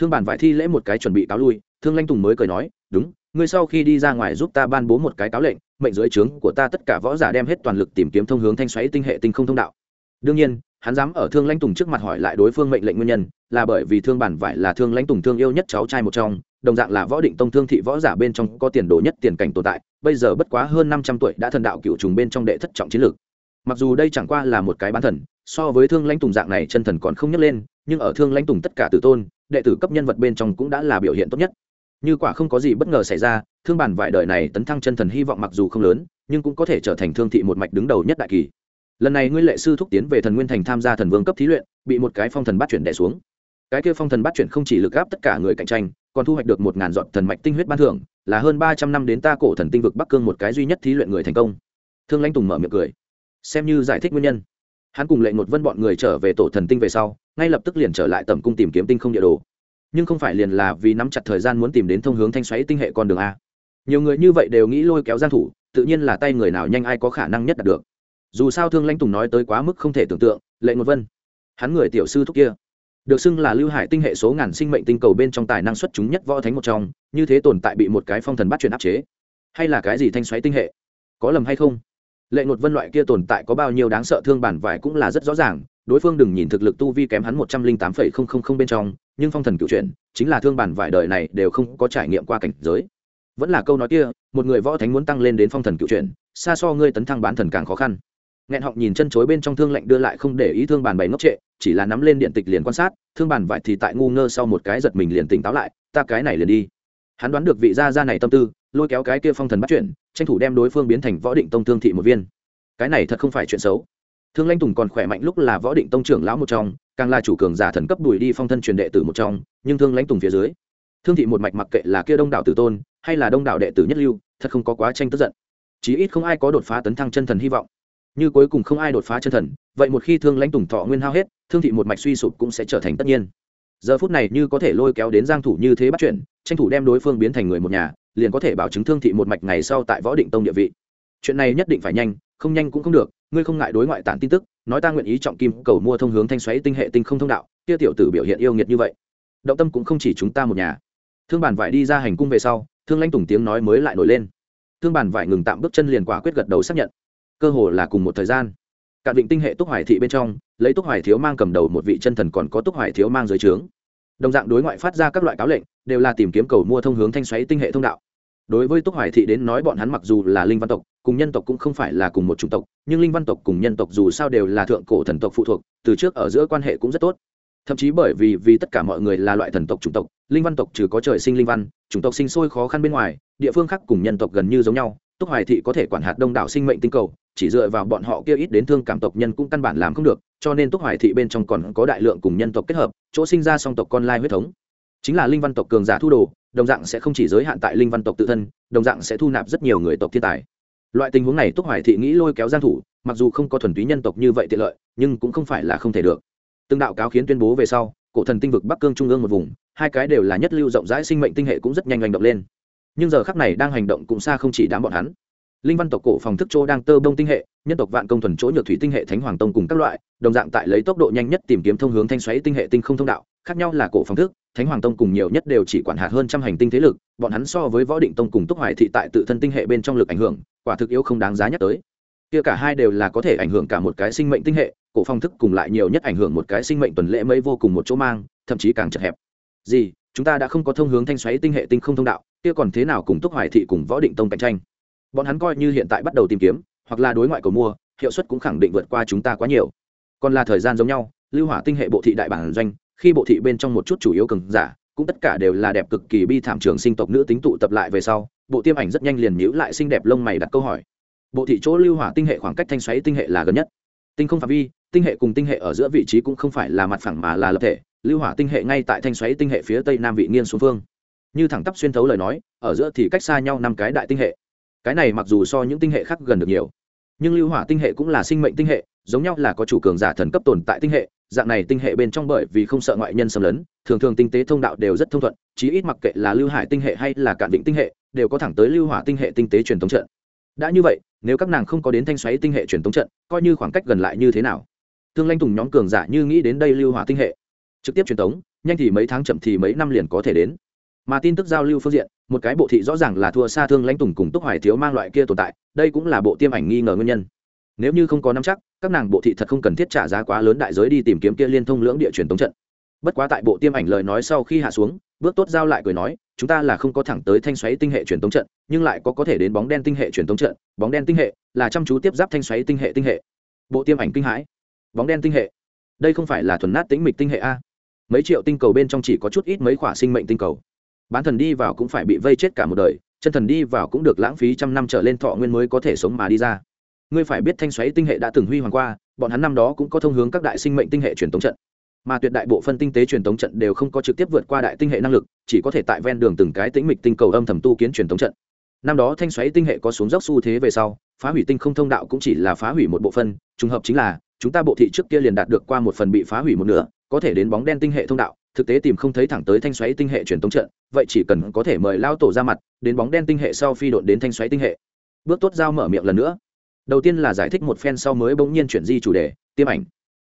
Thương bàn vải thi lễ một cái chuẩn bị cáo lui, thương lãnh tùng mới cười nói, đúng, ngươi sau khi đi ra ngoài giúp ta ban bố một cái cáo lệnh mệnh dưới trướng của ta tất cả võ giả đem hết toàn lực tìm kiếm thông hướng thanh xoáy tinh hệ tinh không thông đạo. Đương nhiên, hắn dám ở thương lãnh tùng trước mặt hỏi lại đối phương mệnh lệnh nguyên nhân, là bởi vì thương bản vải là thương lãnh tùng thương yêu nhất cháu trai một trong, đồng dạng là võ định tông thương thị võ giả bên trong có tiền đồ nhất tiền cảnh tồn tại, bây giờ bất quá hơn năm trăm tuổi đã thần đạo cựu trùng bên trong đệ thất trọng chiến lược. Mặc dù đây chẳng qua là một cái bán thần, so với thương lãnh tùng dạng này chân thần còn không nhấc lên, nhưng ở thương lãnh tùng tất cả tử tôn, đệ tử cấp nhân vật bên trong cũng đã là biểu hiện tốt nhất như quả không có gì bất ngờ xảy ra, thương bản vải đời này tấn thăng chân thần hy vọng mặc dù không lớn, nhưng cũng có thể trở thành thương thị một mạch đứng đầu nhất đại kỳ. Lần này nguyên lệ sư thúc tiến về thần nguyên thành tham gia thần vương cấp thí luyện, bị một cái phong thần bắt chuyển đẻ xuống. Cái kia phong thần bắt chuyển không chỉ lực gáp tất cả người cạnh tranh, còn thu hoạch được một ngàn dọn thần mạch tinh huyết ban thưởng, là hơn ba trăm năm đến ta cổ thần tinh vực bắc cương một cái duy nhất thí luyện người thành công. Thương lãnh tùng mở miệng cười. Xem như giải thích nguyên nhân. Hắn cùng lệ ngột vân bọn người trở về tổ thần tinh về sau, ngay lập tức liền trở lại tầm cung tìm kiếm tinh không địa đồ nhưng không phải liền là vì nắm chặt thời gian muốn tìm đến thông hướng thanh xoáy tinh hệ con đường a. Nhiều người như vậy đều nghĩ lôi kéo giang thủ, tự nhiên là tay người nào nhanh ai có khả năng nhất đạt được. Dù sao thương lãnh tùng nói tới quá mức không thể tưởng tượng, lệ ngột vân, hắn người tiểu sư thúc kia, được xưng là lưu hải tinh hệ số ngàn sinh mệnh tinh cầu bên trong tài năng xuất chúng nhất võ thánh một trong, như thế tồn tại bị một cái phong thần bắt chuyển áp chế. Hay là cái gì thanh xoáy tinh hệ? Có lầm hay không? Lệ ngột vân loại kia tồn tại có bao nhiêu đáng sợ thương bản vải cũng là rất rõ ràng đối phương đừng nhìn thực lực tu vi kém hắn một trăm linh tám phẩy không không không bên trong, nhưng phong thần cựu chuyện chính là thương bản vải đời này đều không có trải nghiệm qua cảnh giới. Vẫn là câu nói kia, một người võ thánh muốn tăng lên đến phong thần cựu chuyện xa so ngươi tấn thăng bán thần càng khó khăn. Nghẹn họng nhìn chân chối bên trong thương lạnh đưa lại không để ý thương bàn bày ngốc trệ, chỉ là nắm lên điện tịch liền quan sát, thương bàn vải thì tại ngu ngơ sau một cái giật mình liền tỉnh táo lại, ta cái này liền đi. Hắn đoán được vị gia gia này tâm tư, lôi kéo cái kia phong thần bắt chuyển tranh thủ đem đối phương biến thành võ định tông thương thị một viên. Cái này thật không phải chuyện xấu thương lanh tùng còn khỏe mạnh lúc là võ định tông trưởng lão một trong, càng là chủ cường giả thần cấp đùi đi phong thân truyền đệ tử một trong, nhưng thương lanh tùng phía dưới, thương thị một mạch mặc kệ là kia đông đảo tử tôn, hay là đông đảo đệ tử nhất lưu, thật không có quá tranh tức giận. Chí ít không ai có đột phá tấn thăng chân thần hy vọng. Như cuối cùng không ai đột phá chân thần, vậy một khi thương lãnh tùng thọ nguyên hao hết, thương thị một mạch suy sụp cũng sẽ trở thành tất nhiên. Giờ phút này như có thể lôi kéo đến giang thủ như thế bắt chuyện, tranh thủ đem đối phương biến thành người một nhà, liền có thể bảo chứng thương thị một mạch ngày sau tại võ định tông địa vị. Chuyện này nhất định phải nhanh, không nhanh cũng không được ngươi không ngại đối ngoại tản tin tức, nói ta nguyện ý trọng kim cầu mua thông hướng thanh xoáy tinh hệ tinh không thông đạo, kia tiểu tử biểu hiện yêu nghiệt như vậy. Động tâm cũng không chỉ chúng ta một nhà. Thương bản vải đi ra hành cung về sau, thương lãnh tùng tiếng nói mới lại nổi lên. Thương bản vải ngừng tạm bước chân liền quả quyết gật đầu xác nhận. Cơ hồ là cùng một thời gian. Cạn vịnh tinh hệ túc hoài thị bên trong, lấy túc hoài thiếu mang cầm đầu một vị chân thần còn có túc hoài thiếu mang dưới trướng. Đồng dạng đối ngoại phát ra các loại cáo lệnh, đều là tìm kiếm cầu mua thông hướng thanh xoáy tinh hệ thông đạo đối với túc hoài thị đến nói bọn hắn mặc dù là linh văn tộc, cùng nhân tộc cũng không phải là cùng một chủng tộc, nhưng linh văn tộc cùng nhân tộc dù sao đều là thượng cổ thần tộc phụ thuộc, từ trước ở giữa quan hệ cũng rất tốt. Thậm chí bởi vì vì tất cả mọi người là loại thần tộc chủng tộc, linh văn tộc trừ có trời sinh linh văn, chủng tộc sinh sôi khó khăn bên ngoài, địa phương khác cùng nhân tộc gần như giống nhau, túc hoài thị có thể quản hạt đông đảo sinh mệnh tinh cầu, chỉ dựa vào bọn họ kia ít đến thương cảm tộc nhân cũng căn bản làm không được, cho nên túc hoài thị bên trong còn có đại lượng cùng nhân tộc kết hợp, chỗ sinh ra song tộc con lai huyết thống chính là linh văn tộc cường giả thu đồ, đồng dạng sẽ không chỉ giới hạn tại linh văn tộc tự thân, đồng dạng sẽ thu nạp rất nhiều người tộc thiên tài. Loại tình huống này túc hoài thị nghĩ lôi kéo giang thủ, mặc dù không có thuần túy nhân tộc như vậy tiện lợi, nhưng cũng không phải là không thể được. Từng đạo cáo khiến tuyên bố về sau, cổ thần tinh vực bắc cương trung ương một vùng, hai cái đều là nhất lưu rộng rãi sinh mệnh tinh hệ cũng rất nhanh hành động lên. Nhưng giờ khắc này đang hành động cũng xa không chỉ đám bọn hắn linh văn tộc cổ phòng thức chỗ đang tơ bông tinh hệ, nhân tộc vạn công thuần chỗ nhược thủy tinh hệ thánh hoàng tông cùng các loại, đồng dạng tại lấy tốc độ nhanh nhất tìm kiếm thông hướng thanh xoáy tinh hệ tinh không thông đạo, khác nhau là cổ phòng thức, thánh hoàng tông cùng nhiều nhất đều chỉ quản hạt hơn trăm hành tinh thế lực, bọn hắn so với võ định tông cùng túc hoài thị tại tự thân tinh hệ bên trong lực ảnh hưởng, quả thực yếu không đáng giá nhắc tới. Kia cả hai đều là có thể ảnh hưởng cả một cái sinh mệnh tinh hệ, cổ phong thức cùng lại nhiều nhất ảnh hưởng một cái sinh mệnh tuần lễ mấy vô cùng một chỗ mang, thậm chí càng chật hẹp. Gì? Chúng ta đã không có thông hướng thanh xoáy tinh hệ tinh không thông đạo, kia còn thế nào cùng túc hoài thị cùng võ định tông cạnh tranh? Bọn hắn coi như hiện tại bắt đầu tìm kiếm, hoặc là đối ngoại cầu mua, hiệu suất cũng khẳng định vượt qua chúng ta quá nhiều. Còn là thời gian giống nhau, lưu hỏa tinh hệ bộ thị đại bản doanh, khi bộ thị bên trong một chút chủ yếu cường giả, cũng tất cả đều là đẹp cực kỳ bi thảm trường sinh tộc nữ tính tụ tập lại về sau, bộ tiêm ảnh rất nhanh liền nhíu lại xinh đẹp lông mày đặt câu hỏi. Bộ thị chỗ lưu hỏa tinh hệ khoảng cách thanh xoáy tinh hệ là gần nhất. Tinh không phạm vi, tinh hệ cùng tinh hệ ở giữa vị trí cũng không phải là mặt phẳng mà là lập thể, lưu hỏa tinh hệ ngay tại thanh xoáy tinh hệ phía tây nam vị nghiêng xuống phương. Như thẳng tắp xuyên thấu lời nói, ở giữa thì cách xa nhau năm cái đại tinh hệ cái này mặc dù so những tinh hệ khác gần được nhiều, nhưng lưu hỏa tinh hệ cũng là sinh mệnh tinh hệ, giống nhau là có chủ cường giả thần cấp tồn tại tinh hệ, dạng này tinh hệ bên trong bởi vì không sợ ngoại nhân xâm lấn, thường thường tinh tế thông đạo đều rất thông thuận, chí ít mặc kệ là lưu hải tinh hệ hay là cạn định tinh hệ, đều có thẳng tới lưu hỏa tinh hệ tinh tế truyền thống trận. Đã như vậy, nếu các nàng không có đến thanh xoáy tinh hệ truyền thống trận, coi như khoảng cách gần lại như thế nào? Thương lanh tùng nhóm cường giả như nghĩ đến đây lưu hỏa tinh hệ, trực tiếp truyền thống nhanh thì mấy tháng chậm thì mấy năm liền có thể đến. Mà tin tức giao lưu phương diện một cái bộ thị rõ ràng là thua xa thương lãnh tùng cùng túc hoài thiếu mang loại kia tồn tại, đây cũng là bộ tiêm ảnh nghi ngờ nguyên nhân. Nếu như không có nắm chắc, các nàng bộ thị thật không cần thiết trả giá quá lớn đại giới đi tìm kiếm kia liên thông lưỡng địa truyền tống trận. Bất quá tại bộ tiêm ảnh lời nói sau khi hạ xuống, bước tốt giao lại cười nói, chúng ta là không có thẳng tới thanh xoáy tinh hệ truyền tống trận, nhưng lại có có thể đến bóng đen tinh hệ truyền tống trận. Bóng đen tinh hệ là chăm chú tiếp giáp thanh xoáy tinh hệ tinh hệ. Bộ tiêm ảnh kinh hãi. Bóng đen tinh hệ? Đây không phải là thuần nát tính mịch tinh hệ a? Mấy triệu tinh cầu bên trong chỉ có chút ít mấy khỏa sinh mệnh tinh cầu bán thần đi vào cũng phải bị vây chết cả một đời, chân thần đi vào cũng được lãng phí trăm năm trở lên thọ nguyên mới có thể sống mà đi ra. Ngươi phải biết thanh xoáy tinh hệ đã từng huy hoàng qua, bọn hắn năm đó cũng có thông hướng các đại sinh mệnh tinh hệ truyền tống trận. Mà tuyệt đại bộ phân tinh tế truyền tống trận đều không có trực tiếp vượt qua đại tinh hệ năng lực, chỉ có thể tại ven đường từng cái tĩnh mịch tinh cầu âm thầm tu kiến truyền tống trận. Năm đó thanh xoáy tinh hệ có xuống dốc xu thế về sau, phá hủy tinh không thông đạo cũng chỉ là phá hủy một bộ phân trùng hợp chính là, chúng ta bộ thị trước kia liền đạt được qua một phần bị phá hủy một nửa, có thể đến bóng đen tinh hệ thông đạo thực tế tìm không thấy thẳng tới thanh xoáy tinh hệ truyền tống trận, vậy chỉ cần có thể mời lao tổ ra mặt, đến bóng đen tinh hệ sau phi độn đến thanh xoáy tinh hệ. Bước tốt giao mở miệng lần nữa. Đầu tiên là giải thích một phen sau mới bỗng nhiên chuyển di chủ đề, tiêm ảnh.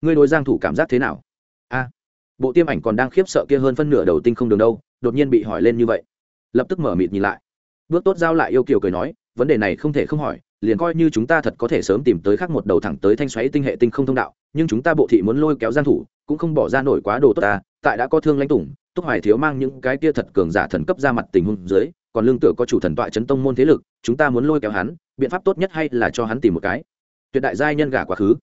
Ngươi đối giang thủ cảm giác thế nào? A. Bộ tiêm ảnh còn đang khiếp sợ kia hơn phân nửa đầu tinh không đường đâu, đột nhiên bị hỏi lên như vậy. Lập tức mở mịt nhìn lại. Bước tốt giao lại yêu kiều cười nói, vấn đề này không thể không hỏi liền coi như chúng ta thật có thể sớm tìm tới khác một đầu thẳng tới thanh xoáy tinh hệ tinh không thông đạo, nhưng chúng ta bộ thị muốn lôi kéo giang thủ, cũng không bỏ ra nổi quá đồ tốt ta, tại đã có thương lãnh tủng túc hoài thiếu mang những cái kia thật cường giả thần cấp ra mặt tình huống dưới, còn lương tựa có chủ thần tọa chấn tông môn thế lực, chúng ta muốn lôi kéo hắn, biện pháp tốt nhất hay là cho hắn tìm một cái. Tuyệt đại giai nhân gả quá khứ.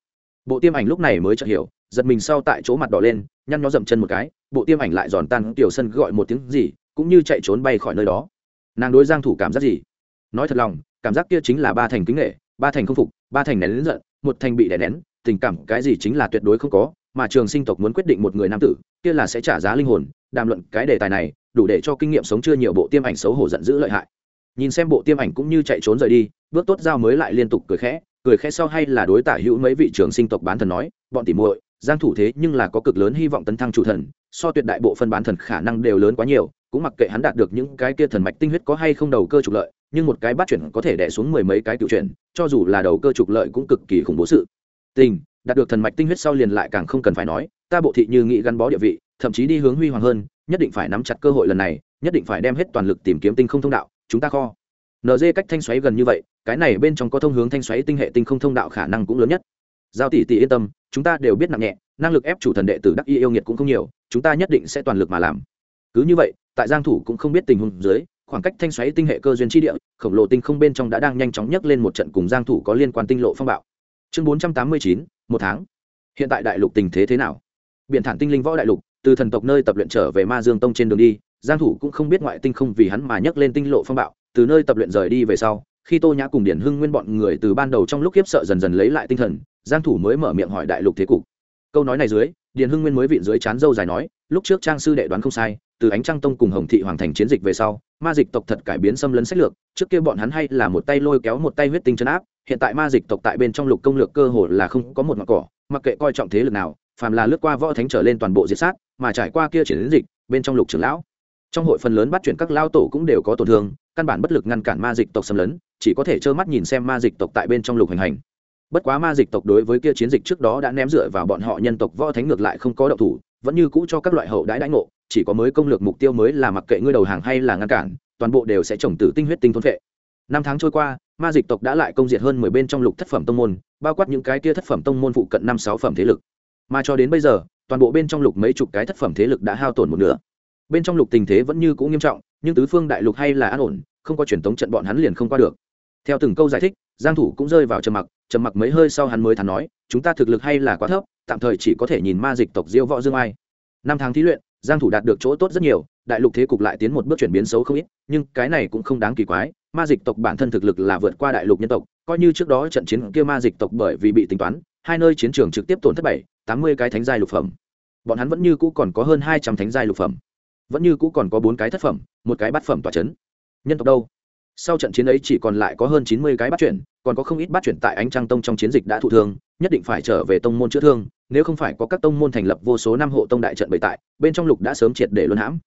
Bộ tiêm ảnh lúc này mới chợt hiểu, giật mình sau tại chỗ mặt đỏ lên, nhăn nhó dậm chân một cái, bộ tiêm ảnh lại giòn tan tiểu sân gọi một tiếng gì, cũng như chạy trốn bay khỏi nơi đó. Nàng đối giang thủ cảm giác gì? Nói thật lòng cảm giác kia chính là ba thành kính nghệ, ba thành không phục, ba thành nén lớn giận, một thành bị đè nén, tình cảm cái gì chính là tuyệt đối không có, mà trường sinh tộc muốn quyết định một người nam tử, kia là sẽ trả giá linh hồn. Đàm luận cái đề tài này, đủ để cho kinh nghiệm sống chưa nhiều bộ tiêm ảnh xấu hổ giận dữ lợi hại. Nhìn xem bộ tiêm ảnh cũng như chạy trốn rời đi, bước tốt giao mới lại liên tục cười khẽ cười khẽ sau hay là đối tả hữu mấy vị trường sinh tộc bán thần nói, bọn tỉ muội, giang thủ thế nhưng là có cực lớn hy vọng tấn thăng chủ thần, so tuyệt đại bộ phân bán thần khả năng đều lớn quá nhiều, cũng mặc kệ hắn đạt được những cái kia thần mạch tinh huyết có hay không đầu cơ trục lợi nhưng một cái bắt chuyển có thể đè xuống mười mấy cái cựu chuyển, cho dù là đầu cơ trục lợi cũng cực kỳ khủng bố sự. Tình, đạt được thần mạch tinh huyết sau liền lại càng không cần phải nói, ta bộ thị như nghị gắn bó địa vị, thậm chí đi hướng huy hoàng hơn, nhất định phải nắm chặt cơ hội lần này, nhất định phải đem hết toàn lực tìm kiếm tinh không thông đạo, chúng ta kho. Nd cách thanh xoáy gần như vậy, cái này bên trong có thông hướng thanh xoáy tinh hệ tinh không thông đạo khả năng cũng lớn nhất. Giao tỷ tỷ yên tâm, chúng ta đều biết nặng nhẹ, năng lực ép chủ thần đệ tử đắc y yêu nghiệt cũng không nhiều, chúng ta nhất định sẽ toàn lực mà làm. Cứ như vậy, tại giang thủ cũng không biết tình huống dưới khoảng cách thanh xoáy tinh hệ cơ duyên chi địa khổng lồ tinh không bên trong đã đang nhanh chóng nhấc lên một trận cùng giang thủ có liên quan tinh lộ phong bạo. Chương 489, một tháng. Hiện tại đại lục tình thế thế nào? Biển thản tinh linh võ đại lục từ thần tộc nơi tập luyện trở về ma dương tông trên đường đi giang thủ cũng không biết ngoại tinh không vì hắn mà nhấc lên tinh lộ phong bạo từ nơi tập luyện rời đi về sau khi tô nhã cùng điển hưng nguyên bọn người từ ban đầu trong lúc khiếp sợ dần dần lấy lại tinh thần giang thủ mới mở miệng hỏi đại lục thế cục. Câu nói này dưới Điền hưng nguyên mới vịn dưới chán dâu dài nói, lúc trước trang sư đệ đoán không sai, từ ánh trăng tông cùng hồng thị hoàng thành chiến dịch về sau, ma dịch tộc thật cải biến xâm lấn sách lược, trước kia bọn hắn hay là một tay lôi kéo một tay huyết tinh chấn áp, hiện tại ma dịch tộc tại bên trong lục công lược cơ hồ là không có một mặt cỏ, mặc kệ coi trọng thế lực nào, phàm là lướt qua võ thánh trở lên toàn bộ diệt sát, mà trải qua kia chiến dịch, bên trong lục trưởng lão. Trong hội phần lớn bắt chuyển các lao tổ cũng đều có tổn thương, căn bản bất lực ngăn cản ma dịch tộc xâm lấn, chỉ có thể trơ mắt nhìn xem ma dịch tộc tại bên trong lục hành hành bất quá ma dịch tộc đối với kia chiến dịch trước đó đã ném dựa vào bọn họ nhân tộc võ thánh ngược lại không có động thủ, vẫn như cũ cho các loại hậu đãi đãi ngộ, chỉ có mới công lược mục tiêu mới là mặc kệ ngươi đầu hàng hay là ngăn cản, toàn bộ đều sẽ trồng tử tinh huyết tinh thôn vệ năm tháng trôi qua, ma dịch tộc đã lại công diệt hơn mười bên trong lục thất phẩm tông môn, bao quát những cái kia thất phẩm tông môn phụ cận năm sáu phẩm thế lực. Mà cho đến bây giờ, toàn bộ bên trong lục mấy chục cái thất phẩm thế lực đã hao tổn một nửa. Bên trong lục tình thế vẫn như cũ nghiêm trọng, nhưng tứ phương đại lục hay là an ổn, không có truyền thống trận bọn hắn liền không qua được. Theo từng câu giải thích giang thủ cũng rơi vào trầm mặc trầm mặc mấy hơi sau hắn mới thản nói, chúng ta thực lực hay là quá thấp, tạm thời chỉ có thể nhìn ma dịch tộc diêu võ dương ai. Năm tháng thí luyện, giang thủ đạt được chỗ tốt rất nhiều, đại lục thế cục lại tiến một bước chuyển biến xấu không ít, nhưng cái này cũng không đáng kỳ quái, ma dịch tộc bản thân thực lực là vượt qua đại lục nhân tộc, coi như trước đó trận chiến kia ma dịch tộc bởi vì bị tính toán, hai nơi chiến trường trực tiếp tổn thất bảy, tám mươi cái thánh giai lục phẩm. Bọn hắn vẫn như cũ còn có hơn hai trăm thánh giai lục phẩm. Vẫn như cũ còn có bốn cái thất phẩm, một cái bát phẩm tỏa chấn. Nhân tộc đâu? Sau trận chiến ấy chỉ còn lại có hơn chín mươi cái bắt chuyển, còn có không ít bắt chuyển tại ánh trăng tông trong chiến dịch đã thụ thương, nhất định phải trở về tông môn chữa thương, nếu không phải có các tông môn thành lập vô số năm hộ tông đại trận bày tại, bên trong lục đã sớm triệt để luân hãm.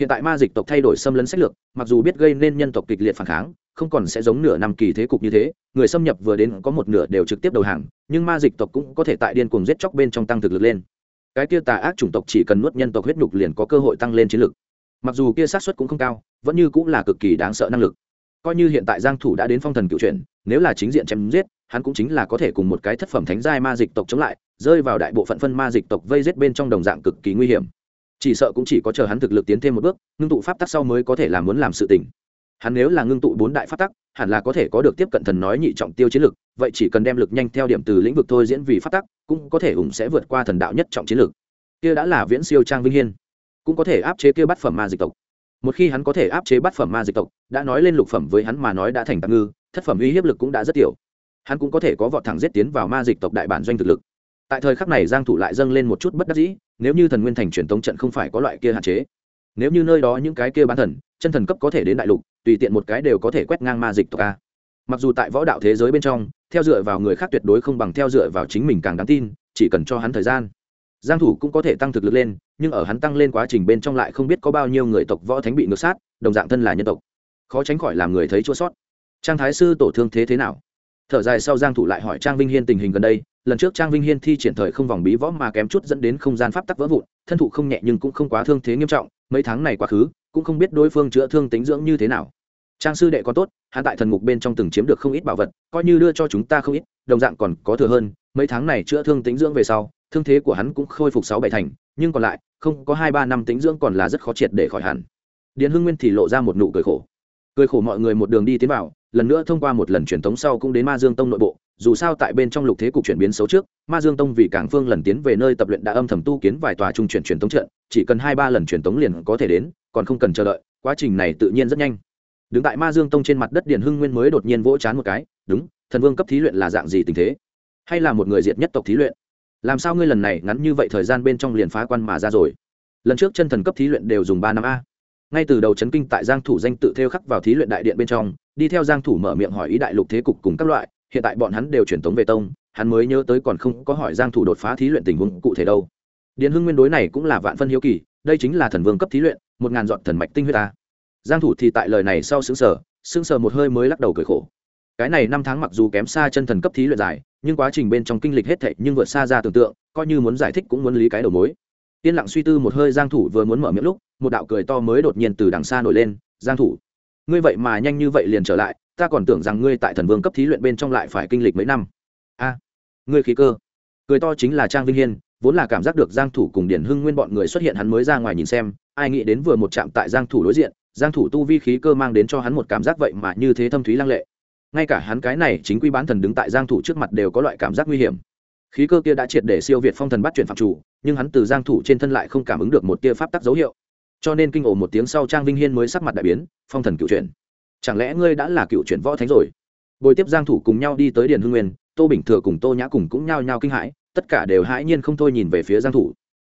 Hiện tại ma dịch tộc thay đổi xâm lấn sách lược, mặc dù biết gây nên nhân tộc kịch liệt phản kháng, không còn sẽ giống nửa năm kỳ thế cục như thế, người xâm nhập vừa đến có một nửa đều trực tiếp đầu hàng, nhưng ma dịch tộc cũng có thể tại điên cuồng giết chóc bên trong tăng thực lực lên. Cái kia tà ác chủng tộc chỉ cần nuốt nhân tộc huyết nhục liền có cơ hội tăng lên chiến lực. Mặc dù kia sát suất cũng không cao, vẫn như cũng là cực kỳ đáng sợ năng lực coi như hiện tại giang thủ đã đến phong thần cựu chuyển, nếu là chính diện chém giết, hắn cũng chính là có thể cùng một cái thất phẩm thánh giai ma dịch tộc chống lại, rơi vào đại bộ phận phân ma dịch tộc vây giết bên trong đồng dạng cực kỳ nguy hiểm. Chỉ sợ cũng chỉ có chờ hắn thực lực tiến thêm một bước, ngưng tụ pháp tắc sau mới có thể làm muốn làm sự tình. Hắn nếu là ngưng tụ bốn đại pháp tắc, hẳn là có thể có được tiếp cận thần nói nhị trọng tiêu chiến lực, vậy chỉ cần đem lực nhanh theo điểm từ lĩnh vực thôi diễn vì pháp tắc, cũng có thể ủng sẽ vượt qua thần đạo nhất trọng chiến lực. Kia đã là viễn siêu trang vinh hiên, cũng có thể áp chế kia bát phẩm ma dịch tộc một khi hắn có thể áp chế bát phẩm ma dịch tộc, đã nói lên lục phẩm với hắn mà nói đã thành tạm ngư, thất phẩm uy hiếp lực cũng đã rất tiểu. Hắn cũng có thể có vọt thẳng giết tiến vào ma dịch tộc đại bản doanh thực lực. Tại thời khắc này giang thủ lại dâng lên một chút bất đắc dĩ, nếu như thần nguyên thành truyền tống trận không phải có loại kia hạn chế, nếu như nơi đó những cái kia bán thần, chân thần cấp có thể đến đại lục, tùy tiện một cái đều có thể quét ngang ma dịch tộc a. Mặc dù tại võ đạo thế giới bên trong, theo dựa vào người khác tuyệt đối không bằng theo dựa vào chính mình càng đáng tin, chỉ cần cho hắn thời gian giang thủ cũng có thể tăng thực lực lên, nhưng ở hắn tăng lên quá trình bên trong lại không biết có bao nhiêu người tộc võ thánh bị ngược sát, đồng dạng thân là nhân tộc. Khó tránh khỏi làm người thấy chua sót. Trang thái sư tổ thương thế thế nào? Thở dài sau giang thủ lại hỏi trang vinh hiên tình hình gần đây. Lần trước trang vinh hiên thi triển thời không vòng bí võ mà kém chút dẫn đến không gian pháp tắc vỡ vụn, thân thụ không nhẹ nhưng cũng không quá thương thế nghiêm trọng, mấy tháng này quá khứ, cũng không biết đối phương chữa thương tính dưỡng như thế nào. Trang sư đệ có tốt, hắn tại thần ngục bên trong từng chiếm được không ít bảo vật, coi như đưa cho chúng ta không ít, đồng dạng còn có thừa hơn, mấy tháng này chữa thương tính dưỡng về sau thương thế của hắn cũng khôi phục sáu bảy thành, nhưng còn lại, không có hai ba năm tính dưỡng còn là rất khó triệt để khỏi hẳn. Điền hưng nguyên thì lộ ra một nụ cười khổ. Cười khổ mọi người một đường đi tiến vào, lần nữa thông qua một lần truyền thống sau cũng đến ma dương tông nội bộ, dù sao tại bên trong lục thế cục chuyển biến xấu trước, ma dương tông vì cảng phương lần tiến về nơi tập luyện đã âm thầm tu kiến vài tòa trung chuyển truyền thống trận, chỉ cần hai ba lần truyền thống liền có thể đến, còn không cần chờ đợi, quá trình này tự nhiên rất nhanh. Đứng tại ma dương tông trên mặt đất điền hưng nguyên mới đột nhiên vỗ chán một cái, đúng, thần vương cấp thí luyện là dạng gì tình thế? Hay là một người diệt nhất tộc thí luyện? Làm sao ngươi lần này ngắn như vậy thời gian bên trong liền phá quan mà ra rồi? Lần trước chân thần cấp thí luyện đều dùng ba năm a. Ngay từ đầu chấn kinh tại giang thủ danh tự theo khắc vào thí luyện đại điện bên trong, đi theo giang thủ mở miệng hỏi ý đại lục thế cục cùng các loại, hiện tại bọn hắn đều chuyển tống về tông, hắn mới nhớ tới còn không có hỏi giang thủ đột phá thí luyện tình huống cụ thể đâu. Điền hưng nguyên đối này cũng là vạn phân hiếu kỳ, đây chính là thần vương cấp thí luyện, một ngàn dọn thần mạch tinh huyết ta giang thủ thì tại lời này sau sững sờ sững sờ một hơi mới lắc đầu cười khổ. Cái này năm tháng mặc dù kém xa chân thần cấp thí luyện dài nhưng quá trình bên trong kinh lịch hết thảy nhưng vượt xa ra tưởng tượng, coi như muốn giải thích cũng muốn lý cái đầu mối. Yên lặng suy tư một hơi, giang thủ vừa muốn mở miệng lúc, một đạo cười to mới đột nhiên từ đằng xa nổi lên, giang thủ, ngươi vậy mà nhanh như vậy liền trở lại, ta còn tưởng rằng ngươi tại thần vương cấp thí luyện bên trong lại phải kinh lịch mấy năm. A, ngươi khí cơ. Cười to chính là trang vinh hiên, vốn là cảm giác được giang thủ cùng điển hưng nguyên bọn người xuất hiện hắn mới ra ngoài nhìn xem, ai nghĩ đến vừa một chạm tại giang thủ đối diện, giang thủ tu vi khí cơ mang đến cho hắn một cảm giác vậy mà như thế thâm thúy lăng lệ ngay cả hắn cái này chính quy bán thần đứng tại giang thủ trước mặt đều có loại cảm giác nguy hiểm. Khí cơ kia đã triệt để siêu việt phong thần bắt chuyển phạm chủ, nhưng hắn từ giang thủ trên thân lại không cảm ứng được một tia pháp tắc dấu hiệu. Cho nên kinh ồ một tiếng sau trang vinh hiên mới sắc mặt đại biến, phong thần cựu chuyển. Chẳng lẽ ngươi đã là cựu chuyển võ thánh rồi? Bồi tiếp giang thủ cùng nhau đi tới điền hưng nguyên, tô bình thừa cùng tô nhã cùng cũng nhao nhao kinh hãi, tất cả đều hãi nhiên không thôi nhìn về phía giang thủ.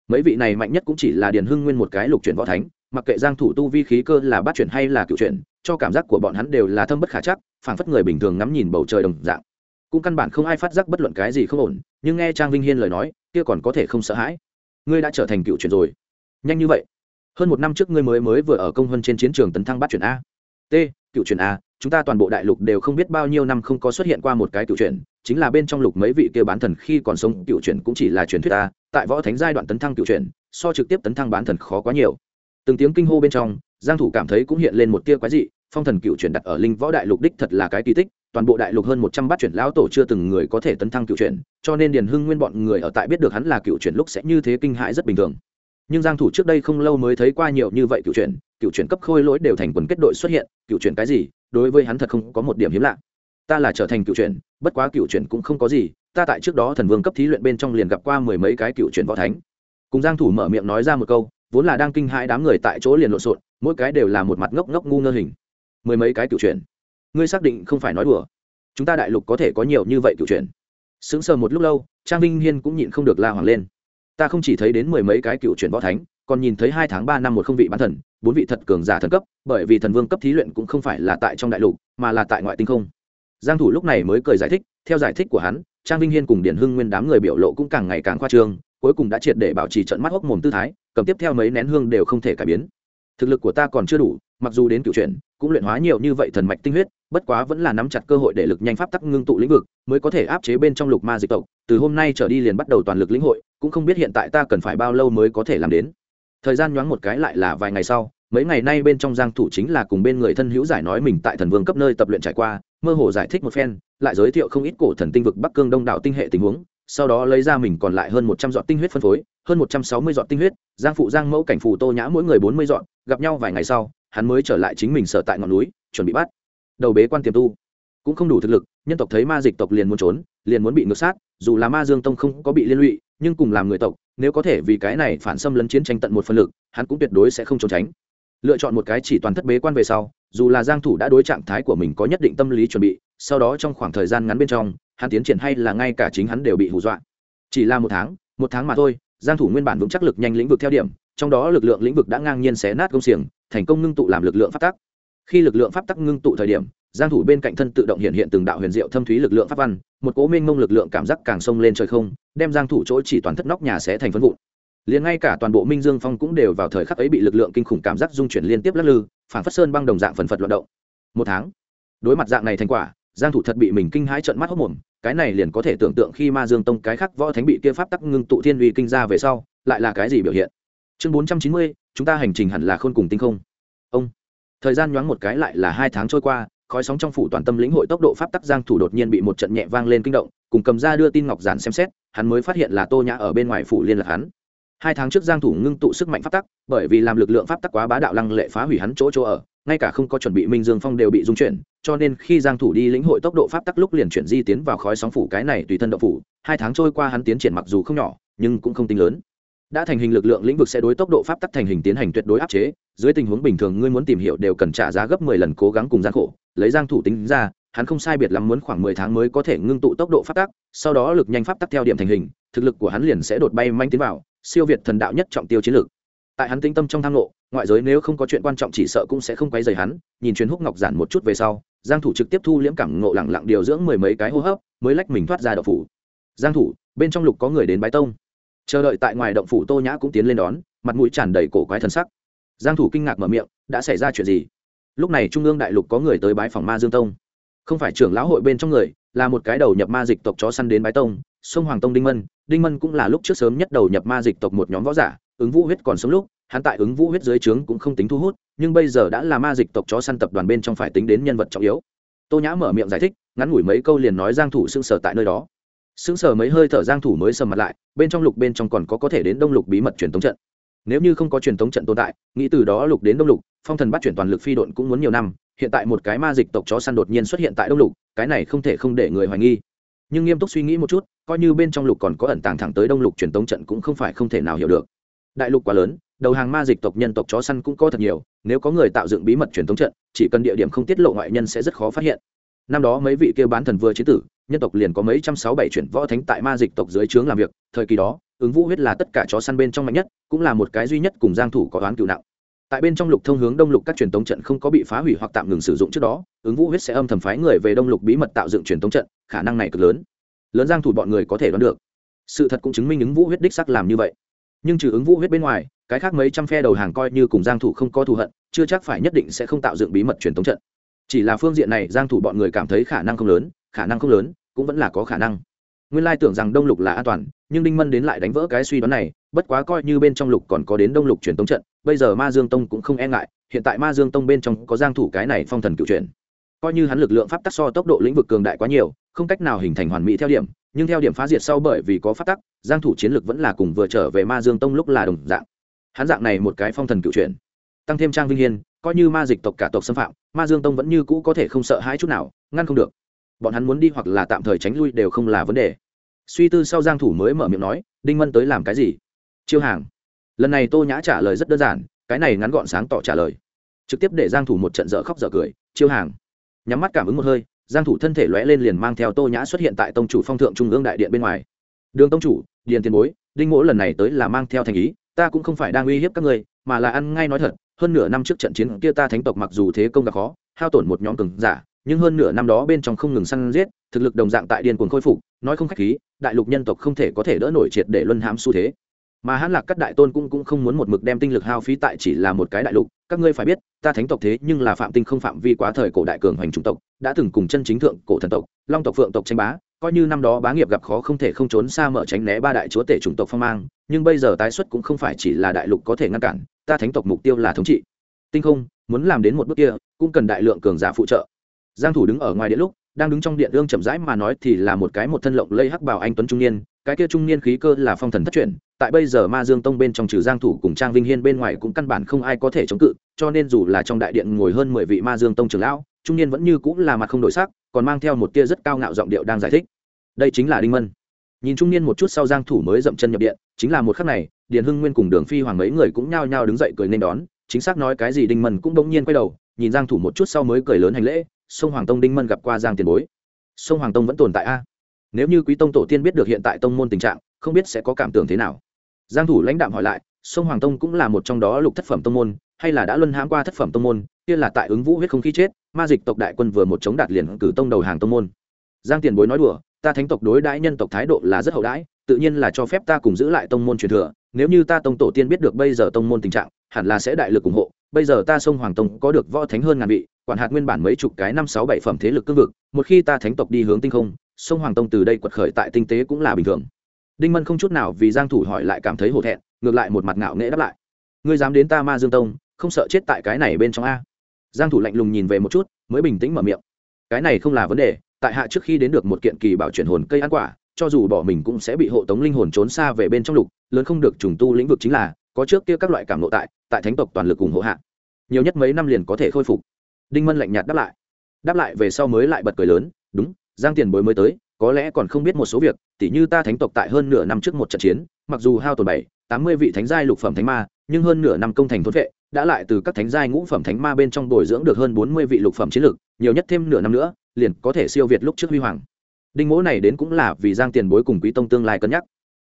Mấy vị này mạnh nhất cũng chỉ là điền hưng nguyên một cái lục chuyển võ thánh mặc kệ giang thủ tu vi khí cơ là bát chuyển hay là cựu chuyển, cho cảm giác của bọn hắn đều là thâm bất khả chắc, phảng phất người bình thường ngắm nhìn bầu trời đồng dạng. Cũng căn bản không ai phát giác bất luận cái gì không ổn, nhưng nghe trang vinh hiên lời nói, kia còn có thể không sợ hãi. Ngươi đã trở thành cựu chuyển rồi. Nhanh như vậy. Hơn một năm trước ngươi mới mới vừa ở công hơn trên chiến trường tấn thăng bắt chuyển a. T, cựu chuyển a, chúng ta toàn bộ đại lục đều không biết bao nhiêu năm không có xuất hiện qua một cái cựu chuyển, chính là bên trong lục mấy vị kia bán thần khi còn sống, cựu chuyển cũng chỉ là truyền thuyết a, tại võ thánh giai đoạn tấn thăng cựu chuyển, so trực tiếp tấn thăng bán thần khó quá nhiều từng tiếng kinh hô bên trong, giang thủ cảm thấy cũng hiện lên một tia quái dị, phong thần cựu chuyển đặt ở linh võ đại lục đích thật là cái kỳ tích, toàn bộ đại lục hơn một trăm bát chuyển lão tổ chưa từng người có thể tấn thăng cựu chuyển, cho nên điền hưng nguyên bọn người ở tại biết được hắn là cựu chuyển lúc sẽ như thế kinh hãi rất bình thường. Nhưng giang thủ trước đây không lâu mới thấy qua nhiều như vậy cựu chuyển cựu chuyển cấp khôi lỗi đều thành quần kết đội xuất hiện, cựu chuyển cái gì, đối với hắn thật không có một điểm hiếm lạ. Ta là trở thành cựu chuyển, bất quá cựu chuyển cũng không có gì, ta tại trước đó thần vương cấp thí luyện bên trong liền gặp qua mười mấy cái cựu chuyển võ thánh. Cùng giang thủ mở miệng nói ra một câu vốn là đang kinh hãi đám người tại chỗ liền lộn xộn, mỗi cái đều là một mặt ngốc ngốc ngu ngơ hình. Mười mấy cái cựu chuyển ngươi xác định không phải nói đùa. Chúng ta đại lục có thể có nhiều như vậy cựu chuyển sững sờ một lúc lâu, trang vinh hiên cũng nhịn không được la hoàng lên. Ta không chỉ thấy đến mười mấy cái cựu chuyển võ thánh, còn nhìn thấy hai tháng ba năm một không vị bán thần, bốn vị thật cường giả thần cấp, bởi vì thần vương cấp thí luyện cũng không phải là tại trong đại lục, mà là tại ngoại tinh không. Giang thủ lúc này mới cười giải thích, theo giải thích của hắn, trang vinh hiên cùng điển hưng nguyên đám người biểu lộ cũng càng ngày càng khoa trương cuối cùng đã triệt để bảo trì trận mắt hốc mồm tư thái, cầm tiếp theo mấy nén hương đều không thể cải biến. Thực lực của ta còn chưa đủ, mặc dù đến cựu chuyển, cũng luyện hóa nhiều như vậy thần mạch tinh huyết, bất quá vẫn là nắm chặt cơ hội để lực nhanh pháp tắc ngưng tụ lĩnh vực, mới có thể áp chế bên trong lục ma dịch tộc. Từ hôm nay trở đi liền bắt đầu toàn lực lĩnh hội, cũng không biết hiện tại ta cần phải bao lâu mới có thể làm đến. Thời gian nhoáng một cái lại là vài ngày sau, mấy ngày nay bên trong giang thủ chính là cùng bên người thân hữu giải nói mình tại thần vương cấp nơi tập luyện trải qua, mơ hồ giải thích một phen, lại giới thiệu không ít cổ thần tinh vực bắc cương đông đảo tinh hệ tình huống sau đó lấy ra mình còn lại hơn 100 giọt tinh huyết phân phối, hơn 160 giọt tinh huyết, giang phụ giang mẫu cảnh phù tô nhã mỗi người 40 giọt, gặp nhau vài ngày sau, hắn mới trở lại chính mình sở tại ngọn núi, chuẩn bị bắt đầu bế quan tiềm tu. Cũng không đủ thực lực, nhân tộc thấy ma dịch tộc liền muốn trốn, liền muốn bị ngược sát, dù là ma dương tông không có bị liên lụy, nhưng cùng làm người tộc, nếu có thể vì cái này phản xâm lấn chiến tranh tận một phần lực, hắn cũng tuyệt đối sẽ không trốn tránh. Lựa chọn một cái chỉ toàn thất bế quan về sau, dù là giang thủ đã đối trạng thái của mình có nhất định tâm lý chuẩn bị sau đó trong khoảng thời gian ngắn bên trong, hắn tiến triển hay là ngay cả chính hắn đều bị hù dọa. Chỉ là một tháng một tháng mà thôi, giang thủ nguyên bản vững chắc lực nhanh lĩnh vực theo điểm, trong đó lực lượng lĩnh vực đã ngang nhiên xé nát công xiềng, thành công ngưng tụ làm lực lượng pháp tắc. Khi lực lượng pháp tắc ngưng tụ thời điểm, giang thủ bên cạnh thân tự động hiện hiện từng đạo huyền diệu thâm thúy lực lượng pháp văn, một cố minh mông lực lượng cảm giác càng sông lên trời không, đem giang thủ chỗ chỉ toàn thất nóc nhà sẽ thành phân vụn. Liền ngay cả toàn bộ minh dương phong cũng đều vào thời khắc ấy bị lực lượng kinh khủng cảm giác dung chuyển liên tiếp lắc lư, phản phất sơn băng đồng dạng phần phật loạn động. Một tháng, đối mặt dạng này thành quả giang thủ thật bị mình kinh hãi trợn mắt hốt mồm cái này liền có thể tưởng tượng khi ma dương tông cái khắc võ thánh bị kia pháp tắc ngưng tụ thiên uy kinh ra về sau lại là cái gì biểu hiện? Chương 490, chúng ta hành trình hẳn là khôn cùng tinh không. Ông. Thời gian nhoáng một cái lại là hai tháng trôi qua khói sóng trong phủ toàn tâm lĩnh hội tốc độ pháp tắc giang thủ đột nhiên bị một trận nhẹ vang lên kinh động cùng cầm ra đưa tin ngọc giản xem xét hắn mới phát hiện là tô nhã ở bên ngoài phủ liên lạc hắn. Hai tháng trước giang thủ ngưng tụ sức mạnh pháp tắc bởi vì làm lực lượng pháp tắc quá bá đạo lăng lệ phá hủy hắn chỗ chỗ ở ngay cả không có chuẩn bị minh dương phong đều bị dung chuyển, cho nên khi giang thủ đi lĩnh hội tốc độ pháp tắc lúc liền chuyển di tiến vào khói sóng phủ cái này tùy thân động phủ, hai tháng trôi qua hắn tiến triển mặc dù không nhỏ, nhưng cũng không tính lớn. Đã thành hình lực lượng lĩnh vực sẽ đối tốc độ pháp tắc thành hình tiến hành tuyệt đối áp chế, dưới tình huống bình thường ngươi muốn tìm hiểu đều cần trả giá gấp 10 lần cố gắng cùng gian khổ, lấy giang thủ tính ra, hắn không sai biệt lắm muốn khoảng 10 tháng mới có thể ngưng tụ tốc độ pháp tắc, sau đó lực nhanh pháp tắc theo điểm thành hình, thực lực của hắn liền sẽ đột bay manh tiến vào, siêu việt thần đạo nhất trọng tiêu chiến lược tại hắn tinh tâm trong tham lộ ngoại giới nếu không có chuyện quan trọng chỉ sợ cũng sẽ không quấy rầy hắn, nhìn chuyến húc ngọc giản một chút về sau, giang thủ trực tiếp thu liễm cảm ngộ lặng lặng điều dưỡng mười mấy cái hô hấp, mới lách mình thoát ra động phủ. Giang thủ, bên trong lục có người đến bái tông. Chờ đợi tại ngoài động phủ tô nhã cũng tiến lên đón, mặt mũi tràn đầy cổ quái thần sắc. Giang thủ kinh ngạc mở miệng, đã xảy ra chuyện gì? Lúc này trung ương đại lục có người tới bái phòng ma dương tông. Không phải trưởng lão hội bên trong người, là một cái đầu nhập ma dịch tộc chó săn đến bái tông, sông hoàng tông đinh mân. Đinh mân cũng là lúc trước sớm nhất đầu nhập ma dịch tộc một nhóm võ giả ứng vũ huyết còn sống lúc, hắn tại ứng vũ huyết dưới trướng cũng không tính thu hút, nhưng bây giờ đã là ma dịch tộc chó săn tập đoàn bên trong phải tính đến nhân vật trọng yếu. Tô nhã mở miệng giải thích, ngắn ngủi mấy câu liền nói giang thủ sưng sờ tại nơi đó. Sưng sờ mấy hơi thở giang thủ mới sầm mặt lại, bên trong lục bên trong còn có có thể đến đông lục bí mật truyền tống trận. Nếu như không có truyền tống trận tồn tại, nghĩ từ đó lục đến đông lục, phong thần bắt chuyển toàn lực phi độn cũng muốn nhiều năm, hiện tại một cái ma dịch tộc chó săn đột nhiên xuất hiện tại đông lục, cái này không thể không để người hoài nghi. Nhưng nghiêm túc suy nghĩ một chút, coi như bên trong lục còn có ẩn tàng thẳng tới đông lục truyền tống trận cũng không phải không thể nào hiểu được đại lục quá lớn, đầu hàng ma dịch tộc nhân tộc chó săn cũng có thật nhiều, nếu có người tạo dựng bí mật truyền thống trận, chỉ cần địa điểm không tiết lộ ngoại nhân sẽ rất khó phát hiện. Năm đó mấy vị kêu bán thần vừa chế tử, nhân tộc liền có mấy trăm sáu bảy chuyển võ thánh tại ma dịch tộc dưới trướng làm việc, thời kỳ đó, ứng vũ huyết là tất cả chó săn bên trong mạnh nhất, cũng là một cái duy nhất cùng giang thủ có đoán cựu nặng. Tại bên trong lục thông hướng đông lục các truyền thống trận không có bị phá hủy hoặc tạm ngừng sử dụng trước đó, ứng vũ huyết sẽ âm thầm phái người về đông lục bí mật tạo dựng truyền thống trận, khả năng này cực lớn. Lớn giang thủ bọn người có thể đoán được. Sự thật cũng chứng minh ứng vũ huyết đích sắc làm như vậy nhưng trừ ứng vũ huyết bên ngoài, cái khác mấy trăm phe đầu hàng coi như cùng giang thủ không có thù hận, chưa chắc phải nhất định sẽ không tạo dựng bí mật truyền thống trận. Chỉ là phương diện này, giang thủ bọn người cảm thấy khả năng không lớn, khả năng không lớn, cũng vẫn là có khả năng. Nguyên lai tưởng rằng đông lục là an toàn, nhưng đinh mân đến lại đánh vỡ cái suy đoán này, bất quá coi như bên trong lục còn có đến đông lục truyền thống trận, bây giờ ma dương tông cũng không e ngại, hiện tại ma dương tông bên trong có giang thủ cái này phong thần cựu truyền. Coi như hắn lực lượng pháp tắc so tốc độ lĩnh vực cường đại quá nhiều, không cách nào hình thành hoàn mỹ theo điểm nhưng theo điểm phá diệt sau bởi vì có phát tắc, giang thủ chiến lực vẫn là cùng vừa trở về ma dương tông lúc là đồng dạng. Hắn dạng này một cái phong thần cựu truyền tăng thêm trang vinh hiên, coi như ma dịch tộc cả tộc xâm phạm, ma dương tông vẫn như cũ có thể không sợ hãi chút nào, ngăn không được. Bọn hắn muốn đi hoặc là tạm thời tránh lui đều không là vấn đề. Suy tư sau giang thủ mới mở miệng nói, đinh mân tới làm cái gì? Chiêu hàng. Lần này tô nhã trả lời rất đơn giản, cái này ngắn gọn sáng tỏ trả lời. Trực tiếp để giang thủ một trận dở khóc dở cười, chiêu hàng. Nhắm mắt cảm ứng một hơi giang thủ thân thể lóe lên liền mang theo tô nhã xuất hiện tại tông chủ phong thượng trung ương đại điện bên ngoài. Đường tông chủ, điền tiền bối, đinh mỗ lần này tới là mang theo thành ý, ta cũng không phải đang uy hiếp các ngươi, mà là ăn ngay nói thật, hơn nửa năm trước trận chiến kia ta thánh tộc mặc dù thế công gặp khó, hao tổn một nhóm cường giả, nhưng hơn nửa năm đó bên trong không ngừng săn giết, thực lực đồng dạng tại điền cuồng khôi phục, nói không khách khí, đại lục nhân tộc không thể có thể đỡ nổi triệt để luân hãm xu thế mà hãn lạc các đại tôn cũng cũng không muốn một mực đem tinh lực hao phí tại chỉ là một cái đại lục. Các ngươi phải biết, ta thánh tộc thế nhưng là phạm tinh không phạm vi quá thời cổ đại cường hoành chủng tộc, đã từng cùng chân chính thượng cổ thần tộc, long tộc, phượng tộc tranh bá, coi như năm đó bá nghiệp gặp khó không thể không trốn xa mở tránh né ba đại chúa tể chủng tộc phong mang, nhưng bây giờ tái xuất cũng không phải chỉ là đại lục có thể ngăn cản, ta thánh tộc mục tiêu là thống trị. Tinh không, muốn làm đến một bước kia, cũng cần đại lượng cường giả phụ trợ. Giang thủ đứng ở ngoài điện lúc, đang đứng trong điện ương chậm rãi mà nói thì là một cái một thân lộng lây hắc bảo anh tuấn trung niên, cái kia trung niên khí cơ là phong thần thất truyền tại bây giờ ma dương tông bên trong trừ giang thủ cùng trang vinh hiên bên ngoài cũng căn bản không ai có thể chống cự, cho nên dù là trong đại điện ngồi hơn 10 vị ma dương tông trưởng lão, trung niên vẫn như cũng là mặt không đổi sắc, còn mang theo một tia rất cao ngạo giọng điệu đang giải thích. Đây chính là đinh mân. Nhìn trung niên một chút sau giang thủ mới dậm chân nhập điện, chính là một khắc này, điền hưng nguyên cùng đường phi hoàng mấy người cũng nhao nhao đứng dậy cười nên đón, chính xác nói cái gì đinh mân cũng đống nhiên quay đầu, nhìn giang thủ một chút sau mới cười lớn hành lễ, sông hoàng tông đinh mân gặp qua giang tiền bối. Sông hoàng tông vẫn tồn tại a. Nếu như quý tông tổ tiên biết được hiện tại tông môn tình trạng, không biết sẽ có cảm tưởng thế nào giang thủ lãnh đạm hỏi lại, sông hoàng tông cũng là một trong đó lục thất phẩm tông môn, hay là đã luân hãm qua thất phẩm tông môn? Kia là tại ứng vũ huyết không khí chết, ma dịch tộc đại quân vừa một chống đạt liền cử tông đầu hàng tông môn. Giang tiền bối nói đùa, ta thánh tộc đối đãi nhân tộc thái độ là rất hậu đãi, tự nhiên là cho phép ta cùng giữ lại tông môn truyền thừa. Nếu như ta tông tổ tiên biết được bây giờ tông môn tình trạng, hẳn là sẽ đại lực ủng hộ. Bây giờ ta sông hoàng tông có được võ thánh hơn ngàn vị, quản hạt nguyên bản mấy chục cái năm sáu bảy phẩm thế lực cương vực, một khi ta thánh tộc đi hướng tinh không, sông hoàng tông từ đây quật khởi tại tinh tế cũng là bình thường đinh mân không chút nào vì giang thủ hỏi lại cảm thấy hổ thẹn, ngược lại một mặt ngạo nghễ đáp lại. Ngươi dám đến ta ma dương tông, không sợ chết tại cái này bên trong a. Giang thủ lạnh lùng nhìn về một chút, mới bình tĩnh mở miệng. Cái này không là vấn đề, tại hạ trước khi đến được một kiện kỳ bảo chuyển hồn cây ăn quả, cho dù bỏ mình cũng sẽ bị hộ tống linh hồn trốn xa về bên trong lục, lớn không được trùng tu lĩnh vực chính là, có trước kia các loại cảm nộ tại tại thánh tộc toàn lực cùng hộ hạ. Nhiều nhất mấy năm liền có thể khôi phục. Đinh mân lạnh nhạt đáp lại. Đáp lại về sau mới lại bật cười lớn, đúng, giang tiền bối mới tới có lẽ còn không biết một số việc, tỉ như ta thánh tộc tại hơn nửa năm trước một trận chiến, mặc dù hao tổn bảy, tám mươi vị thánh giai lục phẩm thánh ma, nhưng hơn nửa năm công thành thốt vệ, đã lại từ các thánh giai ngũ phẩm thánh ma bên trong bồi dưỡng được hơn bốn mươi vị lục phẩm chiến lực, nhiều nhất thêm nửa năm nữa, liền có thể siêu việt lúc trước huy hoàng. Đinh mỗ này đến cũng là vì giang tiền bối cùng quý tông tương lai cân nhắc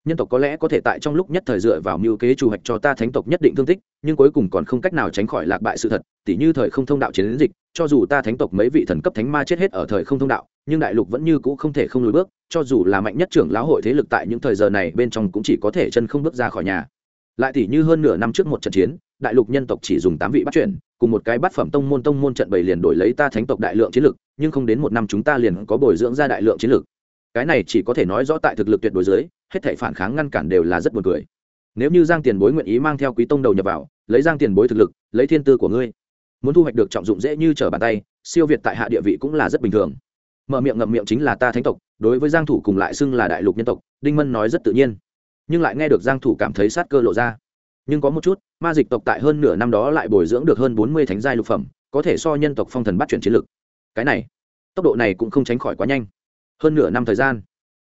nhân tộc có lẽ có thể tại trong lúc nhất thời dựa vào mưu kế trù hoạch cho ta thánh tộc nhất định thương tích, nhưng cuối cùng còn không cách nào tránh khỏi lạc bại sự thật, tỉ như thời không thông đạo chiến dịch, cho dù ta thánh tộc mấy vị thần cấp thánh ma chết hết ở thời không thông đạo, nhưng đại lục vẫn như cũ không thể không lùi bước, cho dù là mạnh nhất trưởng lão hội thế lực tại những thời giờ này bên trong cũng chỉ có thể chân không bước ra khỏi nhà. Lại tỉ như hơn nửa năm trước một trận chiến, đại lục nhân tộc chỉ dùng tám vị bắt chuyển cùng một cái bát phẩm tông môn tông môn trận bảy liền đổi lấy ta thánh tộc đại lượng chiến lực, nhưng không đến một năm chúng ta liền có bồi dưỡng ra đại lượng chiến lực cái này chỉ có thể nói rõ tại thực lực tuyệt đối dưới, hết thể phản kháng ngăn cản đều là rất buồn cười. Nếu như giang tiền bối nguyện ý mang theo quý tông đầu nhập vào, lấy giang tiền bối thực lực, lấy thiên tư của ngươi, muốn thu hoạch được trọng dụng dễ như trở bàn tay, siêu việt tại hạ địa vị cũng là rất bình thường. Mở miệng ngậm miệng chính là ta thánh tộc, đối với giang thủ cùng lại xưng là đại lục nhân tộc, đinh mân nói rất tự nhiên. Nhưng lại nghe được giang thủ cảm thấy sát cơ lộ ra. Nhưng có một chút, ma dịch tộc tại hơn nửa năm đó lại bồi dưỡng được hơn 40 thánh giai lục phẩm, có thể so nhân tộc phong thần bắt chuyển chiến lực. Cái này, tốc độ này cũng không tránh khỏi quá nhanh hơn nửa năm thời gian.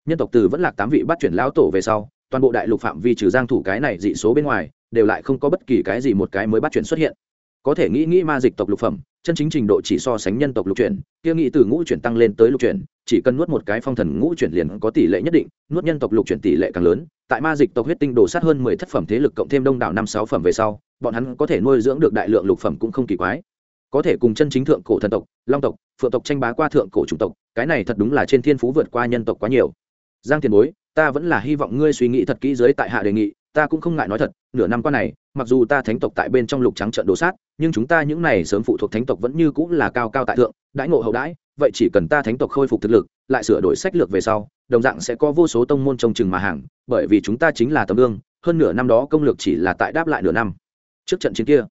Nhân tộc từ vẫn lạc tám vị bắt chuyển lão tổ về sau, toàn bộ đại lục phạm vi trừ giang thủ cái này dị số bên ngoài, đều lại không có bất kỳ cái gì một cái mới bắt chuyển xuất hiện. Có thể nghĩ nghĩ ma dịch tộc lục phẩm, chân chính trình độ chỉ so sánh nhân tộc lục chuyển, kia nghĩ từ ngũ chuyển tăng lên tới lục chuyển, chỉ cần nuốt một cái phong thần ngũ chuyển liền có tỷ lệ nhất định, nuốt nhân tộc lục chuyển tỷ lệ càng lớn. Tại ma dịch tộc huyết tinh đổ sát hơn mười thất phẩm thế lực cộng thêm đông đảo năm sáu phẩm về sau, bọn hắn có thể nuôi dưỡng được đại lượng lục phẩm cũng không kỳ quái có thể cùng chân chính thượng cổ thần tộc, long tộc, phượng tộc tranh bá qua thượng cổ chủng tộc, cái này thật đúng là trên thiên phú vượt qua nhân tộc quá nhiều. Giang tiền bối, ta vẫn là hy vọng ngươi suy nghĩ thật kỹ dưới tại hạ đề nghị, ta cũng không ngại nói thật, nửa năm qua này, mặc dù ta thánh tộc tại bên trong lục trắng trận đồ sát, nhưng chúng ta những này sớm phụ thuộc thánh tộc vẫn như cũng là cao cao tại thượng, đãi ngộ hậu đãi, vậy chỉ cần ta thánh tộc khôi phục thực lực, lại sửa đổi sách lược về sau, đồng dạng sẽ có vô số tông môn trông chừng mà hàng, bởi vì chúng ta chính là tấm gương, hơn nửa năm đó công lược chỉ là tại đáp lại nửa năm. Trước trận chiến kia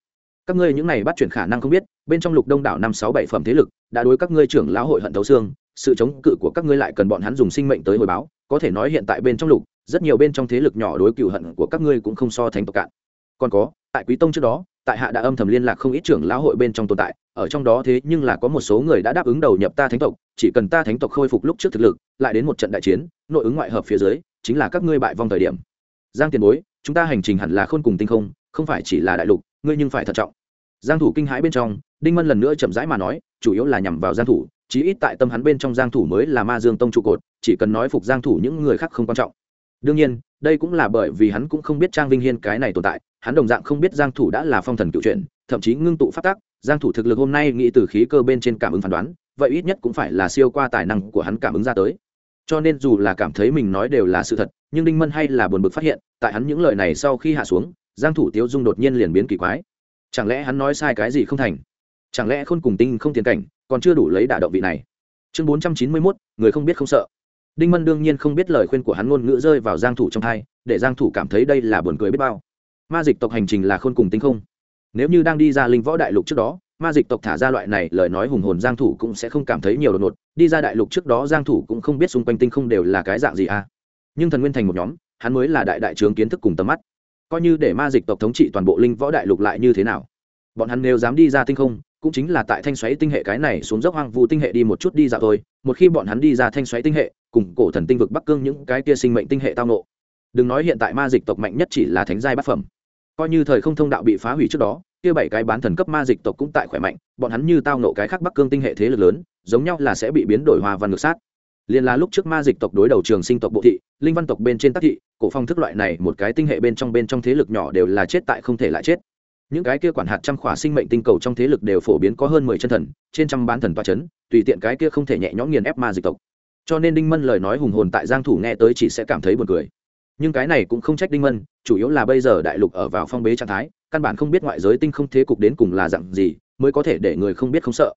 các ngươi những này bắt chuyển khả năng không biết, bên trong lục đông đảo năm sáu bảy phẩm thế lực, đã đối các ngươi trưởng lão hội hận thấu xương, sự chống cự của các ngươi lại cần bọn hắn dùng sinh mệnh tới hồi báo, có thể nói hiện tại bên trong lục, rất nhiều bên trong thế lực nhỏ đối cựu hận của các ngươi cũng không so thành tộc cạn. Còn có, tại quý tông trước đó, tại hạ đã âm thầm liên lạc không ít trưởng lão hội bên trong tồn tại, ở trong đó thế nhưng là có một số người đã đáp ứng đầu nhập ta thánh tộc, chỉ cần ta thánh tộc khôi phục lúc trước thực lực, lại đến một trận đại chiến, nội ứng ngoại hợp phía dưới, chính là các ngươi bại vong thời điểm. Giang tiền bối, chúng ta hành trình hẳn là khôn cùng tinh không không phải chỉ là đại lục ngươi nhưng phải thận trọng. Giang thủ kinh hãi bên trong đinh mân lần nữa chậm rãi mà nói chủ yếu là nhằm vào giang thủ chí ít tại tâm hắn bên trong giang thủ mới là ma dương tông trụ cột chỉ cần nói phục giang thủ những người khác không quan trọng. Đương nhiên đây cũng là bởi vì hắn cũng không biết trang vinh hiên cái này tồn tại hắn đồng dạng không biết giang thủ đã là phong thần cựu truyền, thậm chí ngưng tụ phát tác giang thủ thực lực hôm nay nghĩ từ khí cơ bên trên cảm ứng phán đoán vậy ít nhất cũng phải là siêu qua tài năng của hắn cảm ứng ra tới. Cho nên dù là cảm thấy mình nói đều là sự thật nhưng đinh mân hay là buồn bực phát hiện tại hắn những lời này sau khi hạ xuống giang thủ Tiếu dung đột nhiên liền biến kỳ quái. Chẳng lẽ hắn nói sai cái gì không thành? Chẳng lẽ khôn cùng tinh không tiền cảnh còn chưa đủ lấy đả động vị này? Chương 491, người không biết không sợ. Đinh mân đương nhiên không biết lời khuyên của hắn ngôn ngữ rơi vào giang thủ trong thay, để giang thủ cảm thấy đây là buồn cười biết bao. Ma dịch tộc hành trình là khôn cùng tinh không. Nếu như đang đi ra linh võ đại lục trước đó ma dịch tộc thả ra loại này lời nói hùng hồn giang thủ cũng sẽ không cảm thấy nhiều đột ngột. Đi ra đại lục trước đó giang thủ cũng không biết xung quanh tinh không đều là cái dạng gì à. Nhưng thần nguyên thành một nhóm hắn mới là đại đại trướng kiến thức cùng tầm mắt coi như để ma dịch tộc thống trị toàn bộ linh võ đại lục lại như thế nào. Bọn hắn nếu dám đi ra tinh không, cũng chính là tại thanh xoáy tinh hệ cái này xuống dốc hoang vu tinh hệ đi một chút đi dạo thôi. Một khi bọn hắn đi ra thanh xoáy tinh hệ, cùng cổ thần tinh vực bắc cương những cái kia sinh mệnh tinh hệ tao nộ đừng nói hiện tại ma dịch tộc mạnh nhất chỉ là thánh giai bát phẩm. Coi như thời không thông đạo bị phá hủy trước đó, kia bảy cái bán thần cấp ma dịch tộc cũng tại khỏe mạnh, bọn hắn như tao nộ cái khác bắc cương tinh hệ thế lực lớn, giống nhau là sẽ bị biến đổi hòa văn ngược sát liền là lúc trước ma dịch tộc đối đầu trường sinh tộc bộ thị linh văn tộc bên trên tác thị cổ phong thức loại này một cái tinh hệ bên trong bên trong thế lực nhỏ đều là chết tại không thể lại chết. Những cái kia quản hạt trăm khỏa sinh mệnh tinh cầu trong thế lực đều phổ biến có hơn mười chân thần trên trăm bán thần toa chấn, tùy tiện cái kia không thể nhẹ nhõm nghiền ép ma dịch tộc. Cho nên đinh mân lời nói hùng hồn tại giang thủ nghe tới chỉ sẽ cảm thấy buồn cười. Nhưng cái này cũng không trách đinh mân chủ yếu là bây giờ đại lục ở vào phong bế trạng thái căn bản không biết ngoại giới tinh không thế cục đến cùng là dạng gì mới có thể để người không biết không sợ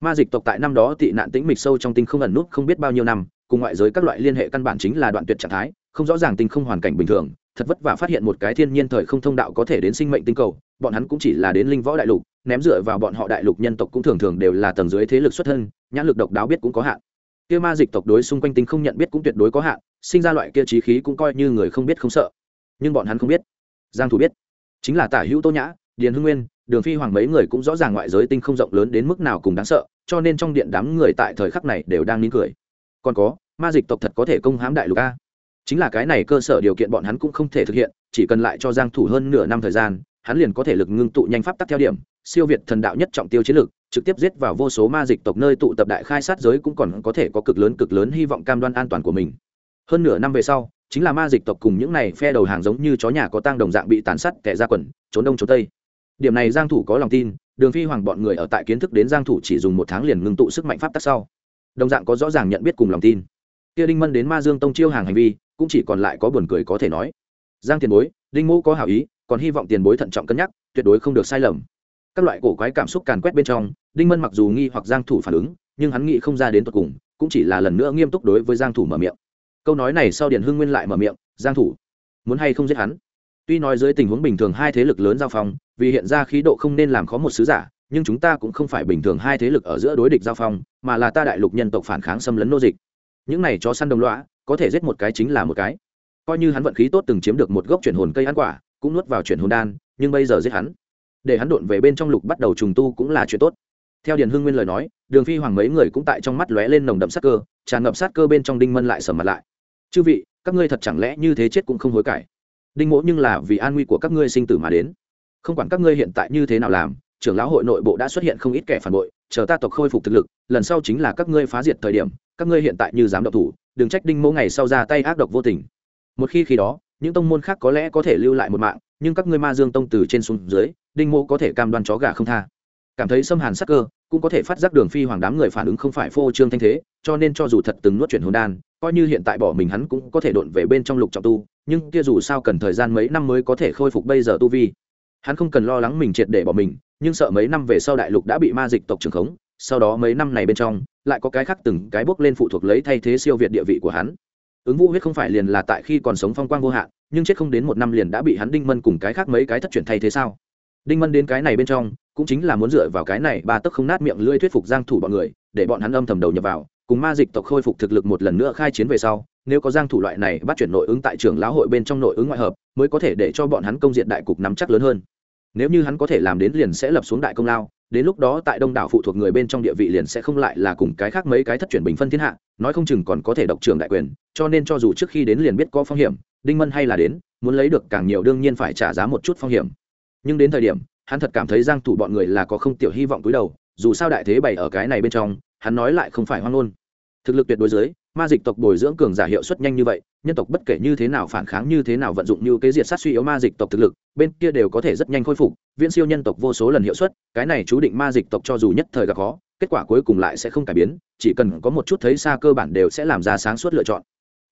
ma dịch tộc tại năm đó tị nạn tĩnh mịch sâu trong tinh không ẩn nút không biết bao nhiêu năm, cùng ngoại giới các loại liên hệ căn bản chính là đoạn tuyệt trạng thái, không rõ ràng tinh không hoàn cảnh bình thường, thật vất vả phát hiện một cái thiên nhiên thời không thông đạo có thể đến sinh mệnh tinh cầu, bọn hắn cũng chỉ là đến linh võ đại lục, ném dựa vào bọn họ đại lục nhân tộc cũng thường thường đều là tầng dưới thế lực xuất thân, nhãn lực độc đáo biết cũng có hạn. Kia ma dịch tộc đối xung quanh tinh không nhận biết cũng tuyệt đối có hạn, sinh ra loại kia trí khí cũng coi như người không biết không sợ. Nhưng bọn hắn không biết. Giang thủ biết. Chính là tả hữu tô nhã, điền hưng nguyên đường phi hoàng mấy người cũng rõ ràng ngoại giới tinh không rộng lớn đến mức nào cùng đáng sợ, cho nên trong điện đám người tại thời khắc này đều đang nín cười. Còn có, ma dịch tộc thật có thể công hãm đại lục a? Chính là cái này cơ sở điều kiện bọn hắn cũng không thể thực hiện, chỉ cần lại cho giang thủ hơn nửa năm thời gian, hắn liền có thể lực ngưng tụ nhanh pháp tắc theo điểm, siêu việt thần đạo nhất trọng tiêu chiến lược trực tiếp giết vào vô số ma dịch tộc nơi tụ tập đại khai sát giới cũng còn có thể có cực lớn cực lớn hy vọng cam đoan an toàn của mình. Hơn nửa năm về sau, chính là ma dịch tộc cùng những này phe đầu hàng giống như chó nhà có tang đồng dạng bị tàn sát kẻ ra quần, trốn đông trốn tây điểm này giang thủ có lòng tin, đường phi hoàng bọn người ở tại kiến thức đến giang thủ chỉ dùng một tháng liền ngưng tụ sức mạnh pháp tắc sau. Đồng dạng có rõ ràng nhận biết cùng lòng tin. Kia đinh mân đến ma dương tông chiêu hàng hành vi, cũng chỉ còn lại có buồn cười có thể nói. Giang tiền bối, đinh mũ có hảo ý, còn hy vọng tiền bối thận trọng cân nhắc, tuyệt đối không được sai lầm. Các loại cổ quái cảm xúc càn quét bên trong, đinh mân mặc dù nghi hoặc giang thủ phản ứng, nhưng hắn nghĩ không ra đến tận cùng, cũng chỉ là lần nữa nghiêm túc đối với giang thủ mở miệng. Câu nói này sau điển hưng nguyên lại mở miệng, giang thủ, muốn hay không giết hắn? Tuy nói dưới tình huống bình thường hai thế lực lớn giao phong vì hiện ra khí độ không nên làm khó một sứ giả, nhưng chúng ta cũng không phải bình thường hai thế lực ở giữa đối địch giao phong, mà là ta đại lục nhân tộc phản kháng xâm lấn nô dịch. Những này cho săn đồng loã có thể giết một cái chính là một cái. Coi như hắn vận khí tốt từng chiếm được một gốc chuyển hồn cây ăn quả, cũng nuốt vào chuyển hồn đan, nhưng bây giờ giết hắn. Để hắn độn về bên trong lục bắt đầu trùng tu cũng là chuyện tốt. Theo điền hưng nguyên lời nói, đường phi hoàng mấy người cũng tại trong mắt lóe lên nồng đậm sát cơ, tràn ngập sát cơ bên trong đinh mân lại sầm mặt lại. Chư vị, các ngươi thật chẳng lẽ như thế chết cũng không hối cải? Đinh mỗ nhưng là vì an nguy của các ngươi sinh tử mà đến không quản các ngươi hiện tại như thế nào làm, trưởng lão hội nội bộ đã xuất hiện không ít kẻ phản bội, chờ ta tộc khôi phục thực lực, lần sau chính là các ngươi phá diệt thời điểm, các ngươi hiện tại như dám độc thủ, đừng trách đinh mỗ ngày sau ra tay ác độc vô tình. Một khi khi đó, những tông môn khác có lẽ có thể lưu lại một mạng, nhưng các ngươi ma dương tông từ trên xuống dưới, đinh mỗ có thể cam đoan chó gà không tha. Cảm thấy xâm hàn sắc cơ, cũng có thể phát giác đường phi hoàng đám người phản ứng không phải phô trương thanh thế, cho nên cho dù thật từng nuốt chuyển hồn đan, coi như hiện tại bỏ mình hắn cũng có thể đột về bên trong lục trọng tu, nhưng kia dù sao cần thời gian mấy năm mới có thể khôi phục bây giờ tu vi hắn không cần lo lắng mình triệt để bỏ mình, nhưng sợ mấy năm về sau đại lục đã bị ma dịch tộc trường khống, sau đó mấy năm này bên trong, lại có cái khác từng cái bước lên phụ thuộc lấy thay thế siêu việt địa vị của hắn. Ứng vũ huyết không phải liền là tại khi còn sống phong quang vô hạn, nhưng chết không đến một năm liền đã bị hắn đinh mân cùng cái khác mấy cái thất truyền thay thế sao? Đinh mân đến cái này bên trong, cũng chính là muốn dựa vào cái này ba tấc không nát miệng lưỡi thuyết phục giang thủ bọn người, để bọn hắn âm thầm đầu nhập vào, cùng ma dịch tộc khôi phục thực lực một lần nữa khai chiến về sau nếu có giang thủ loại này bắt chuyển nội ứng tại trưởng lão hội bên trong nội ứng ngoại hợp, mới có thể để cho bọn hắn công diện đại cục nắm chắc lớn hơn. Nếu như hắn có thể làm đến liền sẽ lập xuống đại công lao, đến lúc đó tại đông đảo phụ thuộc người bên trong địa vị liền sẽ không lại là cùng cái khác mấy cái thất chuyển bình phân thiên hạ, nói không chừng còn có thể độc trưởng đại quyền, cho nên cho dù trước khi đến liền biết có phong hiểm, đinh mân hay là đến, muốn lấy được càng nhiều đương nhiên phải trả giá một chút phong hiểm. Nhưng đến thời điểm, hắn thật cảm thấy giang thủ bọn người là có không tiểu hy vọng cúi đầu, dù sao đại thế bày ở cái này bên trong, hắn nói lại không phải hoang ngôn. Thực lực tuyệt đối dưới ma dịch tộc bồi dưỡng cường giả hiệu suất nhanh như vậy, nhân tộc bất kể như thế nào phản kháng như thế nào vận dụng như cái diệt sát suy yếu ma dịch tộc thực lực, bên kia đều có thể rất nhanh khôi phục, viễn siêu nhân tộc vô số lần hiệu suất, cái này chú định ma dịch tộc cho dù nhất thời gặp khó, kết quả cuối cùng lại sẽ không cải biến, chỉ cần có một chút thấy xa cơ bản đều sẽ làm ra sáng suốt lựa chọn.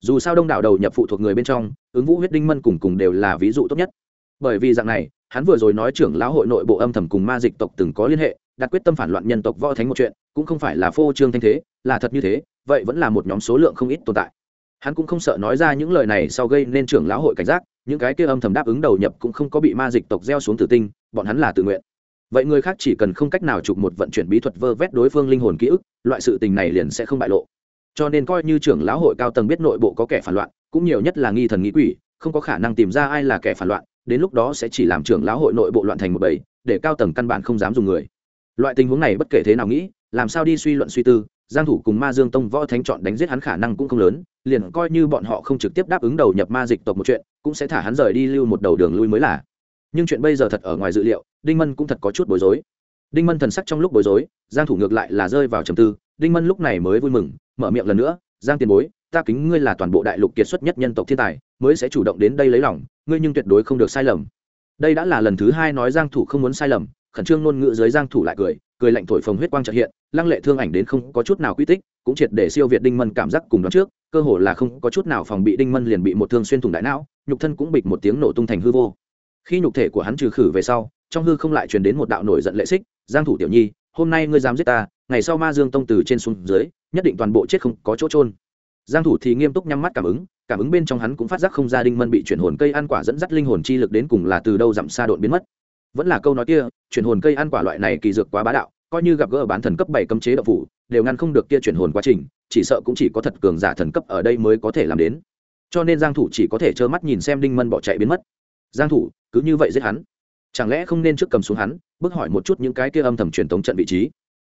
Dù sao đông đảo đầu nhập phụ thuộc người bên trong, ứng vũ huyết đinh mân cùng cùng đều là ví dụ tốt nhất. Bởi vì dạng này, hắn vừa rồi nói trưởng lão hội nội bộ âm thầm cùng ma dịch tộc từng có liên hệ, đặt quyết tâm phản loạn nhân tộc võ thánh một chuyện, cũng không phải là phô trương thanh thế là thật như thế, vậy vẫn là một nhóm số lượng không ít tồn tại. Hắn cũng không sợ nói ra những lời này sau gây nên trưởng lão hội cảnh giác, những cái kia âm thầm đáp ứng đầu nhập cũng không có bị ma dịch tộc gieo xuống tử tinh, bọn hắn là tự nguyện. Vậy người khác chỉ cần không cách nào chụp một vận chuyển bí thuật vơ vét đối phương linh hồn ký ức, loại sự tình này liền sẽ không bại lộ. Cho nên coi như trưởng lão hội cao tầng biết nội bộ có kẻ phản loạn, cũng nhiều nhất là nghi thần nghĩ quỷ, không có khả năng tìm ra ai là kẻ phản loạn, đến lúc đó sẽ chỉ làm trưởng lão hội nội bộ loạn thành một bầy, để cao tầng căn bản không dám dùng người. Loại tình huống này bất kể thế nào nghĩ, làm sao đi suy luận suy tư giang thủ cùng ma dương tông võ thánh chọn đánh giết hắn khả năng cũng không lớn, liền coi như bọn họ không trực tiếp đáp ứng đầu nhập ma dịch tộc một chuyện, cũng sẽ thả hắn rời đi lưu một đầu đường lui mới là. Nhưng chuyện bây giờ thật ở ngoài dự liệu, đinh mân cũng thật có chút bối rối. Đinh mân thần sắc trong lúc bối rối, giang thủ ngược lại là rơi vào trầm tư, đinh mân lúc này mới vui mừng, mở miệng lần nữa, giang tiền bối, ta kính ngươi là toàn bộ đại lục kiệt xuất nhất nhân tộc thiên tài, mới sẽ chủ động đến đây lấy lòng, ngươi nhưng tuyệt đối không được sai lầm. Đây đã là lần thứ hai nói giang thủ không muốn sai lầm, khẩn trương ngôn ngữ dưới giang thủ lại cười cười lạnh thổi phồng huyết quang chợt hiện lăng lệ thương ảnh đến không có chút nào quy tích, cũng triệt để siêu việt đinh mân cảm giác cùng đoán trước, cơ hồ là không có chút nào phòng bị đinh mân liền bị một thương xuyên thủng đại não, nhục thân cũng bịch một tiếng nổ tung thành hư vô. Khi nhục thể của hắn trừ khử về sau, trong hư không lại truyền đến một đạo nổi giận lệ xích, giang thủ tiểu nhi, hôm nay ngươi dám giết ta, ngày sau ma dương tông từ trên xuống dưới, nhất định toàn bộ chết không có chỗ trôn giang thủ thì nghiêm túc nhắm mắt cảm ứng cảm ứng bên trong hắn cũng phát giác không ra đinh mân bị chuyển hồn cây ăn quả dẫn dắt linh hồn chi lực đến cùng là từ đâu dặm xa độn biến mất. Vẫn là câu nói kia, chuyển hồn cây ăn quả loại này kỳ dược quá bá đạo coi như gặp gỡ bán thần cấp bảy cấm chế độc phủ, đều ngăn không được kia chuyển hồn quá trình, chỉ sợ cũng chỉ có thật cường giả thần cấp ở đây mới có thể làm đến. Cho nên giang thủ chỉ có thể trơ mắt nhìn xem đinh mân bỏ chạy biến mất. Giang thủ, cứ như vậy giết hắn. Chẳng lẽ không nên trước cầm xuống hắn bước hỏi một chút những cái kia âm thầm truyền tống trận vị trí.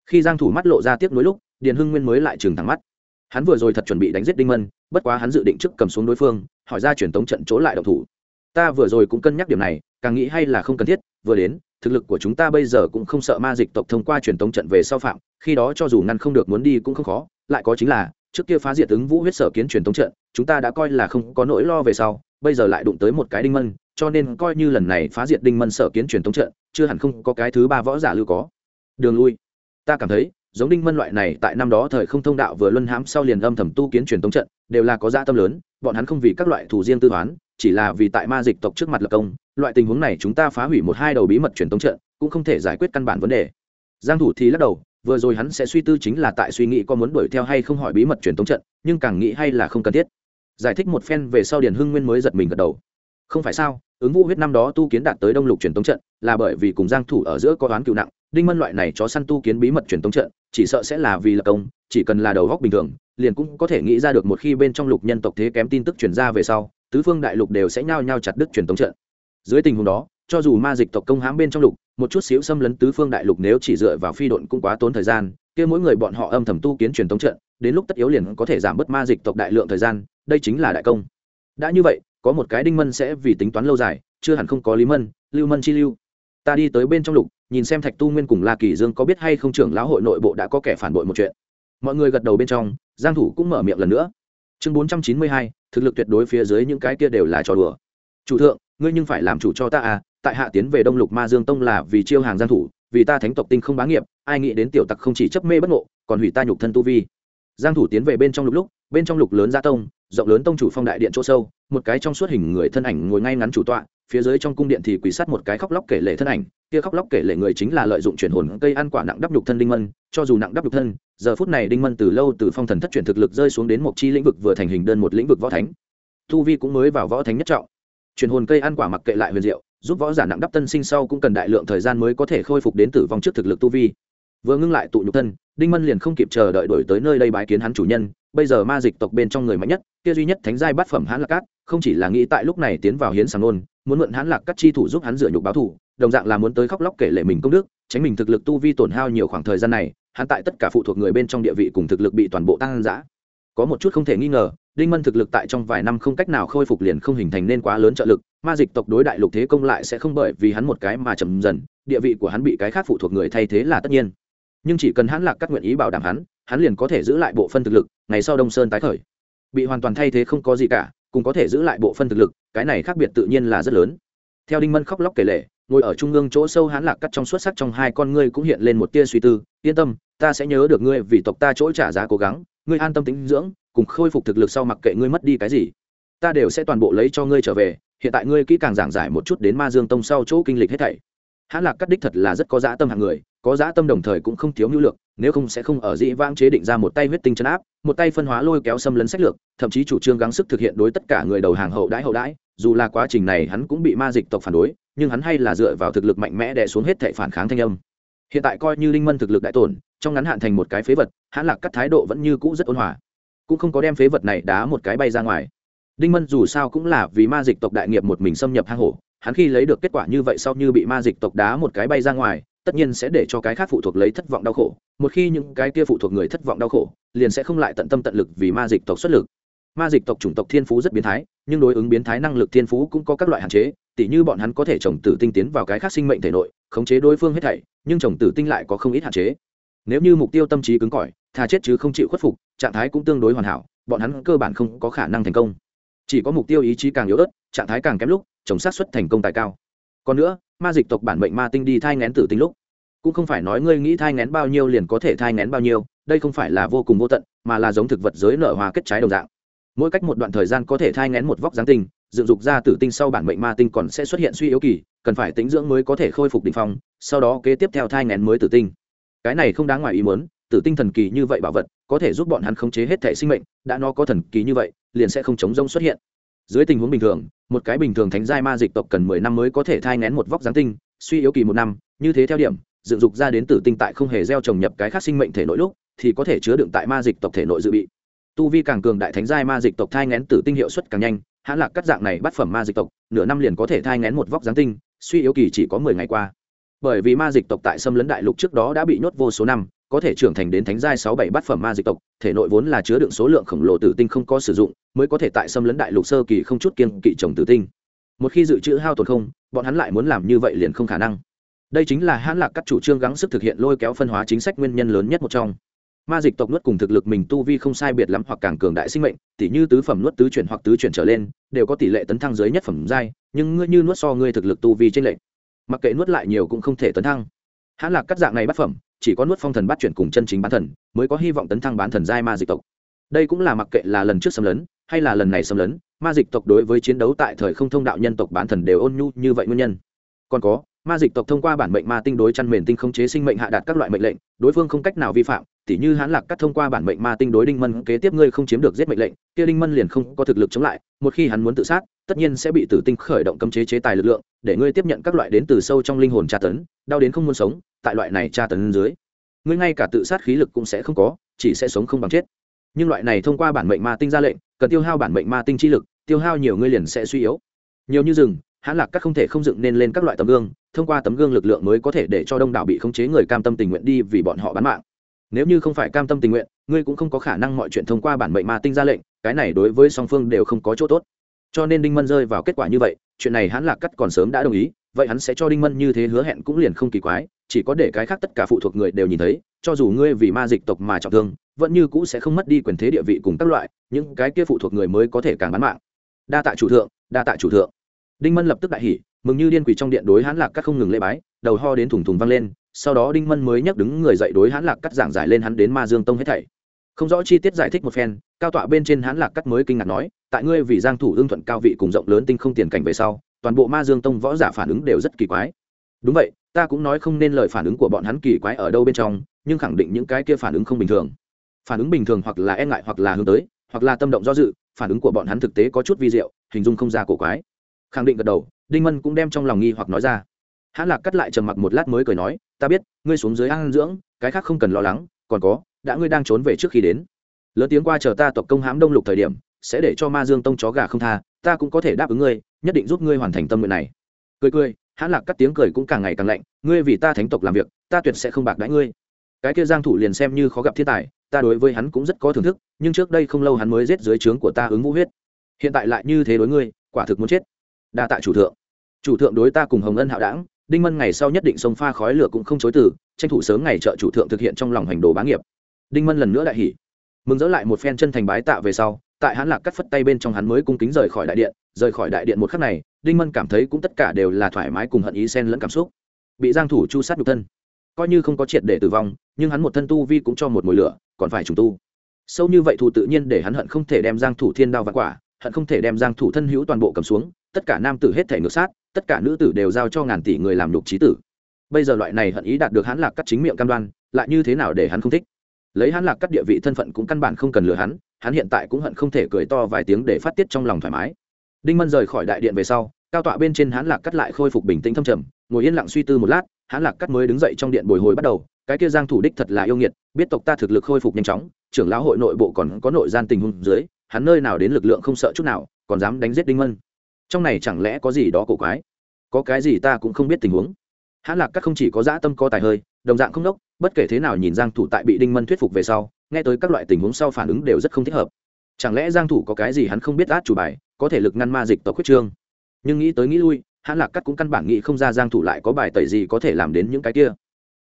Khi giang thủ mắt lộ ra tiếc nuối lúc, điền hưng nguyên mới lại trường thẳng mắt. Hắn vừa rồi thật chuẩn bị đánh giết đinh mân, bất quá hắn dự định trước cầm xuống đối phương, hỏi ra truyền tống trận chỗ lại động thủ. Ta vừa rồi cũng cân nhắc điểm này, càng nghĩ hay là không cần thiết, vừa đến thực lực của chúng ta bây giờ cũng không sợ ma dịch tộc thông qua truyền tống trận về sau phạm, khi đó cho dù ngăn không được muốn đi cũng không khó, lại có chính là, trước kia phá diệt ứng vũ huyết sở kiến truyền tống trận, chúng ta đã coi là không có nỗi lo về sau, bây giờ lại đụng tới một cái đinh mân, cho nên coi như lần này phá diệt đinh mân sở kiến truyền tống trận, chưa hẳn không có cái thứ ba võ giả lưu có. Đường lui. Ta cảm thấy, giống đinh mân loại này, tại năm đó thời không thông đạo vừa luân hãm sau liền âm thầm tu kiến truyền tống trận, đều là có gia tâm lớn, bọn hắn không vì các loại thủ riêng tư toán chỉ là vì tại ma dịch tộc trước mặt lập công, loại tình huống này chúng ta phá hủy một hai đầu bí mật truyền tống trận, cũng không thể giải quyết căn bản vấn đề. Giang thủ thì lắc đầu, vừa rồi hắn sẽ suy tư chính là tại suy nghĩ có muốn đuổi theo hay không hỏi bí mật truyền tống trận, nhưng càng nghĩ hay là không cần thiết. Giải thích một phen về sau điền hưng nguyên mới giật mình gật đầu. Không phải sao, ứng vũ huyết năm đó tu kiến đạt tới đông lục truyền tống trận, là bởi vì cùng giang thủ ở giữa có đoán cựu nặng, đinh mân loại này chó săn tu kiến bí mật truyền tống trận, chỉ sợ sẽ là vì lập công, chỉ cần là đầu góc bình thường, liền cũng có thể nghĩ ra được một khi bên trong lục nhân tộc thế kém tin tức truyền ra về sau tứ phương đại lục đều sẽ nhao nhao chặt đứt truyền tống trận. Dưới tình huống đó cho dù ma dịch tộc công hãm bên trong lục một chút xíu xâm lấn tứ phương đại lục nếu chỉ dựa vào phi độn cũng quá tốn thời gian kia mỗi người bọn họ âm thầm tu kiến truyền tống trận đến lúc tất yếu liền có thể giảm bớt ma dịch tộc đại lượng thời gian đây chính là đại công. Đã như vậy có một cái đinh mân sẽ vì tính toán lâu dài chưa hẳn không có lý mân lưu mân chi lưu. Ta đi tới bên trong lục nhìn xem thạch tu nguyên cùng la kỳ dương có biết hay không trưởng lão hội nội bộ đã có kẻ phản bội một chuyện. Mọi người gật đầu bên trong giang thủ cũng mở miệng lần nữa. Chương 492, thực lực tuyệt đối phía dưới những cái kia đều là trò đùa. Chủ thượng, ngươi nhưng phải làm chủ cho ta à tại hạ tiến về đông lục ma dương tông là vì chiêu hàng giang thủ, vì ta thánh tộc tinh không bá nghiệp, ai nghĩ đến tiểu tặc không chỉ chấp mê bất ngộ, còn hủy ta nhục thân tu vi. Giang thủ tiến về bên trong lục lúc, bên trong lục lớn gia tông, rộng lớn tông chủ phong đại điện chỗ sâu, một cái trong suốt hình người thân ảnh ngồi ngay ngắn chủ tọa phía dưới trong cung điện thì quỳ sát một cái khóc lóc kể lệ thân ảnh. Kia khóc lóc kể lệ người chính là lợi dụng chuyển hồn cây ăn quả nặng đắp nhục thân đinh mân. Cho dù nặng đắp nhục thân, giờ phút này đinh mân từ lâu từ phong thần thất chuyển thực lực rơi xuống đến một chi lĩnh vực vừa thành hình đơn một lĩnh vực võ thánh. Tu vi cũng mới vào võ thánh nhất trọng. Chuyển hồn cây ăn quả mặc kệ lại huyền diệu, giúp võ giả nặng đắp tân sinh sau cũng cần đại lượng thời gian mới có thể khôi phục đến tử vong trước thực lực tu vi vừa ngưng lại tụ nhục thân, đinh mân liền không kịp chờ đợi đổi tới nơi đây bái kiến hắn chủ nhân, bây giờ ma dịch tộc bên trong người mạnh nhất, kia duy nhất thánh giai bát phẩm hãn lạc cát, không chỉ là nghĩ tại lúc này tiến vào hiến sàng nôn, muốn mượn hãn lạc cát chi thủ giúp hắn dựa nhục báo thủ, đồng dạng là muốn tới khóc lóc kể lệ mình công đức, tránh mình thực lực tu vi tổn hao nhiều khoảng thời gian này, hắn tại tất cả phụ thuộc người bên trong địa vị cùng thực lực bị toàn bộ tăng giã có một chút không thể nghi ngờ, đinh mân thực lực tại trong vài năm không cách nào khôi phục liền không hình thành nên quá lớn trợ lực, ma dịch tộc đối đại lục thế công lại sẽ không bởi vì hắn một cái mà chậm dần, địa vị của hắn bị cái khác phụ thuộc người thay thế là tất nhiên nhưng chỉ cần hắn lạc các nguyện ý bảo đảm hắn hắn liền có thể giữ lại bộ phân thực lực, ngày sau đông sơn tái khởi. Bị hoàn toàn thay thế không có gì cả, cũng có thể giữ lại bộ phân thực lực, cái này khác biệt tự nhiên là rất lớn. Theo đinh mân khóc lóc kể lệ, ngồi ở trung ương chỗ sâu hắn lạc cắt trong xuất sắc trong hai con ngươi cũng hiện lên một tia suy tư, yên tâm, ta sẽ nhớ được ngươi vì tộc ta chỗ trả giá cố gắng, ngươi an tâm tính dưỡng, cùng khôi phục thực lực sau mặc kệ ngươi mất đi cái gì, ta đều sẽ toàn bộ lấy cho ngươi trở về, hiện tại ngươi kỹ càng giảng giải một chút đến ma dương tông sau chỗ kinh lịch hết thảy hãn lạc cắt đích thật là rất có dã tâm hạng người, có dã tâm đồng thời cũng không thiếu nhu lược nếu không sẽ không ở dĩ vãng chế định ra một tay huyết tinh chấn áp, một tay phân hóa lôi kéo xâm lấn sách lược, thậm chí chủ trương gắng sức thực hiện đối tất cả người đầu hàng hậu đãi hậu đãi, dù là quá trình này hắn cũng bị ma dịch tộc phản đối, nhưng hắn hay là dựa vào thực lực mạnh mẽ đè xuống hết thệ phản kháng thanh âm. Hiện tại coi như linh mân thực lực đại tổn, trong ngắn hạn thành một cái phế vật hãn lạc cắt thái độ vẫn như cũ rất ôn hòa. Cũng không có đem phế vật này đá một cái bay ra ngoài. Đinh mân dù sao cũng là vì ma dịch tộc đại nghiệp một mình xâm nhập hang hổ hắn khi lấy được kết quả như vậy sau như bị ma dịch tộc đá một cái bay ra ngoài, tất nhiên sẽ để cho cái khác phụ thuộc lấy thất vọng đau khổ. Một khi những cái kia phụ thuộc người thất vọng đau khổ, liền sẽ không lại tận tâm tận lực vì ma dịch tộc xuất lực. Ma dịch tộc chủng tộc thiên phú rất biến thái, nhưng đối ứng biến thái năng lực thiên phú cũng có các loại hạn chế, tỉ như bọn hắn có thể trồng tử tinh tiến vào cái khác sinh mệnh thể nội, khống chế đối phương hết thảy, nhưng trồng tử tinh lại có không ít hạn chế. Nếu như mục tiêu tâm trí cứng cỏi thà chết chứ không chịu khuất phục, trạng thái cũng tương đối hoàn hảo, bọn hắn cơ bản không có khả năng thành công. Chỉ có mục tiêu ý chí càng yếu ớt, trạng thái càng kém lúc chống sát xuất thành công tài cao. Còn nữa, ma dịch tộc bản mệnh ma tinh đi thai ngén tử tinh lúc, cũng không phải nói ngươi nghĩ thai ngén bao nhiêu liền có thể thai ngén bao nhiêu, đây không phải là vô cùng vô tận, mà là giống thực vật giới nở hoa kết trái đồng dạng. Mỗi cách một đoạn thời gian có thể thai ngén một vóc giáng tinh, dựng dục ra tử tinh sau bản mệnh ma tinh còn sẽ xuất hiện suy yếu kỳ, cần phải tính dưỡng mới có thể khôi phục đ ỉ n h phong, sau đó kế tiếp theo thai ngén mới tử tinh. Cái này không đáng ngoài ý muốn, tử tinh thần kỳ như vậy bảo vật, có thể giúp bọn hắn khống chế hết thể sinh mệnh, đã nó có thần kỳ như vậy, liền sẽ không chống rông xuất hiện dưới tình huống bình thường, một cái bình thường thánh giai ma dịch tộc cần mười năm mới có thể thai ngén một vóc giáng tinh, suy yếu kỳ một năm, như thế theo điểm, dựng dục ra đến tử tinh tại không hề gieo trồng nhập cái khác sinh mệnh thể nội lúc, thì có thể chứa đựng tại ma dịch tộc thể nội dự bị. Tu vi càng cường đại thánh giai ma dịch tộc thai ngén tử tinh hiệu suất càng nhanh, hãn lạc các dạng này bắt phẩm ma dịch tộc, nửa năm liền có thể thai ngén một vóc giáng tinh, suy yếu kỳ chỉ có mười ngày qua. Bởi vì ma dịch tộc tại xâm lấn đại lục trước đó đã bị nhốt vô số năm có thể trưởng thành đến thánh giai sáu bảy bát phẩm ma dịch tộc, thể nội vốn là chứa đựng số lượng khổng lồ tử tinh không có sử dụng, mới có thể tại xâm lấn đại lục sơ kỳ không chút kiên kỵ trồng tử tinh. Một khi dự trữ hao tổn không, bọn hắn lại muốn làm như vậy liền không khả năng. Đây chính là hãn lạc các chủ trương gắng sức thực hiện lôi kéo phân hóa chính sách nguyên nhân lớn nhất một trong. Ma dịch tộc nuốt cùng thực lực mình tu vi không sai biệt lắm hoặc càng cường đại sinh mệnh, tỉ như tứ phẩm nuốt tứ chuyển hoặc tứ chuyển trở lên, đều có tỷ lệ tấn thăng dưới nhất phẩm giai, nhưng ngươi như nuốt so ngươi thực lực tu vi trên lệnh mặc kệ nuốt lại nhiều cũng không thể tấn thăng hãn lạc cắt dạng này bát phẩm, chỉ có nuốt phong thần bắt chuyển cùng chân chính bán thần, mới có hy vọng tấn thăng bán thần giai ma dịch tộc. Đây cũng là mặc kệ là lần trước xâm lấn, hay là lần này xâm lấn, ma dịch tộc đối với chiến đấu tại thời không thông đạo nhân tộc bán thần đều ôn nhu như vậy nguyên nhân. Còn có ma dịch tộc thông qua bản mệnh ma tinh đối chăn mền tinh khống chế sinh mệnh hạ đạt các loại mệnh lệnh, đối phương không cách nào vi phạm, tỉ như hãn lạc cắt thông qua bản mệnh ma tinh đối đinh mân kế tiếp ngươi không chiếm được giết mệnh lệnh, kia đinh mân liền không có thực lực chống lại, một khi hắn muốn tự sát, tất nhiên sẽ bị tử tinh khởi động cấm chế chế tài lực lượng, để ngươi tiếp nhận các loại đến từ sâu trong linh hồn tra tấn, đau đến không muốn sống, tại loại này tra tấn dưới, ngươi ngay cả tự sát khí lực cũng sẽ không có, chỉ sẽ sống không bằng chết. Nhưng loại này thông qua bản mệnh ma tinh ra lệnh, cần tiêu hao bản mệnh ma tinh chi lực, tiêu hao nhiều ngươi liền sẽ suy yếu. Nhiều như rừng hãn lạc các không thể không dựng nên lên các loại tấm gương, thông qua tấm gương lực lượng mới có thể để cho đông đảo bị khống chế người cam tâm tình nguyện đi vì bọn họ bán mạng. Nếu như không phải cam tâm tình nguyện, ngươi cũng không có khả năng mọi chuyện thông qua bản mệnh ma tinh ra lệnh, cái này đối với song phương đều không có chỗ tốt. Cho nên đinh mân rơi vào kết quả như vậy, chuyện này hãn lạc cắt còn sớm đã đồng ý, vậy hắn sẽ cho đinh mân như thế hứa hẹn cũng liền không kỳ quái, chỉ có để cái khác tất cả phụ thuộc người đều nhìn thấy, cho dù ngươi vì ma dịch tộc mà trọng thương, vẫn như cũ sẽ không mất đi quyền thế địa vị cùng các loại, những cái kia phụ thuộc người mới có thể càng bán mạng. Đa tạ chủ thượng, đa tạ chủ thượng đinh mân lập tức đại hỉ, mừng như điên quỷ trong điện đối hãn lạc cắt không ngừng lễ bái, đầu ho đến thủng thủng văng lên, sau đó đinh mân mới nhắc đứng người dậy đối hãn lạc cắt giảng giải lên hắn đến ma dương tông hết thảy. Không rõ chi tiết giải thích một phen, cao tọa bên trên hãn lạc cắt mới kinh ngạc nói, tại ngươi vì giang thủ ương thuận cao vị cùng rộng lớn tinh không tiền cảnh về sau, toàn bộ ma dương tông võ giả phản ứng đều rất kỳ quái. Đúng vậy, ta cũng nói không nên lời phản ứng của bọn hắn kỳ quái ở đâu bên trong, nhưng khẳng định những cái kia phản ứng không bình thường. Phản ứng bình thường hoặc là e ngại hoặc là hướng tới, hoặc là tâm động do dự, phản ứng của bọn hắn thực tế có chút vi diệu, hình dung không ra cổ quái khẳng định gật đầu, đinh mân cũng đem trong lòng nghi hoặc nói ra. Hãn lạc cắt lại trầm mặc một lát mới cười nói, ta biết, ngươi xuống dưới ăn dưỡng, cái khác không cần lo lắng, còn có, đã ngươi đang trốn về trước khi đến. Lớn tiếng qua chờ ta tộc công hãm đông lục thời điểm, sẽ để cho ma dương tông chó gà không tha, ta cũng có thể đáp ứng ngươi, nhất định giúp ngươi hoàn thành tâm nguyện này. Cười cười, hãn lạc cắt tiếng cười cũng càng ngày càng lạnh, ngươi vì ta thánh tộc làm việc, ta tuyệt sẽ không bạc đãi ngươi. Cái kia giang thủ liền xem như khó gặp thiên tài, ta đối với hắn cũng rất có thưởng thức, nhưng trước đây không lâu hắn mới giết dưới trướng của ta ứng vũ huyết. Hiện tại lại như thế đối ngươi, quả thực muốn chết đa tạ chủ thượng. Chủ thượng đối ta cùng hồng ân hạo đảng, đinh mân ngày sau nhất định sông pha khói lửa cũng không chối từ, tranh thủ sớm ngày trợ chủ thượng thực hiện trong lòng hành đồ bá nghiệp. Đinh mân lần nữa đại hỉ. Mừng dỡ lại một phen chân thành bái tạ về sau, tại hắn lạc cắt phất tay bên trong hắn mới cung kính rời khỏi đại điện, rời khỏi đại điện một khắc này, đinh mân cảm thấy cũng tất cả đều là thoải mái cùng hận ý xen lẫn cảm xúc. Bị giang thủ chu sát nhục thân. Coi như không có triệt để tử vong, nhưng hắn một thân tu vi cũng cho một mùi lửa, còn phải trùng tu. Sâu như vậy thù tự nhiên để hắn hận không thể đem giang thủ thiên đao vạn quả, hận không thể đem giang thủ thân hữu toàn bộ cầm xuống tất cả nam tử hết thể ngược sát, tất cả nữ tử đều giao cho ngàn tỷ người làm nhục trí tử. Bây giờ loại này hận ý đạt được hắn lạc cắt chính miệng cam đoan, lại như thế nào để hắn không thích? Lấy hắn lạc cắt địa vị thân phận cũng căn bản không cần lừa hắn hắn hiện tại cũng hận không thể cười to vài tiếng để phát tiết trong lòng thoải mái. Đinh mân rời khỏi đại điện về sau, cao tọa bên trên hắn lạc cắt lại khôi phục bình tĩnh thâm trầm, ngồi yên lặng suy tư một lát, hắn lạc cắt mới đứng dậy trong điện bồi hồi bắt đầu, cái kia giang thủ đích thật là yêu nghiệt, biết tộc ta thực lực khôi phục nhanh chóng, trưởng lão hội nội bộ còn có nội gian tình huống dưới, hắn nơi nào đến lực lượng không sợ chút nào, còn dám đánh giết đinh mân trong này chẳng lẽ có gì đó cổ quái? Có cái gì ta cũng không biết tình huống. Hãn lạc các không chỉ có dã tâm có tài hơi, đồng dạng không đốc, bất kể thế nào nhìn giang thủ tại bị đinh mân thuyết phục về sau, nghe tới các loại tình huống sau phản ứng đều rất không thích hợp. Chẳng lẽ giang thủ có cái gì hắn không biết át chủ bài, có thể lực ngăn ma dịch tộc quyết trương? Nhưng nghĩ tới nghĩ lui hãn lạc cắt cũng căn bản nghĩ không ra giang thủ lại có bài tẩy gì có thể làm đến những cái kia.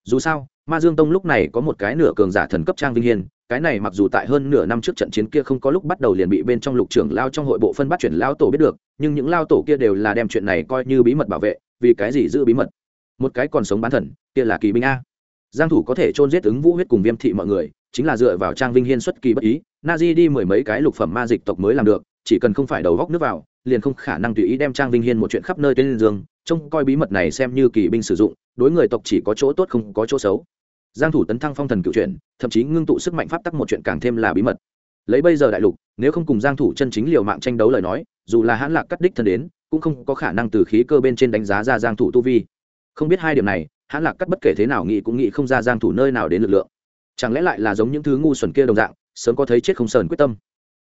Dù sao ma dương tông lúc này có một cái nửa cường giả thần cấp trang vinh Hiên, cái này mặc dù tại hơn nửa năm trước trận chiến kia không có lúc bắt đầu liền bị bên trong lục trưởng lao trong hội bộ phân bắt chuyển lao tổ biết được nhưng những lao tổ kia đều là đem chuyện này coi như bí mật bảo vệ vì cái gì giữ bí mật? Một cái còn sống bán thần kia là kỳ binh a. Giang thủ có thể trôn giết ứng vũ huyết cùng viêm thị mọi người chính là dựa vào trang vinh hiên xuất kỳ bất ý na di đi mười mấy cái lục phẩm ma dịch tộc mới làm được chỉ cần không phải đầu góc nước vào liền không khả năng tùy ý đem trang vinh hiên một chuyện khắp nơi tên dương, trông coi bí mật này xem như kỳ binh sử dụng, đối người tộc chỉ có chỗ tốt không có chỗ xấu. Giang thủ tấn thăng phong thần cựu chuyện thậm chí ngưng tụ sức mạnh pháp tắc một chuyện càng thêm là bí mật. Lấy bây giờ đại lục, nếu không cùng giang thủ chân chính liều mạng tranh đấu lời nói, dù là hãn lạc cắt đích thân đến, cũng không có khả năng từ khí cơ bên trên đánh giá ra giang thủ tu vi. Không biết hai điểm này, hãn lạc cắt bất kể thế nào nghĩ cũng nghĩ không ra giang thủ nơi nào đến lực lượng. Chẳng lẽ lại là giống những thứ ngu xuẩn kia đồng dạng, sớm có thấy chết không sờn quyết tâm?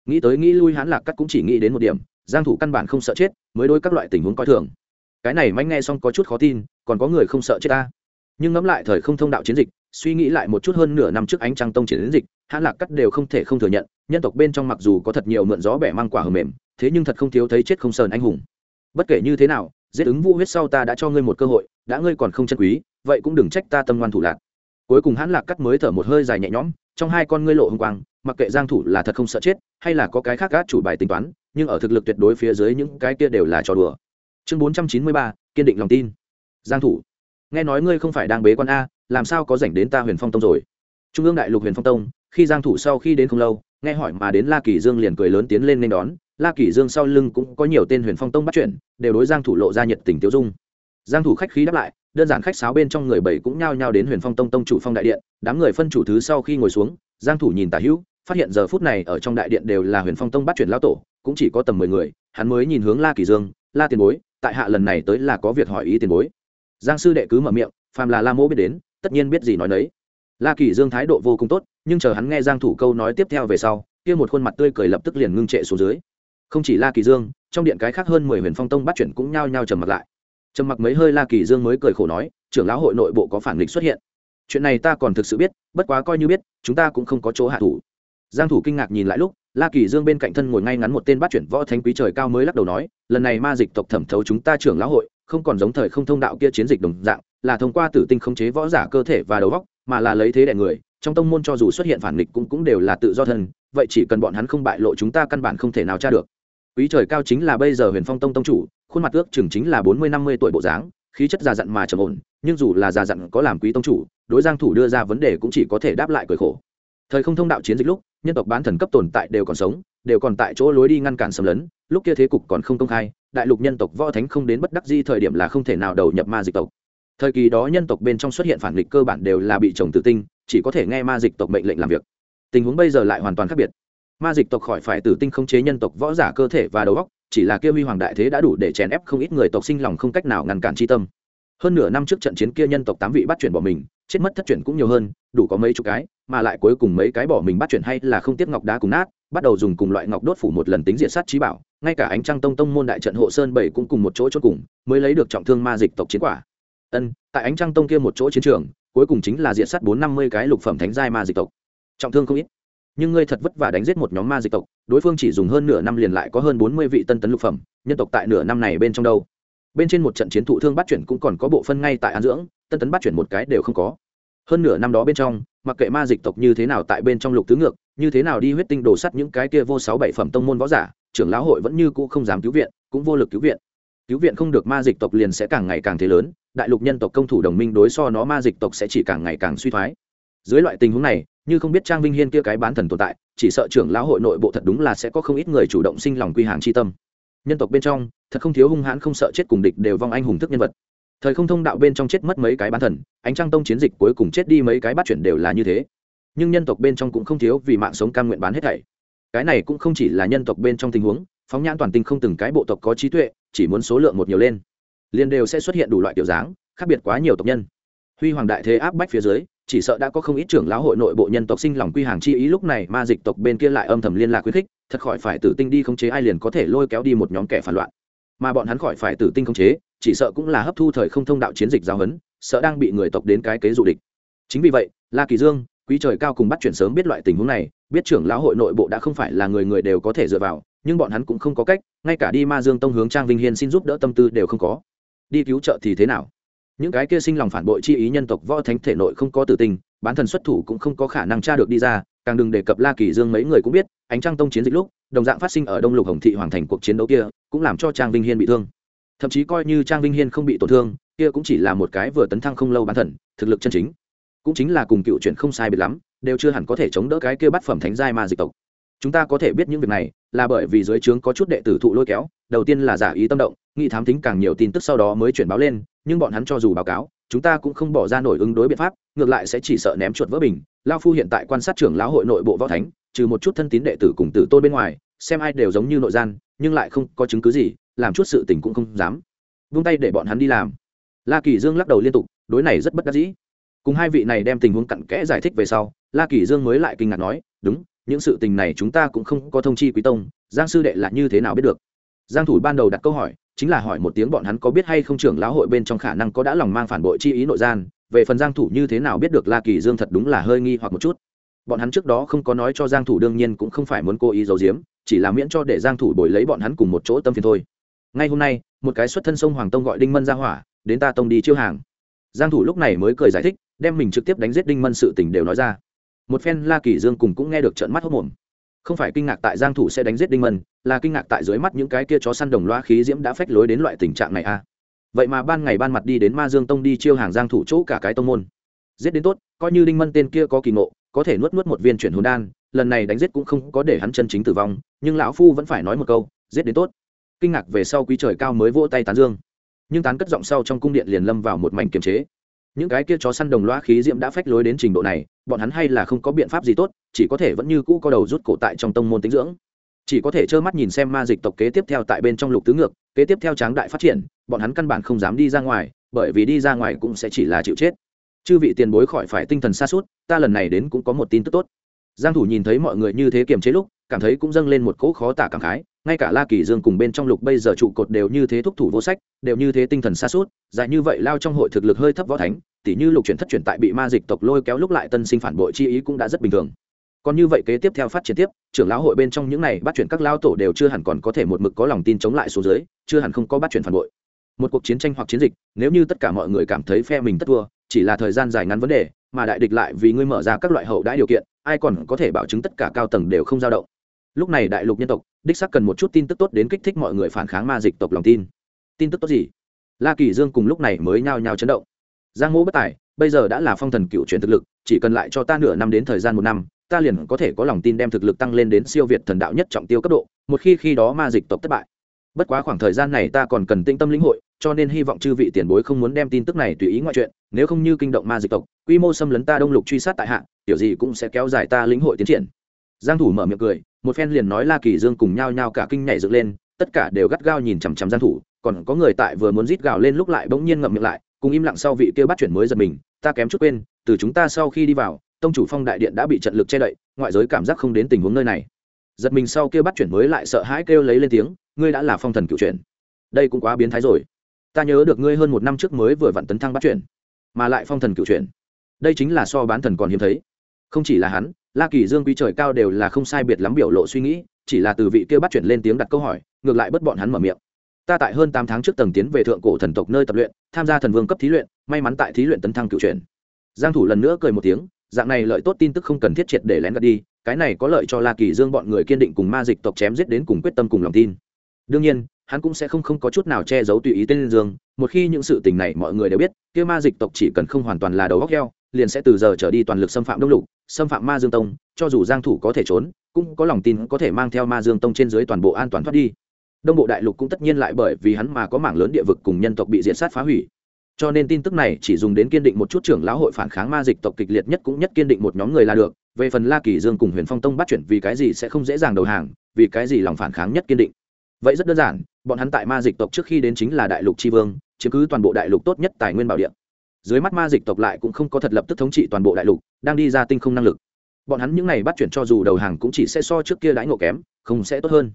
Nghĩ tới nghĩ lui hãn lạc cắt cũng chỉ nghĩ đến một điểm giang thủ căn bản không sợ chết, mới đối các loại tình huống coi thường. Cái này manh nghe xong có chút khó tin, còn có người không sợ chết ta. Nhưng ngẫm lại thời không thông đạo chiến dịch, suy nghĩ lại một chút hơn nửa năm trước ánh trăng tông chiến dịch hãn lạc cắt đều không thể không thừa nhận, nhân tộc bên trong mặc dù có thật nhiều mượn gió bẻ mang quả hờ mềm, thế nhưng thật không thiếu thấy chết không sờn anh hùng. Bất kể như thế nào, giết ứng vũ huyết sau ta đã cho ngươi một cơ hội, đã ngươi còn không chân quý, vậy cũng đừng trách ta tâm ngoan thủ lạc. Cuối cùng hãn lạc cắt mới thở một hơi dài nhẹ nhõm, trong hai con ngươi lộ hồng quang, mặc kệ giang thủ là thật không sợ chết, hay là có cái khác gác chủ bài tính toán nhưng ở thực lực tuyệt đối phía dưới những cái kia đều là trò đùa. Chương 493, kiên định lòng tin. Giang thủ nghe nói ngươi không phải đang bế quan a làm sao có rảnh đến ta huyền phong tông rồi? Trung ương đại lục huyền phong tông khi giang thủ sau khi đến không lâu nghe hỏi mà đến la kỳ dương liền cười lớn tiến lên nên đón. La kỳ dương sau lưng cũng có nhiều tên huyền phong tông bắt chuyện đều đối giang thủ lộ ra nhiệt tình tiêu dung. Giang thủ khách khí đáp lại đơn giản khách sáo bên trong người bảy cũng nhao nhao đến huyền phong tông tông chủ phong đại điện đám người phân chủ thứ sau khi ngồi xuống giang thủ nhìn tả hữu phát hiện giờ phút này ở trong đại điện đều là huyền phong tông bắt chuyển lão tổ cũng chỉ có tầm mười người, hắn mới nhìn hướng la kỳ dương, la tiền bối, tại hạ lần này tới là có việc hỏi ý tiền bối. Giang sư đệ cứ mở miệng, phàm là la mỗ biết đến, tất nhiên biết gì nói nấy. La kỳ dương thái độ vô cùng tốt, nhưng chờ hắn nghe giang thủ câu nói tiếp theo về sau, kia một khuôn mặt tươi cười lập tức liền ngưng trệ xuống dưới. Không chỉ la kỳ dương, trong điện cái khác hơn mười huyền phong tông bắt chuyển cũng nhao nhao trầm mặt lại. Trầm mặc mấy hơi la kỳ dương mới cười khổ nói, trưởng lão hội nội bộ có phản nghịch xuất hiện. Chuyện này ta còn thực sự biết, bất quá coi như biết, chúng ta cũng không có chỗ hạ thủ. Giang thủ kinh ngạc nhìn lại lúc la kỳ dương bên cạnh thân ngồi ngay ngắn một tên bắt chuyển võ thánh quý trời cao mới lắc đầu nói, lần này ma dịch tộc thẩm thấu chúng ta trưởng lão hội, không còn giống thời không thông đạo kia chiến dịch đồng dạng, là thông qua tử tinh khống chế võ giả cơ thể và đầu óc, mà là lấy thế đè người, trong tông môn cho dù xuất hiện phản nghịch cũng cũng đều là tự do thân, vậy chỉ cần bọn hắn không bại lộ chúng ta căn bản không thể nào tra được. Quý trời cao chính là bây giờ huyền phong tông tông chủ, khuôn mặt ước chừng chính là bốn mươi, năm mươi tuổi bộ dáng, khí chất già dặn mà trầm ổn, nhưng dù là già dặn có làm quý tông chủ, đối giang thủ đưa ra vấn đề cũng chỉ có thể đáp lại cười khổ thời không thông đạo chiến dịch lúc, nhân tộc bán thần cấp tồn tại đều còn sống, đều còn tại chỗ lối đi ngăn cản xâm lấn, lúc kia thế cục còn không công khai, đại lục nhân tộc võ thánh không đến bất đắc di thời điểm là không thể nào đầu nhập ma dịch tộc. Thời kỳ đó nhân tộc bên trong xuất hiện phản nghịch cơ bản đều là bị chồng tự tinh, chỉ có thể nghe ma dịch tộc mệnh lệnh làm việc. Tình huống bây giờ lại hoàn toàn khác biệt. Ma dịch tộc khỏi phải tử tinh không chế nhân tộc võ giả cơ thể và đầu óc, chỉ là kia huy hoàng đại thế đã đủ để chèn ép không ít người tộc sinh lòng không cách nào ngăn cản chi tâm. Hơn nửa năm trước trận chiến kia nhân tộc tám vị bắt chuyển bỏ mình chết mất thất chuyển cũng nhiều hơn, đủ có mấy chục cái, mà lại cuối cùng mấy cái bỏ mình bắt chuyển hay là không tiếp ngọc đá cùng nát, bắt đầu dùng cùng loại ngọc đốt phủ một lần tính diện sát trí bảo, ngay cả ánh trăng tông tông môn đại trận hộ sơn bảy cũng cùng một chỗ chốt cùng, mới lấy được trọng thương ma dịch tộc chiến quả. Ân, tại ánh trăng tông kia một chỗ chiến trường, cuối cùng chính là diện sát bốn năm mươi cái lục phẩm thánh giai ma dịch tộc. Trọng thương không ít, nhưng ngươi thật vất vả đánh giết một nhóm ma dịch tộc, đối phương chỉ dùng hơn nửa năm liền lại có hơn bốn mươi vị tân tấn lục phẩm, nhân tộc tại nửa năm này bên trong đâu. Bên trên một trận chiến thụ thương bắt chuyển cũng còn có bộ phân ngay tại an dưỡng tân tấn bắt chuyển một cái đều không có. Hơn nửa năm đó bên trong, mặc kệ ma dịch tộc như thế nào tại bên trong lục tứ ngược, như thế nào đi huyết tinh đổ sắt những cái kia vô sáu bảy phẩm tông môn võ giả, trưởng lão hội vẫn như cũ không dám cứu viện, cũng vô lực cứu viện. Cứu viện không được ma dịch tộc liền sẽ càng ngày càng thế lớn, đại lục nhân tộc công thủ đồng minh đối so nó ma dịch tộc sẽ chỉ càng ngày càng suy thoái. Dưới loại tình huống này, như không biết trang vinh hiên kia cái bán thần tồn tại, chỉ sợ trưởng lão hội nội bộ thật đúng là sẽ có không ít người chủ động sinh lòng quy hàng chi tâm. Nhân tộc bên trong, thật không thiếu hung hãn không sợ chết cùng địch đều vong anh hùng thức nhân vật thời không thông đạo bên trong chết mất mấy cái bán thần, ánh trăng tông chiến dịch cuối cùng chết đi mấy cái bắt chuyển đều là như thế. Nhưng nhân tộc bên trong cũng không thiếu vì mạng sống cam nguyện bán hết thảy. Cái này cũng không chỉ là nhân tộc bên trong tình huống, phóng nhãn toàn tinh không từng cái bộ tộc có trí tuệ, chỉ muốn số lượng một nhiều lên, liền đều sẽ xuất hiện đủ loại kiểu dáng, khác biệt quá nhiều tộc nhân. Huy hoàng đại thế áp bách phía dưới, chỉ sợ đã có không ít trưởng lão hội nội bộ nhân tộc sinh lòng quy hàng chi ý lúc này ma dịch tộc bên kia lại âm thầm liên lạc khuyến khích, thật khỏi phải tử tinh đi khống chế ai liền có thể lôi kéo đi một nhóm kẻ phản loạn. Mà bọn hắn khỏi phải tử tinh khống chế chỉ sợ cũng là hấp thu thời không thông đạo chiến dịch giáo huấn, sợ đang bị người tộc đến cái kế dụ địch. Chính vì vậy la kỳ dương quý trời cao cùng bắt chuyển sớm biết loại tình huống này biết trưởng lão hội nội bộ đã không phải là người người đều có thể dựa vào nhưng bọn hắn cũng không có cách ngay cả đi ma dương tông hướng trang vinh hiên xin giúp đỡ tâm tư đều không có. Đi cứu trợ thì thế nào? Những cái kia sinh lòng phản bội chi ý nhân tộc võ thánh thể nội không có tử tình bản thân xuất thủ cũng không có khả năng tra được đi ra càng đừng đề cập la kỳ dương mấy người cũng biết ánh trăng tông chiến dịch lúc đồng dạng phát sinh ở đông lục hồng thị hoàng thành cuộc chiến đấu kia cũng làm cho trang vinh hiên bị thương thậm chí coi như trang vinh hiên không bị tổn thương, kia cũng chỉ là một cái vừa tấn thăng không lâu bán thần, thực lực chân chính. Cũng chính là cùng cựu chuyện không sai biệt lắm, đều chưa hẳn có thể chống đỡ cái kia bắt phẩm thánh giai ma dịch tộc. Chúng ta có thể biết những việc này, là bởi vì dưới trướng có chút đệ tử thụ lôi kéo, đầu tiên là giả ý tâm động, nghị thám tính càng nhiều tin tức sau đó mới chuyển báo lên, nhưng bọn hắn cho dù báo cáo, chúng ta cũng không bỏ ra nổi ứng đối biện pháp, ngược lại sẽ chỉ sợ ném chuột vỡ bình. Lao phu hiện tại quan sát trưởng lão hội nội bộ võ thánh, trừ một chút thân tín đệ tử cùng tử tôn bên ngoài, xem ai đều giống như nội gian, nhưng lại không có chứng cứ gì làm chút sự tình cũng không dám. Vung tay để bọn hắn đi làm. La kỳ dương lắc đầu liên tục, đối này rất bất đắc dĩ. Cùng hai vị này đem tình huống cặn kẽ giải thích về sau, la kỳ dương mới lại kinh ngạc nói, đúng, những sự tình này chúng ta cũng không có thông chi quý tông, giang sư đệ là như thế nào biết được? Giang thủ ban đầu đặt câu hỏi, chính là hỏi một tiếng bọn hắn có biết hay không trưởng lão hội bên trong khả năng có đã lòng mang phản bội chi ý nội gian, về phần giang thủ như thế nào biết được la kỳ dương thật đúng là hơi nghi hoặc một chút. Bọn hắn trước đó không có nói cho giang thủ đương nhiên cũng không phải muốn cố ý giấu giếm, chỉ là miễn cho để giang thủ bồi lấy bọn hắn cùng một chỗ tâm phiền thôi ngay hôm nay, một cái xuất thân sông hoàng tông gọi đinh mân ra hỏa, đến ta tông đi chiêu hàng. Giang thủ lúc này mới cười giải thích, đem mình trực tiếp đánh giết đinh mân sự tình đều nói ra. Một phen la kỳ dương cùng cũng nghe được trợn mắt hốt mồm không phải kinh ngạc tại giang thủ sẽ đánh giết đinh mân, là kinh ngạc tại dưới mắt những cái kia chó săn đồng loa khí diễm đã phách lối đến loại tình trạng này a à. vậy mà ban ngày ban mặt đi đến ma dương tông đi chiêu hàng giang thủ chỗ cả cái tông môn. Giết đến tốt, coi như đinh mân tên kia có kỳ ngộ, có thể nuốt nuốt một viên chuyển hồn đan, lần này đánh giết cũng không có để hắn chân chính tử vong, nhưng lão phu vẫn phải nói một câu, giết đến tốt kinh ngạc về sau quý trời cao mới vỗ tay tán dương. Nhưng tán cất giọng sau trong cung điện liền lâm vào một mảnh kiềm chế. Những cái kia chó săn đồng loa khí diễm đã phách lối đến trình độ này, bọn hắn hay là không có biện pháp gì tốt, chỉ có thể vẫn như cũ có đầu rút cổ tại trong tông môn tính dưỡng. Chỉ có thể trơ mắt nhìn xem ma dịch tộc kế tiếp theo tại bên trong lục tứ ngược, kế tiếp theo tráng đại phát triển, bọn hắn căn bản không dám đi ra ngoài, bởi vì đi ra ngoài cũng sẽ chỉ là chịu chết. Chư vị tiền bối khỏi phải tinh thần xa suốt ta lần này đến cũng có một tin tức tốt. Giang thủ nhìn thấy mọi người như thế kiềm chế lúc cảm thấy cũng dâng lên một cỗ khó tả cảm khái, ngay cả la kỳ dương cùng bên trong lục bây giờ trụ cột đều như thế thúc thủ vô sách, đều như thế tinh thần xa suốt dài như vậy lao trong hội thực lực hơi thấp võ thánh, tỉ như lục chuyển thất chuyển tại bị ma dịch tộc lôi kéo lúc lại tân sinh phản bội chi ý cũng đã rất bình thường. Còn như vậy kế tiếp theo phát triển tiếp, trưởng lão hội bên trong những này bắt chuyển các lao tổ đều chưa hẳn còn có thể một mực có lòng tin chống lại số dưới, chưa hẳn không có bắt chuyển phản bội. Một cuộc chiến tranh hoặc chiến dịch, nếu như tất cả mọi người cảm thấy phe mình tất thua, chỉ là thời gian dài ngắn vấn đề, mà đại địch lại vì ngươi mở ra các loại hậu đãi điều kiện, ai còn có thể bảo chứng tất cả cao tầng đều không dao động lúc này đại lục nhân tộc, đích sắc cần một chút tin tức tốt đến kích thích mọi người phản kháng ma dịch tộc lòng tin. Tin tức tốt gì? La kỳ dương cùng lúc này mới nhao nhao chấn động. Giang mô bất tài, bây giờ đã là phong thần cựu chuyển thực lực, chỉ cần lại cho ta nửa năm đến thời gian một năm, ta liền có thể có lòng tin đem thực lực tăng lên đến siêu việt thần đạo nhất trọng tiêu cấp độ, một khi khi đó ma dịch tộc thất bại. Bất quá khoảng thời gian này ta còn cần tinh tâm lĩnh hội, cho nên hy vọng chư vị tiền bối không muốn đem tin tức này tùy ý ngoại chuyện, nếu không như kinh động ma dịch tộc, quy mô xâm lấn ta đông lục truy sát tại hạ, tiểu gì cũng sẽ kéo dài ta lĩnh hội tiến triển giang thủ mở miệng cười, một phen liền nói la kỳ dương cùng nhau nhau cả kinh nhảy dựng lên, tất cả đều gắt gao nhìn chằm chằm giang thủ, còn có người tại vừa muốn rít gào lên lúc lại bỗng nhiên ngậm miệng lại, cùng im lặng sau vị kia bắt chuyển mới giật mình, ta kém chút quên, từ chúng ta sau khi đi vào, tông chủ phong đại điện đã bị trận lực che đậy, ngoại giới cảm giác không đến tình huống nơi này. Giật mình sau kia bắt chuyển mới lại sợ hãi kêu lấy lên tiếng, ngươi đã là phong thần cựu chuyển. Đây cũng quá biến thái rồi. Ta nhớ được ngươi hơn một năm trước mới vừa vặn tấn thăng bắt chuyển, mà lại phong thần cựu chuyển. Đây chính là so bán thần còn hiếm thấy không chỉ là hắn, la kỳ dương quy trời cao đều là không sai biệt lắm biểu lộ suy nghĩ, chỉ là từ vị kia bắt chuyển lên tiếng đặt câu hỏi, ngược lại bất bọn hắn mở miệng. Ta tại hơn tám tháng trước tầng tiến về thượng cổ thần tộc nơi tập luyện, tham gia thần vương cấp thí luyện, may mắn tại thí luyện tấn thăng cựu chuyển. Giang thủ lần nữa cười một tiếng, dạng này lợi tốt tin tức không cần thiết triệt để lén gạt đi, cái này có lợi cho la kỳ dương bọn người kiên định cùng ma dịch tộc chém giết đến cùng quyết tâm cùng lòng tin. Đương nhiên, hắn cũng sẽ không không có chút nào che giấu tùy ý tên dương, một khi những sự tình này mọi người đều biết, kia ma dịch tộc chỉ cần không hoàn toàn là đầu góc heo liền sẽ từ giờ trở đi toàn lực xâm phạm đông lục, xâm phạm ma dương tông, cho dù giang thủ có thể trốn, cũng có lòng tin có thể mang theo ma dương tông trên dưới toàn bộ an toàn thoát đi. Đông bộ đại lục cũng tất nhiên lại bởi vì hắn mà có mảng lớn địa vực cùng nhân tộc bị diệt sát phá hủy. Cho nên tin tức này chỉ dùng đến kiên định một chút trưởng lão hội phản kháng ma dịch tộc kịch liệt nhất cũng nhất kiên định một nhóm người là được. Về phần la kỳ dương cùng huyền phong tông bắt chuyển vì cái gì sẽ không dễ dàng đầu hàng, vì cái gì lòng phản kháng nhất kiên định? Vậy rất đơn giản, bọn hắn tại ma dịch tộc trước khi đến chính là đại lục tri vương, chiếm cứ toàn bộ đại lục tốt nhất tài nguyên bảo địa dưới mắt ma dịch tộc lại cũng không có thật lập tức thống trị toàn bộ đại lục, đang đi ra tinh không năng lực. Bọn hắn những n à y bắt chuyển cho dù đầu hàng cũng chỉ sẽ so trước kia đãi ngộ kém, không sẽ tốt hơn.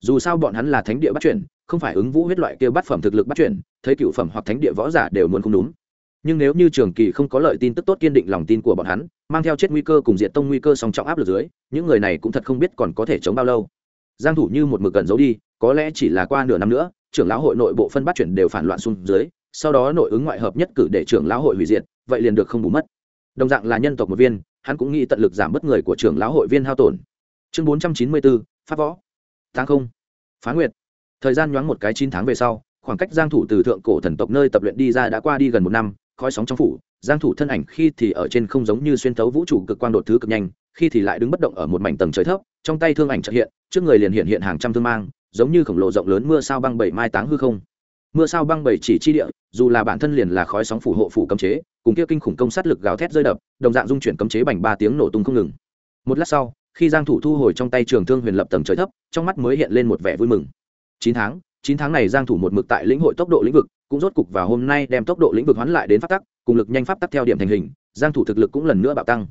Dù sao bọn hắn là thánh địa bắt chuyển, không phải ứng vũ huyết loại kia bắt phẩm thực lực bắt chuyển, thấy cựu phẩm hoặc thánh địa võ giả đều muốn không đúng. Nhưng nếu như trường kỳ không có lợi tin tức tốt kiên định lòng tin của bọn hắn, mang theo chết nguy cơ cùng diện tông nguy cơ song trọng áp lực dưới, những người này cũng thật không biết còn có thể chống bao lâu. Giang thủ như một mực cần giấu đi, có lẽ chỉ là qua nửa năm nữa, trưởng lão hội nội bộ phân bắt chuyển đều phản loạn xuống dưới sau đó nội ứng ngoại hợp nhất cử để trưởng lão hội hủy diệt vậy liền được không bù mất. Đồng dạng là nhân tộc một viên hắn cũng nghĩ tận lực giảm bớt người của trưởng lão hội viên hao tổn. Chương 494, pháp võ. Tháng không. Phá nguyệt. Thời gian nhoáng một cái chín tháng về sau khoảng cách giang thủ từ thượng cổ thần tộc nơi tập luyện đi ra đã qua đi gần một năm khói sóng trong phủ giang thủ thân ảnh khi thì ở trên không giống như xuyên thấu vũ trụ cực quang đột thứ cực nhanh khi thì lại đứng bất động ở một mảnh tầng trời thấp trong tay thương ảnh chợt hiện trước người liền hiện hiện hàng trăm thương mang giống như khổng lồ rộng lớn mưa sao băng bảy mai táng hư không mưa sao băng bảy chỉ chi địa, dù là bản thân liền là khói sóng phủ hộ phủ cấm chế, cùng kia kinh khủng công sát lực gào thét rơi đập, đồng dạng dung chuyển cấm chế bành ba tiếng nổ tung không ngừng. Một lát sau, khi giang thủ thu hồi trong tay trường thương huyền lập tầng trời thấp, trong mắt mới hiện lên một vẻ vui mừng. Chín tháng chín tháng này giang thủ một mực tại lĩnh hội tốc độ lĩnh vực, cũng rốt cục vào hôm nay đem tốc độ lĩnh vực hoán lại đến pháp tắc, cùng lực nhanh pháp tắc theo điểm thành hình, giang thủ thực lực cũng lần nữa bạo tăng.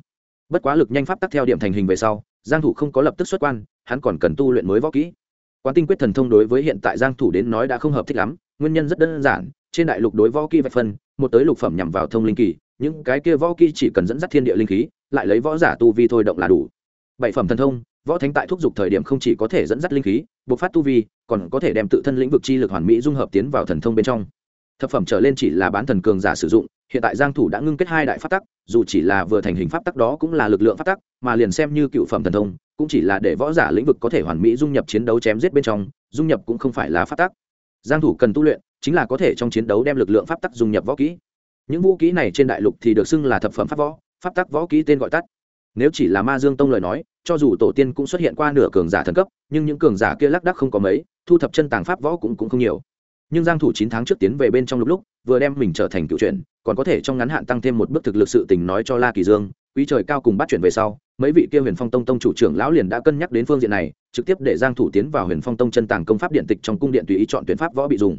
Bất quá lực nhanh pháp tắc theo điểm thành hình về sau, giang thủ không có lập tức xuất quan, hắn còn cần tu luyện mới võ kỹ. Quán tinh quyết thần thông đối với hiện tại giang thủ đến nói đã không hợp thích lắm nguyên nhân rất đơn giản, trên đại lục đối võ kỹ vạch phân, một tới lục phẩm nhằm vào thông linh kỳ, những cái kia võ kỹ chỉ cần dẫn dắt thiên địa linh khí, lại lấy võ giả tu vi thôi động là đủ. Bảy phẩm thần thông, võ thánh tại thúc giục thời điểm không chỉ có thể dẫn dắt linh khí, bộc phát tu vi, còn có thể đem tự thân lĩnh vực chi lực hoàn mỹ dung hợp tiến vào thần thông bên trong. Thập phẩm trở lên chỉ là bán thần cường giả sử dụng, hiện tại giang thủ đã ngưng kết hai đại pháp tắc, dù chỉ là vừa thành hình pháp tắc đó cũng là lực lượng pháp tắc, mà liền xem như cựu phẩm thần thông, cũng chỉ là để võ giả lĩnh vực có thể hoàn mỹ dung nhập chiến đấu chém giết bên trong, dung nhập cũng không phải là pháp tắc giang thủ cần tu luyện chính là có thể trong chiến đấu đem lực lượng pháp tắc dung nhập võ kỹ. Những vũ kỹ này trên đại lục thì được xưng là thập phẩm pháp võ pháp tắc võ kỹ tên gọi tắt. Nếu chỉ là ma dương tông lời nói cho dù tổ tiên cũng xuất hiện qua nửa cường giả thần cấp nhưng những cường giả kia lác đác không có mấy thu thập chân tàng pháp võ cũng cũng không nhiều. Nhưng giang thủ chín tháng trước tiến về bên trong lúc lúc vừa đem mình trở thành cựu truyền, còn có thể trong ngắn hạn tăng thêm một bước thực lực sự tình nói cho la kỳ dương quý trời cao cùng bắt chuyển về sau mấy vị kia huyền phong tông tông chủ trưởng lão liền đã cân nhắc đến phương diện này, trực tiếp để giang thủ tiến vào huyền phong tông chân tàng công pháp điện tịch trong cung điện tùy ý chọn tuyển pháp võ bị dùng.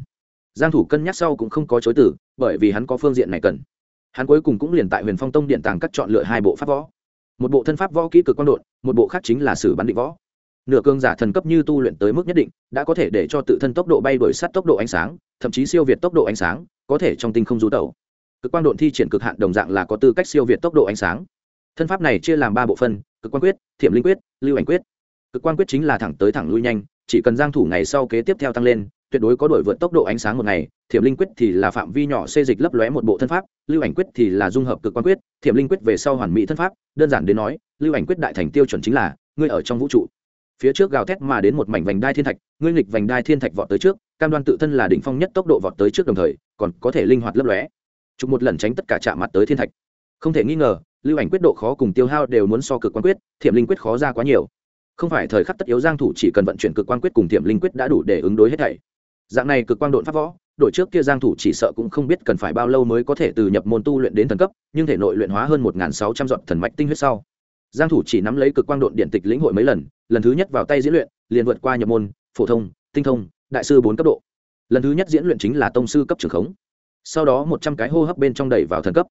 Giang thủ cân nhắc sau cũng không có chối từ, bởi vì hắn có phương diện này cần. Hắn cuối cùng cũng liền tại huyền phong tông điện tàng cắt chọn lựa hai bộ pháp võ. Một bộ thân pháp võ kỹ cực quan đột một bộ khác chính là sử bắn định võ. Nửa cương giả thần cấp như tu luyện tới mức nhất định, đã có thể để cho tự thân tốc độ bay đuổi sát tốc độ ánh sáng, thậm chí siêu việt tốc độ ánh sáng, có thể trong tinh không du tẩu. Cực quang độn thi triển cực hạn đồng dạng là có tư cách siêu việt tốc độ ánh sáng thân pháp này chia làm ba bộ phân, cực quan quyết thiệm linh quyết, lưu ảnh quyết. Cực quan quyết chính là thẳng tới thẳng lui nhanh, chỉ cần giang thủ ngày sau kế tiếp theo tăng lên, tuyệt đối có đổi vượt tốc độ ánh sáng một ngày thiệm linh quyết thì là phạm vi nhỏ xê dịch lấp lóe một bộ thân pháp, lưu ảnh quyết thì là dung hợp cực quan quyết thiệm linh quyết về sau hoàn mỹ thân pháp, đơn giản đến nói, lưu ảnh quyết đại thành tiêu chuẩn chính là, ngươi ở trong vũ trụ. Phía trước gào thét mà đến một mảnh vành đai thiên thạch, ngươi nghịch vành đai thiên thạch vọt tới trước, cam đoan tự thân là đỉnh phong nhất tốc độ vọt tới trước đồng thời, còn có thể linh hoạt lấp lóe. Chụp một lần tránh tất cả chạm mặt tới thiên thạch không thể nghi ngờ, lưu ảnh quyết độ khó cùng tiêu hao đều muốn so cực quan quyết, thiểm linh quyết khó ra quá nhiều. Không phải thời khắc tất yếu giang thủ chỉ cần vận chuyển cực quan quyết cùng thiểm linh quyết đã đủ để ứng đối hết thảy. Dạng này cực quang độn pháp võ, đội trước kia giang thủ chỉ sợ cũng không biết cần phải bao lâu mới có thể từ nhập môn tu luyện đến thần cấp, nhưng thể nội luyện hóa hơn 1.600 dọn thần mạch tinh huyết sau. Giang thủ chỉ nắm lấy cực quang độn điện tịch lĩnh hội mấy lần lần thứ nhất vào tay diễn luyện, liền vượt qua nhập môn, phổ thông, tinh thông, đại sư bốn cấp độ. Lần thứ nhất diễn luyện chính là tông sư cấp trưởng khống. Sau đó 100 cái hô hấp bên trong đẩy vào thần cấp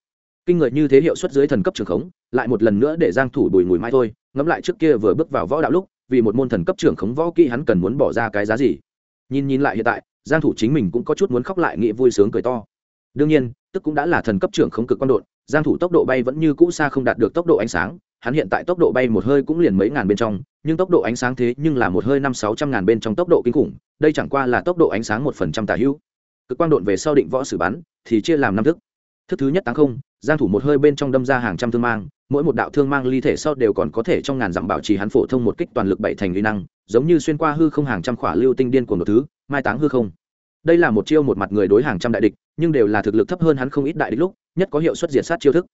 kinh người như thế hiệu suất dưới thần cấp trường khống, lại một lần nữa để giang thủ bùi mùi mai thôi, ngẫm lại trước kia vừa bước vào võ đạo lúc, vì một môn thần cấp trường khống võ kỹ hắn cần muốn bỏ ra cái giá gì. Nhìn nhìn lại hiện tại, giang thủ chính mình cũng có chút muốn khóc lại nghĩ vui sướng cười to. Đương nhiên, tức cũng đã là thần cấp trưởng không cực quan đột giang thủ tốc độ bay vẫn như cũ xa không đạt được tốc độ ánh sáng, hắn hiện tại tốc độ bay một hơi cũng liền mấy ngàn bên trong, nhưng tốc độ ánh sáng thế nhưng là một hơi năm sáu trăm ngàn bên trong tốc độ kinh khủng, đây chẳng qua là tốc độ ánh sáng một phần trăm tà hữu. Cực quan đột về sau định võ sử bắn thì chia làm năm thức thức thứ nhất tăng không, giang thủ một hơi bên trong đâm ra hàng trăm thương mang, mỗi một đạo thương mang ly thể sau đều còn có thể trong ngàn dặm bảo trì hắn phổ thông một kích toàn lực bảy thành uy năng, giống như xuyên qua hư không hàng trăm khỏa lưu tinh điên của một thứ, mai táng hư không. Đây là một chiêu một mặt người đối hàng trăm đại địch, nhưng đều là thực lực thấp hơn hắn không ít đại địch lúc, nhất có hiệu suất diệt sát chiêu thức.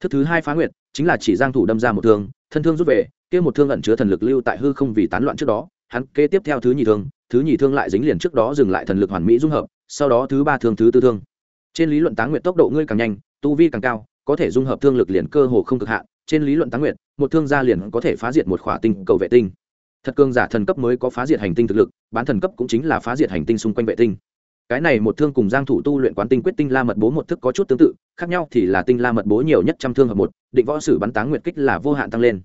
Thức thứ hai phá nguyệt, chính là chỉ giang thủ đâm ra một thương, thân thương rút về, kia một thương ẩn chứa thần lực lưu tại hư không vì tán loạn trước đó, hắn kế tiếp theo thứ nhì thương, thứ nhì thương lại dính liền trước đó dừng lại thần lực hoàn mỹ dung hợp, sau đó thứ ba thương thứ tư thương trên lý luận táng nguyện tốc độ ngươi càng nhanh tu vi càng cao có thể dung hợp thương lực liền cơ hồ không cực hạn. Trên lý luận táng nguyện, một thương gia liền có thể phá diệt một khỏa tinh cầu vệ tinh. Thật cương giả thần cấp mới có phá diệt hành tinh thực lực bán thần cấp cũng chính là phá diệt hành tinh xung quanh vệ tinh. Cái này một thương cùng giang thủ tu luyện quán tinh quyết tinh la mật bố một thức có chút tương tự khác nhau thì là tinh la mật bố nhiều nhất trăm thương hợp một định võ sử bắn táng nguyệt kích là vô hạn tăng lên.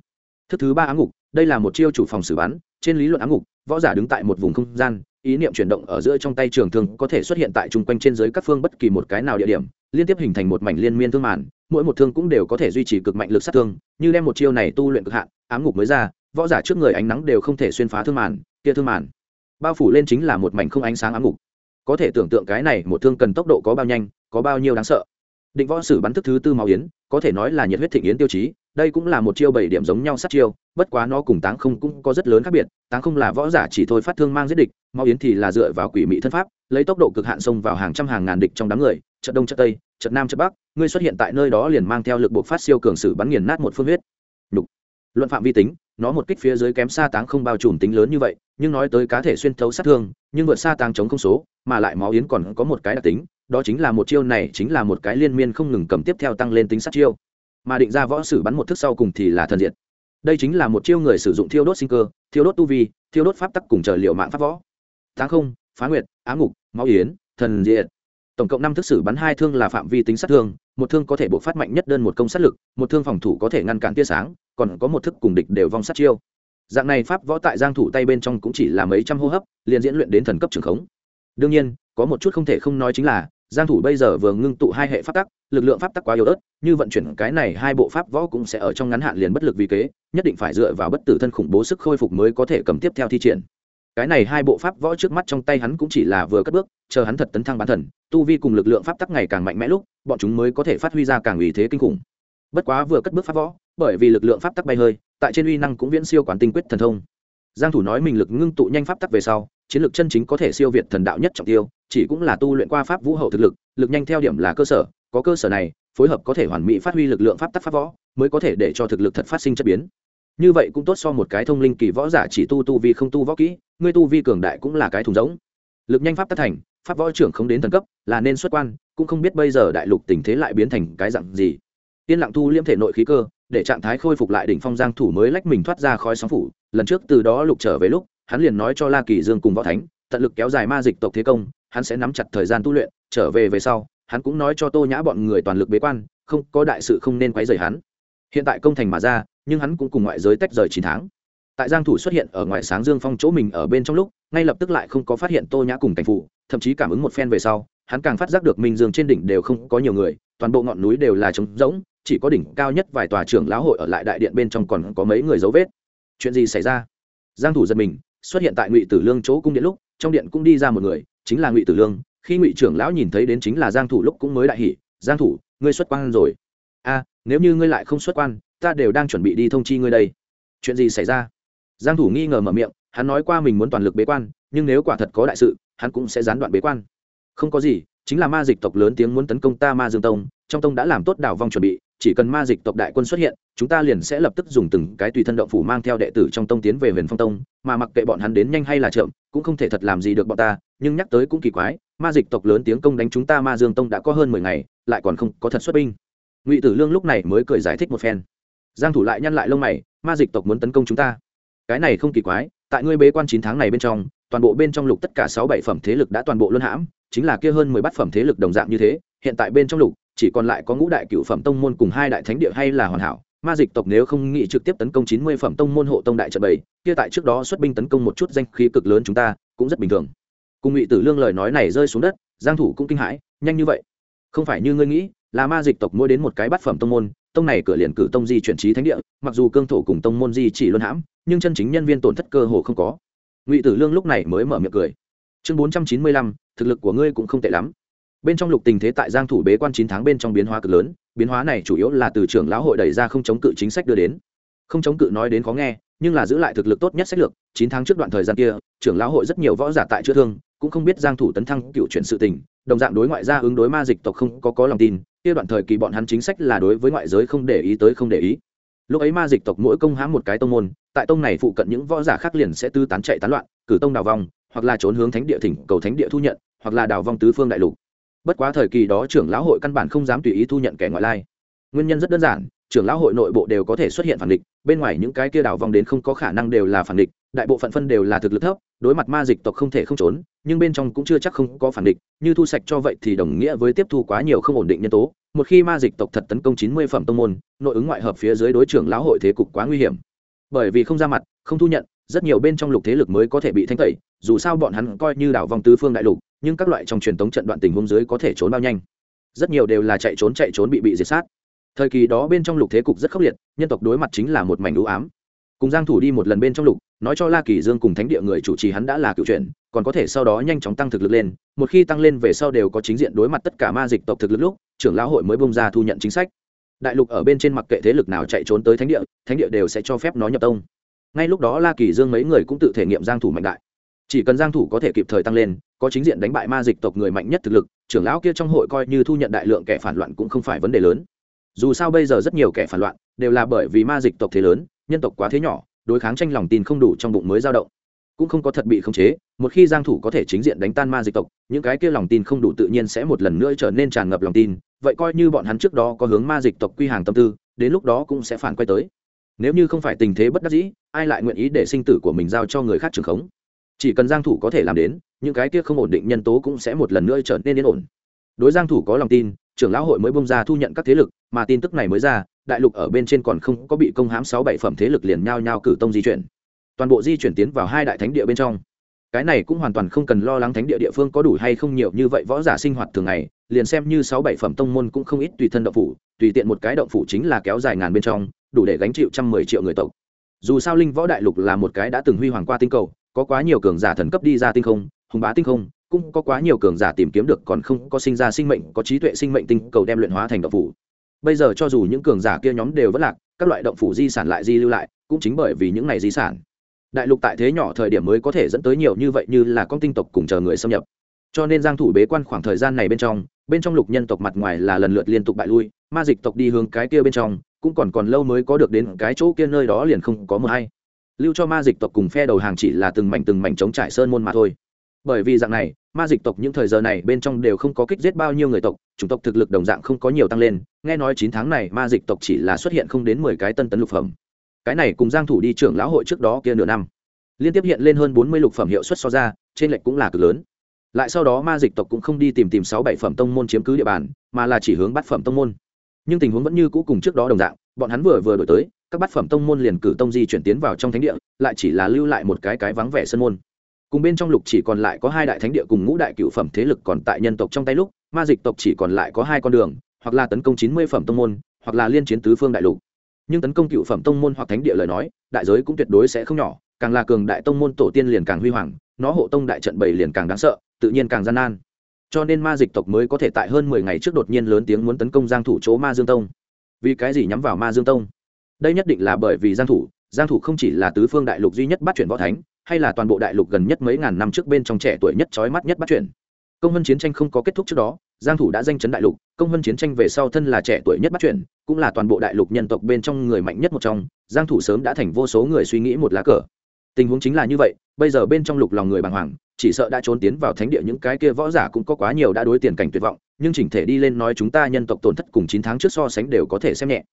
Thức thứ ba áng ngục đây là một chiêu chủ phòng xử bắn trên lý luận áng ngục võ giả đứng tại một vùng không gian ý niệm chuyển động ở giữa trong tay trường thương có thể xuất hiện tại trung quanh trên dưới các phương bất kỳ một cái nào địa điểm, liên tiếp hình thành một mảnh liên miên thương màn, mỗi một thương cũng đều có thể duy trì cực mạnh lực sát thương, như đem một chiêu này tu luyện cực hạn, ám ngục mới ra, võ giả trước người ánh nắng đều không thể xuyên phá thương màn, kia thương màn bao phủ lên chính là một mảnh không ánh sáng ám ngục. Có thể tưởng tượng cái này một thương cần tốc độ có bao nhanh, có bao nhiêu đáng sợ. Định võ sử bắn thức thứ tư máu yến, có thể nói là nhiệt huyết thịnh yến tiêu chí đây cũng là một chiêu bảy điểm giống nhau sát chiêu, bất quá nó cùng táng không cũng có rất lớn khác biệt, táng không là võ giả chỉ thôi phát thương mang giết địch mau yến thì là dựa vào quỷ mị thân pháp, lấy tốc độ cực hạn xông vào hàng trăm hàng ngàn địch trong đám người, trận đông trận tây, trận nam trận bắc ngươi xuất hiện tại nơi đó liền mang theo lực buộc phát siêu cường sử bắn nghiền nát một phương huyết Nhục. luận phạm vi tính, nó một kích phía dưới kém xa táng không bao trùm tính lớn như vậy, nhưng nói tới cá thể xuyên thấu sát thương, nhưng vượt xa táng chống không số, mà lại máu yến còn có một cái đặc tính, đó chính là một chiêu này chính là một cái liên miên không ngừng cầm tiếp theo tăng lên tính sát chiêu mà định ra võ sử bắn một thức sau cùng thì là thần diệt. Đây chính là một chiêu người sử dụng thiêu đốt sinh cơ, thiêu đốt tu vi, thiêu đốt pháp tắc cùng chờ liệu mạng pháp võ. Tháng không, phá nguyệt, á ngục, máu yến, thần diệt. Tổng cộng năm thức sử bắn hai thương là phạm vi tính sát thương, một thương có thể buộc phát mạnh nhất đơn một công sát lực, một thương phòng thủ có thể ngăn cản tia sáng, còn có một thức cùng địch đều vong sát chiêu. Dạng này pháp võ tại giang thủ tay bên trong cũng chỉ là mấy trăm hô hấp, liền diễn luyện đến thần cấp trường khống. Đương nhiên, có một chút không thể không nói chính là giang thủ bây giờ vừa ngưng tụ hai hệ pháp tắc, lực lượng pháp tắc quá yếu ớt, như vận chuyển cái này hai bộ pháp võ cũng sẽ ở trong ngắn hạn liền bất lực vì kế, nhất định phải dựa vào bất tử thân khủng bố sức khôi phục mới có thể cầm tiếp theo thi triển. Cái này hai bộ pháp võ trước mắt trong tay hắn cũng chỉ là vừa cất bước, chờ hắn thật tấn thăng bán thần, tu vi cùng lực lượng pháp tắc ngày càng mạnh mẽ lúc, bọn chúng mới có thể phát huy ra càng ủy thế kinh khủng. Bất quá vừa cất bước pháp võ, bởi vì lực lượng pháp tắc bay hơi, tại trên uy năng cũng viễn siêu quán tinh quyết thần thông giang thủ nói mình lực ngưng tụ nhanh pháp tắc về sau, chiến lược chân chính có thể siêu việt thần đạo nhất trọng tiêu, chỉ cũng là tu luyện qua pháp vũ hậu thực lực lực nhanh theo điểm là cơ sở, có cơ sở này, phối hợp có thể hoàn mỹ phát huy lực lượng pháp tắc pháp võ, mới có thể để cho thực lực thật phát sinh chất biến. Như vậy cũng tốt so một cái thông linh kỳ võ giả chỉ tu tu vi không tu võ kỹ, ngươi tu vi cường đại cũng là cái thùng rỗng. Lực nhanh pháp tắc thành, pháp võ trưởng không đến thần cấp, là nên xuất quan, cũng không biết bây giờ đại lục tình thế lại biến thành cái dạng gì yên lặng thu liễm thể nội khí cơ, để trạng thái khôi phục lại đỉnh phong giang thủ mới lách mình thoát ra khói sóng phủ. Lần trước từ đó lục trở về lúc, hắn liền nói cho la kỳ dương cùng võ thánh, tận lực kéo dài ma dịch tộc thế công, hắn sẽ nắm chặt thời gian tu luyện, trở về về sau, hắn cũng nói cho tô nhã bọn người toàn lực bế quan, không có đại sự không nên quấy rầy hắn. Hiện tại công thành mà ra, nhưng hắn cũng cùng ngoại giới tách rời chín tháng. Tại giang thủ xuất hiện ở ngoài sáng dương phong chỗ mình ở bên trong lúc, ngay lập tức lại không có phát hiện tô nhã cùng cảnh phụ, thậm chí cảm ứng một phen về sau, hắn càng phát giác được minh dương trên đỉnh đều không có nhiều người, toàn bộ ngọn núi đều là trống rỗng chỉ có đỉnh cao nhất vài tòa trưởng lão hội ở lại đại điện bên trong còn có mấy người dấu vết. Chuyện gì xảy ra? Giang thủ giật mình, xuất hiện tại ngụy tử lương chỗ cung điện lúc, trong điện cũng đi ra một người, chính là ngụy tử lương. Khi ngụy trưởng lão nhìn thấy đến chính là giang thủ lúc cũng mới đại hỉ, giang thủ, ngươi xuất quan rồi. A, nếu như ngươi lại không xuất quan, ta đều đang chuẩn bị đi thông chi ngươi đây. Chuyện gì xảy ra? Giang thủ nghi ngờ mở miệng, hắn nói qua mình muốn toàn lực bế quan, nhưng nếu quả thật có đại sự, hắn cũng sẽ gián đoạn bế quan. Không có gì, chính là ma dịch tộc lớn tiếng muốn tấn công ta ma dương tông, trong tông đã làm tốt đảo vong chuẩn bị chỉ cần ma dịch tộc đại quân xuất hiện, chúng ta liền sẽ lập tức dùng từng cái tùy thân động phủ mang theo đệ tử trong tông tiến về huyền phong tông, mà mặc kệ bọn hắn đến nhanh hay là chậm, cũng không thể thật làm gì được bọn ta, nhưng nhắc tới cũng kỳ quái, ma dịch tộc lớn tiếng công đánh chúng ta ma dương tông đã có hơn mười ngày, lại còn không có thật xuất binh. Ngụy tử lương lúc này mới cười giải thích một phen. Giang thủ lại nhăn lại lông mày, ma dịch tộc muốn tấn công chúng ta. Cái này không kỳ quái, tại ngươi bế quan chín tháng này bên trong, toàn bộ bên trong lục tất cả sáu bảy phẩm thế lực đã toàn bộ luân hãm, chính là kia hơn mười bát phẩm thế lực đồng dạng như thế, hiện tại bên trong lục chỉ còn lại có ngũ đại cựu phẩm tông môn cùng hai đại thánh địa hay là hoàn hảo. Ma dịch tộc nếu không nghĩ trực tiếp tấn công chín mươi phẩm tông môn hộ tông đại trận bảy kia tại trước đó xuất binh tấn công một chút danh khí cực lớn chúng ta cũng rất bình thường. Cùng ngụy tử lương lời nói này rơi xuống đất, giang thủ cũng kinh hãi, nhanh như vậy. Không phải như ngươi nghĩ, là ma dịch tộc mỗi đến một cái bát phẩm tông môn, tông này cửa liền cử tông di chuyển trí thánh địa, mặc dù cương thổ cùng tông môn di chỉ luân hãm, nhưng chân chính nhân viên tổn thất cơ hồ không có. Ngụy tử lương lúc này mới mở miệng cười. Chương bốn trăm chín mươi lăm, thực lực của ngươi cũng không tệ lắm bên trong lục tình thế tại giang thủ bế quan chín tháng bên trong biến hóa cực lớn, biến hóa này chủ yếu là từ trưởng lão hội đẩy ra không chống cự chính sách đưa đến. Không chống cự nói đến khó nghe, nhưng là giữ lại thực lực tốt nhất sách lược, chín tháng trước đoạn thời gian kia, trưởng lão hội rất nhiều võ giả tại chữa thương, cũng không biết giang thủ tấn thăng cựu chuyển sự tình, đồng dạng đối ngoại gia ứng đối ma dịch tộc không có có lòng tin, kia đoạn thời kỳ bọn hắn chính sách là đối với ngoại giới không để ý tới không để ý. Lúc ấy ma dịch tộc mỗi công hãm một cái tông môn, tại tông này phụ cận những võ giả khác liền sẽ tư tán chạy tán loạn, cử tông đào vong, hoặc là trốn hướng thánh địa thỉnh cầu thánh địa thu nhận, hoặc là đào vong tứ phương đại lục bất quá thời kỳ đó trưởng lão hội căn bản không dám tùy ý thu nhận kẻ ngoại lai. Nguyên nhân rất đơn giản, trưởng lão hội nội bộ đều có thể xuất hiện phản địch, bên ngoài những cái kia đảo vòng đến không có khả năng đều là phản địch, đại bộ phận phân đều là thực lực thấp, đối mặt ma dịch tộc không thể không trốn, nhưng bên trong cũng chưa chắc không có phản địch, như thu sạch cho vậy thì đồng nghĩa với tiếp thu quá nhiều không ổn định nhân tố, một khi ma dịch tộc thật tấn công chín mươi phẩm tông môn, nội ứng ngoại hợp phía dưới đối trưởng lão hội thế cục quá nguy hiểm. Bởi vì không ra mặt, không thu nhận, rất nhiều bên trong lục thế lực mới có thể bị thanh tẩy, dù sao bọn hắn coi như đảo vòng tứ phương đại lục nhưng các loại trong truyền thống trận đoạn tình huống dưới có thể trốn bao nhanh. Rất nhiều đều là chạy trốn chạy trốn bị bị diệt sát. Thời kỳ đó bên trong lục thế cục rất khốc liệt nhân tộc đối mặt chính là một mảnh đũ ám. Cùng giang thủ đi một lần bên trong lục nói cho la kỳ dương cùng thánh địa người chủ trì hắn đã là cựu truyền, còn có thể sau đó nhanh chóng tăng thực lực lên một khi tăng lên về sau đều có chính diện đối mặt tất cả ma dịch tộc thực lực lúc trưởng lão hội mới bung ra thu nhận chính sách. Đại lục ở bên trên mặc kệ thế lực nào chạy trốn tới thánh địa thánh địa đều sẽ cho phép nó nhập tông. Ngay lúc đó la kỳ dương mấy người cũng tự thể nghiệm giang thủ mạnh đại chỉ cần giang thủ có thể kịp thời tăng lên, có chính diện đánh bại ma dịch tộc người mạnh nhất thực lực, trưởng lão kia trong hội coi như thu nhận đại lượng kẻ phản loạn cũng không phải vấn đề lớn. Dù sao bây giờ rất nhiều kẻ phản loạn đều là bởi vì ma dịch tộc thế lớn, nhân tộc quá thế nhỏ, đối kháng tranh lòng tin không đủ trong bụng mới dao động. Cũng không có thật bị khống chế, một khi giang thủ có thể chính diện đánh tan ma dịch tộc, những cái kia lòng tin không đủ tự nhiên sẽ một lần nữa trở nên tràn ngập lòng tin, vậy coi như bọn hắn trước đó có hướng ma dịch tộc quy hàng tâm tư, đến lúc đó cũng sẽ phản quay tới. Nếu như không phải tình thế bất đắc dĩ, ai lại nguyện ý để sinh tử của mình giao cho người khác trường khống? Chỉ cần giang thủ có thể làm đến, những cái kia không ổn định nhân tố cũng sẽ một lần nữa trở nên yên ổn. Đối giang thủ có lòng tin, trưởng lão hội mới bung ra thu nhận các thế lực, mà tin tức này mới ra, đại lục ở bên trên còn không có bị công hãm sáu bảy phẩm thế lực liền nhao nhao cử tông di chuyển. Toàn bộ di chuyển tiến vào hai đại thánh địa bên trong. Cái này cũng hoàn toàn không cần lo lắng thánh địa địa phương có đủ hay không nhiều như vậy võ giả sinh hoạt thường ngày, liền xem như sáu bảy phẩm tông môn cũng không ít tùy thân động phủ, tùy tiện một cái động phủ chính là kéo dài ngàn bên trong, đủ để gánh chịu trăm mười triệu người tộc. Dù sao linh võ đại lục là một cái đã từng huy hoàng qua tinh cầu có quá nhiều cường giả thần cấp đi ra tinh không, hùng bá tinh không, cũng có quá nhiều cường giả tìm kiếm được còn không có sinh ra sinh mệnh, có trí tuệ sinh mệnh tinh cầu đem luyện hóa thành động phủ. Bây giờ cho dù những cường giả kia nhóm đều vất lạc, các loại động phủ di sản lại di lưu lại, cũng chính bởi vì những này di sản. Đại lục tại thế nhỏ thời điểm mới có thể dẫn tới nhiều như vậy như là con tinh tộc cùng chờ người xâm nhập. Cho nên giang thủ bế quan khoảng thời gian này bên trong bên trong lục nhân tộc mặt ngoài là lần lượt liên tục bại lui, ma dịch tộc đi hướng cái kia bên trong, cũng còn còn lâu mới có được đến cái chỗ kia nơi đó liền không có mưa hay lưu cho ma dịch tộc cùng phe đầu hàng chỉ là từng mảnh từng mảnh chống trải sơn môn mà thôi. Bởi vì dạng này, ma dịch tộc những thời giờ này bên trong đều không có kích giết bao nhiêu người tộc, chủng tộc thực lực đồng dạng không có nhiều tăng lên. Nghe nói chín tháng này, ma dịch tộc chỉ là xuất hiện không đến mười cái tân tấn lục phẩm. Cái này cùng giang thủ đi trưởng lão hội trước đó kia nửa năm, liên tiếp hiện lên hơn bốn mươi lục phẩm hiệu suất so ra, trên lệch cũng là cực lớn. Lại sau đó ma dịch tộc cũng không đi tìm tìm sáu bảy phẩm tông môn chiếm cứ địa bàn, mà là chỉ hướng bắt phẩm tông môn. Nhưng tình huống vẫn như cũ cùng trước đó đồng dạng, bọn hắn vừa vừa đổi tới các bát phẩm tông môn liền cử tông di chuyển tiến vào trong thánh địa, lại chỉ là lưu lại một cái cái vắng vẻ sân môn. Cùng bên trong lục chỉ còn lại có hai đại thánh địa cùng ngũ đại cựu phẩm thế lực còn tại nhân tộc trong tay lúc, ma dịch tộc chỉ còn lại có hai con đường, hoặc là tấn công chín mươi phẩm tông môn, hoặc là liên chiến tứ phương đại lục. Nhưng tấn công cựu phẩm tông môn hoặc thánh địa lời nói, đại giới cũng tuyệt đối sẽ không nhỏ, càng là cường đại tông môn tổ tiên liền càng huy hoàng, nó hộ tông đại trận bảy liền càng đáng sợ, tự nhiên càng gian nan. Cho nên ma dịch tộc mới có thể tại hơn mười ngày trước đột nhiên lớn tiếng muốn tấn công giang thủ chỗ ma dương tông. Vì cái gì nhắm vào ma dương tông? Đây nhất định là bởi vì giang thủ giang thủ không chỉ là tứ phương đại lục duy nhất bắt chuyển võ thánh, hay là toàn bộ đại lục gần nhất mấy ngàn năm trước bên trong trẻ tuổi nhất chói mắt nhất bắt chuyển. Công Hân chiến tranh không có kết thúc trước đó, giang thủ đã danh chấn đại lục, công Hân chiến tranh về sau thân là trẻ tuổi nhất bắt chuyển, cũng là toàn bộ đại lục nhân tộc bên trong người mạnh nhất một trong, giang thủ sớm đã thành vô số người suy nghĩ một lá cờ. Tình huống chính là như vậy, bây giờ bên trong lục lòng người bàng hoàng, chỉ sợ đã trốn tiến vào thánh địa những cái kia võ giả cũng có quá nhiều đã đối tiền cảnh tuyệt vọng, nhưng chỉnh thể đi lên nói chúng ta nhân tộc tổn thất cùng chín tháng trước so sánh đều có thể xem nhẹ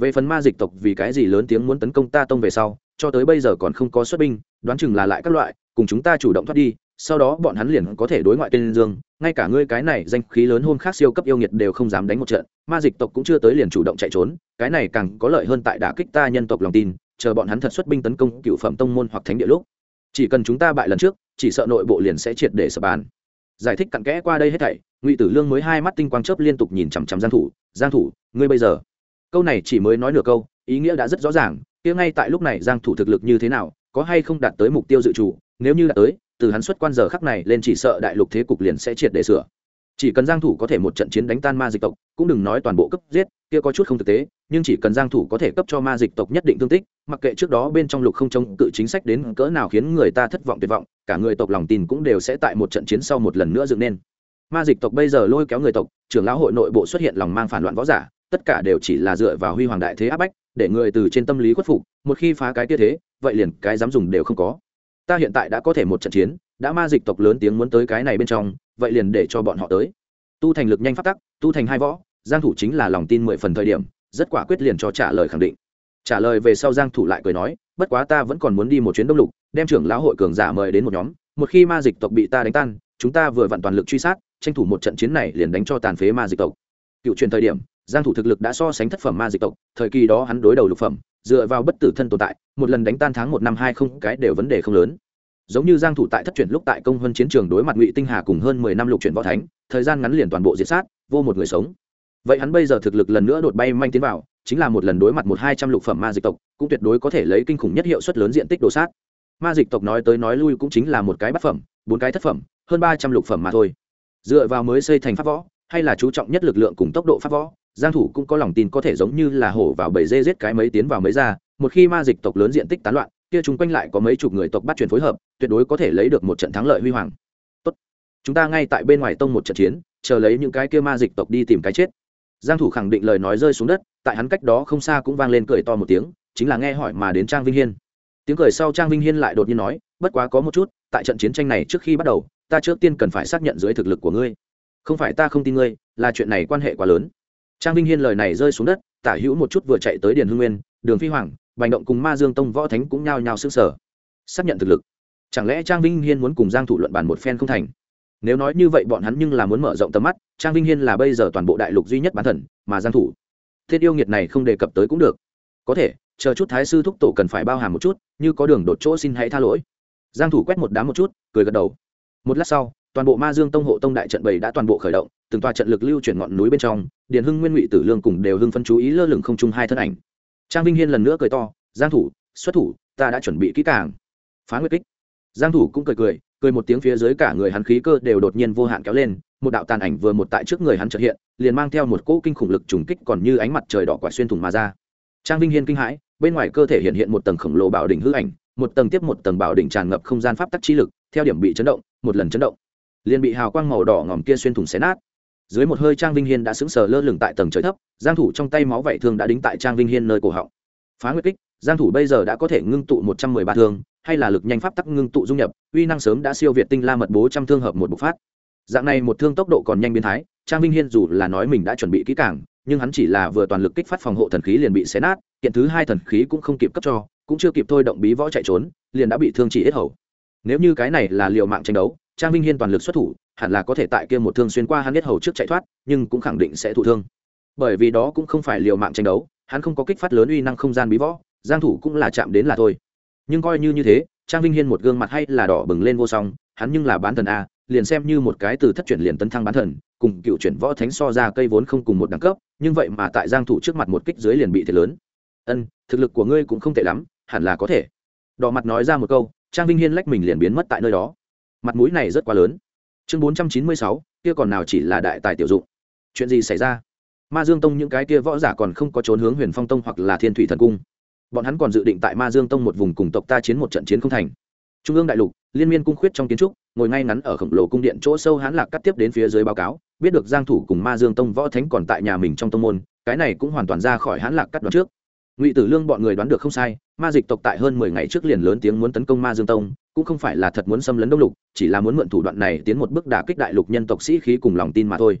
về phần ma dịch tộc vì cái gì lớn tiếng muốn tấn công ta tông về sau, cho tới bây giờ còn không có xuất binh, đoán chừng là lại các loại, cùng chúng ta chủ động thoát đi, sau đó bọn hắn liền có thể đối ngoại tên dương, ngay cả ngươi cái này danh khí lớn hôn khác siêu cấp yêu nghiệt đều không dám đánh một trận, ma dịch tộc cũng chưa tới liền chủ động chạy trốn, cái này càng có lợi hơn tại đả kích ta nhân tộc lòng tin, chờ bọn hắn thật xuất binh tấn công cựu phẩm tông môn hoặc thánh địa lúc. Chỉ cần chúng ta bại lần trước, chỉ sợ nội bộ liền sẽ triệt để sập bàn. Giải thích cặn kẽ qua đây hết thảy, ngụy tử lương mới hai mắt tinh quang chớp liên tục nhìn chằm chằm giang thủ giang thủ, ngươi bây giờ câu này chỉ mới nói nửa câu, ý nghĩa đã rất rõ ràng, kia ngay tại lúc này giang thủ thực lực như thế nào, có hay không đạt tới mục tiêu dự chủ nếu như đạt tới, từ hắn xuất quan giờ khắc này lên chỉ sợ đại lục thế cục liền sẽ triệt để sửa. Chỉ cần giang thủ có thể một trận chiến đánh tan ma dịch tộc, cũng đừng nói toàn bộ cấp giết, kia có chút không thực tế, nhưng chỉ cần giang thủ có thể cấp cho ma dịch tộc nhất định thương tích, mặc kệ trước đó bên trong lục không chống cự chính sách đến cỡ nào khiến người ta thất vọng tuyệt vọng, cả người tộc lòng tin cũng đều sẽ tại một trận chiến sau một lần nữa dựng nên. Ma dịch tộc bây giờ lôi kéo người tộc, trưởng lão hội nội bộ xuất hiện lòng mang phản loạn võ giả tất cả đều chỉ là dựa vào huy hoàng đại thế áp bách, để người từ trên tâm lý khuất phục, một khi phá cái kia thế, vậy liền cái dám dùng đều không có. Ta hiện tại đã có thể một trận chiến, đã ma dịch tộc lớn tiếng muốn tới cái này bên trong, vậy liền để cho bọn họ tới. Tu thành lực nhanh phát tắc, tu thành hai võ, giang thủ chính là lòng tin mười phần thời điểm, rất quả quyết liền cho trả lời khẳng định. Trả lời về sau giang thủ lại cười nói, bất quá ta vẫn còn muốn đi một chuyến đông lục, đem trưởng lão hội cường giả mời đến một nhóm, một khi ma dịch tộc bị ta đánh tan, chúng ta vừa vặn toàn lực truy sát, tranh thủ một trận chiến này liền đánh cho tàn phế ma dịch tộc. Cựu truyền thời điểm giang thủ thực lực đã so sánh thất phẩm ma dịch tộc, thời kỳ đó hắn đối đầu lục phẩm, dựa vào bất tử thân tồn tại, một lần đánh tan tháng một năm hai không cái đều vấn đề không lớn. Giống như giang thủ tại thất truyền lúc tại công hơn chiến trường đối mặt ngụy tinh hà cùng hơn 10 năm lục truyền võ thánh, thời gian ngắn liền toàn bộ diệt sát, vô một người sống. Vậy hắn bây giờ thực lực lần nữa đột bay manh tiến vào, chính là một lần đối mặt một hai trăm lục phẩm ma dịch tộc, cũng tuyệt đối có thể lấy kinh khủng nhất hiệu suất lớn diện tích đồ sát. Ma dịch tộc nói tới nói lui cũng chính là một cái bát phẩm, bốn cái thất phẩm, hơn ba trăm lục phẩm mà thôi. Dựa vào mới xây thành pháp võ, hay là chú trọng nhất lực lượng cùng tốc độ pháp võ giang thủ cũng có lòng tin có thể giống như là hổ vào bầy dê giết cái mấy tiến vào mấy ra, một khi ma dịch tộc lớn diện tích tán loạn, kia chúng quanh lại có mấy chục người tộc bắt chuyển phối hợp, tuyệt đối có thể lấy được một trận thắng lợi huy hoàng. Tốt. Chúng ta ngay tại bên ngoài tông một trận chiến, chờ lấy những cái kia ma dịch tộc đi tìm cái chết. Giang thủ khẳng định lời nói rơi xuống đất, tại hắn cách đó không xa cũng vang lên cười to một tiếng, chính là nghe hỏi mà đến trang vinh hiên. Tiếng cười sau trang vinh hiên lại đột nhiên nói, bất quá có một chút, tại trận chiến tranh này trước khi bắt đầu, ta trước tiên cần phải xác nhận dưới thực lực của ngươi. Không phải ta không tin ngươi, là chuyện này quan hệ quá lớn trang vinh hiên lời này rơi xuống đất, tả hữu một chút vừa chạy tới điền hưng nguyên, đường phi hoàng, bành động cùng ma dương tông võ thánh cũng nhao nhao sức sở xác nhận thực lực. Chẳng lẽ trang vinh hiên muốn cùng giang thủ luận bàn một phen không thành? Nếu nói như vậy bọn hắn nhưng là muốn mở rộng tầm mắt, trang vinh hiên là bây giờ toàn bộ đại lục duy nhất bán thần, mà giang thủ, thiết yêu nghiệt này không đề cập tới cũng được. Có thể, chờ chút thái sư thúc tổ cần phải bao hàm một chút, như có đường đột chỗ xin hãy tha lỗi. Giang thủ quét một đám một chút, cười gật đầu. Một lát sau toàn bộ ma dương tông hộ tông đại trận bảy đã toàn bộ khởi động, từng tòa trận lực lưu chuyển ngọn núi bên trong, điền hưng, nguyên ngụy tử lương cùng đều hưng phân chú ý lơ lửng không chung hai thân ảnh. Trang vinh hiên lần nữa cười to, giang thủ, xuất thủ, ta đã chuẩn bị kỹ càng. Phá nguyệt kích. Giang thủ cũng cười cười cười một tiếng phía dưới cả người hắn khí cơ đều đột nhiên vô hạn kéo lên, một đạo tàn ảnh vừa một tại trước người hắn chợt hiện, liền mang theo một cỗ kinh khủng lực trùng kích còn như ánh mặt trời đỏ quả xuyên thủng mà ra. Trang vinh hiên kinh hãi, bên ngoài cơ thể hiện hiện một tầng khổng lồ bảo đỉnh hư ảnh, một tầng tiếp một tầng bảo đỉnh tràn ngập không gian pháp tắc chi lực, theo điểm bị chấn động, một lần chấn động liền bị hào quang màu đỏ ngòm kia xuyên thủng xé nát. Dưới một hơi trang vinh hiên đã sững sờ lơ lửng tại tầng trời thấp, giang thủ trong tay máu vảy thương đã đính tại trang vinh hiên nơi cổ họng. Phá nguyệt kích, giang thủ bây giờ đã có thể ngưng tụ 113 thương, hay là lực nhanh pháp tắc ngưng tụ dung nhập, uy năng sớm đã siêu việt tinh la mật bố trăm thương hợp một bộc phát. Dạng này một thương tốc độ còn nhanh biến thái, trang vinh hiên dù là nói mình đã chuẩn bị kỹ càng, nhưng hắn chỉ là vừa toàn lực kích phát phòng hộ thần khí liền bị xé nát, kiện thứ hai thần khí cũng không kịp cấp cho, cũng chưa kịp thôi động bí võ chạy trốn, liền đã bị thương chỉ hết hầu. Nếu như cái này là liều mạng tranh đấu trang vinh hiên toàn lực xuất thủ, hẳn là có thể tại kia một thương xuyên qua hắn biết hầu trước chạy thoát, nhưng cũng khẳng định sẽ thụ thương. Bởi vì đó cũng không phải liều mạng tranh đấu, hắn không có kích phát lớn uy năng không gian bí võ, giang thủ cũng là chạm đến là thôi. Nhưng coi như như thế, trang vinh hiên một gương mặt hay là đỏ bừng lên vô song, hắn nhưng là bán thần a, liền xem như một cái từ thất chuyển liền tấn thăng bán thần, cùng cựu chuyển võ thánh so ra cây vốn không cùng một đẳng cấp, nhưng vậy mà tại giang thủ trước mặt một kích dưới liền bị thiệt lớn. Ân, thực lực của ngươi cũng không tệ lắm, hẳn là có thể. Đỏ mặt nói ra một câu, trang vinh hiên lách mình liền biến mất tại nơi đó mặt mũi này rất quá lớn. Chương 496, kia còn nào chỉ là đại tài tiểu dụng. Chuyện gì xảy ra? Ma dương tông những cái kia võ giả còn không có trốn hướng huyền phong tông hoặc là thiên thủy thần cung. Bọn hắn còn dự định tại ma dương tông một vùng cùng tộc ta chiến một trận chiến không thành. Trung ương đại lục liên miên cung khuyết trong kiến trúc ngồi ngay ngắn ở khổng lồ cung điện chỗ sâu hãn lạc cắt tiếp đến phía dưới báo cáo biết được giang thủ cùng ma dương tông võ thánh còn tại nhà mình trong tông môn cái này cũng hoàn toàn ra khỏi hãn lạc cắt đoán trước. Ngụy tử lương bọn người đoán được không sai ma dịch tộc tại hơn 10 ngày trước liền lớn tiếng muốn tấn công ma dương tông cũng không phải là thật muốn xâm lấn đông lục, chỉ là muốn mượn thủ đoạn này tiến một bước đả kích đại lục nhân tộc sĩ khí cùng lòng tin mà thôi.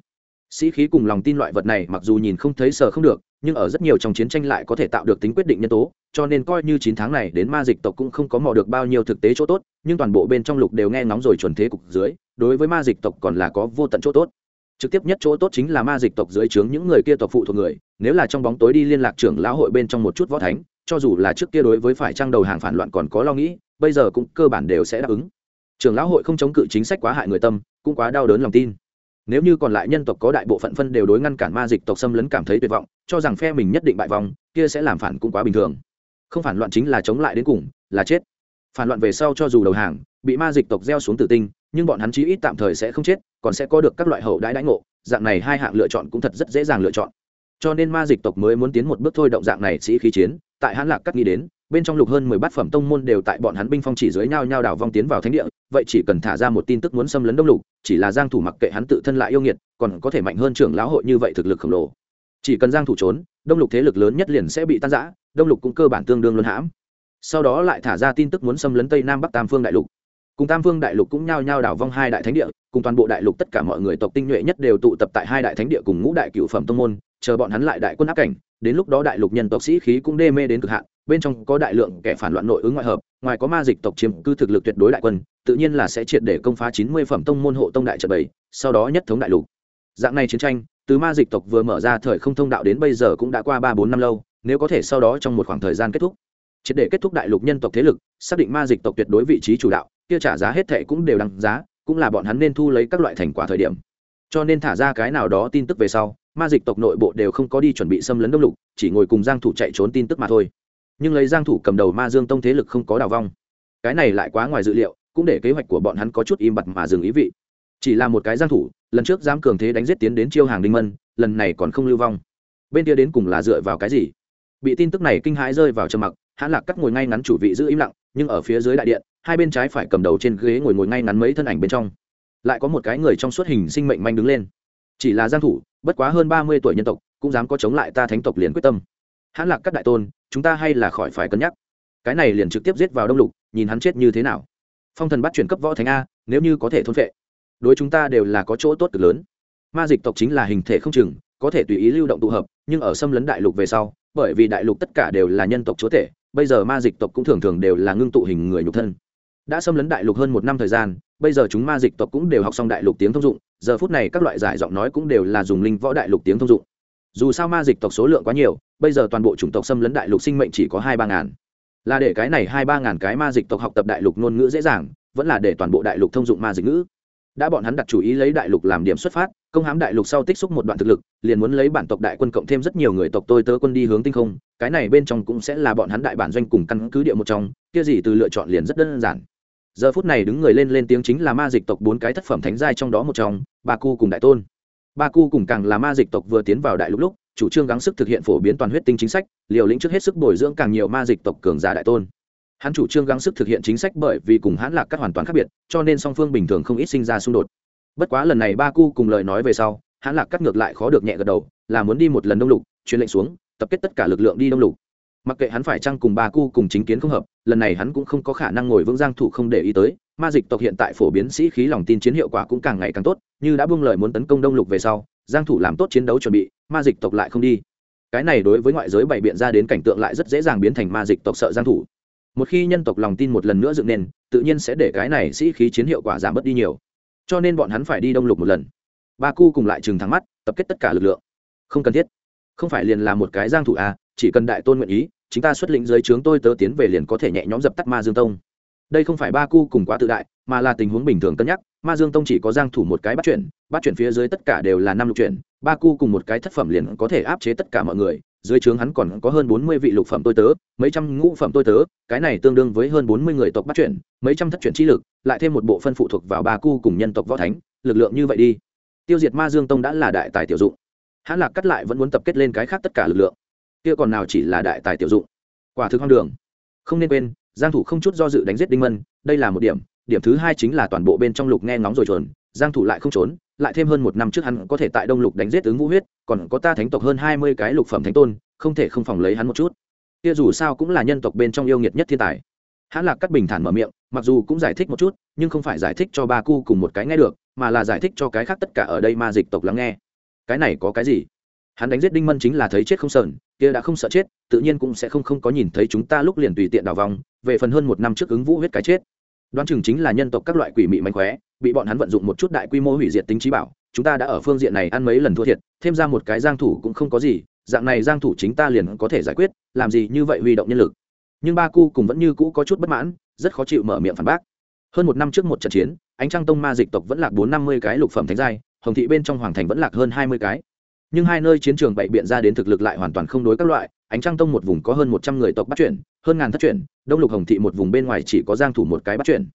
Sĩ khí cùng lòng tin loại vật này mặc dù nhìn không thấy sờ không được, nhưng ở rất nhiều trong chiến tranh lại có thể tạo được tính quyết định nhân tố, cho nên coi như chín tháng này đến ma dịch tộc cũng không có mò được bao nhiêu thực tế chỗ tốt, nhưng toàn bộ bên trong lục đều nghe ngóng rồi chuẩn thế cục dưới, đối với ma dịch tộc còn là có vô tận chỗ tốt. Trực tiếp nhất chỗ tốt chính là ma dịch tộc dưới trướng những người kia tộc phụ thuộc người, nếu là trong bóng tối đi liên lạc trưởng lão hội bên trong một chút võ thánh, cho dù là trước kia đối với phải trang đầu hàng phản loạn còn có lo nghĩ bây giờ cũng cơ bản đều sẽ đáp ứng. Trưởng lão hội không chống cự chính sách quá hại người tâm, cũng quá đau đớn lòng tin. Nếu như còn lại nhân tộc có đại bộ phận phân đều đối ngăn cản ma dịch tộc xâm lấn cảm thấy tuyệt vọng, cho rằng phe mình nhất định bại vòng kia sẽ làm phản cũng quá bình thường. Không phản loạn chính là chống lại đến cùng, là chết. Phản loạn về sau cho dù đầu hàng, bị ma dịch tộc gieo xuống tử tinh, nhưng bọn hắn chí ít tạm thời sẽ không chết, còn sẽ có được các loại hậu đãi đãi ngộ, dạng này hai hạng lựa chọn cũng thật rất dễ dàng lựa chọn. Cho nên ma dịch tộc mới muốn tiến một bước thôi động dạng này sĩ khí chiến, tại hãn lạc cắt nghĩ đến bên trong lục hơn mười bát phẩm tông môn đều tại bọn hắn binh phong chỉ dưới nhau nhau đảo vong tiến vào thánh địa, vậy chỉ cần thả ra một tin tức muốn xâm lấn đông lục, chỉ là giang thủ mặc kệ hắn tự thân lại yêu nghiệt, còn có thể mạnh hơn trưởng lão hội như vậy thực lực khổng lồ. Chỉ cần giang thủ trốn, đông lục thế lực lớn nhất liền sẽ bị tan rã, đông lục cũng cơ bản tương đương luân hãm. Sau đó lại thả ra tin tức muốn xâm lấn tây nam bắc tam phương đại lục. Cùng tam phương đại lục cũng nhao nhao đảo vong hai đại thánh địa, cùng toàn bộ đại lục tất cả mọi người tộc tinh nhuệ nhất đều tụ tập tại hai đại thánh địa cùng ngũ đại cửu phẩm tông môn, chờ bọn hắn lại đại quân áp cảnh đến lúc đó đại lục nhân tộc sĩ khí cũng đê mê đến cực hạn, bên trong có đại lượng kẻ phản loạn nội ứng ngoại hợp, ngoài có ma dịch tộc chiếm cư thực lực tuyệt đối đại quân, tự nhiên là sẽ triệt để công phá chín mươi phẩm tông môn hộ tông đại trận bảy, sau đó nhất thống đại lục. Dạng này chiến tranh, từ ma dịch tộc vừa mở ra thời không thông đạo đến bây giờ cũng đã qua ba bốn năm lâu, nếu có thể sau đó trong một khoảng thời gian kết thúc, triệt để kết thúc đại lục nhân tộc thế lực, xác định ma dịch tộc tuyệt đối vị trí chủ đạo, kia trả giá hết thệ cũng đều đăng giá, cũng là bọn hắn nên thu lấy các loại thành quả thời điểm. Cho nên thả ra cái nào đó tin tức về sau ma dịch tộc nội bộ đều không có đi chuẩn bị xâm lấn đông lục, chỉ ngồi cùng giang thủ chạy trốn tin tức mà thôi. Nhưng lấy giang thủ cầm đầu ma dương tông thế lực không có đào vong. Cái này lại quá ngoài dự liệu, cũng để kế hoạch của bọn hắn có chút im bặt mà dừng ý vị. Chỉ là một cái giang thủ, lần trước dám cường thế đánh giết tiến đến chiêu hàng đinh mân, lần này còn không lưu vong. Bên kia đến cùng là dựa vào cái gì? Bị tin tức này kinh hãi rơi vào trầm mặc, hãn lạc cắt ngồi ngay ngắn chủ vị giữ im lặng, nhưng ở phía dưới đại điện, hai bên trái phải cầm đầu trên ghế ngồi ngồi ngay ngắn mấy thân ảnh bên trong. Lại có một cái người trong suốt hình sinh mệnh manh đứng lên. Chỉ là giang thủ bất quá hơn ba mươi tuổi nhân tộc, cũng dám có chống lại ta thánh tộc liền quyết tâm. Hãn lạc các đại tôn, chúng ta hay là khỏi phải cân nhắc. Cái này liền trực tiếp giết vào đông lục, nhìn hắn chết như thế nào. Phong thần bắt chuyển cấp võ thánh a, nếu như có thể thôn phệ, đối chúng ta đều là có chỗ tốt cực lớn. Ma dịch tộc chính là hình thể không chừng, có thể tùy ý lưu động tụ hợp, nhưng ở xâm lấn đại lục về sau, bởi vì đại lục tất cả đều là nhân tộc chúa thể bây giờ ma dịch tộc cũng thường thường đều là ngưng tụ hình người nhục thân đã xâm lấn đại lục hơn một năm thời gian, bây giờ chúng ma dịch tộc cũng đều học xong đại lục tiếng thông dụng, giờ phút này các loại giải giọng nói cũng đều là dùng linh võ đại lục tiếng thông dụng. Dù sao ma dịch tộc số lượng quá nhiều, bây giờ toàn bộ chủng tộc xâm lấn đại lục sinh mệnh chỉ có hai ba ngàn. Là để cái này hai ba ngàn cái ma dịch tộc học tập đại lục ngôn ngữ dễ dàng, vẫn là để toàn bộ đại lục thông dụng ma dịch ngữ. Đã bọn hắn đặt chủ ý lấy đại lục làm điểm xuất phát, công hãm đại lục sau tích xúc một đoạn thực lực, liền muốn lấy bản tộc đại quân cộng thêm rất nhiều người tộc tôi tớ quân đi hướng tinh không, cái này bên trong cũng sẽ là bọn hắn đại bản doanh cùng căn cứ địa một trong, kia gì từ lựa chọn liền rất đơn giản giờ phút này đứng người lên lên tiếng chính là ma dịch tộc bốn cái thất phẩm thánh giai trong đó một trong, ba cu cùng đại tôn. Ba cu cùng càng là ma dịch tộc vừa tiến vào đại lục lúc, chủ trương gắng sức thực hiện phổ biến toàn huyết tinh chính sách, liều lĩnh trước hết sức bồi dưỡng càng nhiều ma dịch tộc cường giả đại tôn. Hắn chủ trương gắng sức thực hiện chính sách bởi vì cùng hãn lạc các hoàn toàn khác biệt, cho nên song phương bình thường không ít sinh ra xung đột. Bất quá lần này ba cu cùng lời nói về sau hãn lạc cắt ngược lại khó được nhẹ gật đầu, là muốn đi một lần đông lục, truyền lệnh xuống, tập kết tất cả lực lượng đi đông lục mặc kệ hắn phải chăng cùng ba cu cùng chính kiến không hợp, lần này hắn cũng không có khả năng ngồi vững giang thủ không để ý tới, ma dịch tộc hiện tại phổ biến sĩ khí lòng tin chiến hiệu quả cũng càng ngày càng tốt, như đã buông lời muốn tấn công đông lục về sau, giang thủ làm tốt chiến đấu chuẩn bị, ma dịch tộc lại không đi. Cái này đối với ngoại giới bày biện ra đến cảnh tượng lại rất dễ dàng biến thành ma dịch tộc sợ giang thủ. Một khi nhân tộc lòng tin một lần nữa dựng nên, tự nhiên sẽ để cái này sĩ khí chiến hiệu quả giảm bớt đi nhiều. Cho nên bọn hắn phải đi đông lục một lần. Ba cu cùng lại chừng thắng mắt, tập kết tất cả lực lượng. Không cần thiết không phải liền là một cái giang thủ à chỉ cần đại tôn nguyện ý chúng ta xuất lĩnh dưới trướng tôi tớ tiến về liền có thể nhẹ nhõm dập tắt ma dương tông. Đây không phải ba cu cùng quá tự đại, mà là tình huống bình thường cân nhắc, ma dương tông chỉ có giang thủ một cái bắt chuyển bắt chuyển phía dưới tất cả đều là năm lục chuyển, ba cu cùng một cái thất phẩm liền có thể áp chế tất cả mọi người, dưới trướng hắn còn có hơn bốn mươi vị lục phẩm tôi tớ, mấy trăm ngũ phẩm tôi tớ, cái này tương đương với hơn bốn mươi người tộc bắt chuyển, mấy trăm thất chuyển chi lực, lại thêm một bộ phân phụ thuộc vào ba cu cùng nhân tộc võ thánh, lực lượng như vậy đi. Tiêu diệt ma dương tông đã là đại tài tiểu dụng hãn lạc cắt lại vẫn muốn tập kết lên cái khác tất cả lực lượng. Kia còn nào chỉ là đại tài tiểu dụng. Quả thực hoang đường. Không nên quên, giang thủ không chút do dự đánh giết đinh mân, đây là một điểm. Điểm thứ hai chính là toàn bộ bên trong lục nghe ngóng rồi chuẩn giang thủ lại không trốn, lại thêm hơn một năm trước hắn có thể tại đông lục đánh giết ứng vũ huyết, còn có ta thánh tộc hơn 20 cái lục phẩm thánh tôn, không thể không phòng lấy hắn một chút. Kia dù sao cũng là nhân tộc bên trong yêu nghiệt nhất thiên tài. Hãn lạc cắt bình thản mở miệng, mặc dù cũng giải thích một chút, nhưng không phải giải thích cho ba cu cùng một cái nghe được, mà là giải thích cho cái khác tất cả ở đây ma dịch tộc lắng nghe cái này có cái gì? Hắn đánh giết đinh mân chính là thấy chết không sờn, kia đã không sợ chết, tự nhiên cũng sẽ không không có nhìn thấy chúng ta lúc liền tùy tiện đào vòng về phần hơn một năm trước ứng vũ huyết cái chết. Đoán chừng chính là nhân tộc các loại quỷ mị mánh khóe, bị bọn hắn vận dụng một chút đại quy mô hủy diệt tính trí bảo, chúng ta đã ở phương diện này ăn mấy lần thua thiệt, thêm ra một cái giang thủ cũng không có gì, dạng này giang thủ chính ta liền có thể giải quyết, làm gì như vậy huy động nhân lực. Nhưng ba cu cùng vẫn như cũ có chút bất mãn, rất khó chịu mở miệng phản bác. Hơn một năm trước một trận chiến, ánh trăng tông ma dịch tộc vẫn là bốn năm mươi cái lục phẩm thánh giai hồng thị bên trong hoàng thành vẫn lạc hơn hai mươi cái. Nhưng hai nơi chiến trường bậy biện ra đến thực lực lại hoàn toàn không đối các loại, ánh trăng tông một vùng có hơn một trăm người tộc bắt chuyển, hơn ngàn thất chuyển, đông lục hồng thị một vùng bên ngoài chỉ có giang thủ một cái bắt chuyển.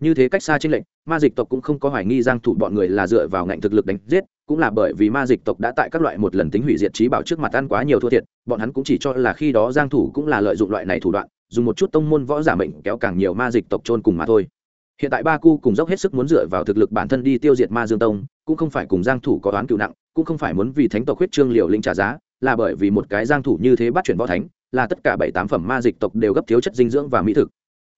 Như thế cách xa trên lệnh ma dịch tộc cũng không có hoài nghi giang thủ bọn người là dựa vào ngạnh thực lực đánh giết, cũng là bởi vì ma dịch tộc đã tại các loại một lần tính hủy diệt trí bảo trước mặt ăn quá nhiều thua thiệt, bọn hắn cũng chỉ cho là khi đó giang thủ cũng là lợi dụng loại này thủ đoạn, dùng một chút tông môn võ giả mệnh kéo càng nhiều ma dịch tộc trôn cùng mà thôi hiện tại ba cu cùng dốc hết sức muốn dựa vào thực lực bản thân đi tiêu diệt ma dương tông, cũng không phải cùng giang thủ có đoán cựu nặng, cũng không phải muốn vì thánh tộc huyết trương liều lĩnh trả giá, là bởi vì một cái giang thủ như thế bắt chuyển võ thánh, là tất cả bảy tám phẩm ma dịch tộc đều gấp thiếu chất dinh dưỡng và mỹ thực.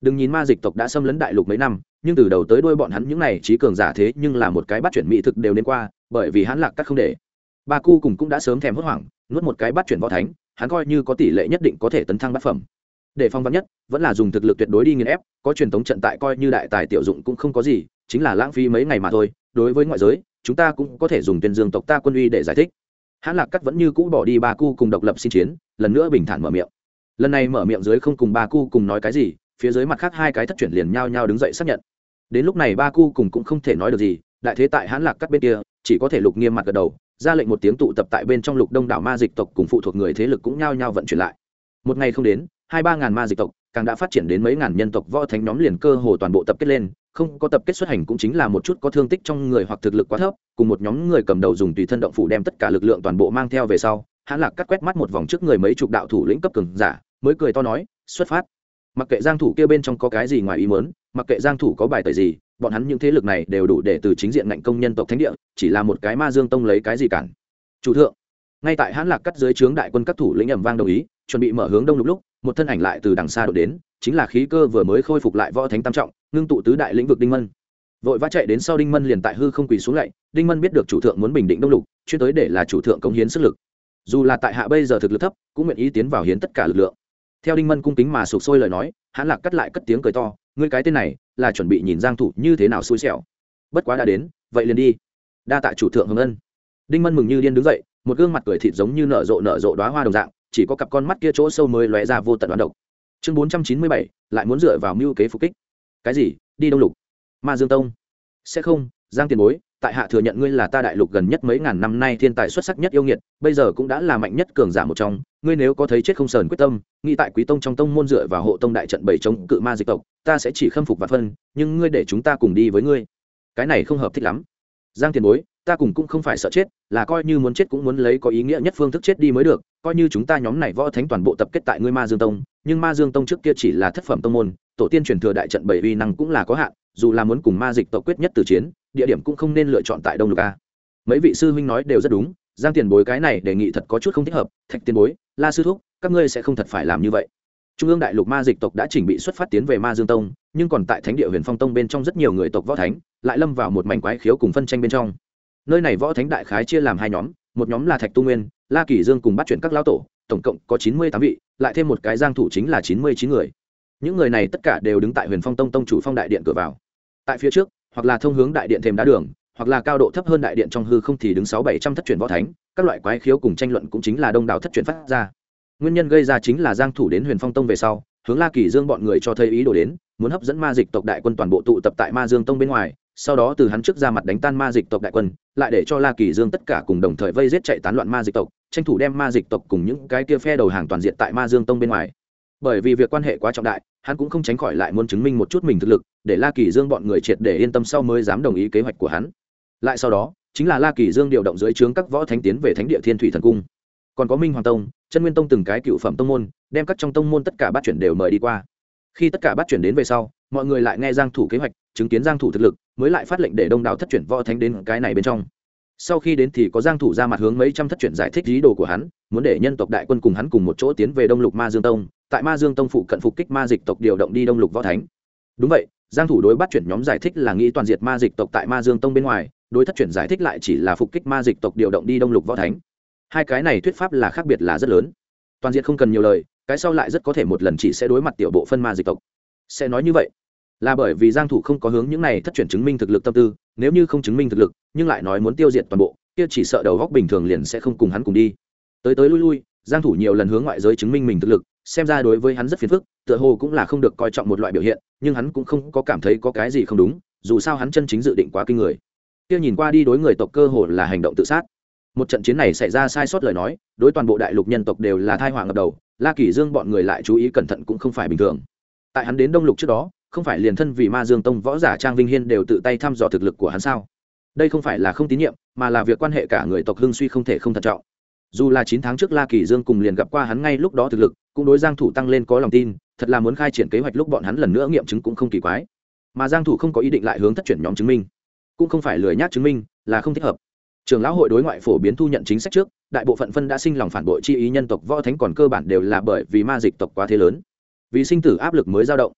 Đừng nhìn ma dịch tộc đã xâm lấn đại lục mấy năm, nhưng từ đầu tới đuôi bọn hắn những này trí cường giả thế nhưng là một cái bắt chuyển mỹ thực đều nên qua, bởi vì hắn lạc cắt không để. Ba cu cùng cũng đã sớm thèm hốt hoảng, nuốt một cái bắt chuyển võ thánh, hắn coi như có tỷ lệ nhất định có thể tấn thăng bát phẩm để phong vắn nhất, vẫn là dùng thực lực tuyệt đối đi nghiền ép, có truyền thống trận tại coi như đại tài tiểu dụng cũng không có gì, chính là lãng phí mấy ngày mà thôi, đối với ngoại giới, chúng ta cũng có thể dùng tuyên dương tộc ta quân uy để giải thích. Hãn lạc cắt vẫn như cũ bỏ đi ba cu cùng độc lập xin chiến, lần nữa bình thản mở miệng. Lần này mở miệng dưới không cùng ba cu cùng nói cái gì, phía dưới mặt khác hai cái thất chuyển liền nhao nhao đứng dậy xác nhận. Đến lúc này ba cu cùng cũng không thể nói được gì, đại thế tại hãn lạc cắt bên kia, chỉ có thể lục nghiêm mặt gật đầu, ra lệnh một tiếng tụ tập tại bên trong lục đông đảo ma dịch tộc cùng phụ thuộc người thế lực cũng nhao nhao vận chuyển lại. Một ngày không đến hai ba ngàn ma dịch tộc, càng đã phát triển đến mấy ngàn nhân tộc võ thánh nhóm liền cơ hồ toàn bộ tập kết lên, không có tập kết xuất hành cũng chính là một chút có thương tích trong người hoặc thực lực quá thấp, cùng một nhóm người cầm đầu dùng tùy thân động phủ đem tất cả lực lượng toàn bộ mang theo về sau, hãn lạc cắt quét mắt một vòng trước người mấy chục đạo thủ lĩnh cấp cường giả, mới cười to nói, xuất phát. Mặc kệ giang thủ kia bên trong có cái gì ngoài ý muốn, mặc kệ giang thủ có bài tẩy gì, bọn hắn những thế lực này đều đủ để từ chính diện ngạnh công nhân tộc thánh địa, chỉ là một cái ma dương tông lấy cái gì cản. Chủ thượng, ngay tại hãn lạc cắt dưới trướng đại quân các thủ lĩnh ầm vang đồng ý, chuẩn bị mở hướng đông lúc lúc một thân ảnh lại từ đằng xa đổ đến, chính là khí cơ vừa mới khôi phục lại võ thánh tam trọng, ngưng tụ tứ đại lĩnh vực đinh mân. Vội vã chạy đến sau đinh mân liền tại hư không quỳ xuống lạy, đinh mân biết được chủ thượng muốn bình định đông lục, chuyên tới để là chủ thượng công hiến sức lực. Dù là tại hạ bây giờ thực lực thấp, cũng nguyện ý tiến vào hiến tất cả lực lượng. Theo đinh mân cung kính mà sụp sôi lời nói hãn lạc cắt lại cất tiếng cười to, ngươi cái tên này, là chuẩn bị nhìn giang thủ như thế nào xui xẻo. Bất quá đã đến, vậy liền đi. Đa tạ chủ thượng hồng ân. Đinh mân mừng như điên đứng dậy, một gương mặt cười thịt giống như nở rộ nở rộ đóa hoa đồng dạng chỉ có cặp con mắt kia chỗ sâu mới lóe ra vô tận đoán độc. Chương 497, lại muốn dựa vào mưu kế phục kích. Cái gì? Đi đông lục. Ma dương tông. Sẽ không giang tiền bối tại hạ thừa nhận ngươi là ta đại lục gần nhất mấy ngàn năm nay thiên tài xuất sắc nhất yêu nghiệt bây giờ cũng đã là mạnh nhất cường giả một trong. Ngươi nếu có thấy chết không sờn quyết tâm nghĩ tại quý tông trong tông môn dựa vào hộ tông đại trận bảy chống cự ma dịch tộc ta sẽ chỉ khâm phục và phân nhưng ngươi để chúng ta cùng đi với ngươi. Cái này không hợp thích lắm. Giang tiền bối ta cùng cũng không phải sợ chết là coi như muốn chết cũng muốn lấy có ý nghĩa nhất phương thức chết đi mới được coi như chúng ta nhóm này võ thánh toàn bộ tập kết tại ngươi ma dương tông, nhưng ma dương tông trước kia chỉ là thất phẩm tông môn, tổ tiên truyền thừa đại trận bảy uy năng cũng là có hạn, dù là muốn cùng ma dịch tộc quyết nhất từ chiến, địa điểm cũng không nên lựa chọn tại đông lục a. Mấy vị sư huynh nói đều rất đúng, giang tiền bối cái này đề nghị thật có chút không thích hợp, thạch tiền bối, la sư thúc, các ngươi sẽ không thật phải làm như vậy. Trung ương đại lục ma dịch tộc đã chỉnh bị xuất phát tiến về ma dương tông, nhưng còn tại thánh địa huyền phong tông bên trong rất nhiều người tộc võ thánh, lại lâm vào một mảnh quái khiếu cùng phân tranh bên trong. Nơi này võ thánh đại khái chia làm hai nhóm, một nhóm là thạch tu nguyên la kỳ dương cùng bắt chuyển các lão tổ, tổng cộng có chín mươi tám vị, lại thêm một cái giang thủ chính là chín mươi chín người. Những người này tất cả đều đứng tại huyền phong tông tông chủ phong đại điện cửa vào. Tại phía trước, hoặc là thông hướng đại điện thềm đá đường, hoặc là cao độ thấp hơn đại điện trong hư không thì đứng sáu bảy trăm thất truyền võ thánh, các loại quái khiếu cùng tranh luận cũng chính là đông đảo thất truyền phát ra. Nguyên nhân gây ra chính là giang thủ đến huyền phong tông về sau, hướng la kỳ dương bọn người cho thấy ý đồ đến, muốn hấp dẫn ma dịch tộc đại quân toàn bộ tụ tập tại ma dương tông bên ngoài, sau đó từ hắn trước ra mặt đánh tan ma dịch tộc đại quân, lại để cho la kỳ dương tất cả cùng đồng thời vây giết chạy tán loạn ma dịch tộc tranh thủ đem ma dịch tộc cùng những cái kia phe đầu hàng toàn diện tại ma dương tông bên ngoài. Bởi vì việc quan hệ quá trọng đại, hắn cũng không tránh khỏi lại muốn chứng minh một chút mình thực lực, để la kỳ dương bọn người triệt để yên tâm sau mới dám đồng ý kế hoạch của hắn. Lại sau đó, chính là la kỳ dương điều động dưới trướng các võ thánh tiến về thánh địa thiên thủy thần cung. Còn có minh hoàng tông, chân nguyên tông từng cái cựu phẩm tông môn, đem các trong tông môn tất cả bát chuyển đều mời đi qua. Khi tất cả bát chuyển đến về sau, mọi người lại nghe giang thủ kế hoạch, chứng kiến giang thủ thực lực, mới lại phát lệnh để đông đảo thất chuyển võ thánh đến cái này bên trong sau khi đến thì có giang thủ ra mặt hướng mấy trăm thất chuyện giải thích ý đồ của hắn, muốn để nhân tộc đại quân cùng hắn cùng một chỗ tiến về đông lục ma dương tông, tại ma dương tông phụ cận phục kích ma dịch tộc điều động đi đông lục võ thánh. Đúng vậy, giang thủ đối bắt chuyển nhóm giải thích là nghĩ toàn diệt ma dịch tộc tại ma dương tông bên ngoài, đối thất chuyển giải thích lại chỉ là phục kích ma dịch tộc điều động đi đông lục võ thánh. Hai cái này thuyết pháp là khác biệt là rất lớn. Toàn diện không cần nhiều lời, cái sau lại rất có thể một lần chỉ sẽ đối mặt tiểu bộ phân ma dịch tộc. Sẽ nói như vậy là bởi vì giang thủ không có hướng những này thất chuyển chứng minh thực lực tâm tư, nếu như không chứng minh thực lực, nhưng lại nói muốn tiêu diệt toàn bộ, kia chỉ sợ đầu góc bình thường liền sẽ không cùng hắn cùng đi. Tới tới lui lui, giang thủ nhiều lần hướng ngoại giới chứng minh mình thực lực, xem ra đối với hắn rất phiền phức, tựa hồ cũng là không được coi trọng một loại biểu hiện, nhưng hắn cũng không có cảm thấy có cái gì không đúng, dù sao hắn chân chính dự định quá kinh người. Kia nhìn qua đi đối người tộc cơ hồ là hành động tự sát. Một trận chiến này xảy ra sai sót lời nói, đối toàn bộ đại lục nhân tộc đều là thai hoàng ngập đầu, la kỳ dương bọn người lại chú ý cẩn thận cũng không phải bình thường. Tại hắn đến đông lục trước đó không phải liền thân vì ma dương tông võ giả trang vinh hiên đều tự tay thăm dò thực lực của hắn sao? Đây không phải là không tín nhiệm, mà là việc quan hệ cả người tộc hưng suy không thể không thận trọng. Dù là chín tháng trước la kỳ dương cùng liền gặp qua hắn ngay lúc đó thực lực, cũng đối giang thủ tăng lên có lòng tin, thật là muốn khai triển kế hoạch lúc bọn hắn lần nữa nghiệm chứng cũng không kỳ quái. Mà giang thủ không có ý định lại hướng thất chuyển nhóm chứng minh. Cũng không phải lười nhác chứng minh, là không thích hợp. Trường lão hội đối ngoại phổ biến thu nhận chính sách trước, đại bộ phận phân đã sinh lòng phản bội chi ý nhân tộc võ thánh còn cơ bản đều là bởi vì ma dịch tộc quá thế lớn. Vì sinh tử áp lực mới dao động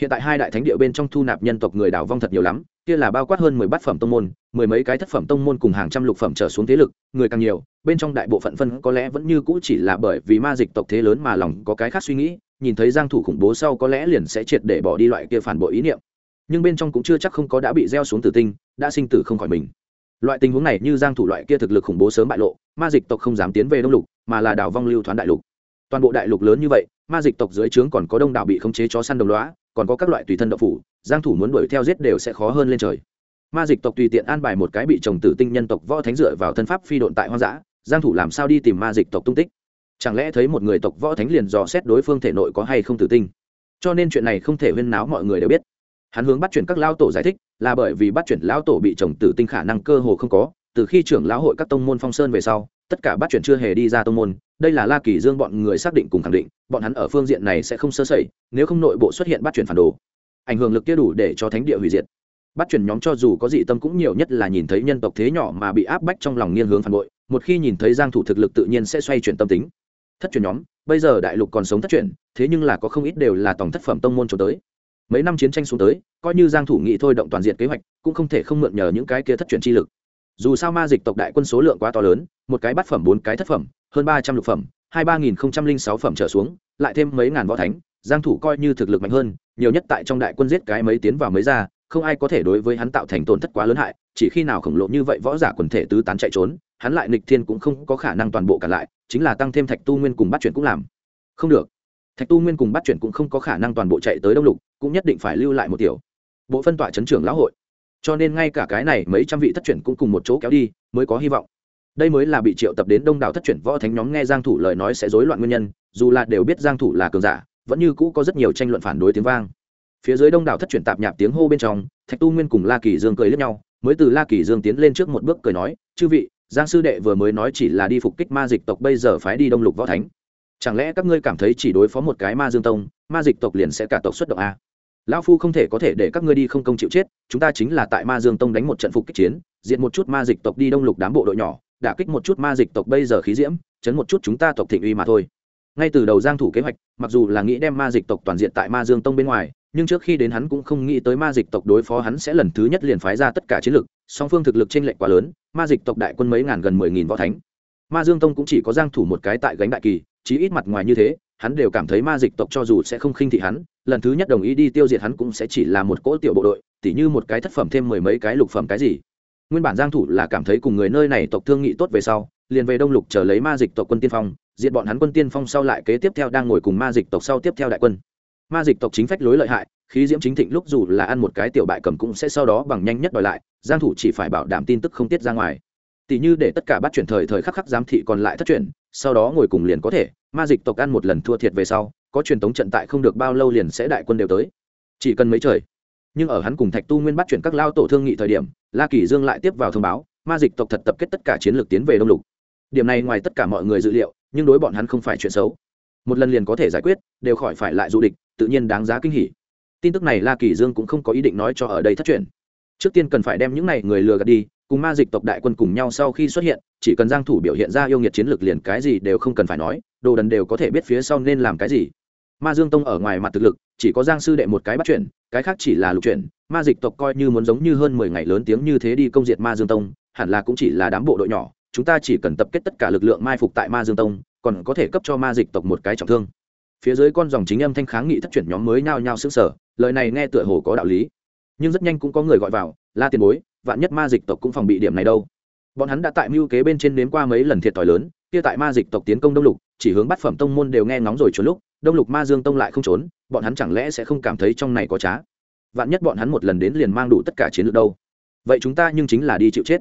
hiện tại hai đại thánh địa bên trong thu nạp nhân tộc người đảo vong thật nhiều lắm, kia là bao quát hơn mười bát phẩm tông môn, mười mấy cái thất phẩm tông môn cùng hàng trăm lục phẩm trở xuống thế lực, người càng nhiều, bên trong đại bộ phận phân có lẽ vẫn như cũ chỉ là bởi vì ma dịch tộc thế lớn mà lòng có cái khác suy nghĩ, nhìn thấy giang thủ khủng bố sau có lẽ liền sẽ triệt để bỏ đi loại kia phản bội ý niệm nhưng bên trong cũng chưa chắc không có đã bị gieo xuống tử tinh, đã sinh tử không khỏi mình loại tình huống này như giang thủ loại kia thực lực khủng bố sớm bại lộ, ma dịch tộc không dám tiến về đông lục, mà là đảo vong lưu thoán đại lục toàn bộ đại lục lớn như vậy, ma dịch tộc dưới trướng còn có đông đảo bị khống chế chó săn đồng lõa còn có các loại tùy thân đậu phủ, giang thủ muốn đuổi theo giết đều sẽ khó hơn lên trời. Ma dịch tộc tùy tiện an bài một cái bị chồng tử tinh nhân tộc võ thánh dựa vào thân pháp phi độn tại hoang dã, giang thủ làm sao đi tìm ma dịch tộc tung tích? Chẳng lẽ thấy một người tộc võ thánh liền dò xét đối phương thể nội có hay không tử tinh? Cho nên chuyện này không thể huyên náo mọi người đều biết. Hắn hướng bắt chuyển các lao tổ giải thích, là bởi vì bắt chuyển lão tổ bị chồng tử tinh khả năng cơ hồ không có, từ khi trưởng lão hội các tông môn phong sơn về sau, tất cả bắt chuyển chưa hề đi ra tông môn, đây là la kỳ dương bọn người xác định cùng khẳng định bọn hắn ở phương diện này sẽ không sơ sẩy, nếu không nội bộ xuất hiện bắt chuyển phản đồ. Ảnh hưởng lực kia đủ để cho thánh địa hủy diệt. Bắt chuyển nhóm cho dù có dị tâm cũng nhiều nhất là nhìn thấy nhân tộc thế nhỏ mà bị áp bách trong lòng nghiêng hướng phản bội, một khi nhìn thấy giang thủ thực lực tự nhiên sẽ xoay chuyển tâm tính. Thất chuyển nhóm, bây giờ đại lục còn sống thất chuyển, thế nhưng là có không ít đều là tổng thất phẩm tông môn trốn tới. Mấy năm chiến tranh xuống tới, coi như giang thủ nghị thôi động toàn diện kế hoạch, cũng không thể không mượn nhờ những cái kia thất chuyển chi lực. Dù sao ma dịch tộc đại quân số lượng quá to lớn, một cái bát phẩm, bốn cái thất phẩm, hơn ba trăm lục phẩm hai ba nghìn không trăm linh sáu phẩm trở xuống, lại thêm mấy ngàn võ thánh, giang thủ coi như thực lực mạnh hơn, nhiều nhất tại trong đại quân giết cái mấy tiến vào mấy ra, không ai có thể đối với hắn tạo thành tổn thất quá lớn hại, chỉ khi nào khổng lồ như vậy võ giả quần thể tứ tán chạy trốn, hắn lại nghịch thiên cũng không có khả năng toàn bộ cả lại, chính là tăng thêm thạch tu nguyên cùng bắt chuyển cũng làm. Không được. Thạch tu nguyên cùng bắt chuyển cũng không có khả năng toàn bộ chạy tới đông lục, cũng nhất định phải lưu lại một tiểu bộ phân tọa chấn trưởng lão hội. Cho nên ngay cả cái này mấy trăm vị thất chuyển cũng cùng một chỗ kéo đi, mới có hy vọng đây mới là bị triệu tập đến đông đảo thất chuyển võ thánh nhóm nghe giang thủ lời nói sẽ rối loạn nguyên nhân, dù là đều biết giang thủ là cường giả, vẫn như cũ có rất nhiều tranh luận phản đối tiếng vang. Phía dưới đông đảo thất chuyển tạp nhạp tiếng hô bên trong, thạch tu nguyên cùng la kỳ dương cười lướt nhau, mới từ la kỳ dương tiến lên trước một bước cười nói, chư vị, giang sư đệ vừa mới nói chỉ là đi phục kích ma dịch tộc bây giờ phái đi đông lục võ thánh. Chẳng lẽ các ngươi cảm thấy chỉ đối phó một cái ma dương tông, ma dịch tộc liền sẽ cả tộc xuất động a lão phu không thể có thể để các ngươi đi không công chịu chết, chúng ta chính là tại ma dương tông đánh một trận phục kích chiến diện một chút ma dịch tộc đi đông lục đám bộ đội nhỏ đả kích một chút ma dịch tộc bây giờ khí diễm, chấn một chút chúng ta tộc thịnh uy mà thôi. Ngay từ đầu giang thủ kế hoạch, mặc dù là nghĩ đem ma dịch tộc toàn diện tại ma dương tông bên ngoài, nhưng trước khi đến hắn cũng không nghĩ tới ma dịch tộc đối phó hắn sẽ lần thứ nhất liền phái ra tất cả chiến lực, song phương thực lực trên lệnh quá lớn, ma dịch tộc đại quân mấy ngàn gần mười nghìn võ thánh. Ma dương tông cũng chỉ có giang thủ một cái tại gánh đại kỳ, chí ít mặt ngoài như thế, hắn đều cảm thấy ma dịch tộc cho dù sẽ không khinh thị hắn, lần thứ nhất đồng ý đi tiêu diệt hắn cũng sẽ chỉ là một cỗ tiểu bộ đội, tỉ như một cái thất phẩm thêm mười mấy cái lục phẩm cái gì nguyên bản giang thủ là cảm thấy cùng người nơi này tộc thương nghị tốt về sau, liền về đông lục chờ lấy ma dịch tộc quân tiên phong, diệt bọn hắn quân tiên phong sau lại kế tiếp theo đang ngồi cùng ma dịch tộc sau tiếp theo đại quân. Ma dịch tộc chính phách lối lợi hại, khí diễm chính thịnh lúc dù là ăn một cái tiểu bại cầm cũng sẽ sau đó bằng nhanh nhất đòi lại, giang thủ chỉ phải bảo đảm tin tức không tiết ra ngoài. Tỷ như để tất cả bắt chuyển thời thời khắc khắc giám thị còn lại thất chuyển, sau đó ngồi cùng liền có thể, ma dịch tộc ăn một lần thua thiệt về sau, có truyền tống trận tại không được bao lâu liền sẽ đại quân đều tới. Chỉ cần mấy trời nhưng ở hắn cùng thạch tu nguyên bắt chuyển các lao tổ thương nghị thời điểm, la kỳ dương lại tiếp vào thông báo, ma dịch tộc thật tập kết tất cả chiến lược tiến về đông lục. Điểm này ngoài tất cả mọi người dự liệu, nhưng đối bọn hắn không phải chuyện xấu. Một lần liền có thể giải quyết, đều khỏi phải lại du địch, tự nhiên đáng giá kinh hỉ. Tin tức này la kỳ dương cũng không có ý định nói cho ở đây thất truyền trước tiên cần phải đem những này người lừa gạt đi, cùng ma dịch tộc đại quân cùng nhau sau khi xuất hiện, chỉ cần giang thủ biểu hiện ra yêu nghiệt chiến lược liền cái gì đều không cần phải nói, đồ đần đều có thể biết phía sau nên làm cái gì ma dương tông ở ngoài mặt thực lực, chỉ có giang sư đệ một cái bắt chuyển cái khác chỉ là lục chuyển ma dịch tộc coi như muốn giống như hơn mười ngày lớn tiếng như thế đi công diệt ma dương tông, hẳn là cũng chỉ là đám bộ đội nhỏ, chúng ta chỉ cần tập kết tất cả lực lượng mai phục tại ma dương tông, còn có thể cấp cho ma dịch tộc một cái trọng thương. Phía dưới con dòng chính âm thanh kháng nghị thất chuyển nhóm mới nhao nhao xứng sở lời này nghe tựa hồ có đạo lý. Nhưng rất nhanh cũng có người gọi vào, la tiền bối, vạn nhất ma dịch tộc cũng phòng bị điểm này đâu? Bọn hắn đã tại mưu kế bên trên nếm qua mấy lần thiệt thòi lớn, kia tại ma dịch tộc tiến công đông lục, chỉ hướng bắt phẩm tông môn đều nghe ngóng rồi trốn lúc đông lục ma dương tông lại không trốn, bọn hắn chẳng lẽ sẽ không cảm thấy trong này có trá? Vạn nhất bọn hắn một lần đến liền mang đủ tất cả chiến lược đâu? Vậy chúng ta nhưng chính là đi chịu chết.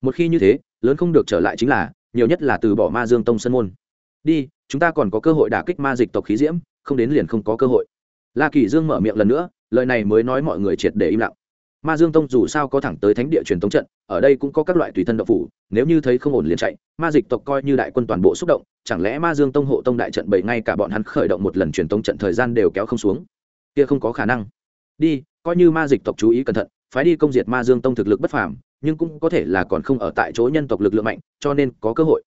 Một khi như thế, lớn không được trở lại chính là, nhiều nhất là từ bỏ ma dương tông sân môn. Đi, chúng ta còn có cơ hội đả kích ma dịch tộc khí diễm, không đến liền không có cơ hội. La kỳ dương mở miệng lần nữa, lời này mới nói mọi người triệt để im lặng ma dương tông dù sao có thẳng tới thánh địa truyền tống trận, ở đây cũng có các loại tùy thân độc phủ, nếu như thấy không ổn liền chạy, ma dịch tộc coi như đại quân toàn bộ xúc động, chẳng lẽ ma dương tông hộ tông đại trận bảy ngay cả bọn hắn khởi động một lần truyền tống trận thời gian đều kéo không xuống? Kia không có khả năng. Đi, coi như ma dịch tộc chú ý cẩn thận, phái đi công diệt ma dương tông thực lực bất phàm, nhưng cũng có thể là còn không ở tại chỗ nhân tộc lực lượng mạnh, cho nên có cơ hội.